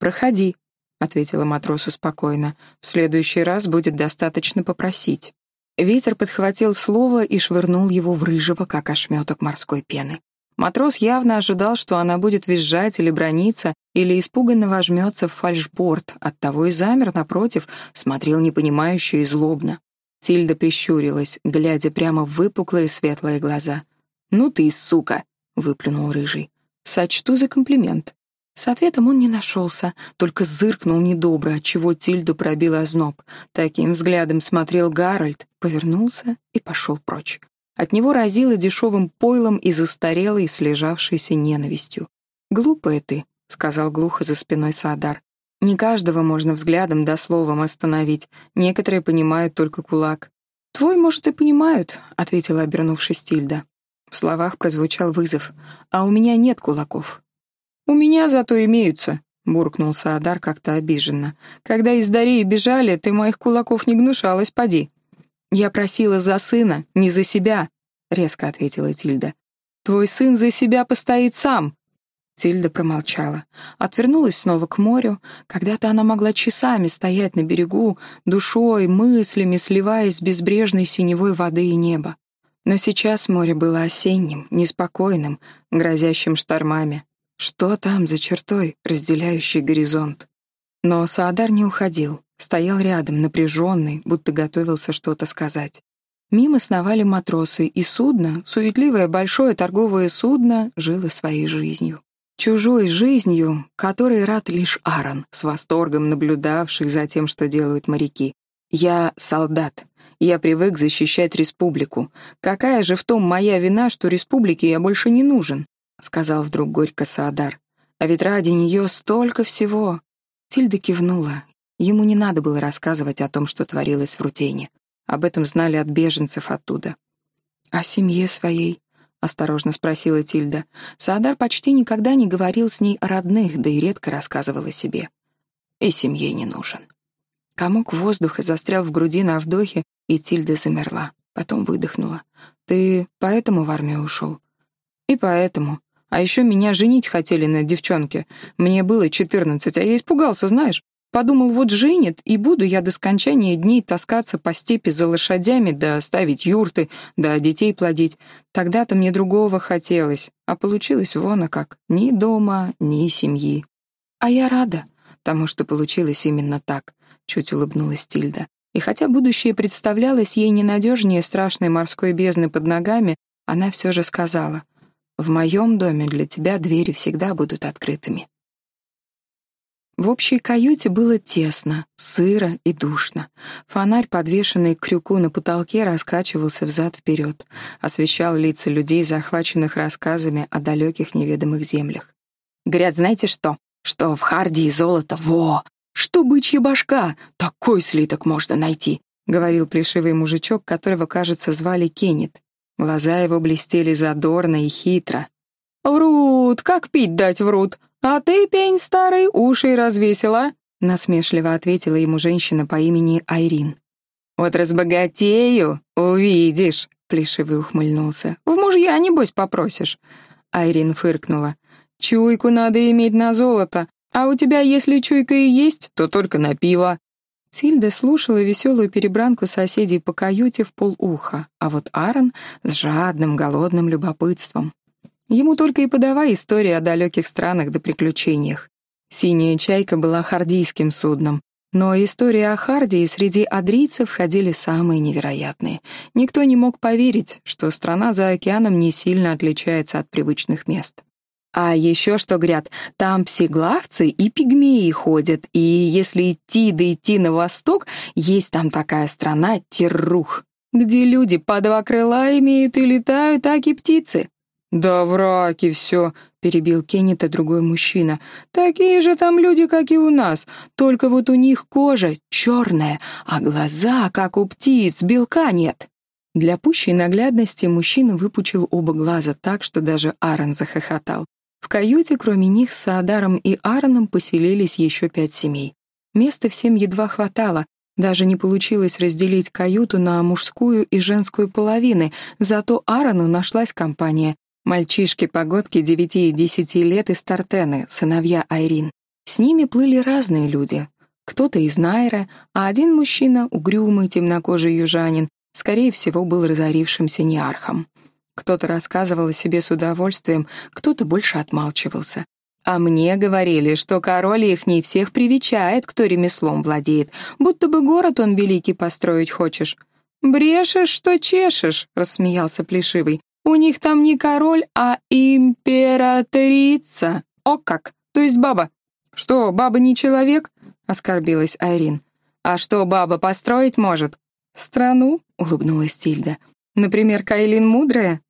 «Проходи», — ответила матросу спокойно. «В следующий раз будет достаточно попросить». Ветер подхватил слово и швырнул его в рыжего, как ошметок морской пены. Матрос явно ожидал, что она будет визжать или брониться, или испуганно вожмется в фальшборд, оттого и замер, напротив, смотрел непонимающе и злобно. Тильда прищурилась, глядя прямо в выпуклые светлые глаза. «Ну ты, сука!» — выплюнул рыжий. «Сочту за комплимент». С ответом он не нашелся, только зыркнул недобро, отчего Тильду пробил озноб. Таким взглядом смотрел Гарольд, повернулся и пошел прочь. От него разило дешевым пойлом и застарелой, слежавшейся ненавистью. «Глупая ты», — сказал глухо за спиной Саадар. «Не каждого можно взглядом да словом остановить. Некоторые понимают только кулак». «Твой, может, и понимают», — ответила, обернувшись Тильда. В словах прозвучал вызов. «А у меня нет кулаков». «У меня зато имеются», — буркнул Саадар как-то обиженно. «Когда из Дарии бежали, ты моих кулаков не гнушалась, поди». «Я просила за сына, не за себя», — резко ответила Тильда. «Твой сын за себя постоит сам». Тильда промолчала, отвернулась снова к морю. Когда-то она могла часами стоять на берегу, душой, мыслями сливаясь с безбрежной синевой воды и неба. Но сейчас море было осенним, неспокойным, грозящим штормами. Что там за чертой, разделяющей горизонт? Но Саадар не уходил, стоял рядом, напряженный, будто готовился что-то сказать. Мимо сновали матросы, и судно, суетливое большое торговое судно, жило своей жизнью. Чужой жизнью, которой рад лишь Аарон, с восторгом наблюдавший за тем, что делают моряки. «Я солдат. Я привык защищать республику. Какая же в том моя вина, что республике я больше не нужен? — сказал вдруг горько Саадар. «А ведь ради нее столько всего!» Тильда кивнула. Ему не надо было рассказывать о том, что творилось в Рутене. Об этом знали от беженцев оттуда. «О семье своей?» — осторожно спросила Тильда. Саадар почти никогда не говорил с ней о родных, да и редко рассказывал о себе. «И семье не нужен». Комок воздуха застрял в груди на вдохе, и Тильда замерла. Потом выдохнула. «Ты поэтому в армию ушел?» «И поэтому. А еще меня женить хотели на девчонке. Мне было четырнадцать, а я испугался, знаешь. Подумал, вот женит, и буду я до скончания дней таскаться по степи за лошадями, да ставить юрты, да детей плодить. Тогда-то мне другого хотелось, а получилось вон как. Ни дома, ни семьи. А я рада, тому, что получилось именно так, чуть улыбнулась Тильда. И хотя будущее представлялось ей ненадежнее страшной морской бездны под ногами, она все же сказала — в моем доме для тебя двери всегда будут открытыми. В общей каюте было тесно, сыро и душно. Фонарь, подвешенный к крюку на потолке, раскачивался взад-вперед, освещал лица людей, захваченных рассказами о далеких неведомых землях. Говорят, знаете что? Что в Харди золото, во! Что бычья башка? Такой слиток можно найти, — говорил плешивый мужичок, которого, кажется, звали Кеннет. Глаза его блестели задорно и хитро. «Врут, как пить дать врут? А ты, пень старый, уши развесила?» Насмешливо ответила ему женщина по имени Айрин. «Вот разбогатею, увидишь», — плешивый ухмыльнулся. «В мужья, небось, попросишь». Айрин фыркнула. «Чуйку надо иметь на золото, а у тебя, если чуйка и есть, то только на пиво. Тильда слушала веселую перебранку соседей по каюте в полуха, а вот Аарон с жадным, голодным любопытством. Ему только и подавай истории о далеких странах да приключениях. «Синяя чайка» была хардийским судном, но истории о Хардии среди адрийцев ходили самые невероятные. Никто не мог поверить, что страна за океаном не сильно отличается от привычных мест. А еще что, говорят, там псиглавцы и пигмеи ходят, и если идти да идти на восток, есть там такая страна Террух, где люди по два крыла имеют и летают, так и птицы. «Да враки все», — перебил Кеннета другой мужчина. «Такие же там люди, как и у нас, только вот у них кожа черная, а глаза, как у птиц, белка нет». Для пущей наглядности мужчина выпучил оба глаза так, что даже Аарон захохотал. В каюте, кроме них, с Саадаром и Аароном поселились еще пять семей. Места всем едва хватало, даже не получилось разделить каюту на мужскую и женскую половины, зато Аарону нашлась компания. Мальчишки-погодки девяти и десяти лет из Тартены, сыновья Айрин. С ними плыли разные люди. Кто-то из Найра, а один мужчина, угрюмый темнокожий южанин, скорее всего, был разорившимся неархом. Кто-то рассказывал о себе с удовольствием, кто-то больше отмалчивался. А мне говорили, что король их не всех привечает, кто ремеслом владеет, будто бы город он великий построить хочешь. «Брешешь, что чешешь», — рассмеялся Плешивый. «У них там не король, а императрица. О как! То есть баба». «Что, баба не человек?» — оскорбилась Айрин. «А что баба построить может?» «Страну?» — улыбнулась Тильда. «Например, Кайлин Мудрая?»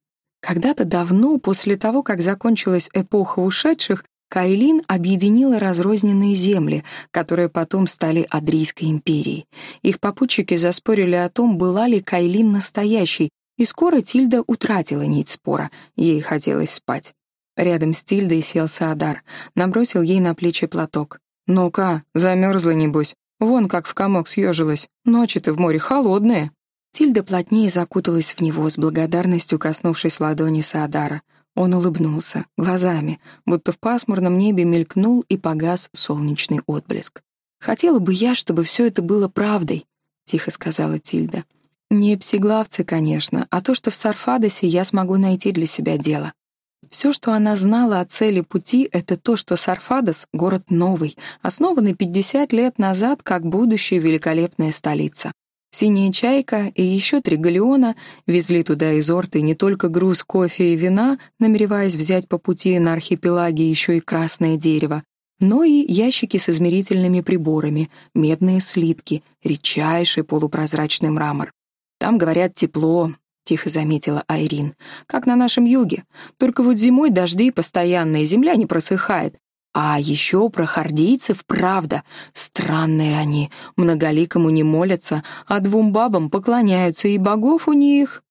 Когда-то давно, после того, как закончилась эпоха ушедших, Кайлин объединила разрозненные земли, которые потом стали Адрийской империей. Их попутчики заспорили о том, была ли Кайлин настоящей, и скоро Тильда утратила нить спора, ей хотелось спать. Рядом с Тильдой сел Саадар, набросил ей на плечи платок. «Ну-ка, замерзла, небось. Вон как в комок съежилась. Ночи-то в море холодные». Тильда плотнее закуталась в него, с благодарностью коснувшись ладони Саадара. Он улыбнулся, глазами, будто в пасмурном небе мелькнул и погас солнечный отблеск. «Хотела бы я, чтобы все это было правдой», — тихо сказала Тильда. «Не псиглавцы, конечно, а то, что в Сарфадосе я смогу найти для себя дело. Все, что она знала о цели пути, это то, что Сарфадос — город новый, основанный 50 лет назад как будущая великолепная столица. Синяя чайка и еще три галеона везли туда из Орты не только груз кофе и вина, намереваясь взять по пути на архипелаге еще и красное дерево, но и ящики с измерительными приборами, медные слитки, редчайший полупрозрачный мрамор. Там, говорят, тепло, тихо заметила Айрин. «Как на нашем юге. Только вот зимой дожди постоянные, земля не просыхает. А еще про хардийцев правда. Странные они, многоликому не молятся, а двум бабам поклоняются, и богов у них.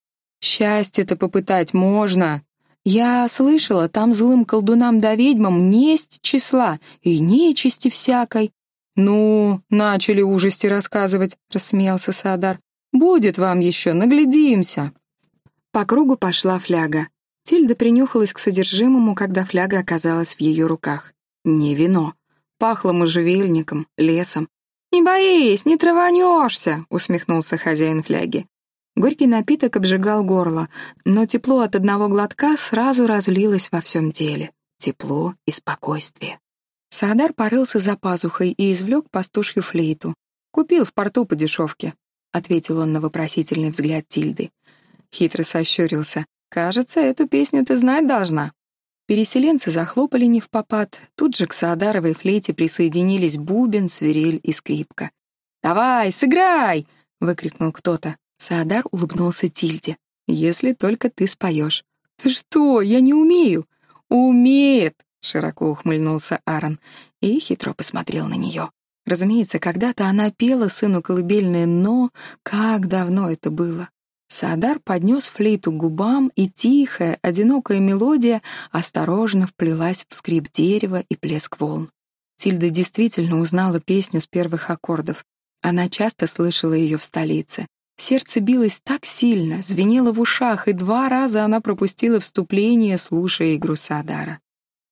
Счастье-то попытать можно. Я слышала, там злым колдунам да ведьмам несть числа и нечисти всякой. «Ну, начали ужасти рассказывать», — рассмеялся Садар. «Будет вам еще, наглядимся». По кругу пошла фляга. Тильда принюхалась к содержимому, когда фляга оказалась в ее руках. Не вино. Пахло можжевельником, лесом. «Не боись, не траванешься», — усмехнулся хозяин фляги. Горький напиток обжигал горло, но тепло от одного глотка сразу разлилось во всем теле. Тепло и спокойствие. Саадар порылся за пазухой и извлек пастушью флейту. «Купил в порту по дешевке», — ответил он на вопросительный взгляд Тильды. Хитро сощурился. «Кажется, эту песню ты знать должна». Переселенцы захлопали не в попад. Тут же к Саадаровой флейте присоединились бубен, свирель и скрипка. «Давай, сыграй!» — выкрикнул кто-то. Саадар улыбнулся Тильде. «Если только ты споешь». «Ты что? Я не умею!» «Умеет!» — широко ухмыльнулся Аарон и хитро посмотрел на нее. Разумеется, когда-то она пела сыну колыбельное, но как давно это было. Саадар поднес флейту к губам, и тихая, одинокая мелодия осторожно вплелась в скрип дерева и плеск волн. Тильда действительно узнала песню с первых аккордов. Она часто слышала ее в столице. Сердце билось так сильно, звенело в ушах, и два раза она пропустила вступление, слушая игру Саадара.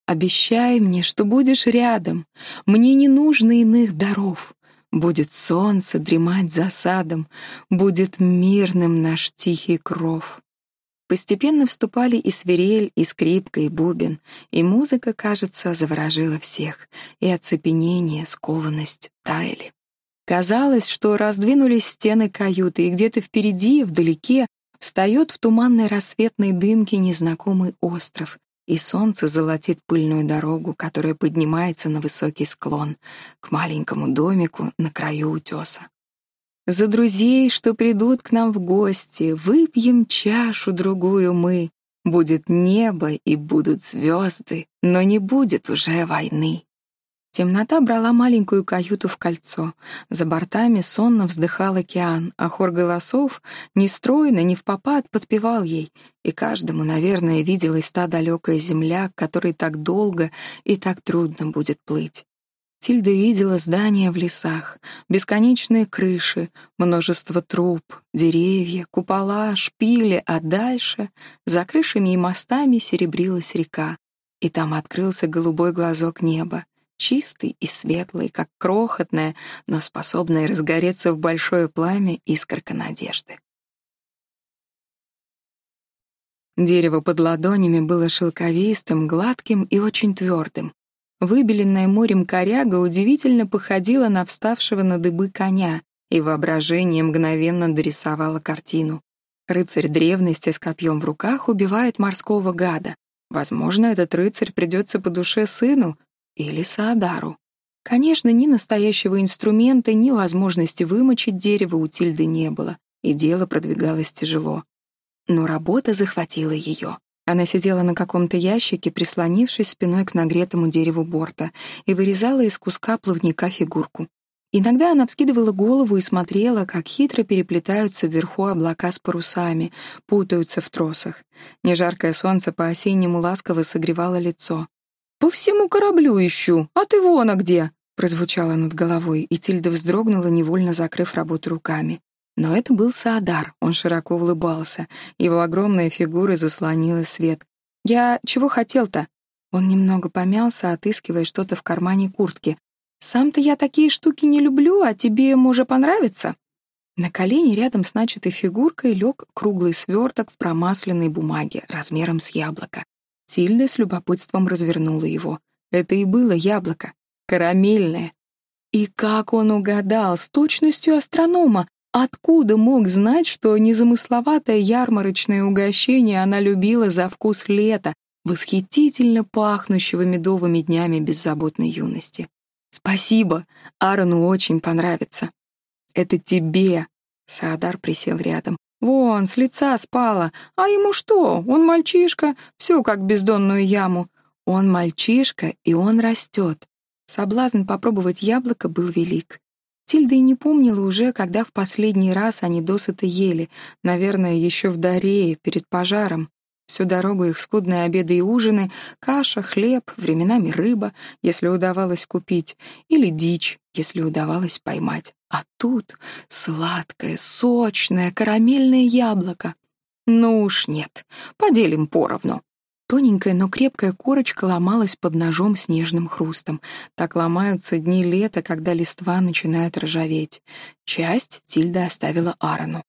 «Обещай мне, что будешь рядом. Мне не нужно иных даров. Будет солнце дремать за садом, будет мирным наш тихий кров. Постепенно вступали и свирель, и скрипка, и бубен, и музыка, кажется, заворожила всех, и оцепенение, скованность таяли. Казалось, что раздвинулись стены каюты, и где-то впереди, вдалеке, встает в туманной рассветной дымке незнакомый остров, и солнце золотит пыльную дорогу, которая поднимается на высокий склон, к маленькому домику на краю утеса. За друзей, что придут к нам в гости, выпьем чашу другую мы. Будет небо и будут звезды, но не будет уже войны. Темнота брала маленькую каюту в кольцо. За бортами сонно вздыхал океан, а хор голосов нестройно, не в попад подпевал ей. И каждому, наверное, виделась та далекая земля, к которой так долго и так трудно будет плыть. Тильда видела здания в лесах, бесконечные крыши, множество труб, деревья, купола, шпили, а дальше, за крышами и мостами, серебрилась река. И там открылся голубой глазок неба чистый и светлый, как крохотная, но способная разгореться в большое пламя искорка надежды. Дерево под ладонями было шелковистым, гладким и очень твердым. Выбеленная морем коряга удивительно походила на вставшего на дыбы коня, и воображение мгновенно дорисовало картину. Рыцарь древности с копьем в руках убивает морского гада. Возможно, этот рыцарь придется по душе сыну, или Саадару. Конечно, ни настоящего инструмента, ни возможности вымочить дерево у Тильды не было, и дело продвигалось тяжело. Но работа захватила ее. Она сидела на каком-то ящике, прислонившись спиной к нагретому дереву борта, и вырезала из куска плавника фигурку. Иногда она вскидывала голову и смотрела, как хитро переплетаются вверху облака с парусами, путаются в тросах. Нежаркое солнце по-осеннему ласково согревало лицо. «По всему кораблю ищу, а ты вон а где!» прозвучало над головой, и Тильда вздрогнула, невольно закрыв работу руками. Но это был Саадар, он широко улыбался, его огромная фигура заслонила свет. «Я чего хотел-то?» Он немного помялся, отыскивая что-то в кармане куртки. «Сам-то я такие штуки не люблю, а тебе, может, понравится?» На колени рядом с начатой фигуркой лег круглый сверток в промасленной бумаге размером с яблоко. Тильда с любопытством развернула его. Это и было яблоко. Карамельное. И как он угадал, с точностью астронома, откуда мог знать, что незамысловатое ярмарочное угощение она любила за вкус лета, восхитительно пахнущего медовыми днями беззаботной юности. «Спасибо, Аарону очень понравится». «Это тебе», — Саадар присел рядом. Вон, с лица спала. А ему что? Он мальчишка, все как бездонную яму. Он мальчишка, и он растет. Соблазн попробовать яблоко был велик. Тильда и не помнила уже, когда в последний раз они досыта ели, наверное, еще в Дарее, перед пожаром. Всю дорогу их скудные обеды и ужины, каша, хлеб, временами рыба, если удавалось купить, или дичь, если удавалось поймать. А тут сладкое, сочное, карамельное яблоко. Ну уж нет, поделим поровну. Тоненькая, но крепкая корочка ломалась под ножом с нежным хрустом. Так ломаются дни лета, когда листва начинает ржаветь. Часть Тильда оставила Аарону.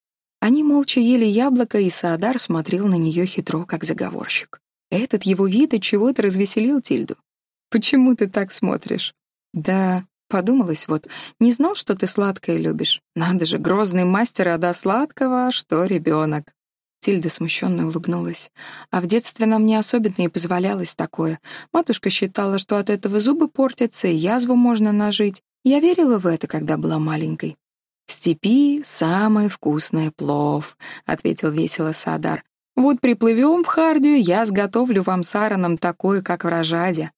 Они молча ели яблоко, и Саадар смотрел на нее хитро, как заговорщик. Этот его вид от чего-то развеселил Тильду. «Почему ты так смотришь?» «Да, Подумалось вот, не знал, что ты сладкое любишь. Надо же, грозный мастер, а до сладкого, что ребенок. Тильда смущенно улыбнулась. А в детстве нам не особенно и позволялось такое. Матушка считала, что от этого зубы портятся и язву можно нажить. Я верила в это, когда была маленькой. «В степи самый вкусный плов», — ответил весело Садар. «Вот приплывем в Хардию, я сготовлю вам с Аароном такое, как в Рожаде».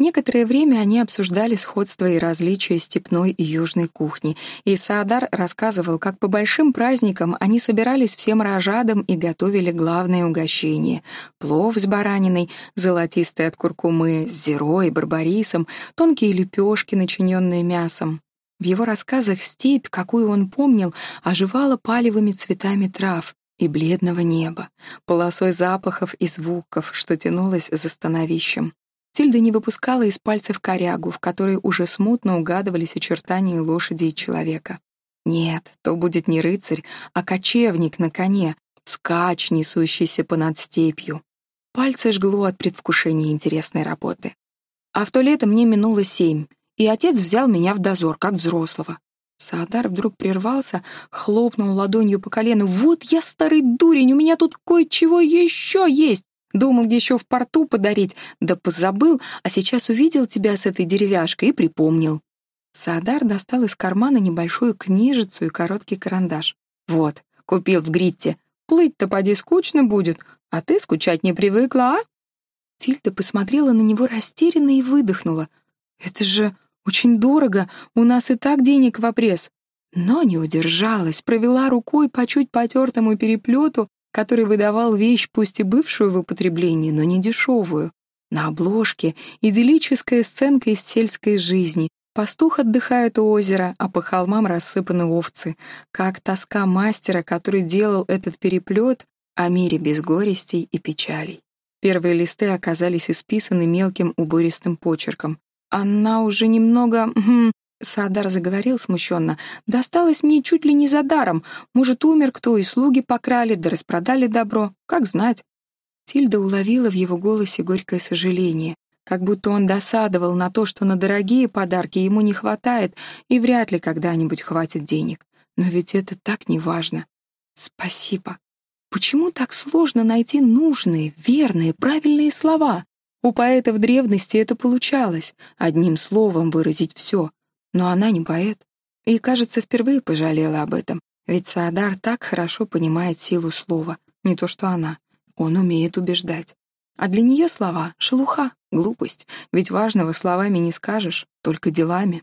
Некоторое время они обсуждали сходство и различия степной и южной кухни, и Саадар рассказывал, как по большим праздникам они собирались всем рожадом и готовили главное угощение — плов с бараниной, золотистый от куркумы, с зерой, барбарисом, тонкие лепешки, начиненные мясом. В его рассказах степь, какую он помнил, оживала палевыми цветами трав и бледного неба, полосой запахов и звуков, что тянулось за становищем. Тильда не выпускала из пальцев корягу, в которой уже смутно угадывались очертания лошади и человека. Нет, то будет не рыцарь, а кочевник на коне, скач, несущийся понад степью. Пальцы жгло от предвкушения интересной работы. А в то лето мне минуло семь, и отец взял меня в дозор, как взрослого. Саадар вдруг прервался, хлопнул ладонью по колену. «Вот я старый дурень, у меня тут кое-чего еще есть!» Думал еще в порту подарить, да позабыл, а сейчас увидел тебя с этой деревяшкой и припомнил». Саадар достал из кармана небольшую книжицу и короткий карандаш. «Вот, купил в Гритте. Плыть-то поди скучно будет, а ты скучать не привыкла, а?» Тильда посмотрела на него растерянно и выдохнула. «Это же Очень дорого, у нас и так денег в обрез. Но не удержалась, провела рукой по чуть потертому переплету, который выдавал вещь, пусть и бывшую в употреблении, но не дешевую. На обложке идиллическая сценка из сельской жизни. Пастух отдыхает у озера, а по холмам рассыпаны овцы. Как тоска мастера, который делал этот переплет о мире без горестей и печалей. Первые листы оказались исписаны мелким убористым почерком. Она уже немного... Саадар заговорил смущенно. «Досталось мне чуть ли не за даром. Может, умер кто, и слуги покрали, да распродали добро. Как знать». Тильда уловила в его голосе горькое сожаление, как будто он досадовал на то, что на дорогие подарки ему не хватает и вряд ли когда-нибудь хватит денег. Но ведь это так неважно. «Спасибо. Почему так сложно найти нужные, верные, правильные слова?» У поэтов древности это получалось, одним словом выразить все. Но она не поэт. И, кажется, впервые пожалела об этом, ведь Саадар так хорошо понимает силу слова, не то что она. Он умеет убеждать. А для нее слова — шелуха, глупость, ведь важного словами не скажешь, только делами.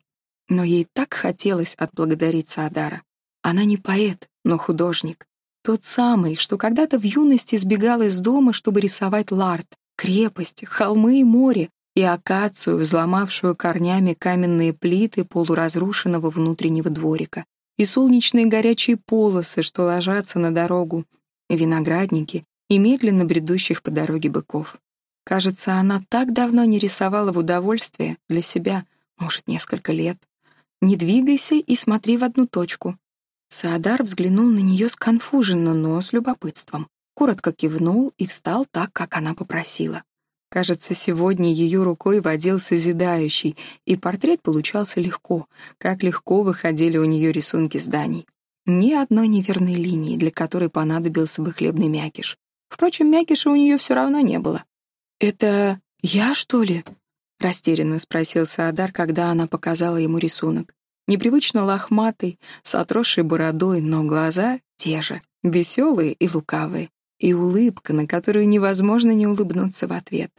Но ей так хотелось отблагодарить Саадара. Она не поэт, но художник. Тот самый, что когда-то в юности сбегал из дома, чтобы рисовать ларт, крепость, холмы и море, и акацию, взломавшую корнями каменные плиты полуразрушенного внутреннего дворика, и солнечные горячие полосы, что ложатся на дорогу, виноградники, и медленно бредущих по дороге быков. Кажется, она так давно не рисовала в удовольствие для себя, может, несколько лет. «Не двигайся и смотри в одну точку». Саадар взглянул на нее сконфуженно, но с любопытством коротко кивнул и встал так, как она попросила. Кажется, сегодня ее рукой водил созидающий, и портрет получался легко, как легко выходили у нее рисунки зданий. Ни одной неверной линии, для которой понадобился бы хлебный мякиш. Впрочем, мякиша у нее все равно не было. «Это я, что ли?» — растерянно спросил Саадар, когда она показала ему рисунок. Непривычно лохматый, с отросшей бородой, но глаза те же, веселые и лукавые и улыбка, на которую невозможно не улыбнуться в ответ.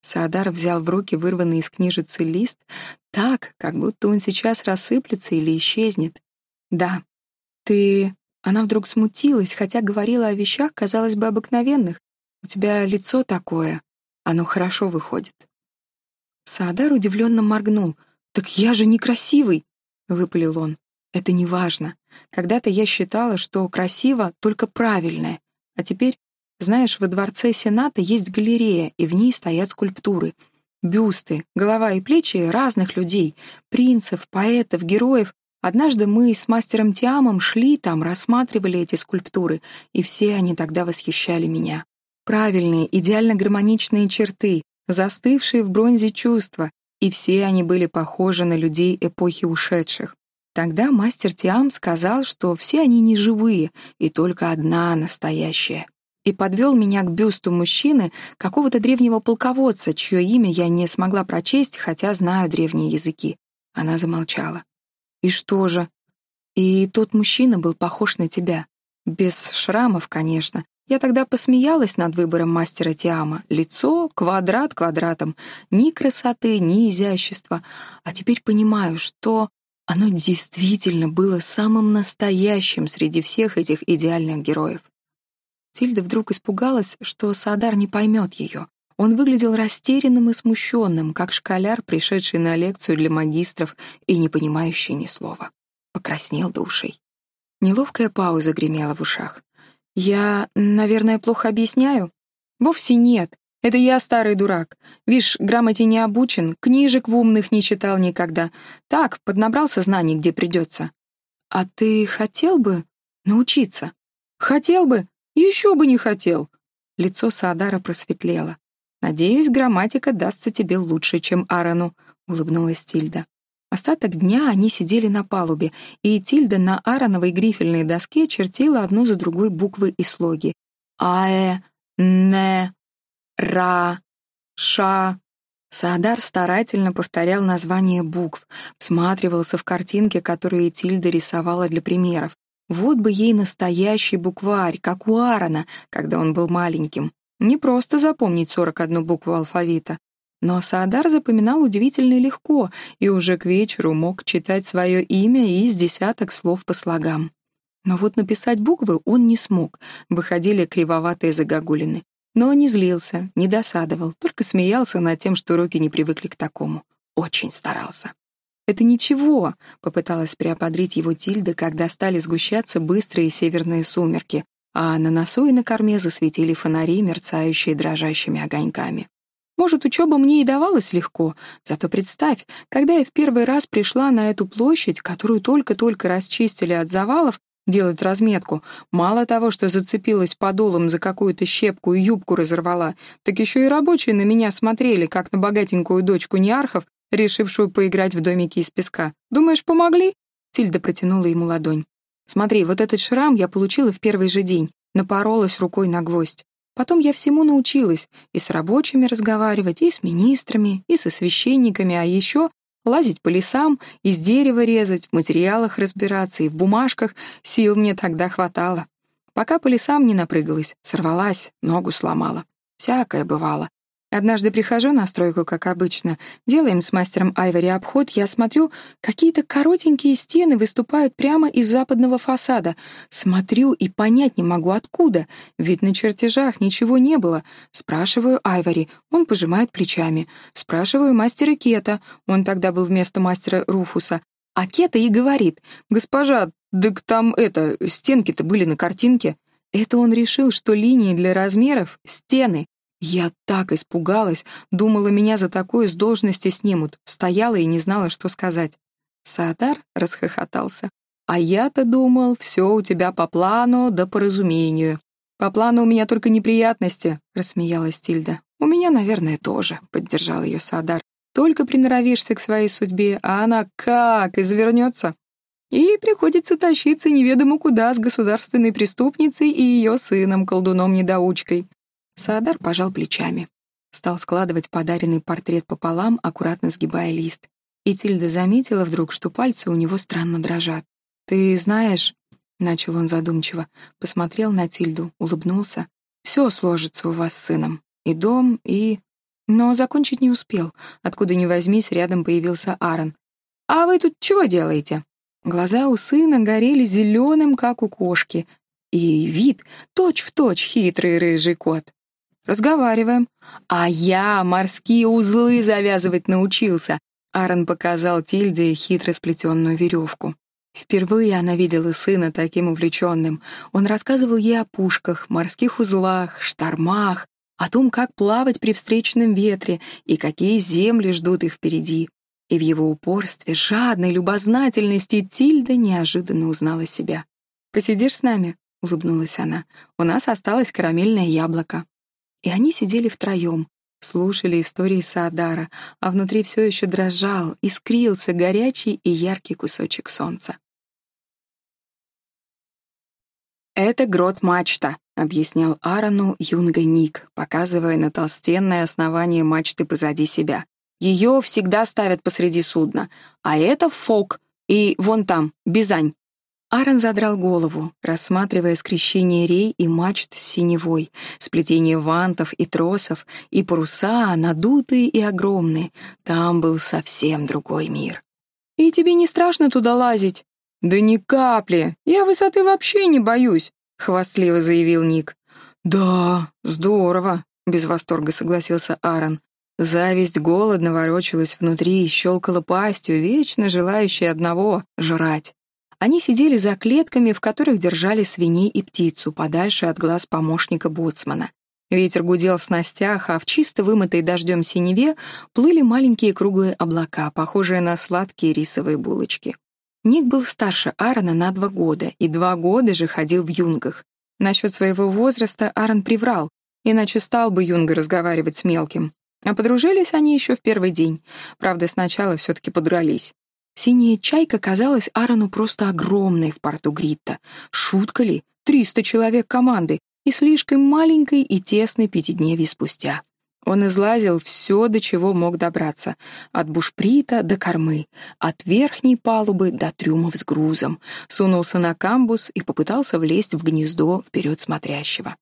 Саадар взял в руки вырванный из книжицы лист так, как будто он сейчас рассыплется или исчезнет. «Да, ты...» Она вдруг смутилась, хотя говорила о вещах, казалось бы, обыкновенных. «У тебя лицо такое, оно хорошо выходит». Саадар удивленно моргнул. «Так я же некрасивый!» — выпалил он. «Это не важно. Когда-то я считала, что красиво только правильное, а теперь, знаешь, во дворце Сената есть галерея, и в ней стоят скульптуры. Бюсты, голова и плечи разных людей, принцев, поэтов, героев. Однажды мы с мастером Тиамом шли там, рассматривали эти скульптуры, и все они тогда восхищали меня. Правильные, идеально гармоничные черты, застывшие в бронзе чувства, и все они были похожи на людей эпохи ушедших. Тогда мастер Тиам сказал, что все они не живые, и только одна настоящая. И подвел меня к бюсту мужчины, какого-то древнего полководца, чье имя я не смогла прочесть, хотя знаю древние языки. Она замолчала. «И что же?» «И тот мужчина был похож на тебя. Без шрамов, конечно. Я тогда посмеялась над выбором мастера Тиама. Лицо, квадрат квадратом. Ни красоты, ни изящества. А теперь понимаю, что оно действительно было самым настоящим среди всех этих идеальных героев. Тильда вдруг испугалась, что Саадар не поймет ее. Он выглядел растерянным и смущенным, как школяр, пришедший на лекцию для магистров и не понимающий ни слова. Покраснел до ушей. Неловкая пауза гремела в ушах. «Я, наверное, плохо объясняю?» «Вовсе нет. Это я старый дурак. Вишь, грамоте не обучен, книжек в умных не читал никогда. Так, поднабрался знаний, где придется. А ты хотел бы научиться? Хотел бы? Еще бы не хотел. Лицо Саадара просветлело. «Надеюсь, грамматика дастся тебе лучше, чем Аарону», — улыбнулась Тильда. Остаток дня они сидели на палубе, и Тильда на аароновой грифельной доске чертила одну за другой буквы и слоги. «Аэ», «не», Ра, Ша. Саадар старательно повторял названия букв, всматривался в картинки, которые Тильда рисовала для примеров. Вот бы ей настоящий букварь, как у Аарона, когда он был маленьким. Не просто запомнить 41 букву алфавита. Но Саадар запоминал удивительно легко и уже к вечеру мог читать свое имя из десяток слов по слогам. Но вот написать буквы он не смог, выходили кривоватые загогулины. Но не злился, не досадовал, только смеялся над тем, что руки не привыкли к такому. Очень старался. «Это ничего», — попыталась приободрить его Тильда, когда стали сгущаться быстрые северные сумерки, а на носу и на корме засветили фонари, мерцающие дрожащими огоньками. Может, учеба мне и давалась легко, зато представь, когда я в первый раз пришла на эту площадь, которую только-только расчистили от завалов, делать разметку, мало того, что зацепилась подолом за какую-то щепку и юбку разорвала, так еще и рабочие на меня смотрели, как на богатенькую дочку неархов, решившую поиграть в домике из песка. «Думаешь, помогли?» Тильда протянула ему ладонь. «Смотри, вот этот шрам я получила в первый же день, напоролась рукой на гвоздь. Потом я всему научилась и с рабочими разговаривать, и с министрами, и со священниками, а еще лазить по лесам, из дерева резать, в материалах разбираться и в бумажках. Сил мне тогда хватало. Пока по лесам не напрыгалась, сорвалась, ногу сломала. Всякое бывало. Однажды прихожу на стройку, как обычно. Делаем с мастером Айвори обход. Я смотрю, какие-то коротенькие стены выступают прямо из западного фасада. Смотрю и понять не могу, откуда. Ведь на чертежах ничего не было. Спрашиваю Айвори. Он пожимает плечами. Спрашиваю мастера Кета. Он тогда был вместо мастера Руфуса. А Кета и говорит. «Госпожа, так там это, стенки-то были на картинке». Это он решил, что линии для размеров — стены, я так испугалась, думала, меня за такое с должности снимут, стояла и не знала, что сказать. Саадар расхохотался. «А я-то думал, все у тебя по плану да по разумению. По плану у меня только неприятности», — рассмеялась Тильда. «У меня, наверное, тоже», — поддержал ее Саадар. «Только приноровишься к своей судьбе, а она как извернется. И приходится тащиться неведомо куда с государственной преступницей и ее сыном, колдуном-недоучкой. Саадар пожал плечами. Стал складывать подаренный портрет пополам, аккуратно сгибая лист. И Тильда заметила вдруг, что пальцы у него странно дрожат. «Ты знаешь...» — начал он задумчиво. Посмотрел на Тильду, улыбнулся. «Все сложится у вас с сыном. И дом, и...» Но закончить не успел. Откуда ни возьмись, рядом появился Аарон. «А вы тут чего делаете?» Глаза у сына горели зеленым, как у кошки. И вид точь-в-точь точь хитрый рыжий кот. Разговариваем. А я морские узлы завязывать научился. Аарон показал Тильде хитро сплетенную веревку. Впервые она видела сына таким увлеченным. Он рассказывал ей о пушках, морских узлах, штормах, о том, как плавать при встречном ветре и какие земли ждут их впереди. И в его упорстве, жадной любознательности Тильда неожиданно узнала себя. «Посидишь с нами?» — улыбнулась она. «У нас осталось карамельное яблоко». И они сидели втроем, слушали истории Саадара, а внутри все еще дрожал, искрился горячий и яркий кусочек солнца. «Это грот-мачта», — объяснял Аарону Юнга Ник, показывая на толстенное основание мачты позади себя. «Ее всегда ставят посреди судна, а это фок, и вон там, бизань, Аарон задрал голову, рассматривая скрещение рей и мачт с синевой, сплетение вантов и тросов, и паруса, надутые и огромные. Там был совсем другой мир. «И тебе не страшно туда лазить?» «Да ни капли! Я высоты вообще не боюсь!» — хвастливо заявил Ник. «Да, здорово!» — без восторга согласился Аарон. Зависть голодно ворочалась внутри и щелкала пастью, вечно желающей одного — жрать. Они сидели за клетками, в которых держали свиней и птицу, подальше от глаз помощника боцмана. Ветер гудел в снастях, а в чисто вымытой дождем синеве плыли маленькие круглые облака, похожие на сладкие рисовые булочки. Ник был старше Аарона на два года, и два года же ходил в юнгах. Насчет своего возраста Аарон приврал, иначе стал бы юнга разговаривать с мелким. А подружились они еще в первый день. Правда, сначала все-таки подрались. Синяя чайка казалась Аарону просто огромной в порту Гритта. Шутка ли? Триста человек команды и слишком маленькой и тесной пятидневье спустя. Он излазил все, до чего мог добраться. От бушприта до кормы, от верхней палубы до трюмов с грузом. Сунулся на камбус и попытался влезть в гнездо вперед смотрящего.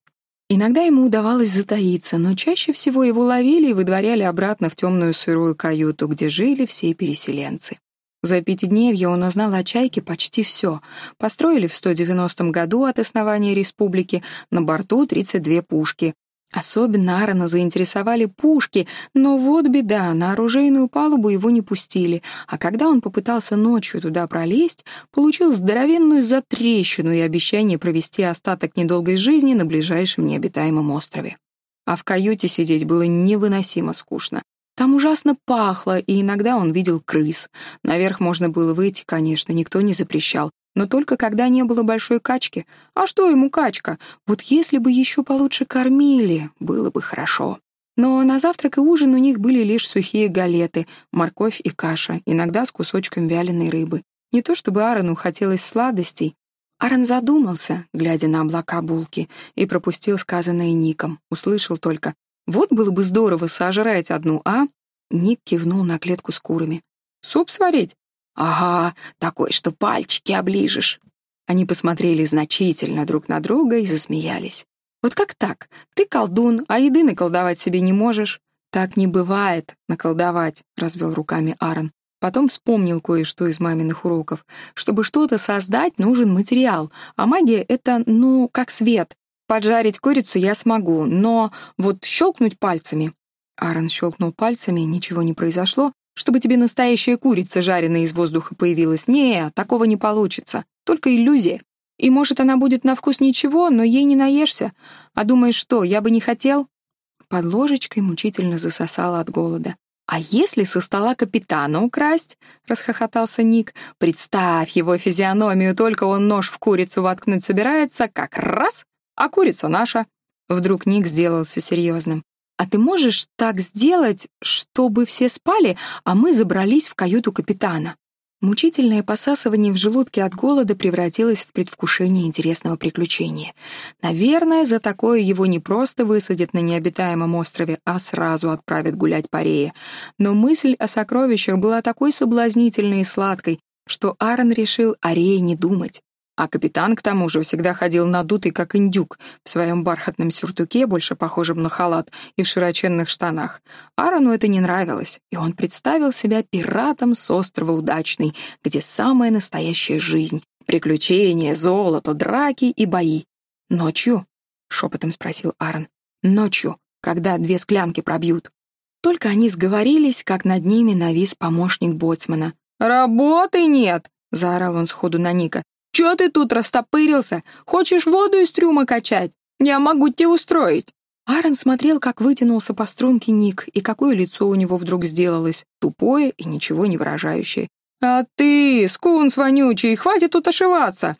Иногда ему удавалось затаиться, но чаще всего его ловили и выдворяли обратно в темную сырую каюту, где жили все переселенцы. За пятидневье он узнал о «Чайке» почти все. Построили в 190 году от основания республики, на борту 32 пушки. Особенно Аарона заинтересовали пушки, но вот беда, на оружейную палубу его не пустили, а когда он попытался ночью туда пролезть, получил здоровенную затрещину и обещание провести остаток недолгой жизни на ближайшем необитаемом острове. А в каюте сидеть было невыносимо скучно. Там ужасно пахло, и иногда он видел крыс. Наверх можно было выйти, конечно, никто не запрещал, но только когда не было большой качки. А что ему качка? Вот если бы еще получше кормили, было бы хорошо. Но на завтрак и ужин у них были лишь сухие галеты, морковь и каша, иногда с кусочком вяленой рыбы. Не то чтобы Аарону хотелось сладостей. Аарон задумался, глядя на облака булки, и пропустил сказанное Ником. Услышал только «Вот было бы здорово сожрать одну, а?» Ник кивнул на клетку с курами. «Суп сварить?» «Ага, такой, что пальчики оближешь». Они посмотрели значительно друг на друга и засмеялись. «Вот как так? Ты колдун, а еды наколдовать себе не можешь». «Так не бывает, наколдовать», — развел руками Аарон. Потом вспомнил кое-что из маминых уроков. Чтобы что-то создать, нужен материал, а магия — это, ну, как свет. Поджарить курицу я смогу, но вот щелкнуть пальцами... Аарон щелкнул пальцами, ничего не произошло, чтобы тебе настоящая курица, жареная из воздуха, появилась. Не, такого не получится. Только иллюзия. И, может, она будет на вкус ничего, но ей не наешься. А думаешь, что, я бы не хотел?» Под ложечкой мучительно засосала от голода. «А если со стола капитана украсть?» — расхохотался Ник. «Представь его физиономию, только он нож в курицу воткнуть собирается, как раз, а курица наша». Вдруг Ник сделался серьезным. «А ты можешь так сделать, чтобы все спали, а мы забрались в каюту капитана?» Мучительное посасывание в желудке от голода превратилось в предвкушение интересного приключения. Наверное, за такое его не просто высадят на необитаемом острове, а сразу отправят гулять по рее. Но мысль о сокровищах была такой соблазнительной и сладкой, что Аарон решил о рее не думать. А капитан, к тому же, всегда ходил надутый, как индюк, в своем бархатном сюртуке, больше похожем на халат, и в широченных штанах. Аарону это не нравилось, и он представил себя пиратом с острова Удачный, где самая настоящая жизнь — приключения, золото, драки и бои. «Ночью?» — шепотом спросил Аарон. «Ночью, когда две склянки пробьют». Только они сговорились, как над ними навис помощник боцмана. «Работы нет!» — заорал он сходу на Ника. «Чё ты тут растопырился? Хочешь воду из трюма качать? Я могу тебе устроить». Аарон смотрел, как вытянулся по струнке Ник, и какое лицо у него вдруг сделалось, тупое и ничего не выражающее. «А ты, скунс вонючий, хватит тут ошиваться!»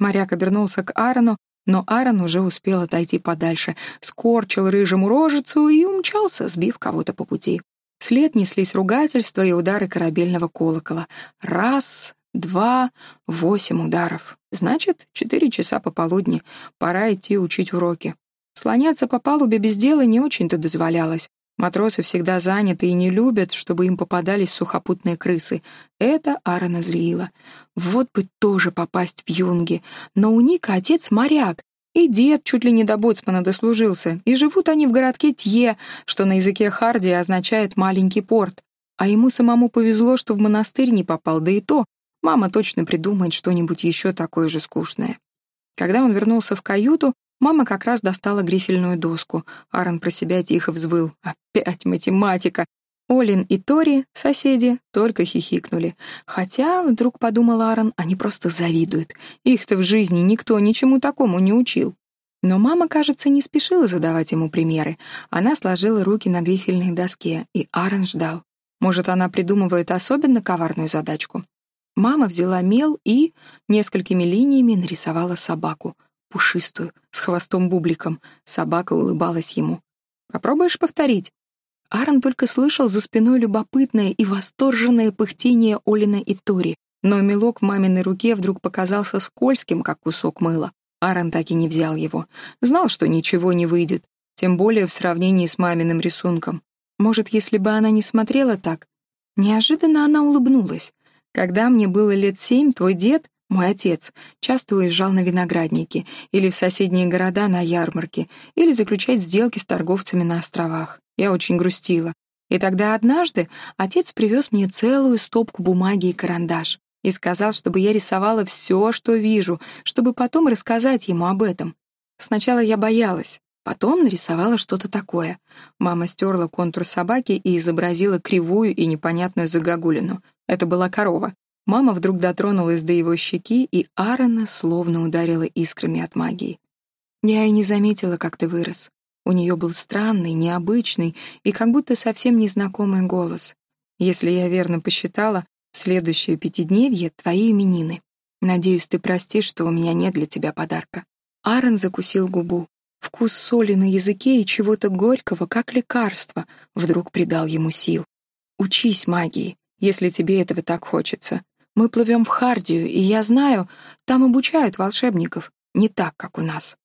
Моряк обернулся к Аарону, но Аарон уже успел отойти подальше, скорчил рыжему рожицу и умчался, сбив кого-то по пути. Вслед неслись ругательства и удары корабельного колокола. Раз, два, восемь ударов. Значит, четыре часа пополудни. Пора идти учить уроки. Слоняться по палубе без дела не очень-то дозволялось. Матросы всегда заняты и не любят, чтобы им попадались сухопутные крысы. Это Аарона злило. Вот бы тоже попасть в юнги. Но у Ника отец моряк, и дед чуть ли не до боцмана дослужился, и живут они в городке Тье, что на языке Харди означает «маленький порт». А ему самому повезло, что в монастырь не попал, да и то Мама точно придумает что-нибудь еще такое же скучное. Когда он вернулся в каюту, мама как раз достала грифельную доску. Аарон про себя тихо взвыл. Опять математика. Олин и Тори, соседи, только хихикнули. Хотя, вдруг подумал Аарон, они просто завидуют. Их-то в жизни никто ничему такому не учил. Но мама, кажется, не спешила задавать ему примеры. Она сложила руки на грифельной доске, и Аарон ждал. Может, она придумывает особенно коварную задачку? Мама взяла мел и несколькими линиями нарисовала собаку, пушистую, с хвостом-бубликом. Собака улыбалась ему. «Попробуешь повторить?» Аарон только слышал за спиной любопытное и восторженное пыхтение Олина и Тори, но мелок в маминой руке вдруг показался скользким, как кусок мыла. Аарон так и не взял его. Знал, что ничего не выйдет, тем более в сравнении с маминым рисунком. Может, если бы она не смотрела так? Неожиданно она улыбнулась. Когда мне было лет семь, твой дед, Мой отец часто уезжал на виноградники или в соседние города на ярмарки, или заключать сделки с торговцами на островах. Я очень грустила. И тогда однажды отец привез мне целую стопку бумаги и карандаш и сказал, чтобы я рисовала все, что вижу, чтобы потом рассказать ему об этом. Сначала я боялась, потом нарисовала что-то такое. Мама стерла контур собаки и изобразила кривую и непонятную загогулину. Это была корова. Мама вдруг дотронулась до его щеки, и Аарона словно ударила искрами от магии. Я и не заметила, как ты вырос. У нее был странный, необычный и как будто совсем незнакомый голос. Если я верно посчитала, в следующее пятидневье твои именины. Надеюсь, ты простишь, что у меня нет для тебя подарка. Аарон закусил губу. Вкус соли на языке и чего-то горького, как лекарство, вдруг придал ему сил. Учись магии, если тебе этого так хочется. Мы плывем в Хардию, и я знаю, там обучают волшебников, не так, как у нас».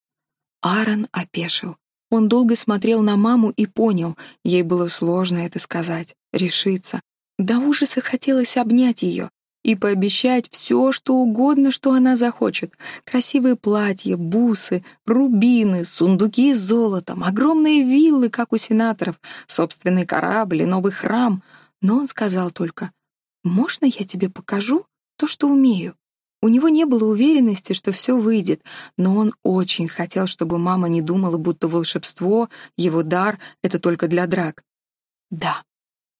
Аарон опешил. Он долго смотрел на маму и понял, ей было сложно это сказать, решиться. До ужаса хотелось обнять ее и пообещать все, что угодно, что она захочет. Красивые платья, бусы, рубины, сундуки с золотом, огромные виллы, как у сенаторов, собственный корабль и новый храм. Но он сказал только «Можно я тебе покажу то, что умею?» У него не было уверенности, что все выйдет, но он очень хотел, чтобы мама не думала, будто волшебство, его дар — это только для драк. Да.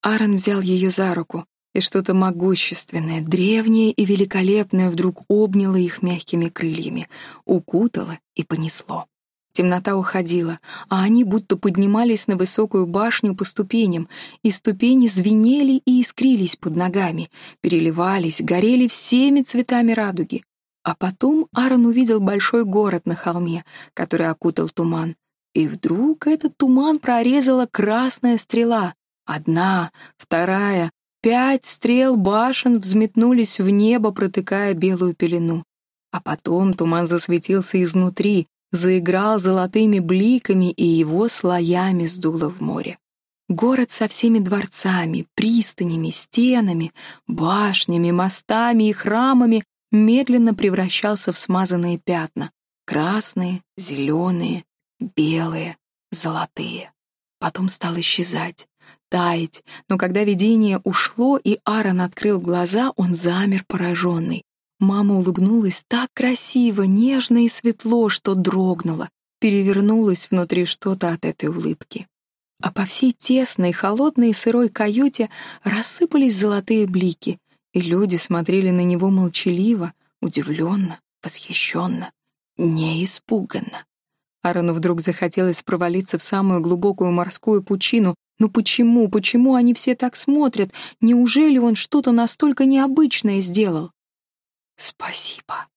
Аарон взял ее за руку, и что-то могущественное, древнее и великолепное вдруг обняло их мягкими крыльями, укутало и понесло. Темнота уходила, а они будто поднимались на высокую башню по ступеням, и ступени звенели и искрились под ногами, переливались, горели всеми цветами радуги. А потом Аарон увидел большой город на холме, который окутал туман. И вдруг этот туман прорезала красная стрела. Одна, вторая, пять стрел башен взметнулись в небо, протыкая белую пелену. А потом туман засветился изнутри, заиграл золотыми бликами и его слоями сдуло в море. Город со всеми дворцами, пристанями, стенами, башнями, мостами и храмами медленно превращался в смазанные пятна. Красные, зеленые, белые, золотые. Потом стал исчезать, таять, но когда видение ушло и Аарон открыл глаза, он замер пораженный. Мама улыбнулась так красиво, нежно и светло, что дрогнула, перевернулась внутри что-то от этой улыбки. А по всей тесной, холодной и сырой каюте рассыпались золотые блики, и люди смотрели на него молчаливо, удивленно, восхищенно, не испуганно. Аарону вдруг захотелось провалиться в самую глубокую морскую пучину. Но почему, почему они все так смотрят? Неужели он что-то настолько необычное сделал? «Спасибо».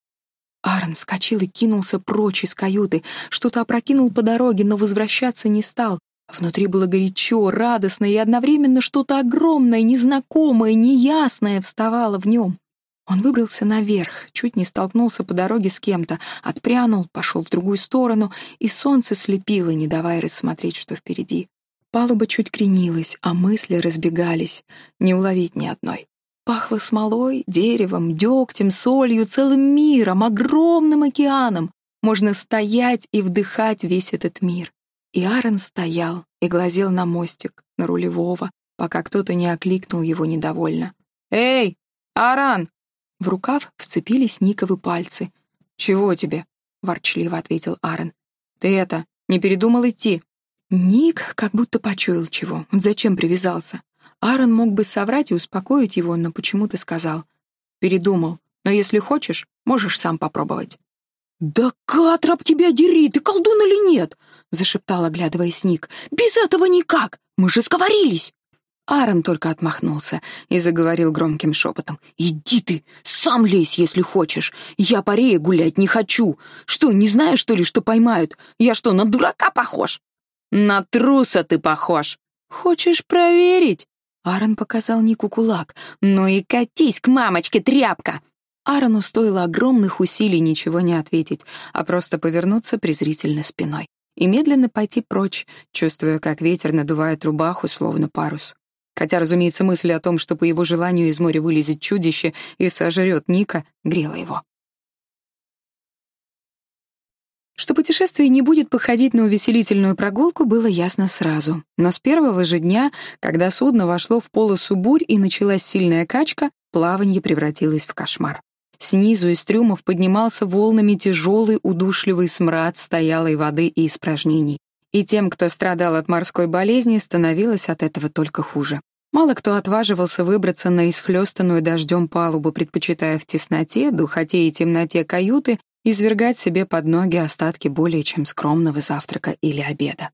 Аарон вскочил и кинулся прочь из каюты, что-то опрокинул по дороге, но возвращаться не стал. Внутри было горячо, радостно, и одновременно что-то огромное, незнакомое, неясное вставало в нем. Он выбрался наверх, чуть не столкнулся по дороге с кем-то, отпрянул, пошел в другую сторону, и солнце слепило, не давая рассмотреть, что впереди. Палуба чуть кренилась, а мысли разбегались, не уловить ни одной. Пахло смолой, деревом, дегтем, солью, целым миром, огромным океаном. Можно стоять и вдыхать весь этот мир. И Аарон стоял и глазел на мостик, на рулевого, пока кто-то не окликнул его недовольно. «Эй, Аарон!» В рукав вцепились Никовы пальцы. «Чего тебе?» — ворчливо ответил Аарон. «Ты это, не передумал идти?» Ник как будто почуял чего. Он зачем привязался? Аарон мог бы соврать и успокоить его, но почему-то сказал. «Передумал. Но если хочешь, можешь сам попробовать». «Да Катрап тебя дери, ты колдун или нет?» — зашептал, оглядываясь Ник. «Без этого никак! Мы же сговорились!» Аарон только отмахнулся и заговорил громким шепотом. «Иди ты, сам лезь, если хочешь. Я по рее гулять не хочу. Что, не знаешь, что ли, что поймают? Я что, на дурака похож?» «На труса ты похож. Хочешь проверить?» Аарон показал Нику кулак. «Ну и катись к мамочке, тряпка!» Аарону стоило огромных усилий ничего не ответить, а просто повернуться презрительно спиной и медленно пойти прочь, чувствуя, как ветер надувает рубаху, словно парус. Хотя, разумеется, мысль о том, что по его желанию из моря вылезет чудище и сожрет Ника, грела его. Что путешествие не будет походить на увеселительную прогулку, было ясно сразу. Но с первого же дня, когда судно вошло в полосу бурь и началась сильная качка, плавание превратилось в кошмар. Снизу из трюмов поднимался волнами тяжелый удушливый смрад стоялой воды и испражнений. И тем, кто страдал от морской болезни, становилось от этого только хуже. Мало кто отваживался выбраться на исхлёстанную дождем палубу, предпочитая в тесноте, духоте и темноте каюты извергать себе под ноги остатки более чем скромного завтрака или обеда.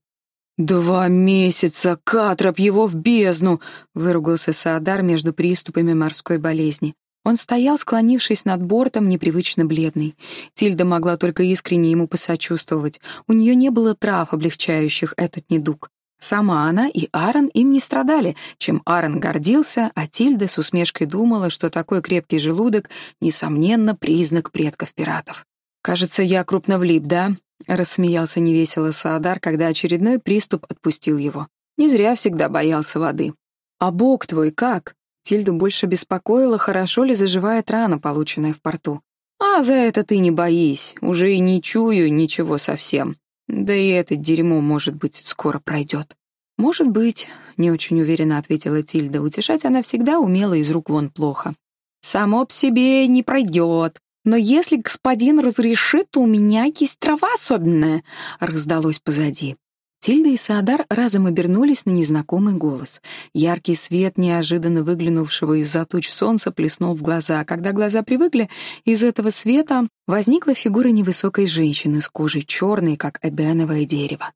«Два месяца! Катроп его в бездну!» — выругался Саадар между приступами морской болезни. Он стоял, склонившись над бортом, непривычно бледный. Тильда могла только искренне ему посочувствовать. У нее не было трав, облегчающих этот недуг. Сама она и Аарон им не страдали, чем Аарон гордился, а Тильда с усмешкой думала, что такой крепкий желудок — несомненно признак предков пиратов. «Кажется, я крупно влип, да?» — рассмеялся невесело Саадар, когда очередной приступ отпустил его. «Не зря всегда боялся воды». «А бог твой как?» Тильду больше беспокоило, хорошо ли заживает рана, полученная в порту. «А за это ты не боись, уже и не чую ничего совсем. Да и это дерьмо, может быть, скоро пройдет». «Может быть», — не очень уверенно ответила Тильда. Утешать она всегда умела из рук вон плохо. «Само по себе не пройдет», «Но если господин разрешит, то у меня есть трава особенная», — раздалось позади. Тильда и Саадар разом обернулись на незнакомый голос. Яркий свет, неожиданно выглянувшего из-за туч солнца, плеснул в глаза. Когда глаза привыкли, из этого света возникла фигура невысокой женщины с кожей черной, как эбеновое дерево.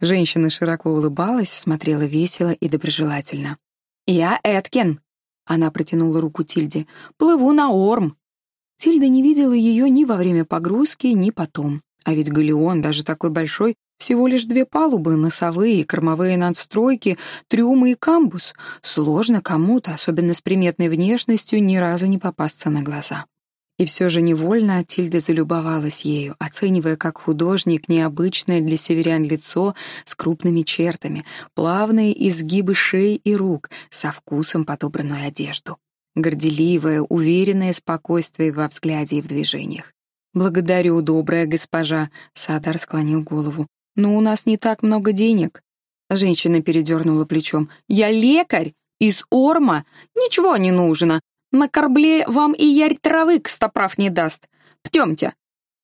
Женщина широко улыбалась, смотрела весело и доброжелательно. «Я Эткин», — она протянула руку Тильде, — «плыву на Орм». Тильда не видела ее ни во время погрузки, ни потом. А ведь галеон, даже такой большой, всего лишь две палубы, носовые и кормовые надстройки, трюмы и камбус. Сложно кому-то, особенно с приметной внешностью, ни разу не попасться на глаза. И все же невольно Тильда залюбовалась ею, оценивая как художник необычное для северян лицо с крупными чертами, плавные изгибы шеи и рук, со вкусом подобранную одежду горделивое, уверенное спокойствие во взгляде и в движениях. «Благодарю, добрая госпожа», — Садар склонил голову. «Но у нас не так много денег». Женщина передернула плечом. «Я лекарь! Из Орма! Ничего не нужно! На корабле вам и ярь травы кстоправ не даст! Птемте!»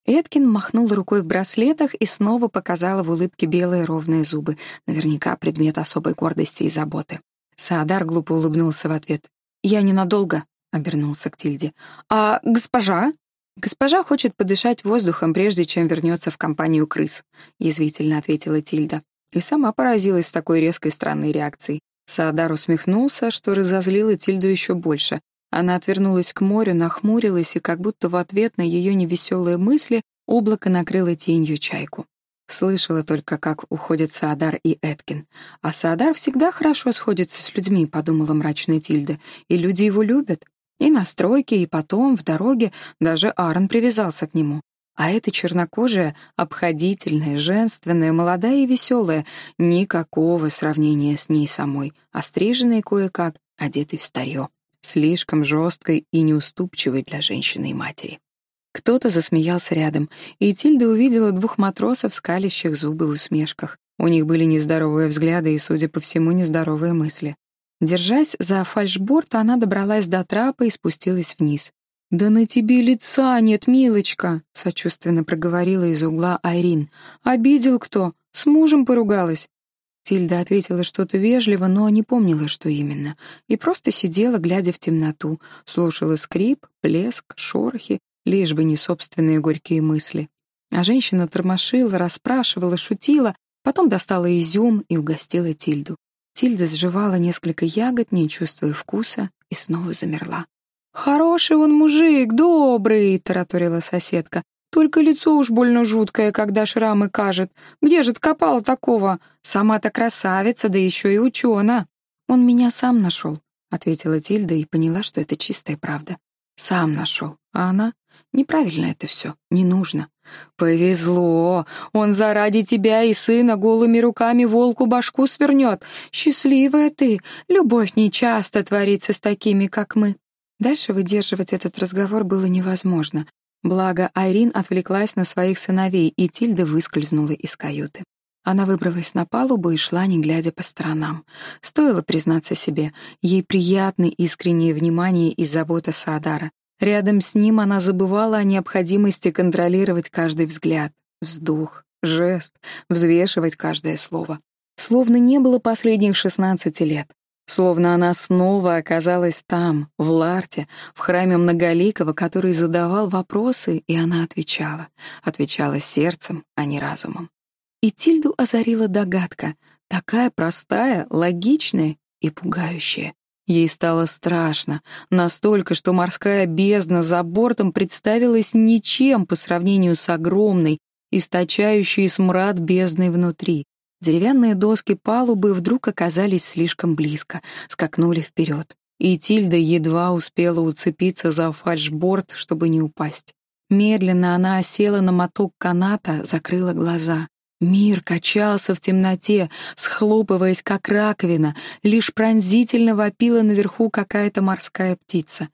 Эткин махнул рукой в браслетах и снова показала в улыбке белые ровные зубы, наверняка предмет особой гордости и заботы. Саадар глупо улыбнулся в ответ. «Я ненадолго», — обернулся к Тильде. «А госпожа?» «Госпожа хочет подышать воздухом, прежде чем вернется в компанию крыс», — язвительно ответила Тильда. И сама поразилась такой резкой странной реакцией. Саадар усмехнулся, что разозлило Тильду еще больше. Она отвернулась к морю, нахмурилась, и как будто в ответ на ее невеселые мысли облако накрыло тенью чайку. Слышала только, как уходят Саадар и Эткин. А Саадар всегда хорошо сходится с людьми, подумала мрачная Тильда. И люди его любят. И на стройке, и потом, в дороге, даже Аарон привязался к нему. А эта чернокожая, обходительная, женственная, молодая и веселая, никакого сравнения с ней самой, остриженной кое-как, одетой в старье, слишком жесткой и неуступчивой для женщины и матери. Кто-то засмеялся рядом, и Тильда увидела двух матросов, скалящих зубы в усмешках. У них были нездоровые взгляды и, судя по всему, нездоровые мысли. Держась за фальшборд, она добралась до трапа и спустилась вниз. «Да на тебе лица нет, милочка!» — сочувственно проговорила из угла Айрин. «Обидел кто? С мужем поругалась?» Тильда ответила что-то вежливо, но не помнила, что именно, и просто сидела, глядя в темноту, слушала скрип, плеск, шорохи лишь бы не собственные горькие мысли. А женщина тормошила, расспрашивала, шутила, потом достала изюм и угостила Тильду. Тильда сживала несколько ягод, не чувствуя вкуса, и снова замерла. «Хороший он мужик, добрый», — тараторила соседка. «Только лицо уж больно жуткое, когда шрамы кажет. Где же откопала такого? Сама-то красавица, да еще и учена». «Он меня сам нашел», — ответила Тильда и поняла, что это чистая правда. «Сам нашел. А она? Неправильно это все, не нужно. Повезло, он заради тебя и сына голыми руками волку башку свернет. Счастливая ты, любовь нечасто творится с такими, как мы. Дальше выдерживать этот разговор было невозможно. Благо, Айрин отвлеклась на своих сыновей, и Тильда выскользнула из каюты. Она выбралась на палубу и шла, не глядя по сторонам. Стоило признаться себе, ей приятны искреннее внимание и забота Саадара. Рядом с ним она забывала о необходимости контролировать каждый взгляд, вздох, жест, взвешивать каждое слово. Словно не было последних шестнадцати лет. Словно она снова оказалась там, в Ларте, в храме Многоликого, который задавал вопросы, и она отвечала. Отвечала сердцем, а не разумом. И Тильду озарила догадка, такая простая, логичная и пугающая. Ей стало страшно, настолько, что морская бездна за бортом представилась ничем по сравнению с огромной, источающей смрад бездной внутри. Деревянные доски палубы вдруг оказались слишком близко, скакнули вперед. И Тильда едва успела уцепиться за фальшборд, чтобы не упасть. Медленно она осела на моток каната, закрыла глаза. Мир качался в темноте, схлопываясь, как раковина, лишь пронзительно вопила наверху какая-то морская птица.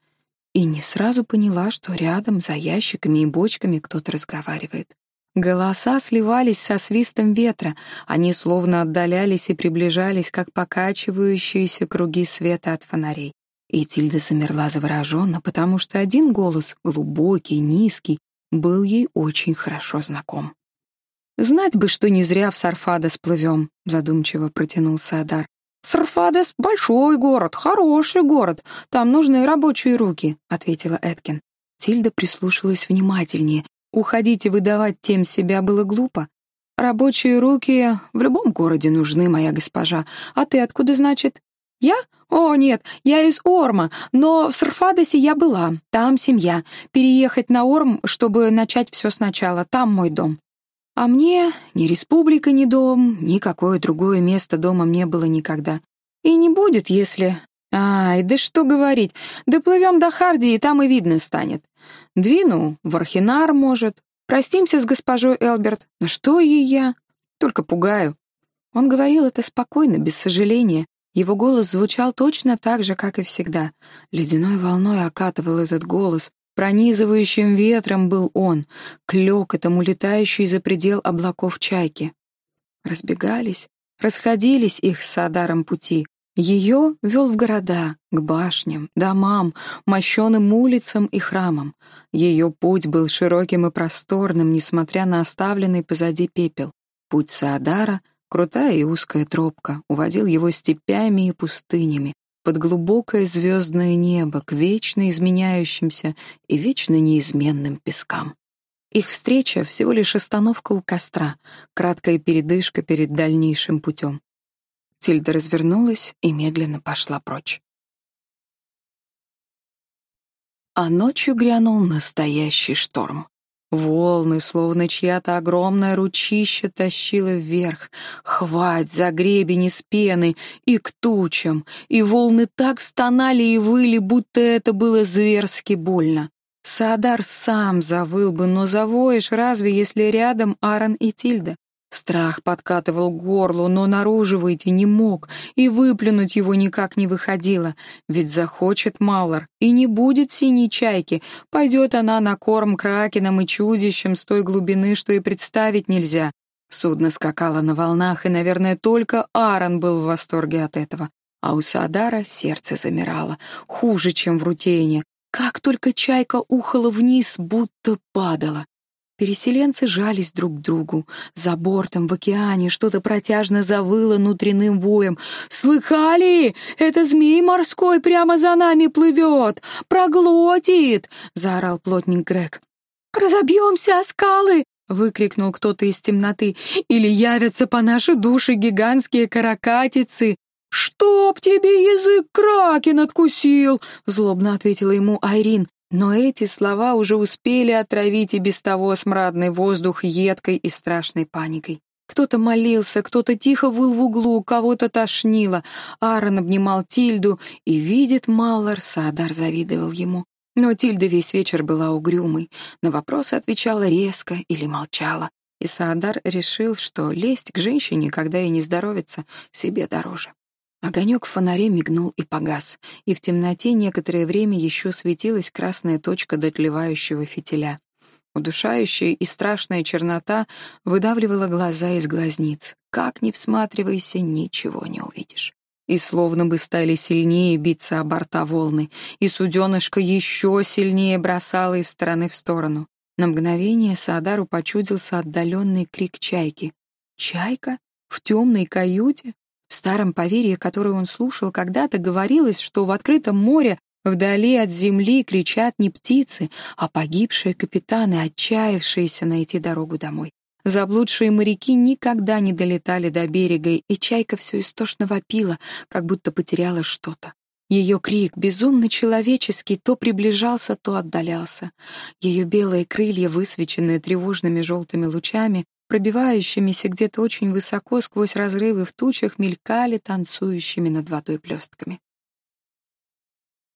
И не сразу поняла, что рядом, за ящиками и бочками, кто-то разговаривает. Голоса сливались со свистом ветра, они словно отдалялись и приближались, как покачивающиеся круги света от фонарей. И Тильда замерла завороженно, потому что один голос, глубокий, низкий, был ей очень хорошо знаком. «Знать бы, что не зря в Сарфадес плывем», — задумчиво протянул Саадар. «Сарфадес — большой город, хороший город. Там нужны рабочие руки», — ответила Эткин. Тильда прислушалась внимательнее. Уходить и выдавать тем себя было глупо. «Рабочие руки в любом городе нужны, моя госпожа. А ты откуда, значит?» «Я? О, нет, я из Орма, но в Сарфадесе я была. Там семья. Переехать на Орм, чтобы начать все сначала. Там мой дом». А мне ни республика, ни дом, никакое другое место домом не было никогда. И не будет, если... Ай, да что говорить, доплывем до Харди, и там и видно станет. Двину в Архинар, может. Простимся с госпожой Элберт. На что ей я? Только пугаю. Он говорил это спокойно, без сожаления. Его голос звучал точно так же, как и всегда. Ледяной волной окатывал этот голос, Пронизывающим ветром был он, клёкотом улетающий за предел облаков чайки. Разбегались, расходились их с Садаром пути. Ее вел в города, к башням, домам, мощеным улицам и храмам. Ее путь был широким и просторным, несмотря на оставленный позади пепел. Путь Саадара, крутая и узкая тропка, уводил его степями и пустынями, под глубокое звездное небо, к вечно изменяющимся и вечно неизменным пескам. Их встреча — всего лишь остановка у костра, краткая передышка перед дальнейшим путем. Тильда развернулась и медленно пошла прочь. А ночью грянул настоящий шторм. Волны, словно чья-то огромная ручища, тащила вверх. Хвать за гребень из пены и к тучам, и волны так стонали и выли, будто это было зверски больно. Саадар сам завыл бы, но завоешь разве, если рядом Аарон и Тильда? Страх подкатывал к горлу, но наружу выйти не мог, и выплюнуть его никак не выходило. Ведь захочет Маллар, и не будет синей чайки. Пойдет она на корм кракенам и чудищам с той глубины, что и представить нельзя. Судно скакало на волнах, и, наверное, только Аарон был в восторге от этого. А у Садара сердце замирало, хуже, чем в рутене. Как только чайка ухала вниз, будто падала. Переселенцы жались друг к другу. За бортом в океане что-то протяжно завыло внутренним воем. «Слыхали? Это змей морской прямо за нами плывет! Проглотит!» — заорал плотник Грег. «Разобьемся о скалы!» — выкрикнул кто-то из темноты. «Или явятся по нашей душе гигантские каракатицы!» «Чтоб тебе язык кракен откусил!» — злобно ответила ему Айрин. Но эти слова уже успели отравить и без того смрадный воздух едкой и страшной паникой. Кто-то молился, кто-то тихо выл в углу, кого-то тошнило. Аарон обнимал Тильду, и, видит Маллар, Саадар завидовал ему. Но Тильда весь вечер была угрюмой, на вопросы отвечала резко или молчала. И Саадар решил, что лезть к женщине, когда ей не здоровится, себе дороже. Огонек в фонаре мигнул и погас, и в темноте некоторое время еще светилась красная точка дотлевающего фитиля. Удушающая и страшная чернота выдавливала глаза из глазниц. Как ни всматривайся, ничего не увидишь. И словно бы стали сильнее биться о борта волны, и суденышко еще сильнее бросало из стороны в сторону. На мгновение Саадару почудился отдаленный крик чайки. «Чайка? В темной каюте?» В старом поверье, которое он слушал, когда-то говорилось, что в открытом море Вдали от земли кричат не птицы, а погибшие капитаны, отчаявшиеся найти дорогу домой. Заблудшие моряки никогда не долетали до берега, и чайка все истошно вопила, как будто потеряла что-то. Ее крик, безумно человеческий, то приближался, то отдалялся. Ее белые крылья, высвеченные тревожными желтыми лучами, пробивающимися где-то очень высоко сквозь разрывы в тучах, мелькали танцующими над водой блестками.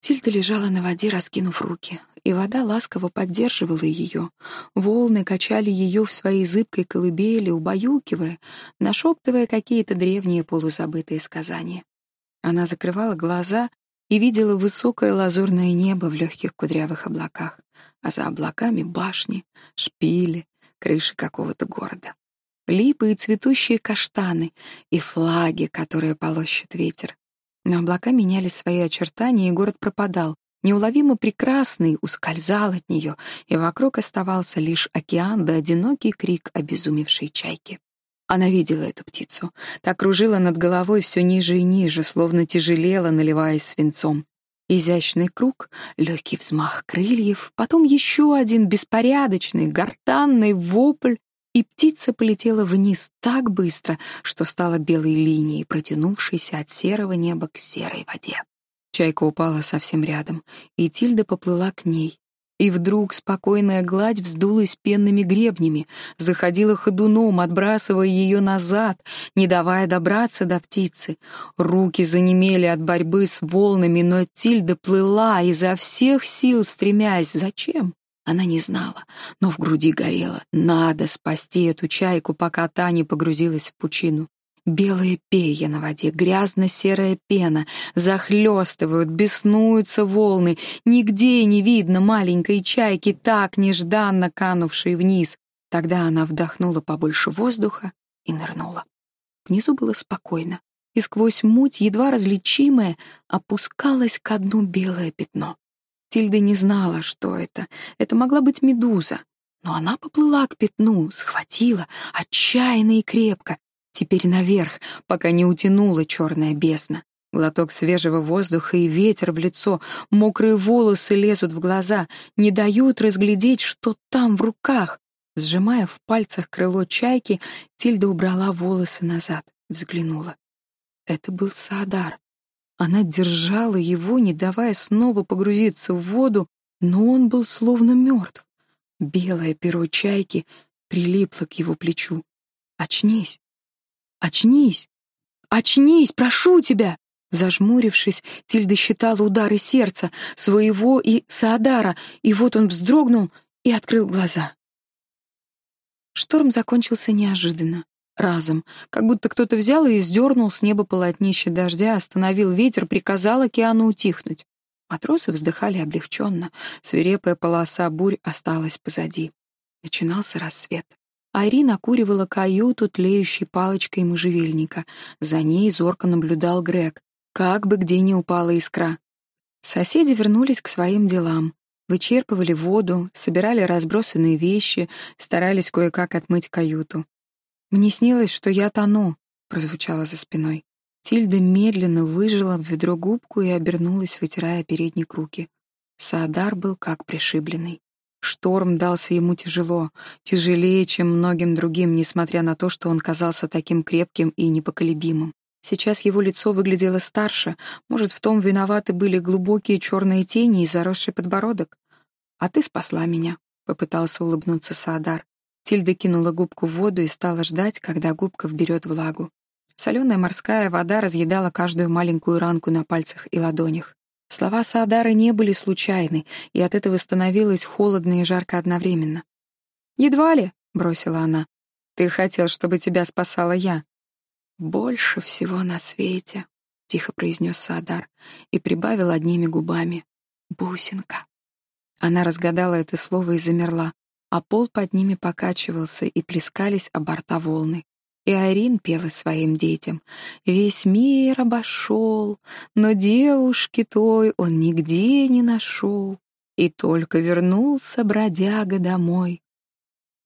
Тильда лежала на воде, раскинув руки, и вода ласково поддерживала ее. Волны качали ее в своей зыбкой колыбели, убаюкивая, нашептывая какие-то древние полузабытые сказания. Она закрывала глаза и видела высокое лазурное небо в легких кудрявых облаках, а за облаками башни, шпили, крыши какого-то города. Липы и цветущие каштаны, и флаги, которые полощет ветер. Но облака меняли свои очертания, и город пропадал. Неуловимо прекрасный ускользал от нее, и вокруг оставался лишь океан да одинокий крик обезумевшей чайки. Она видела эту птицу. Так кружила над головой все ниже и ниже, словно тяжелела, наливаясь свинцом. Изящный круг, легкий взмах крыльев, потом еще один беспорядочный, гортанный вопль, и птица полетела вниз так быстро, что стала белой линией, протянувшейся от серого неба к серой воде. Чайка упала совсем рядом, и Тильда поплыла к ней. И вдруг спокойная гладь вздулась пенными гребнями, заходила ходуном, отбрасывая ее назад, не давая добраться до птицы. Руки занемели от борьбы с волнами, но Тильда плыла изо всех сил, стремясь. Зачем? Она не знала, но в груди горело. Надо спасти эту чайку, пока та не погрузилась в пучину. Белые перья на воде, грязно-серая пена, захлестывают, беснуются волны. Нигде не видно маленькой чайки, так нежданно канувшей вниз. Тогда она вдохнула побольше воздуха и нырнула. Внизу было спокойно, и сквозь муть, едва различимое, опускалось ко дну белое пятно. Тильда не знала, что это. Это могла быть медуза. Но она поплыла к пятну, схватила, отчаянно и крепко. Теперь наверх, пока не утянула черная бездна. Глоток свежего воздуха и ветер в лицо, мокрые волосы лезут в глаза, не дают разглядеть, что там в руках. Сжимая в пальцах крыло чайки, Тильда убрала волосы назад, взглянула. Это был Саадар. Она держала его, не давая снова погрузиться в воду, но он был словно мертв. Белое перо чайки прилипло к его плечу. «Очнись! Очнись! Очнись! Прошу тебя!» Зажмурившись, Тильда считала удары сердца, своего и Саадара, и вот он вздрогнул и открыл глаза. Шторм закончился неожиданно разом, как будто кто-то взял и сдернул с неба полотнище дождя, остановил ветер, приказал океану утихнуть. Матросы вздыхали облегченно, свирепая полоса бурь осталась позади. Начинался рассвет. Айрин окуривала каюту тлеющей палочкой можжевельника. За ней зорко наблюдал Грег. Как бы где ни упала искра. Соседи вернулись к своим делам. Вычерпывали воду, собирали разбросанные вещи, старались кое-как отмыть каюту. «Мне снилось, что я тону», — прозвучало за спиной. Тильда медленно выжила в ведро губку и обернулась, вытирая передник руки. Саадар был как пришибленный. Шторм дался ему тяжело, тяжелее, чем многим другим, несмотря на то, что он казался таким крепким и непоколебимым. Сейчас его лицо выглядело старше, может, в том виноваты были глубокие черные тени и заросший подбородок. «А ты спасла меня», — попытался улыбнуться Саадар. Тильда кинула губку в воду и стала ждать, когда губка вберет влагу. Соленая морская вода разъедала каждую маленькую ранку на пальцах и ладонях. Слова Саадара не были случайны, и от этого становилось холодно и жарко одновременно. «Едва ли», — бросила она, — «ты хотел, чтобы тебя спасала я». «Больше всего на свете», — тихо произнес Саадар и прибавил одними губами. «Бусинка». Она разгадала это слово и замерла. а пол под ними покачивался и плескались о борта волны. И Арин пела своим детям. «Весь мир обошел, но девушки той он нигде не нашел, и только вернулся бродяга домой».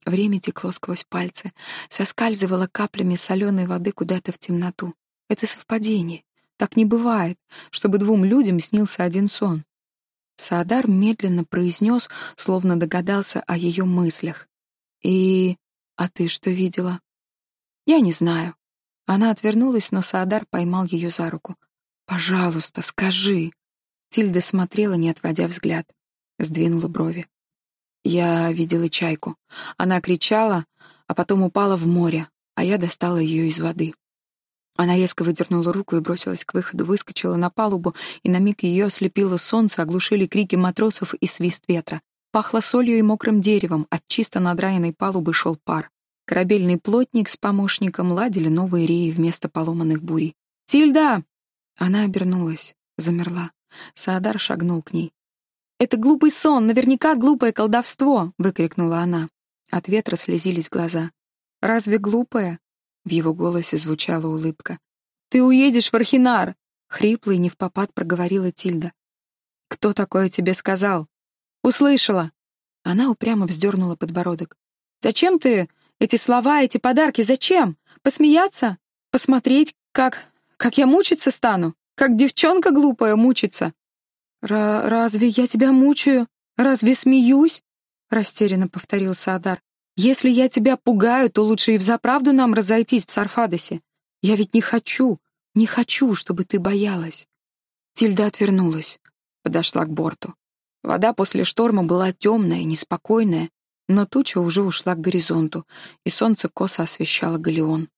Время текло сквозь пальцы, соскальзывало каплями соленой воды куда-то в темноту. Это совпадение. Так не бывает, чтобы двум людям снился один сон. Саадар медленно произнес, словно догадался о ее мыслях. «И... а ты что видела?» «Я не знаю». Она отвернулась, но Саадар поймал ее за руку. «Пожалуйста, скажи». Тильда смотрела, не отводя взгляд. Сдвинула брови. Я видела чайку. Она кричала, а потом упала в море, а я достала ее из воды. Она резко выдернула руку и бросилась к выходу, выскочила на палубу, и на миг ее ослепило солнце, оглушили крики матросов и свист ветра. Пахло солью и мокрым деревом, от чисто надраенной палубы шел пар. Корабельный плотник с помощником ладили новые реи вместо поломанных бурей. «Тильда!» Она обернулась, замерла. Саадар шагнул к ней. «Это глупый сон, наверняка глупое колдовство!» — выкрикнула она. От ветра слезились глаза. «Разве глупое?» В его голосе звучала улыбка. «Ты уедешь в Архинар!» — хрипло и невпопад проговорила Тильда. «Кто такое тебе сказал?» «Услышала!» Она упрямо вздернула подбородок. «Зачем ты? Эти слова, эти подарки, зачем? Посмеяться? Посмотреть, как... как я мучиться стану? Как девчонка глупая мучится?» Р «Разве я тебя мучаю? Разве смеюсь?» — растерянно повторил Саадар. Если я тебя пугаю, то лучше и взаправду нам разойтись в Сарфадосе. Я ведь не хочу, не хочу, чтобы ты боялась». Тильда отвернулась, подошла к борту. Вода после шторма была темная, неспокойная, но туча уже ушла к горизонту, и солнце косо освещало галеон.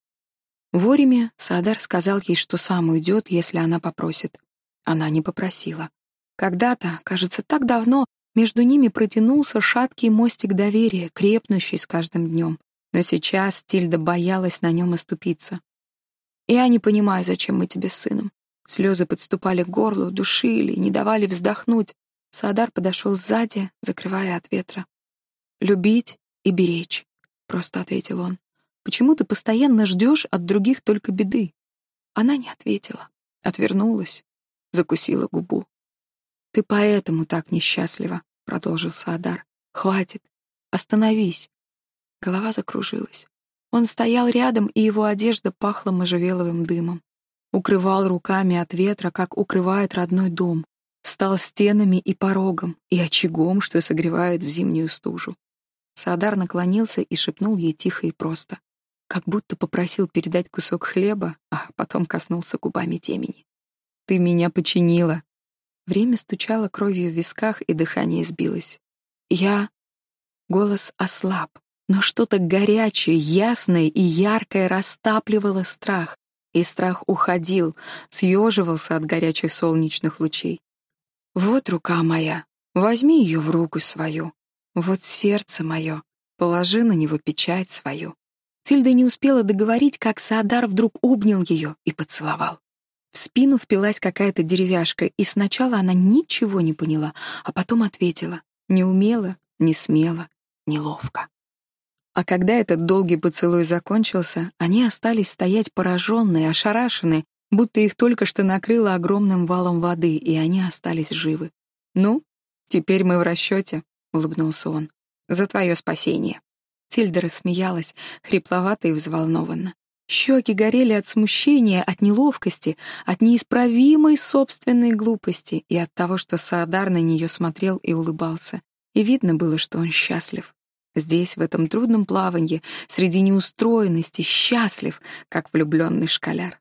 В Ориме Саадар сказал ей, что сам уйдет, если она попросит. Она не попросила. Когда-то, кажется, так давно, между ними протянулся шаткий мостик доверия, крепнущий с каждым днем. Но сейчас Тильда боялась на нем оступиться. «Я не понимаю, зачем мы тебе с сыном». Слезы подступали к горлу, душили, не давали вздохнуть. Саадар подошел сзади, закрывая от ветра. «Любить и беречь», — просто ответил он. «Почему ты постоянно ждешь от других только беды?» Она не ответила, отвернулась, закусила губу. «Ты поэтому так несчастлива», — продолжил Саадар. «Хватит. Остановись». Голова закружилась. Он стоял рядом, и его одежда пахла можжевеловым дымом. Укрывал руками от ветра, как укрывает родной дом. Стал стенами и порогом, и очагом, что согревает в зимнюю стужу. Саадар наклонился и шепнул ей тихо и просто, как будто попросил передать кусок хлеба, а потом коснулся губами темени. «Ты меня починила», Время стучало кровью в висках, и дыхание сбилось. Я... Голос ослаб, но что-то горячее, ясное и яркое растапливало страх, и страх уходил, съеживался от горячих солнечных лучей. «Вот рука моя, возьми ее в руку свою. Вот сердце мое, положи на него печать свою». Тильда не успела договорить, как Саадар вдруг обнял ее и поцеловал. В спину впилась какая-то деревяшка, и сначала она ничего не поняла, а потом ответила. Не умела, не смела, неловко. А когда этот долгий поцелуй закончился, они остались стоять пораженные, ошарашенные, будто их только что накрыло огромным валом воды, и они остались живы. «Ну, теперь мы в расчете», — улыбнулся он. «За твое спасение». Тильда рассмеялась, хрипловато и взволнованно. Щеки горели от смущения, от неловкости, от неисправимой собственной глупости и от того, что Саадар на нее смотрел и улыбался. И видно было, что он счастлив. Здесь, в этом трудном плавании, среди неустроенности, счастлив, как влюбленный школяр.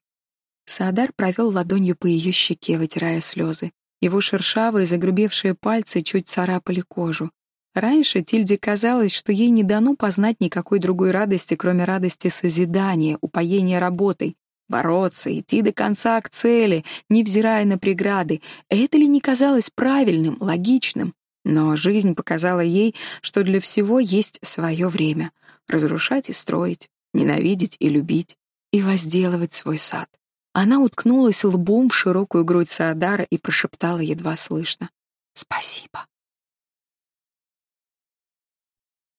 Саадар провел ладонью по ее щеке, вытирая слезы. Его шершавые, загрубевшие пальцы чуть царапали кожу. Раньше Тильде казалось, что ей не дано познать никакой другой радости, кроме радости созидания, упоения работой, бороться, идти до конца к цели, невзирая на преграды. Это ли не казалось правильным, логичным? Но жизнь показала ей, что для всего есть свое время — разрушать и строить, ненавидеть и любить, и возделывать свой сад. Она уткнулась лбом в широкую грудь Саадара и прошептала едва слышно «Спасибо».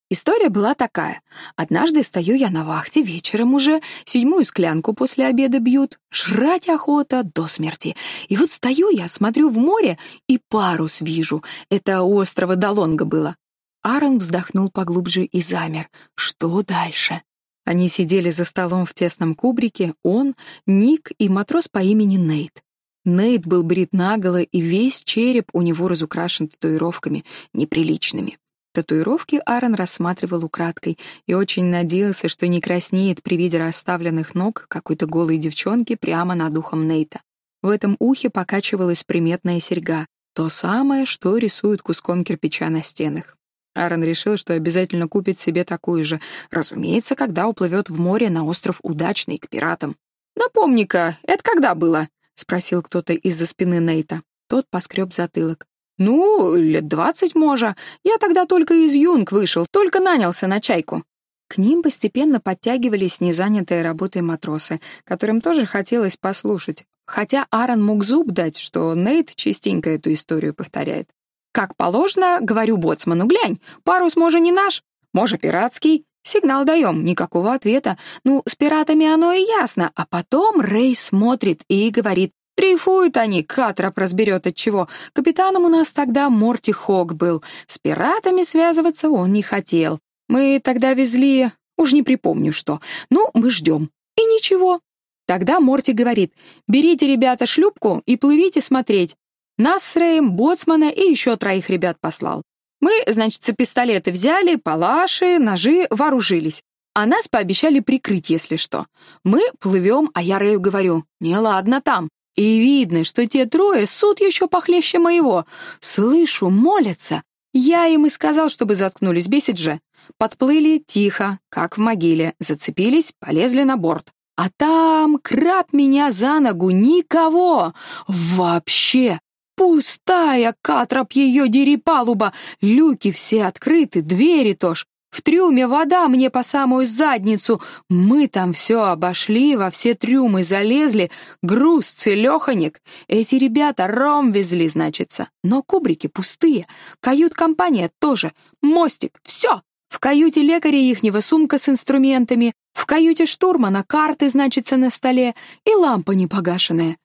История была такая. Однажды стою я на вахте, вечером уже, седьмую склянку после обеда бьют, жрать охота до смерти. И вот стою я, смотрю в море и парус вижу. Это у острова Долонга было. Аарон вздохнул поглубже и замер. Что дальше? Они сидели за столом в тесном кубрике, он, Ник и матрос по имени Нейт. Нейт был брит наголо, и весь череп у него разукрашен татуировками, неприличными. Татуировки Аарон рассматривал украдкой и очень надеялся, что не краснеет при виде расставленных ног какой-то голой девчонки прямо над ухом Нейта. В этом ухе покачивалась приметная серьга, то самое, что рисуют куском кирпича на стенах. Аарон решил, что обязательно купит себе такую же, разумеется, когда уплывет в море на остров Удачный к пиратам. «Напомни-ка, это когда было?» — спросил кто-то из-за спины Нейта. Тот поскреб затылок. «Ну, лет двадцать, може. Я тогда только из Юнг вышел, только нанялся на чайку». К ним постепенно подтягивались незанятые работой матросы, которым тоже хотелось послушать, хотя Аарон мог зуб дать, что Нейт частенько эту историю повторяет. «Как положено, говорю боцману, глянь, парус, може, не наш, може, пиратский. Сигнал даем, никакого ответа. Ну, с пиратами оно и ясно. А потом Рэй смотрит и говорит, Дрейфуют они, Катроп разберет от чего. Капитаном у нас тогда Морти Хок был. С пиратами связываться он не хотел. Мы тогда везли... Уж не припомню что. Ну, мы ждем. И ничего. Тогда Морти говорит, берите, ребята, шлюпку и плывите смотреть. Нас с Рэем, боцмана и еще троих ребят послал. Мы, значит, пистолеты взяли, палаши, ножи, вооружились. А нас пообещали прикрыть, если что. Мы плывем, а я Рэю говорю, не ладно там. И видно, что те трое суд еще похлеще моего. Слышу, молятся. Я им и сказал, чтобы заткнулись, бесит же. Подплыли тихо, как в могиле, зацепились, полезли на борт. А там краб меня за ногу, никого. Вообще. Пустая, катроп ее дери палуба, люки все открыты, двери тоже. В трюме вода мне по самую задницу. Мы там все обошли, во все трюмы залезли. Груз целеханик. Эти ребята ром везли, значится. Но кубрики пустые. Кают-компания тоже. Мостик. Все. В каюте лекаря ихнего сумка с инструментами. В каюте штурмана карты, значится, на столе. И лампа непогашенная.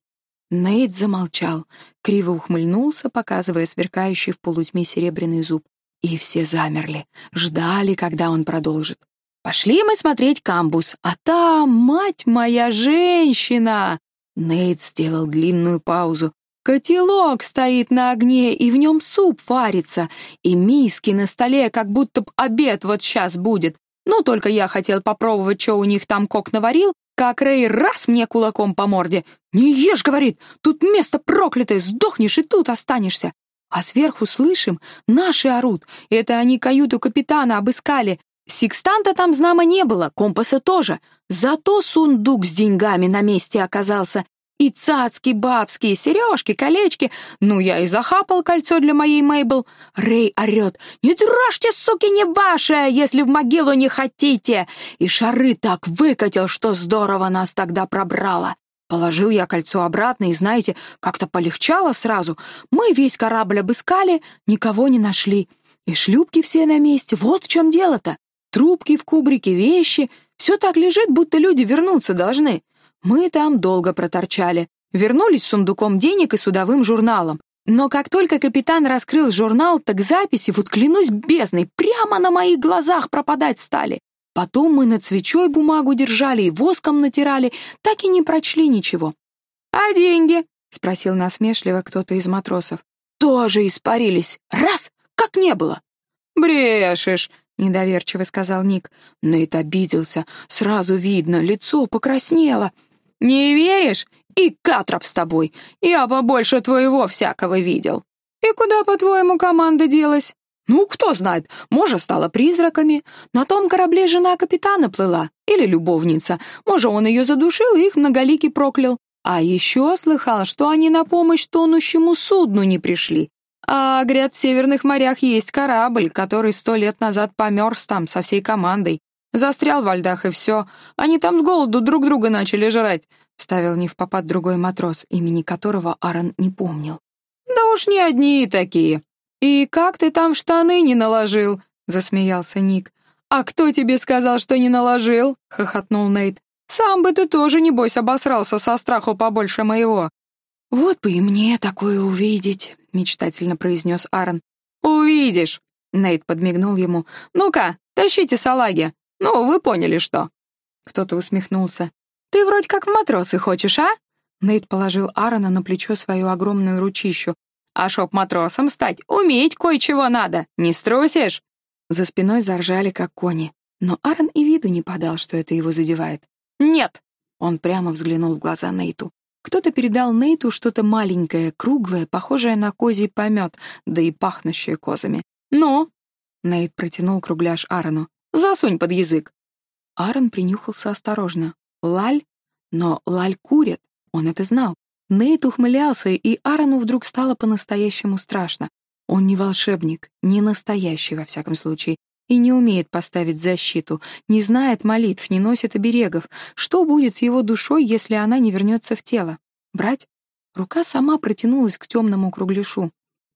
Нейт замолчал, криво ухмыльнулся, показывая сверкающий в полутьме серебряный зуб. И все замерли, ждали, когда он продолжит. «Пошли мы смотреть камбус, а там, мать моя, женщина!» Нейт сделал длинную паузу. «Котелок стоит на огне, и в нем суп варится, и миски на столе, как будто б обед вот сейчас будет. Ну, только я хотел попробовать, что у них там кок наварил, как Рэй раз мне кулаком по морде. «Не ешь, — говорит, — тут место проклятое, сдохнешь и тут останешься. А сверху слышим, наши орут. Это они каюту капитана обыскали. Секстанта там знамо не было, компаса тоже. Зато сундук с деньгами на месте оказался. И цацки бабские, сережки, колечки. Ну, я и захапал кольцо для моей Мейбл. Рэй орет. «Не дрожьте, суки, не ваши, если в могилу не хотите!» И шары так выкатил, что здорово нас тогда пробрало. Положил я кольцо обратно, и, знаете, как-то полегчало сразу. Мы весь корабль обыскали, никого не нашли. И шлюпки все на месте. Вот в чем дело-то. Трубки в кубрике, вещи. Все так лежит, будто люди вернуться должны. Мы там долго проторчали. Вернулись с сундуком денег и судовым журналом. Но как только капитан раскрыл журнал, так записи, вот клянусь бездной, прямо на моих глазах пропадать стали. Потом мы над свечой бумагу держали и воском натирали, так и не прочли ничего. «А деньги?» — спросил насмешливо кто-то из матросов. «Тоже испарились. Раз, как не было». «Брешешь», — недоверчиво сказал Ник. Нейт обиделся. Сразу видно, лицо покраснело. «Не веришь? И Катроп с тобой. Я побольше твоего всякого видел». «И куда, по-твоему, команда делась?» Ну, кто знает, может, стала призраками. На том корабле жена капитана плыла, или любовница. Может, он ее задушил и их многоликий проклял. А еще слыхал, что они на помощь тонущему судну не пришли. А, говорят, в северных морях есть корабль, который сто лет назад померз там со всей командой. Застрял во льдах, и все. Они там с голоду друг друга начали жрать. Вставил не в попад другой матрос, имени которого Аарон не помнил. Да уж не одни такие. «И как ты там штаны не наложил?» — засмеялся Ник. «А кто тебе сказал, что не наложил?» — хохотнул Нейт. «Сам бы ты тоже, небось, обосрался со страху побольше моего». «Вот бы и мне такое увидеть», — мечтательно произнес Аарон. «Увидишь!» — Нейт подмигнул ему. «Ну-ка, тащите салаги. Ну, вы поняли, что». Кто-то усмехнулся. «Ты вроде как в матросы хочешь, а?» Нейт положил Аарона на плечо свою огромную ручищу. «А чтоб матросом стать, уметь кое-чего надо. Не струсишь?» За спиной заржали, как кони. Но Аарон и виду не подал, что это его задевает. «Нет!» Он прямо взглянул в глаза Нейту. Кто-то передал Нейту что-то маленькое, круглое, похожее на козий помет, да и пахнущее козами. «Ну?» Нейт протянул кругляш Аарону. «Засунь под язык!» Аарон принюхался осторожно. «Лаль?» Но Лаль курит, он это знал. Нейт ухмылялся, и Аарону вдруг стало по-настоящему страшно. Он не волшебник, не настоящий во всяком случае, и не умеет поставить защиту, не знает молитв, не носит оберегов. Что будет с его душой, если она не вернется в тело? Брать? Рука сама протянулась к темному кругляшу.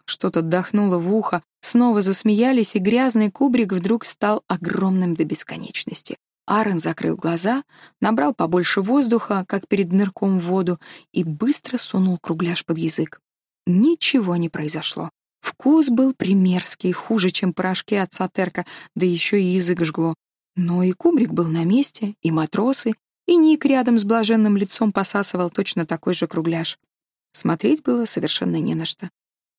Что-то дохнуло в ухо, снова засмеялись, и грязный кубрик вдруг стал огромным до бесконечности. Аарон закрыл глаза, набрал побольше воздуха, как перед нырком в воду, и быстро сунул кругляш под язык. Ничего не произошло. Вкус был примерский, хуже, чем порошки от сатерка, да еще и язык жгло. Но и кубрик был на месте, и матросы, и Ник рядом с блаженным лицом посасывал точно такой же кругляш. Смотреть было совершенно не на что.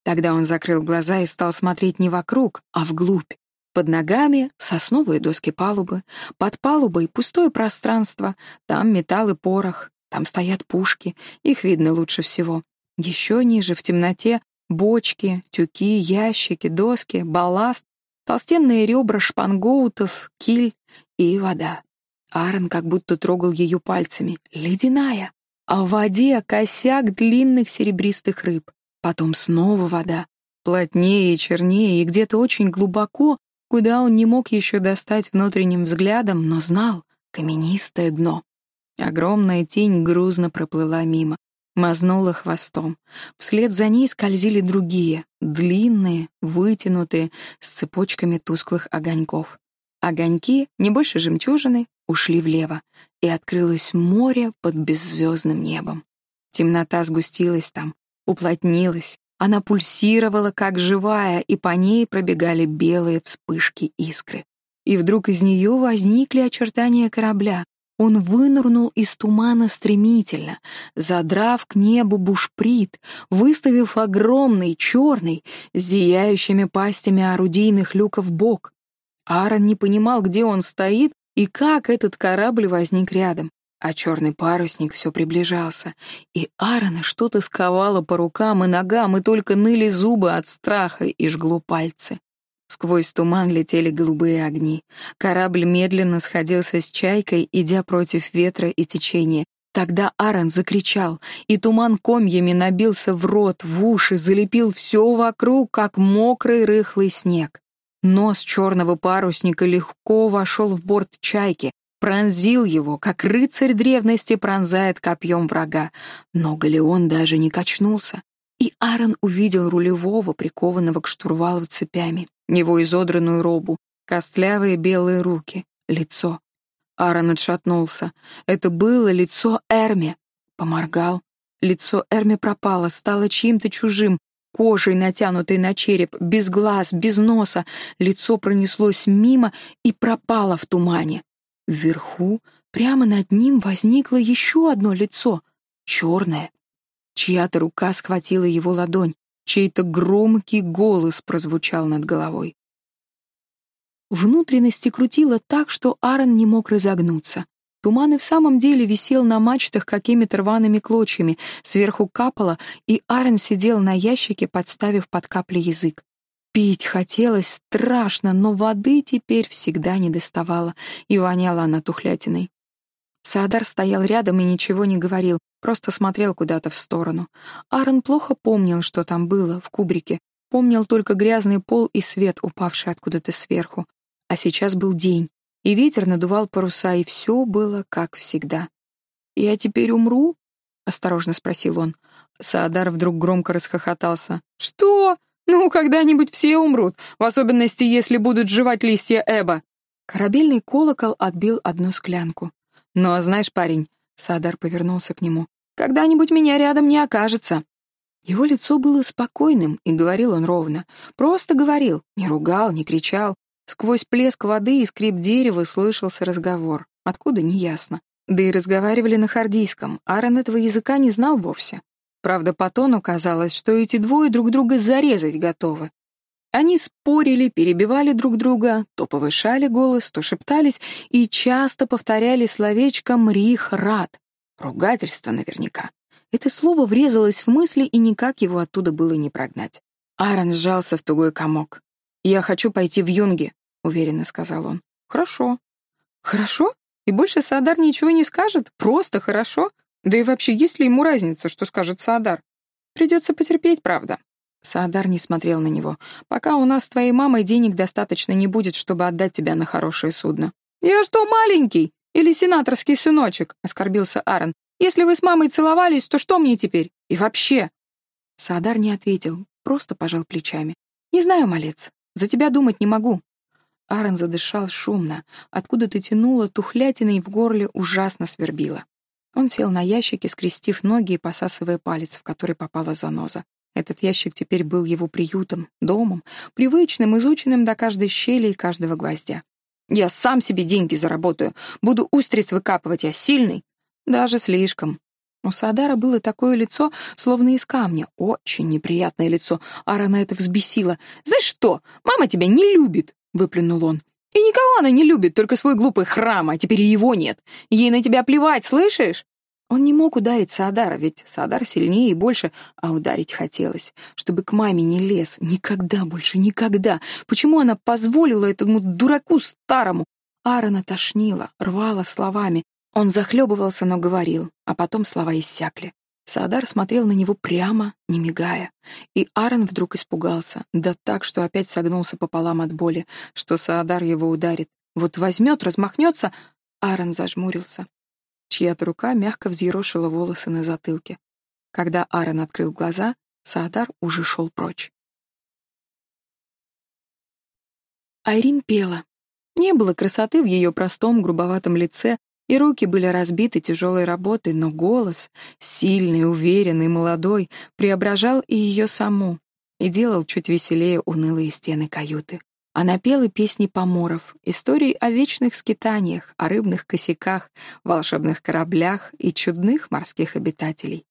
Тогда он закрыл глаза и стал смотреть не вокруг, а вглубь. Под ногами сосновые доски палубы, под палубой пустое пространство, там металл и порох, там стоят пушки, их видно лучше всего. Еще ниже, в темноте, Бочки, тюки, ящики, доски, балласт, толстенные ребра шпангоутов, киль и вода. Аарон как будто трогал ее пальцами. Ледяная. А в воде косяк длинных серебристых рыб. Потом снова вода. Плотнее и чернее, и где-то очень глубоко, куда он не мог еще достать внутренним взглядом, но знал — каменистое дно. Огромная тень грузно проплыла мимо. Мазнула хвостом. Вслед за ней скользили другие, длинные, вытянутые, с цепочками тусклых огоньков. Огоньки, не больше жемчужины, ушли влево, и открылось море под беззвездным небом. Темнота сгустилась там, уплотнилась, она пульсировала, как живая, и по ней пробегали белые вспышки искры. И вдруг из нее возникли очертания корабля, он вынырнул из тумана стремительно, задрав к небу бушприт, выставив огромный, черный, с зияющими пастями орудийных люков бок. Аарон не понимал, где он стоит и как этот корабль возник рядом. А черный парусник все приближался, и Аарона что-то сковало по рукам и ногам, и только ныли зубы от страха и жгло пальцы. Сквозь туман летели голубые огни. Корабль медленно сходился с чайкой, идя против ветра и течения. Тогда Аарон закричал, и туман комьями набился в рот, в уши, залепил все вокруг, как мокрый рыхлый снег. Нос черного парусника легко вошел в борт чайки, пронзил его, как рыцарь древности пронзает копьем врага. Но Галеон даже не качнулся. И Аарон увидел рулевого, прикованного к штурвалу цепями его изодранную робу, костлявые белые руки, лицо. Аарон отшатнулся. Это было лицо Эрми. Поморгал. Лицо Эрми пропало, стало чьим-то чужим, кожей, натянутой на череп, без глаз, без носа. Лицо пронеслось мимо и пропало в тумане. Вверху, прямо над ним, возникло еще одно лицо, черное. Чья-то рука схватила его ладонь. Чей-то громкий голос прозвучал над головой. Внутренности крутило так, что Аарон не мог разогнуться. Туман и в самом деле висел на мачтах какими-то рваными клочьями, сверху капало, и Аарон сидел на ящике, подставив под капли язык. Пить хотелось страшно, но воды теперь всегда не доставало, и воняла она тухлятиной. Саадар стоял рядом и ничего не говорил, просто смотрел куда-то в сторону. Аарон плохо помнил, что там было, в кубрике. Помнил только грязный пол и свет, упавший откуда-то сверху. А сейчас был день, и ветер надувал паруса, и все было как всегда. «Я теперь умру?» — осторожно спросил он. Саадар вдруг громко расхохотался. «Что? Ну, когда-нибудь все умрут, в особенности, если будут жевать листья эба. Корабельный колокол отбил одну склянку. «Ну, а знаешь, парень...» — Садар повернулся к нему. «Когда-нибудь меня рядом не окажется». Его лицо было спокойным, и говорил он ровно. Просто говорил, не ругал, не кричал. Сквозь плеск воды и скрип дерева слышался разговор. Откуда — неясно. Да и разговаривали на хардийском. Аарон этого языка не знал вовсе. Правда, по тону казалось, что эти двое друг друга зарезать готовы. Они спорили, перебивали друг друга, то повышали голос, то шептались и часто повторяли словечко «мрих рад». Ругательство наверняка. Это слово врезалось в мысли, и никак его оттуда было не прогнать. Аарон сжался в тугой комок. «Я хочу пойти в юнги», — уверенно сказал он. «Хорошо». «Хорошо? И больше Саадар ничего не скажет? Просто хорошо? Да и вообще, есть ли ему разница, что скажет Саадар? Придется потерпеть, правда». Саадар не смотрел на него. «Пока у нас с твоей мамой денег достаточно не будет, чтобы отдать тебя на хорошее судно». «Я что, маленький? Или сенаторский сыночек?» — оскорбился Аарон. Если вы с мамой целовались, то что мне теперь? И вообще?» Саадар не ответил, просто пожал плечами. «Не знаю, малец, за тебя думать не могу». Аарон задышал шумно, откуда-то тянуло тухлятиной в горле ужасно свербило. Он сел на ящике, скрестив ноги и посасывая палец, в который попала заноза. Этот ящик теперь был его приютом, домом, привычным, изученным до каждой щели и каждого гвоздя. «Я сам себе деньги заработаю, буду устриц выкапывать, я сильный, даже слишком. У Садара было такое лицо, словно из камня. Очень неприятное лицо. Арана это взбесила. «За что? Мама тебя не любит!» — выплюнул он. «И никого она не любит, только свой глупый храм, а теперь и его нет. Ей на тебя плевать, слышишь?» Он не мог ударить Саадара, ведь Саадар сильнее и больше, а ударить хотелось, чтобы к маме не лез. Никогда больше, никогда. Почему она позволила этому дураку старому? Аарона тошнило, рвала словами. Он захлебывался, но говорил, а потом слова иссякли. Саадар смотрел на него прямо, не мигая. И Аарон вдруг испугался, да так, что опять согнулся пополам от боли, что Саадар его ударит. Вот возьмет, размахнется. Аарон зажмурился. Чья-то рука мягко взъерошила волосы на затылке. Когда Аарон открыл глаза, Саадар уже шел прочь. Айрин пела. Не было красоты в ее простом, грубоватом лице, и руки были разбиты тяжелой работой, но голос, сильный, уверенный, молодой, преображал и ее саму, и делал чуть веселее унылые стены каюты. Она пела песни поморов, истории о вечных скитаниях, о рыбных косяках, волшебных кораблях и чудных морских обитателей.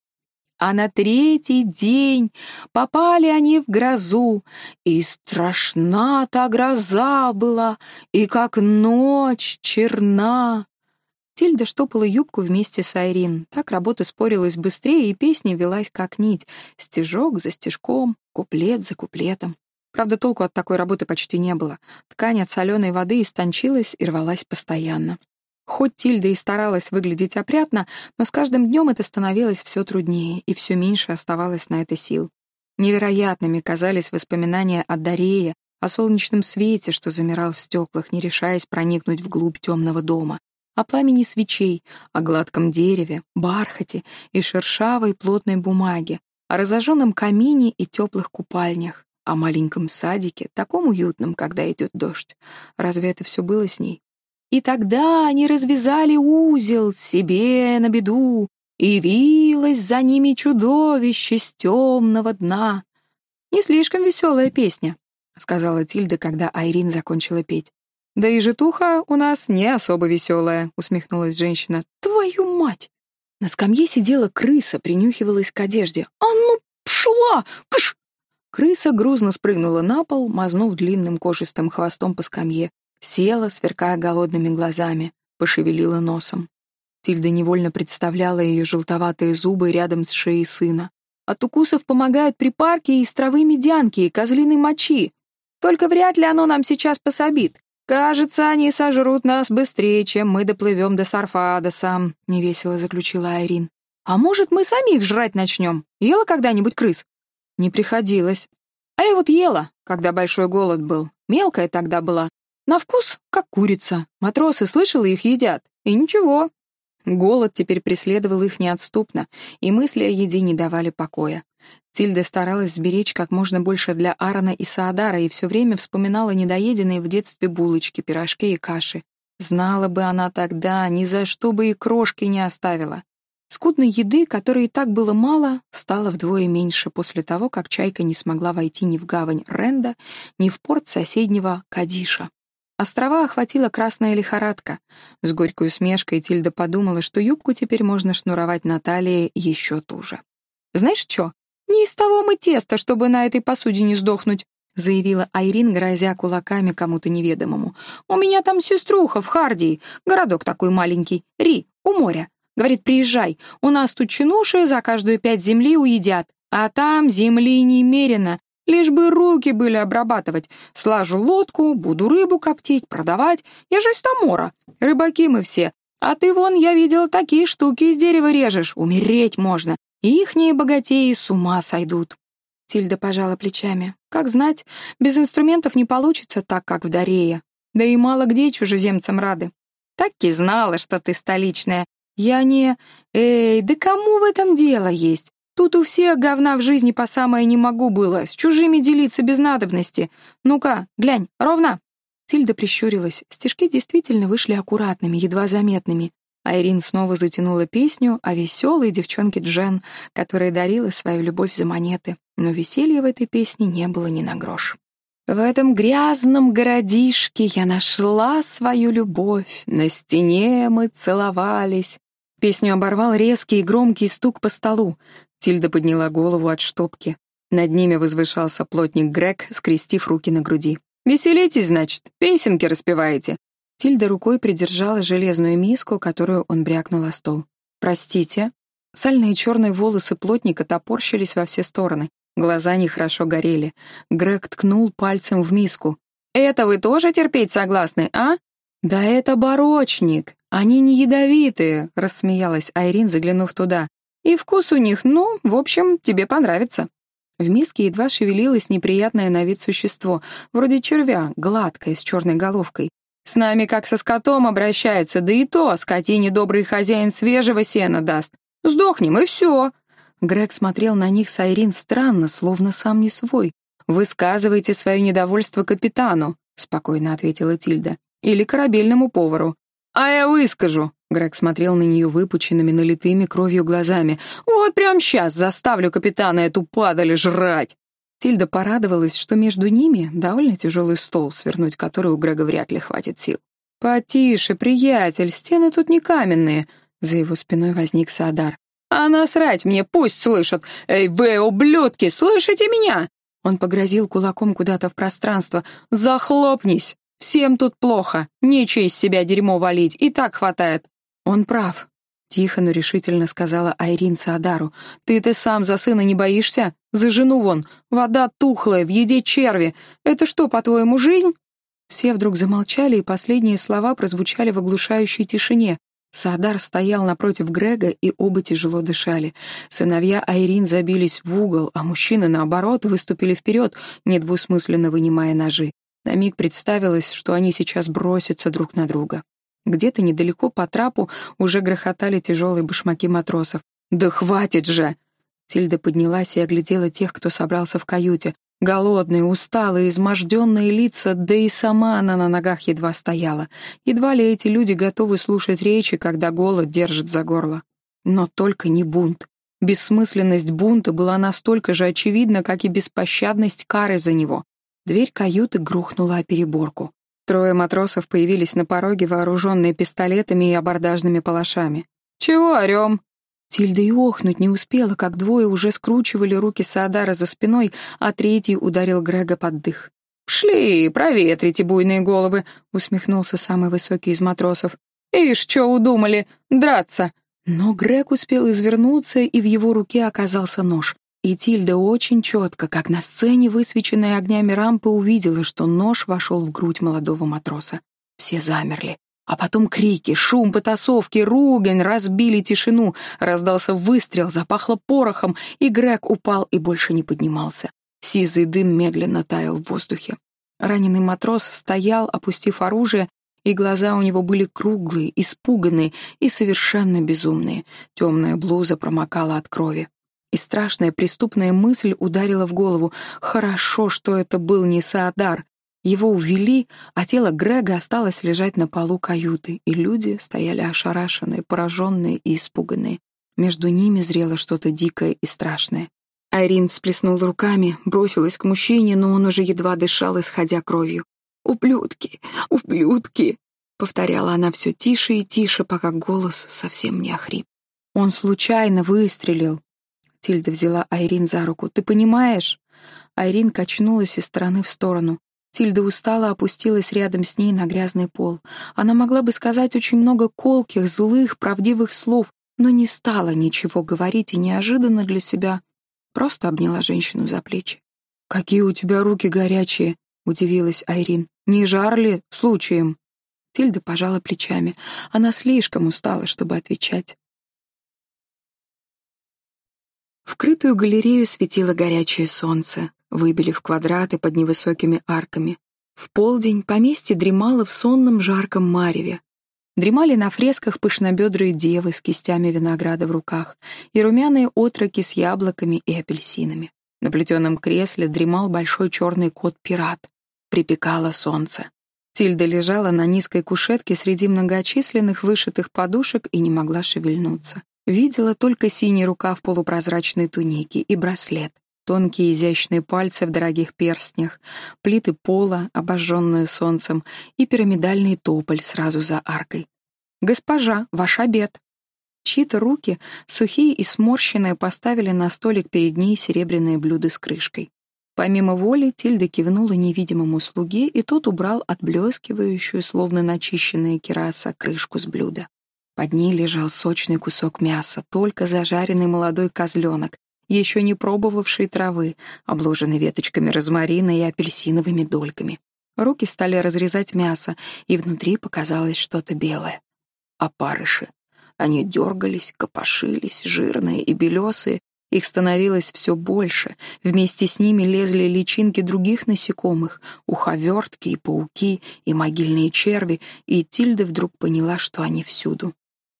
А на третий день попали они в грозу, и страшна та гроза была, и как ночь черна. Тильда штопала юбку вместе с Айрин. Так работа спорилась быстрее, и песня велась как нить. Стежок за стежком, куплет за куплетом. Правда, толку от такой работы почти не было. Ткань от соленой воды истончилась и рвалась постоянно. Хоть Тильда и старалась выглядеть опрятно, но с каждым днем это становилось все труднее, и все меньше оставалось на это сил. Невероятными казались воспоминания о Дарее, о солнечном свете, что замирал в стеклах, не решаясь проникнуть вглубь темного дома, о пламени свечей, о гладком дереве, бархате и шершавой плотной бумаге, о разожженном камине и теплых купальнях, о маленьком садике, таком уютном, когда идет дождь. Разве это все было с ней? И тогда они развязали узел себе на беду, и вилось за ними чудовище с темного дна. «Не слишком веселая песня», — сказала Тильда, когда Айрин закончила петь. «Да и житуха у нас не особо веселая», — усмехнулась женщина. «Твою мать!» На скамье сидела крыса, принюхивалась к одежде. «А ну, пшла! Кыш!» Крыса грузно спрыгнула на пол, мазнув длинным кожистым хвостом по скамье. Села, сверкая голодными глазами, пошевелила носом. Тильда невольно представляла ее желтоватые зубы рядом с шеей сына. От укусов помогают припарки из травы медянки и козлиной мочи. Только вряд ли оно нам сейчас пособит. «Кажется, они сожрут нас быстрее, чем мы доплывем до Сарфадоса», — невесело заключила Айрин. «А может, мы сами их жрать начнем? Ела когда-нибудь крыс?» «Не приходилось. А я вот ела, когда большой голод был. Мелкая тогда была. На вкус, как курица. Матросы, слышала, их едят. И ничего». Голод теперь преследовал их неотступно, и мысли о еде не давали покоя. Тильда старалась сберечь как можно больше для Аарона и Саадара и все время вспоминала недоеденные в детстве булочки, пирожки и каши. Знала бы она тогда, ни за что бы и крошки не оставила. Скудной еды, которой и так было мало, стало вдвое меньше после того, как Чайка не смогла войти ни в гавань Ренда, ни в порт соседнего Кадиша. Острова охватила красная лихорадка. С горькой усмешкой Тильда подумала, что юбку теперь можно шнуровать на талии еще туже. «Знаешь что? Не из того мы теста, чтобы на этой посудине сдохнуть», заявила Айрин, грозя кулаками кому-то неведомому. «У меня там сеструха в Хардии, городок такой маленький, Ри, у моря. Говорит, приезжай, у нас тут чинуши за каждую пять земли уедят, а там земли немерено, лишь бы руки были обрабатывать. Слажу лодку, буду рыбу коптить, продавать. Я же из Тамора, рыбаки мы все. А ты вон, я видела, такие штуки из дерева режешь, умереть можно. Ихние богатеи с ума сойдут. Тильда пожала плечами. Как знать, без инструментов не получится так, как в Дарее. Да и мало где чужеземцам рады. Так и знала, что ты столичная, я не... Эй, да кому в этом дело есть? Тут у всех говна в жизни по самое не могу было, с чужими делиться без надобности. Ну-ка, глянь, ровно!» Тильда прищурилась. Стежки действительно вышли аккуратными, едва заметными. Айрин снова затянула песню о веселой девчонке Джен, которая дарила свою любовь за монеты. Но веселья в этой песне не было ни на грош. В этом грязном городишке я нашла свою любовь, на стене мы целовались, Песню оборвал резкий и громкий стук по столу. Тильда подняла голову от штопки. Над ними возвышался плотник Грег, скрестив руки на груди. «Веселитесь, значит, песенки распеваете». Тильда рукой придержала железную миску, которую он брякнул о стол. «Простите». Сальные черные волосы плотника топорщились во все стороны. Глаза нехорошо горели. Грег ткнул пальцем в миску. «Это вы тоже терпеть согласны, а?» «Да это барочник. Они не ядовитые», — рассмеялась Айрин, заглянув туда. «И вкус у них, ну, в общем, тебе понравится». В миске едва шевелилось неприятное на вид существо, вроде червя, гладкое, с черной головкой. «С нами как со скотом обращаются, да и то скотине добрый хозяин свежего сена даст. Сдохнем, и все». Грег смотрел на них с Айрин странно, словно сам не свой. «Высказывайте свое недовольство капитану», — спокойно ответила Тильда. Или корабельному повару. «А я выскажу!» Грег смотрел на нее выпученными, налитыми кровью глазами. «Вот прямо сейчас заставлю капитана эту падаль жрать!» Тильда порадовалась, что между ними довольно тяжелый стол, свернуть который у Грега вряд ли хватит сил. «Потише, приятель, стены тут не каменные!» За его спиной возник Саадар. «А насрать мне, пусть слышат! Эй, вы, ублюдки, слышите меня?» Он погрозил кулаком куда-то в пространство. «Захлопнись!» Всем тут плохо, нечего из себя дерьмо валить, и так хватает». «Он прав», — тихо, но решительно сказала Айрин Саадару. «Ты-то сам за сына не боишься? За жену вон, вода тухлая, в еде черви. Это что, по-твоему, жизнь?» Все вдруг замолчали, и последние слова прозвучали в оглушающей тишине. Саадар стоял напротив Грега, и оба тяжело дышали. Сыновья Айрин забились в угол, а мужчины, наоборот, выступили вперед, недвусмысленно вынимая ножи. На миг представилось, что они сейчас бросятся друг на друга. Где-то недалеко по трапу уже грохотали тяжелые башмаки матросов. «Да хватит же!» Тильда поднялась и оглядела тех, кто собрался в каюте. Голодные, усталые, изможденные лица, да и сама она на ногах едва стояла. Едва ли эти люди готовы слушать речи, когда голод держит за горло. Но только не бунт. Бессмысленность бунта была настолько же очевидна, как и беспощадность кары за него. Дверь каюты грохнула о переборку. Трое матросов появились на пороге, вооруженные пистолетами и абордажными палашами. «Чего орем?» Тильда и охнуть не успела, как двое уже скручивали руки Саадара за спиной, а третий ударил Грега под дых. «Шли, проветрите буйные головы», — усмехнулся самый высокий из матросов. «Ишь, что удумали? Драться!» Но Грег успел извернуться, и в его руке оказался нож. И Тильда очень четко, как на сцене, высвеченной огнями рампы, увидела, что нож вошел в грудь молодого матроса. Все замерли. А потом крики, шум, потасовки, ругань разбили тишину. Раздался выстрел, запахло порохом, и Грег упал и больше не поднимался. Сизый дым медленно таял в воздухе. Раненый матрос стоял, опустив оружие, и глаза у него были круглые, испуганные и совершенно безумные. Темная блуза промокала от крови. И страшная преступная мысль ударила в голову. Хорошо, что это был не Саадар. Его увели, а тело Грега осталось лежать на полу каюты, и люди стояли ошарашенные, пораженные и испуганные. Между ними зрело что-то дикое и страшное. Айрин всплеснула руками, бросилась к мужчине, но он уже едва дышал, исходя кровью. «Ублюдки! Ублюдки!» — повторяла она все тише и тише, пока голос совсем не охрип. «Он случайно выстрелил!» Тильда взяла Айрин за руку. «Ты понимаешь?» Айрин качнулась из стороны в сторону. Тильда устала опустилась рядом с ней на грязный пол. Она могла бы сказать очень много колких, злых, правдивых слов, но не стала ничего говорить и неожиданно для себя Просто обняла женщину за плечи. «Какие у тебя руки горячие!» — удивилась Айрин. «Не жар ли случаем?» Тильда пожала плечами. Она слишком устала, чтобы отвечать. Вкрытую галерею светило горячее солнце, выбелив квадраты под невысокими арками. В полдень поместье дремало в сонном жарком мареве, Дремали на фресках пышнобедрые девы с кистями винограда в руках и румяные отроки с яблоками и апельсинами. На плетеном кресле дремал большой черный кот-пират. Припекало солнце. Тильда лежала на низкой кушетке среди многочисленных вышитых подушек и не могла шевельнуться. Видела только синий рукав полупрозрачной туники и браслет, тонкие изящные пальцы в дорогих перстнях, плиты пола, обожженные солнцем, и пирамидальный тополь сразу за аркой. «Госпожа, ваш обед!» Чьи-то руки, сухие и сморщенные, поставили на столик перед ней серебряные блюда с крышкой. Помимо воли Тильда кивнула невидимому слуге, и тот убрал отблескивающую, словно начищенная кераса, крышку с блюда. Под ней лежал сочный кусок мяса, только зажаренный молодой козленок, еще не пробовавший травы, обложенный веточками розмарина и апельсиновыми дольками. Руки стали разрезать мясо, и внутри показалось что-то белое. Опарыши. Они дергались, копошились, жирные и белесые. Их становилось все больше. Вместе с ними лезли личинки других насекомых, уховертки и пауки, и могильные черви, и Тильда вдруг поняла, что они всюду.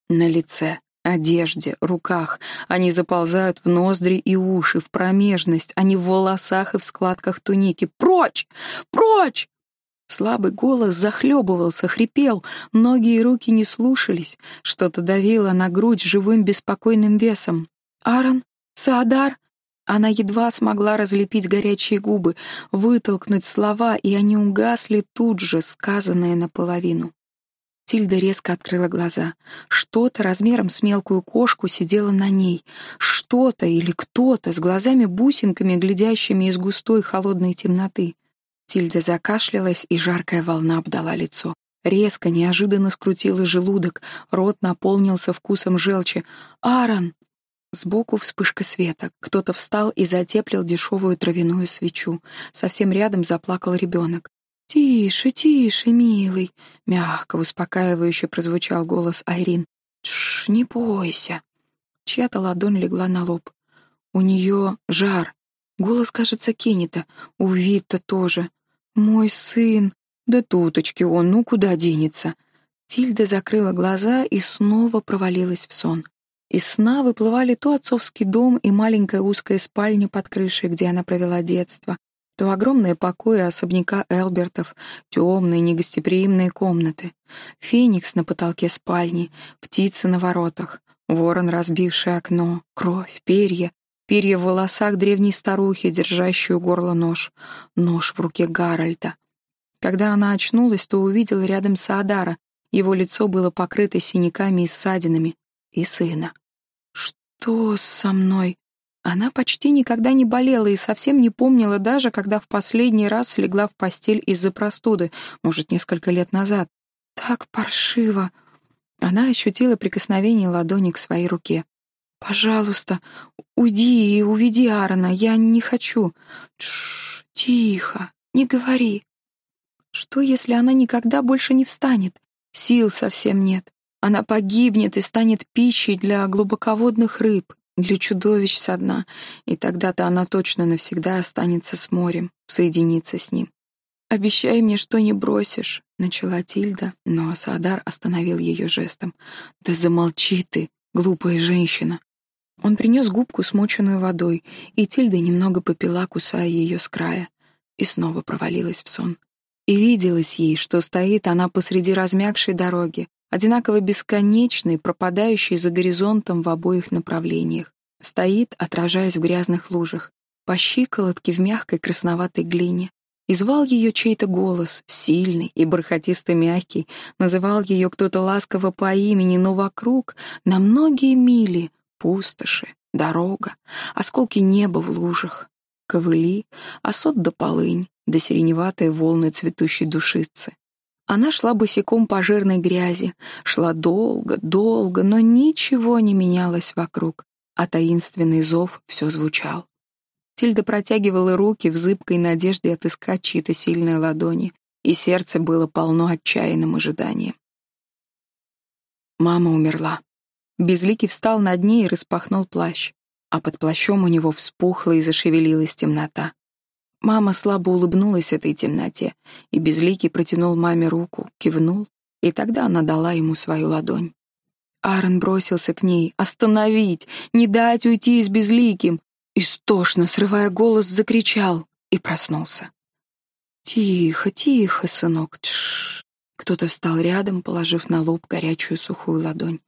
На лице, одежде, руках. Они заползают в ноздри и уши, в промежность. Они в волосах и в складках туники. «Прочь! Прочь!» Слабый голос захлебывался, хрипел, ноги и руки не слушались, что-то давило на грудь живым беспокойным весом. «Аарон? Саадар?» Она едва смогла разлепить горячие губы, вытолкнуть слова, и они угасли тут же, сказанные наполовину. Тильда резко открыла глаза. Что-то размером с мелкую кошку сидело на ней. Что-то или кто-то с глазами-бусинками, глядящими из густой холодной темноты. Тильда закашлялась, и жаркая волна обдала лицо. Резко, неожиданно скрутила желудок, рот наполнился вкусом желчи. «Аарон!» Сбоку вспышка света. Кто-то встал и затеплил дешевую травяную свечу. Совсем рядом заплакал ребенок. «Тише, тише, милый!» — мягко, успокаивающе прозвучал голос Айрин. «Тш, не бойся!» Чья-то ладонь легла на лоб. У нее жар. Голос, кажется, Кеннета. У Витта тоже. «Мой сын!» «Да туточки он, ну куда денется?» Тильда закрыла глаза и снова провалилась в сон. Из сна выплывали то отцовский дом и маленькая узкая спальня под крышей, где она провела детство, то огромные покои особняка Элбертов, темные негостеприимные комнаты, феникс на потолке спальни, птица на воротах, ворон, разбивший окно, кровь, перья, перья в волосах древней старухи, держащую горло нож, нож в руке Гарольда. Когда она очнулась, то увидела рядом Саадара, его лицо было покрыто синяками и ссадинами, и сына. «Что со мной?» Она почти никогда не болела и совсем не помнила даже, когда в последний раз легла в постель из-за простуды, может, несколько лет назад. Так паршиво. Она ощутила прикосновение ладони к своей руке. «Пожалуйста, уйди и уведи Аарона, я не хочу». Тш, тихо, не говори. Что, если она никогда больше не встанет? Сил совсем нет. Она погибнет и станет пищей для глубоководных рыб, для чудовищ со дна, и тогда-то она точно навсегда останется с морем, соединится с ним. «Обещай мне, что не бросишь», — начала Тильда, но Саадар остановил ее жестом. «Да замолчи ты, глупая женщина». Он принес губку, смоченную водой, и Тильда немного попила, кусая ее с края, и снова провалилась в сон. И виделось ей, что стоит она посреди размягшей дороги, одинаково бесконечной, пропадающей за горизонтом в обоих направлениях. Стоит, отражаясь в грязных лужах, по щиколотке в мягкой красноватой глине. И звал ее чей-то голос, сильный и бархатисто-мягкий, называл ее кто-то ласково по имени, но вокруг, на многие мили, пустоши, дорога, осколки неба в лужах, ковыли, осот да полынь, да сиреневатые волны цветущей душицы. Она шла босиком по жирной грязи, шла долго, долго, но ничего не менялось вокруг, а таинственный зов все звучал. Тильда протягивала руки в зыбкой надежде отыскать чьи-то сильные ладони, и сердце было полно отчаянным ожиданием. Мама умерла. Безликий встал над ней и распахнул плащ, а под плащом у него вспухла и зашевелилась темнота. Мама слабо улыбнулась этой темноте, и Безликий протянул маме руку, кивнул, и тогда она дала ему свою ладонь. Аарон бросился к ней. «Остановить! Не дать уйти с Безликим!» Истошно, срывая голос, закричал и проснулся. «Тихо, тихо, сынок, тш. Кто-то встал рядом, положив на лоб горячую сухую ладонь.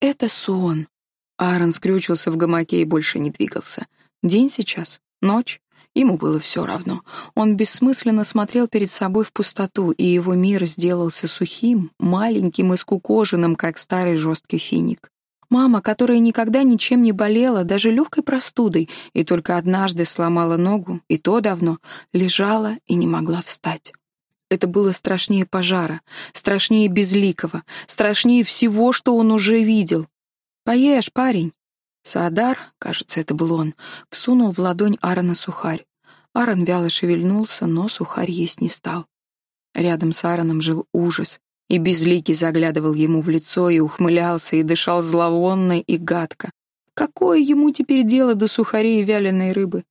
«Это сон». Аарон скрючился в гамаке и больше не двигался. День сейчас, ночь. Ему было все равно. Он бессмысленно смотрел перед собой в пустоту, и его мир сделался сухим, маленьким и скукоженным, как старый жесткий финик. Мама, которая никогда ничем не болела, даже легкой простудой, и только однажды сломала ногу, и то давно, лежала и не могла встать. Это было страшнее пожара, страшнее безликого, страшнее всего, что он уже видел. «Поешь, парень!» Саадар, кажется, это был он, всунул в ладонь Аарона сухарь. Аарон вяло шевельнулся, но сухарь есть не стал. Рядом с Аароном жил ужас, и безликий заглядывал ему в лицо и ухмылялся, и дышал зловонно и гадко. Какое ему теперь дело до сухарей и вяленой рыбы?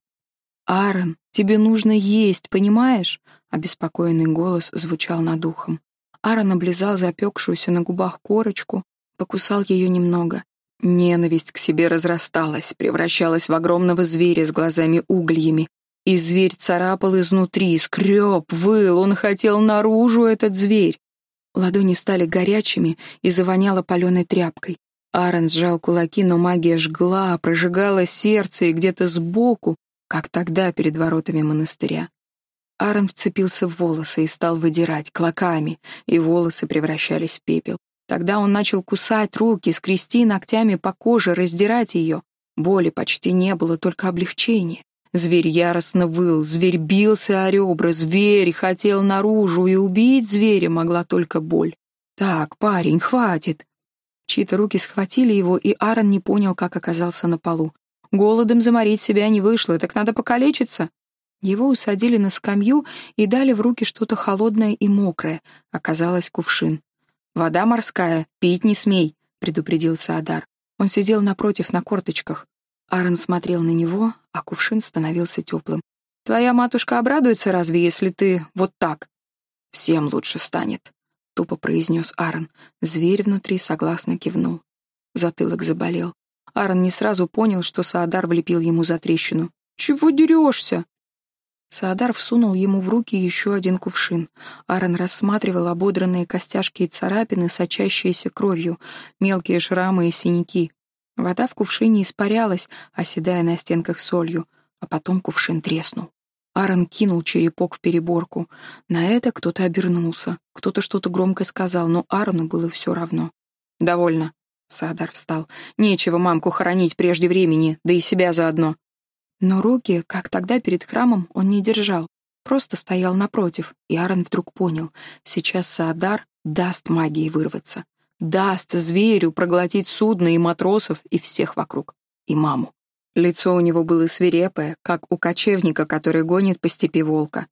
«Аарон, тебе нужно есть, понимаешь?» Обеспокоенный голос звучал над ухом. Аарон облизал запекшуюся на губах корочку, покусал ее немного. Ненависть к себе разрасталась, превращалась в огромного зверя с глазами-угольями. И зверь царапал изнутри, скреб, выл, он хотел наружу этот зверь. Ладони стали горячими и завоняло паленой тряпкой. Аарон сжал кулаки, но магия жгла, прожигала сердце и где-то сбоку, как тогда перед воротами монастыря. Аарон вцепился в волосы и стал выдирать клоками, и волосы превращались в пепел. Тогда он начал кусать руки, скрести ногтями по коже, раздирать ее. Боли почти не было, только облегчение. Зверь яростно выл, зверь бился о ребра, зверь хотел наружу, и убить зверя могла только боль. «Так, парень, хватит!» Чьи-то руки схватили его, и Аарон не понял, как оказался на полу. Голодом заморить себя не вышло, так надо покалечиться. Его усадили на скамью и дали в руки что-то холодное и мокрое. Оказалось кувшин. «Вода морская, пить не смей», — предупредил Саадар. Он сидел напротив на корточках. Аарон смотрел на него, а кувшин становился теплым. «Твоя матушка обрадуется разве, если ты вот так?» «Всем лучше станет», — тупо произнес Аарон. Зверь внутри согласно кивнул. Затылок заболел. Аарон не сразу понял, что Саадар влепил ему за трещину. «Чего дерешься?» Саадар всунул ему в руки еще один кувшин. Аарон рассматривал ободранные костяшки и царапины, сочащиеся кровью, мелкие шрамы и синяки. Вода в кувшине испарялась, оседая на стенках солью, а потом кувшин треснул. Аарон кинул черепок в переборку. На это кто-то обернулся, кто-то что-то громко сказал, но Аарону было все равно. «Довольно», — Саадар встал. «Нечего мамку хоронить прежде времени, да и себя заодно». Но руки, как тогда перед храмом, он не держал, просто стоял напротив, и Аарон вдруг понял, сейчас Саадар даст магии вырваться даст зверю проглотить судно и матросов, и всех вокруг, и маму. Лицо у него было свирепое, как у кочевника, который гонит по степи волка.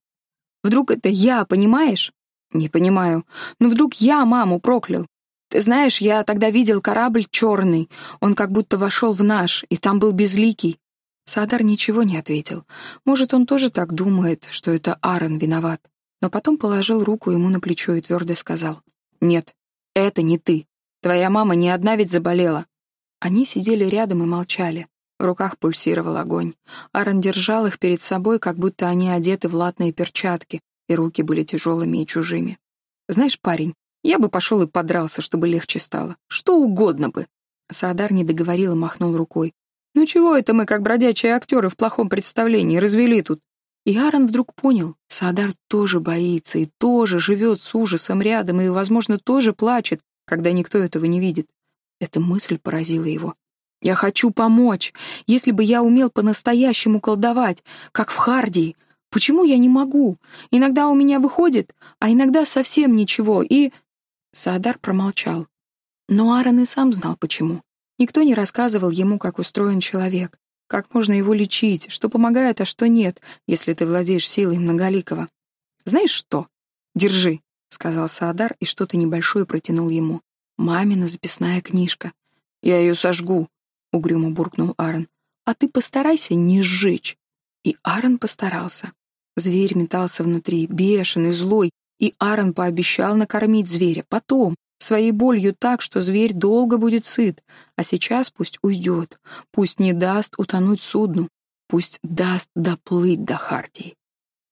«Вдруг это я, понимаешь?» «Не понимаю. Но вдруг я маму проклял? Ты знаешь, я тогда видел корабль черный. Он как будто вошел в наш, и там был безликий». Садар ничего не ответил. Может, он тоже так думает, что это Аарон виноват. но потом положил руку ему на плечо и твердо сказал «Нет, это не ты. Твоя мама не одна ведь заболела». Они сидели рядом и молчали. В руках пульсировал огонь. Аарон держал их перед собой, как будто они одеты в латные перчатки, и руки были тяжелыми и чужими. «Знаешь, парень, я бы пошел и подрался, чтобы легче стало. Что угодно бы». Саадар не договорил и махнул рукой. «Ну чего это мы, как бродячие актеры в плохом представлении, развели тут?» И Аарон вдруг понял, Саадар тоже боится и тоже живет с ужасом рядом и, возможно, тоже плачет, когда никто этого не видит. Эта мысль поразила его. Я хочу помочь. Если бы я умел по-настоящему колдовать, как в Хардии, почему я не могу? Иногда у меня выходит, а иногда совсем ничего, и...» Саадар промолчал. Но Аарон и сам знал, почему. Никто не рассказывал ему, как устроен человек, как можно его лечить, что помогает, а что нет, если ты владеешь силой многоликого. «Знаешь что? Держи», — сказал Саадар и что-то небольшое протянул ему. «Мамина записная книжка. Я ее сожгу», — угрюмо буркнул Аарон. «А ты постарайся не сжечь». И Аарон постарался. Зверь метался внутри, бешеный, злой, и Аарон пообещал накормить зверя потом, своей болью так, что зверь долго будет сыт, а сейчас пусть уйдет, пусть не даст утонуть судну, пусть даст доплыть до Хардии.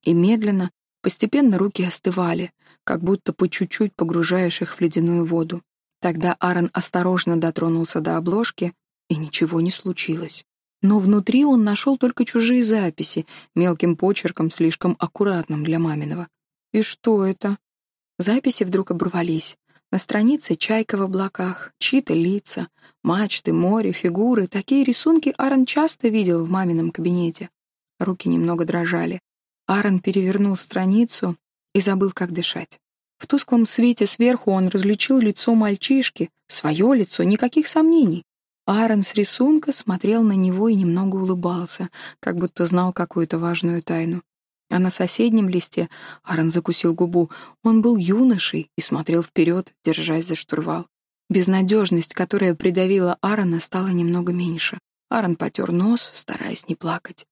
И медленно, постепенно руки остывали, как будто по чуть-чуть погружаешь их в ледяную воду. Тогда Аарон осторожно дотронулся до обложки, и ничего не случилось. Но внутри он нашел только чужие записи, мелким почерком, слишком аккуратным для маминого. И что это? Записи вдруг оборвались. На странице чайка в облаках, чьи-то лица, мачты, море, фигуры. Такие рисунки Аарон часто видел в мамином кабинете. Руки немного дрожали. Аарон перевернул страницу и забыл, как дышать. В тусклом свете сверху он различил лицо мальчишки, свое лицо, никаких сомнений. Аарон с рисунка смотрел на него и немного улыбался, как будто знал какую-то важную тайну. А на соседнем листе Аарон закусил губу. Он был юношей и смотрел вперед, держась за штурвал. Безнадежность, которая придавила Аарона, стала немного меньше. Аарон потер нос, стараясь не плакать.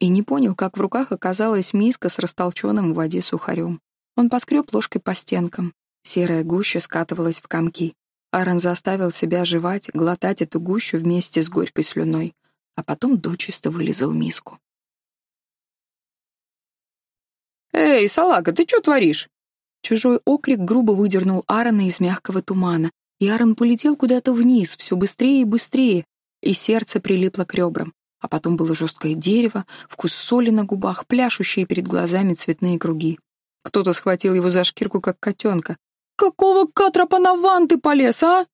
И не понял, как в руках оказалась миска с растолченным в воде сухарем. Он поскреб ложкой по стенкам. Серая гуща скатывалась в комки. Аарон заставил себя жевать, глотать эту гущу вместе с горькой слюной, а потом дочисто вылезал миску. «Эй, салага, ты что творишь?» Чужой окрик грубо выдернул Аарона из мягкого тумана, и Аарон полетел куда-то вниз, все быстрее и быстрее, и сердце прилипло к ребрам. А потом было жесткое дерево, вкус соли на губах, пляшущие перед глазами цветные круги. Кто-то схватил его за шкирку, как котенка. «Какого катрапа на ван ты полез, а?»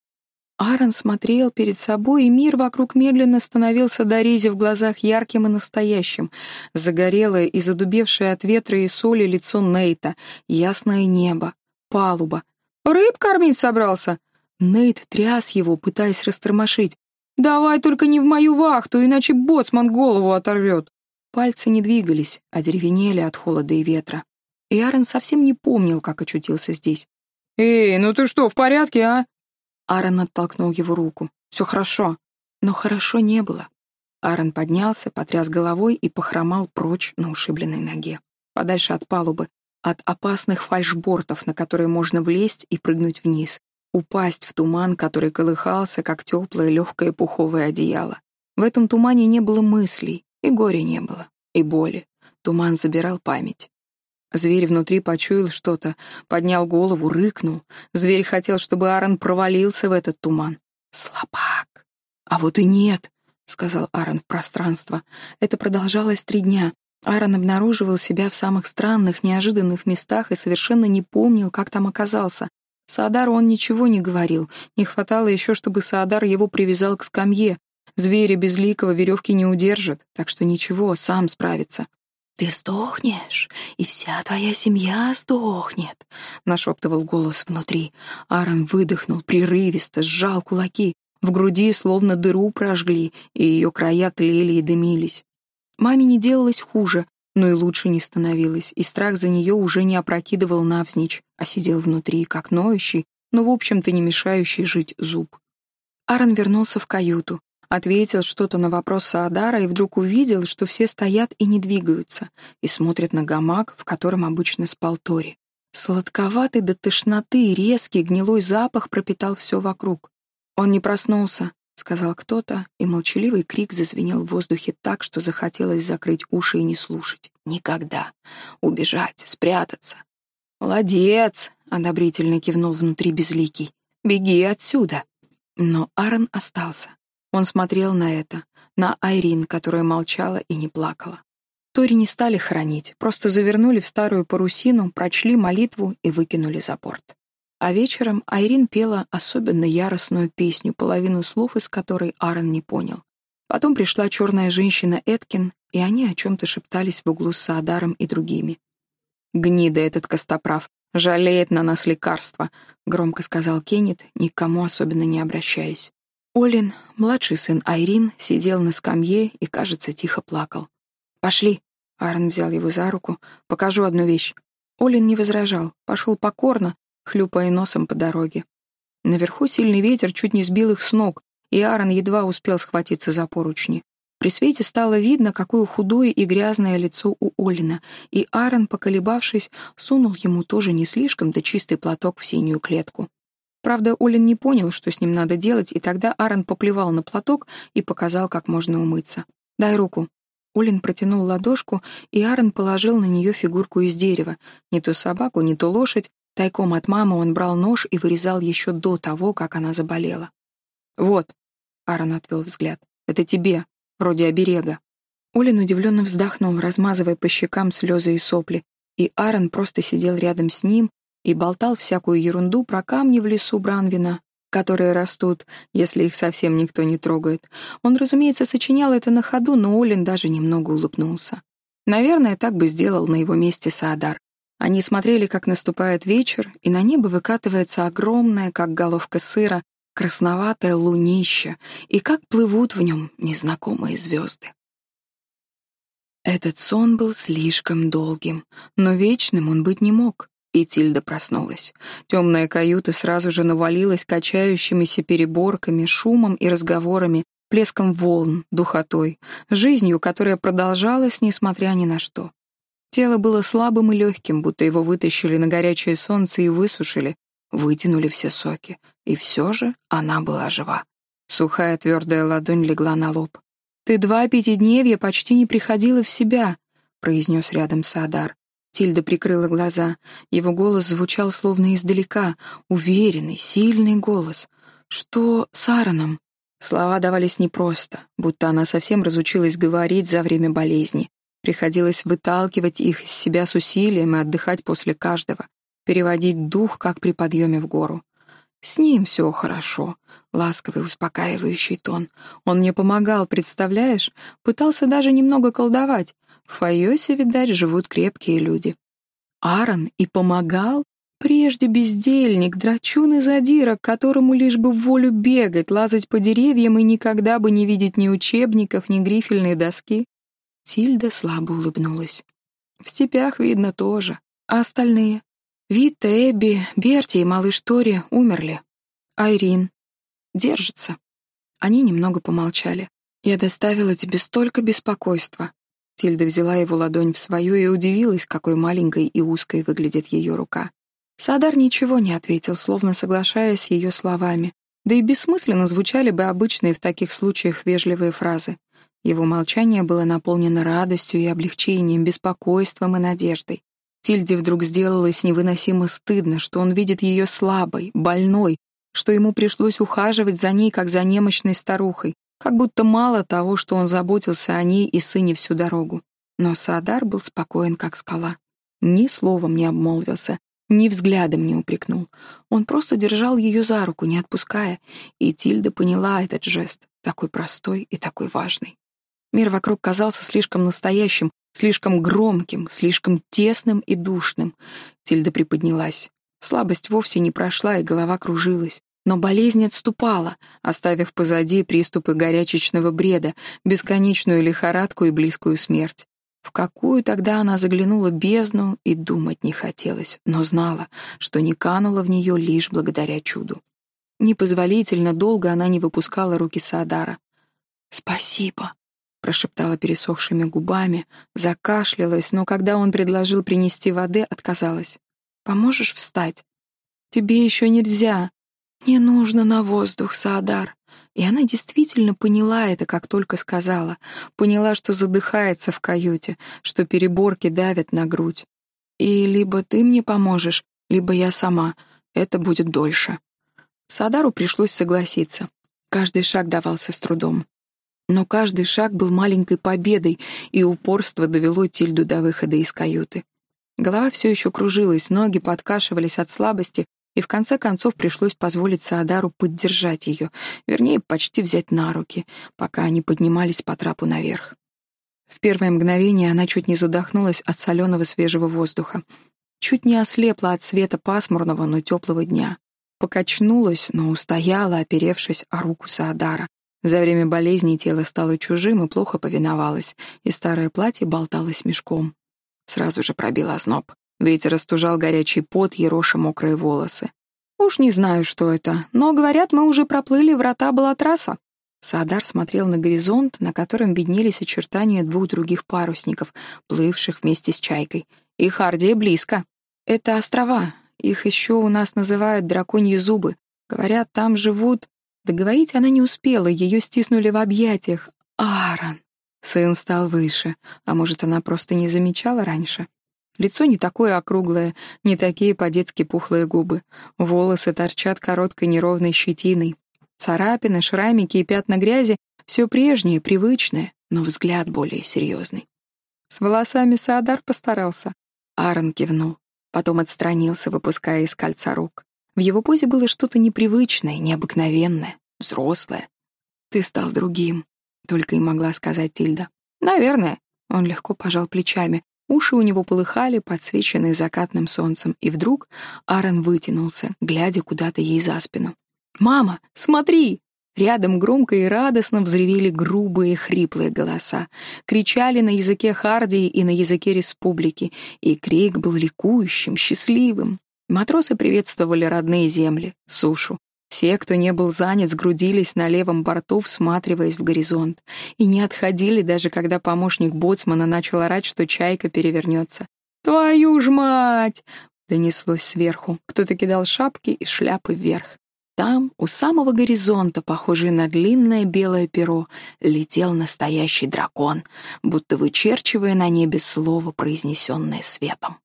Аарон смотрел перед собой, и мир вокруг медленно становился до рези в глазах ярким и настоящим. Загорелое и задубевшее от ветра и соли лицо Нейта, ясное небо, палуба. «Рыб кормить собрался?» Нейт тряс его, пытаясь растормошить. «Давай только не в мою вахту, иначе боцман голову оторвет». Пальцы не двигались, а деревенели от холода и ветра и Аарон совсем не помнил, как очутился здесь. «Эй, ну ты что, в порядке, а?» Аарон оттолкнул его руку. «Все хорошо». Но хорошо не было. Аарон поднялся, потряс головой и похромал прочь на ушибленной ноге. Подальше от палубы, от опасных фальшбортов, на которые можно влезть и прыгнуть вниз. Упасть в туман, который колыхался, как теплое легкое пуховое одеяло. В этом тумане не было мыслей, и горя не было, и боли. Туман забирал память. Зверь внутри почуял что-то, поднял голову, рыкнул. Зверь хотел, чтобы Аарон провалился в этот туман. «Слабак!» «А вот и нет!» — сказал Аарон в пространство. Это продолжалось три дня. Аарон обнаруживал себя в самых странных, неожиданных местах и совершенно не помнил, как там оказался. Саадару он ничего не говорил. Не хватало еще, чтобы Саадар его привязал к скамье. Зверя безликого веревки не удержат, так что ничего, сам справится. «Ты сдохнешь, и вся твоя семья сдохнет», — нашептывал голос внутри. Аарон выдохнул прерывисто, сжал кулаки. В груди словно дыру прожгли, и ее края тлели и дымились. Маме не делалось хуже, но и лучше не становилось, и страх за нее уже не опрокидывал навзничь, а сидел внутри, как ноющий, но, в общем-то, не мешающий жить зуб. Аарон вернулся в каюту, ответил что-то на вопрос Саадара и вдруг увидел, что все стоят и не двигаются, и смотрят на гамак, в котором обычно спал Тори. Сладковатый до тошноты резкий гнилой запах пропитал все вокруг. Он не проснулся, — сказал кто-то, и молчаливый крик зазвенел в воздухе так, что захотелось закрыть уши и не слушать. Никогда. Убежать, спрятаться. «Молодец!» — одобрительно кивнул внутри безликий. «Беги отсюда!» Но Аарон остался. Он смотрел на это, на Айрин, которая молчала и не плакала. Тори не стали хранить, просто завернули в старую парусину, прочли молитву и выкинули за борт. А вечером Айрин пела особенно яростную песню, половину слов из которой Аарон не понял. Потом пришла черная женщина Эткин, и они о чем-то шептались в углу с Саадаром и другими. «Гнида этот костоправ, жалеет на нас лекарства», — громко сказал Кеннет, никому особенно не обращаясь. Олин, младший сын Айрин, сидел на скамье и, кажется, тихо плакал. «Пошли», — Аарон взял его за руку, — «покажу одну вещь». Олин не возражал, пошел покорно, хлюпая носом по дороге. Наверху сильный ветер чуть не сбил их с ног, и Аарон едва успел схватиться за поручни. При свете стало видно, какое худое и грязное лицо у Олина, и Аарон, поколебавшись, сунул ему тоже не слишком-то чистый платок в синюю клетку. Правда, Олин не понял, что с ним надо делать, и тогда Аарон поплевал на платок и показал, как можно умыться. «Дай руку». Олин протянул ладошку, и Аарон положил на нее фигурку из дерева. Не то собаку, не то лошадь, Тайком от мамы он брал нож и вырезал еще до того, как она заболела. «Вот», — Аарон отвел взгляд, — «это тебе, вроде оберега». Олин удивленно вздохнул, размазывая по щекам слезы и сопли, и Аарон просто сидел рядом с ним и болтал всякую ерунду про камни в лесу Бранвина, которые растут, если их совсем никто не трогает. Он, разумеется, сочинял это на ходу, но Олин даже немного улыбнулся. Наверное, так бы сделал на его месте Саадар. Они смотрели, как наступает вечер, и на небо выкатывается огромное, как головка сыра, красноватое лунище, и как плывут в нем незнакомые звезды. Этот сон был слишком долгим, но вечным он быть не мог, и Тильда проснулась. Темная каюта сразу же навалилась качающимися переборками, шумом и разговорами, плеском волн, духотой, жизнью, которая продолжалась, несмотря ни на что. Тело было слабым и легким, будто его вытащили на горячее солнце и высушили, вытянули все соки. И все же она была жива. Сухая твердая ладонь легла на лоб. «Ты два пятидневья почти не приходила в себя», — произнес рядом Саадар. Тильда прикрыла глаза. Его голос звучал словно издалека, уверенный, сильный голос. «Что с Аароном?» Слова давались непросто, будто она совсем разучилась говорить за время болезни. Приходилось выталкивать их из себя с усилием и отдыхать после каждого, переводить дух, как при подъеме в гору. С ним все хорошо. Ласковый, успокаивающий тон. Он мне помогал, представляешь? Пытался даже немного колдовать. В Файосе, видать, живут крепкие люди. Аарон и помогал? Прежде бездельник, драчун и задира, которому лишь бы в волю бегать, лазать по деревьям и никогда бы не видеть ни учебников, ни грифельной доски. Тильда слабо улыбнулась. В степях видно тоже. А остальные? Витта, Эбби, Берти и малыш Тори умерли. Айрин. Держится. Они немного помолчали. «Я доставила тебе столько беспокойства». Тильда взяла его ладонь в свою и удивилась, какой маленькой и узкой выглядит ее рука. Садар ничего не ответил, словно соглашаясь с ее словами. Да и бессмысленно звучали бы обычные в таких случаях вежливые фразы. Его молчание было наполнено радостью и облегчением, беспокойством и надеждой. Тильде вдруг сделалось невыносимо стыдно, что он видит ее слабой, больной, что ему пришлось ухаживать за ней, как за немощной старухой, как будто мало того, что он заботился о ней и сыне всю дорогу. Но Саадар был спокоен, как скала. Ни словом не обмолвился, ни взглядом не упрекнул. Он просто держал ее за руку, не отпуская, и Тильда поняла этот жест, такой простой и такой важный. Мир вокруг казался слишком настоящим, слишком громким, слишком тесным и душным. Тильда приподнялась. Слабость вовсе не прошла, и голова кружилась. Но болезнь отступала, оставив позади приступы горячечного бреда, бесконечную лихорадку и близкую смерть. В какую тогда она заглянула бездну и думать не хотелось, но знала, что не канула в нее лишь благодаря чуду. Непозволительно долго она не выпускала руки Саадара. «Спасибо», — прошептала пересохшими губами, закашлялась, но когда он предложил принести воды, отказалась. «Поможешь встать?» «Тебе еще нельзя. Не нужно на воздух, Саадар». И она действительно поняла это, как только сказала. Поняла, что задыхается в каюте, что переборки давят на грудь. И либо ты мне поможешь, либо я сама. Это будет дольше. Садару пришлось согласиться. Каждый шаг давался с трудом. Но каждый шаг был маленькой победой, и упорство довело Тильду до выхода из каюты. Голова все еще кружилась, ноги подкашивались от слабости, и в конце концов пришлось позволить Саадару поддержать ее, вернее, почти взять на руки, пока они поднимались по трапу наверх. В первое мгновение она чуть не задохнулась от соленого свежего воздуха, чуть не ослепла от света пасмурного, но теплого дня. Покачнулась, но устояла, оперевшись о руку Саадара. За время болезни тело стало чужим и плохо повиновалось, и старое платье болталось мешком. Сразу же пробил озноб. Ветер растужал горячий пот, ероша мокрые волосы. «Уж не знаю, что это, но, говорят, мы уже проплыли врата Балатраса». Саадар смотрел на горизонт, на котором виднелись очертания двух других парусников, плывших вместе с чайкой. И Хардия близко. «Это острова. Их еще у нас называют драконьи зубы. Говорят, там живут...» Договорить она не успела, ее стиснули в объятиях. «Аарон!» Сын стал выше, а может, она просто не замечала раньше. Лицо не такое округлое, не такие по-детски пухлые губы. Волосы торчат короткой неровной щетиной. Царапины, шрамики и пятна грязи — все прежнее, привычное, но взгляд более серьезный. С волосами Саадар постарался. Аарон кивнул, потом отстранился, выпуская из кольца рук. В его позе было что-то непривычное, необыкновенное, взрослое. «Ты стал другим», — только и могла сказать Тильда. «Наверное». Он легко пожал плечами. Уши у него полыхали, подсвеченные закатным солнцем, и вдруг Аарон вытянулся, глядя куда-то ей за спину. «Мама, смотри!» Рядом громко и радостно взревели грубые хриплые голоса. Кричали на языке Хардии и на языке республики, и крик был ликующим, счастливым. Матросы приветствовали родные земли, сушу, все, кто не был занят, сгрудились на левом борту, всматриваясь в горизонт, и не отходили, даже когда помощник боцмана начал орать, что чайка перевернется. «Твою ж мать!» — донеслось сверху. Кто-то кидал шапки и шляпы вверх. Там, у самого горизонта, похожий на длинное белое перо, летел настоящий дракон, будто вычерчивая на небе слово, произнесенное светом.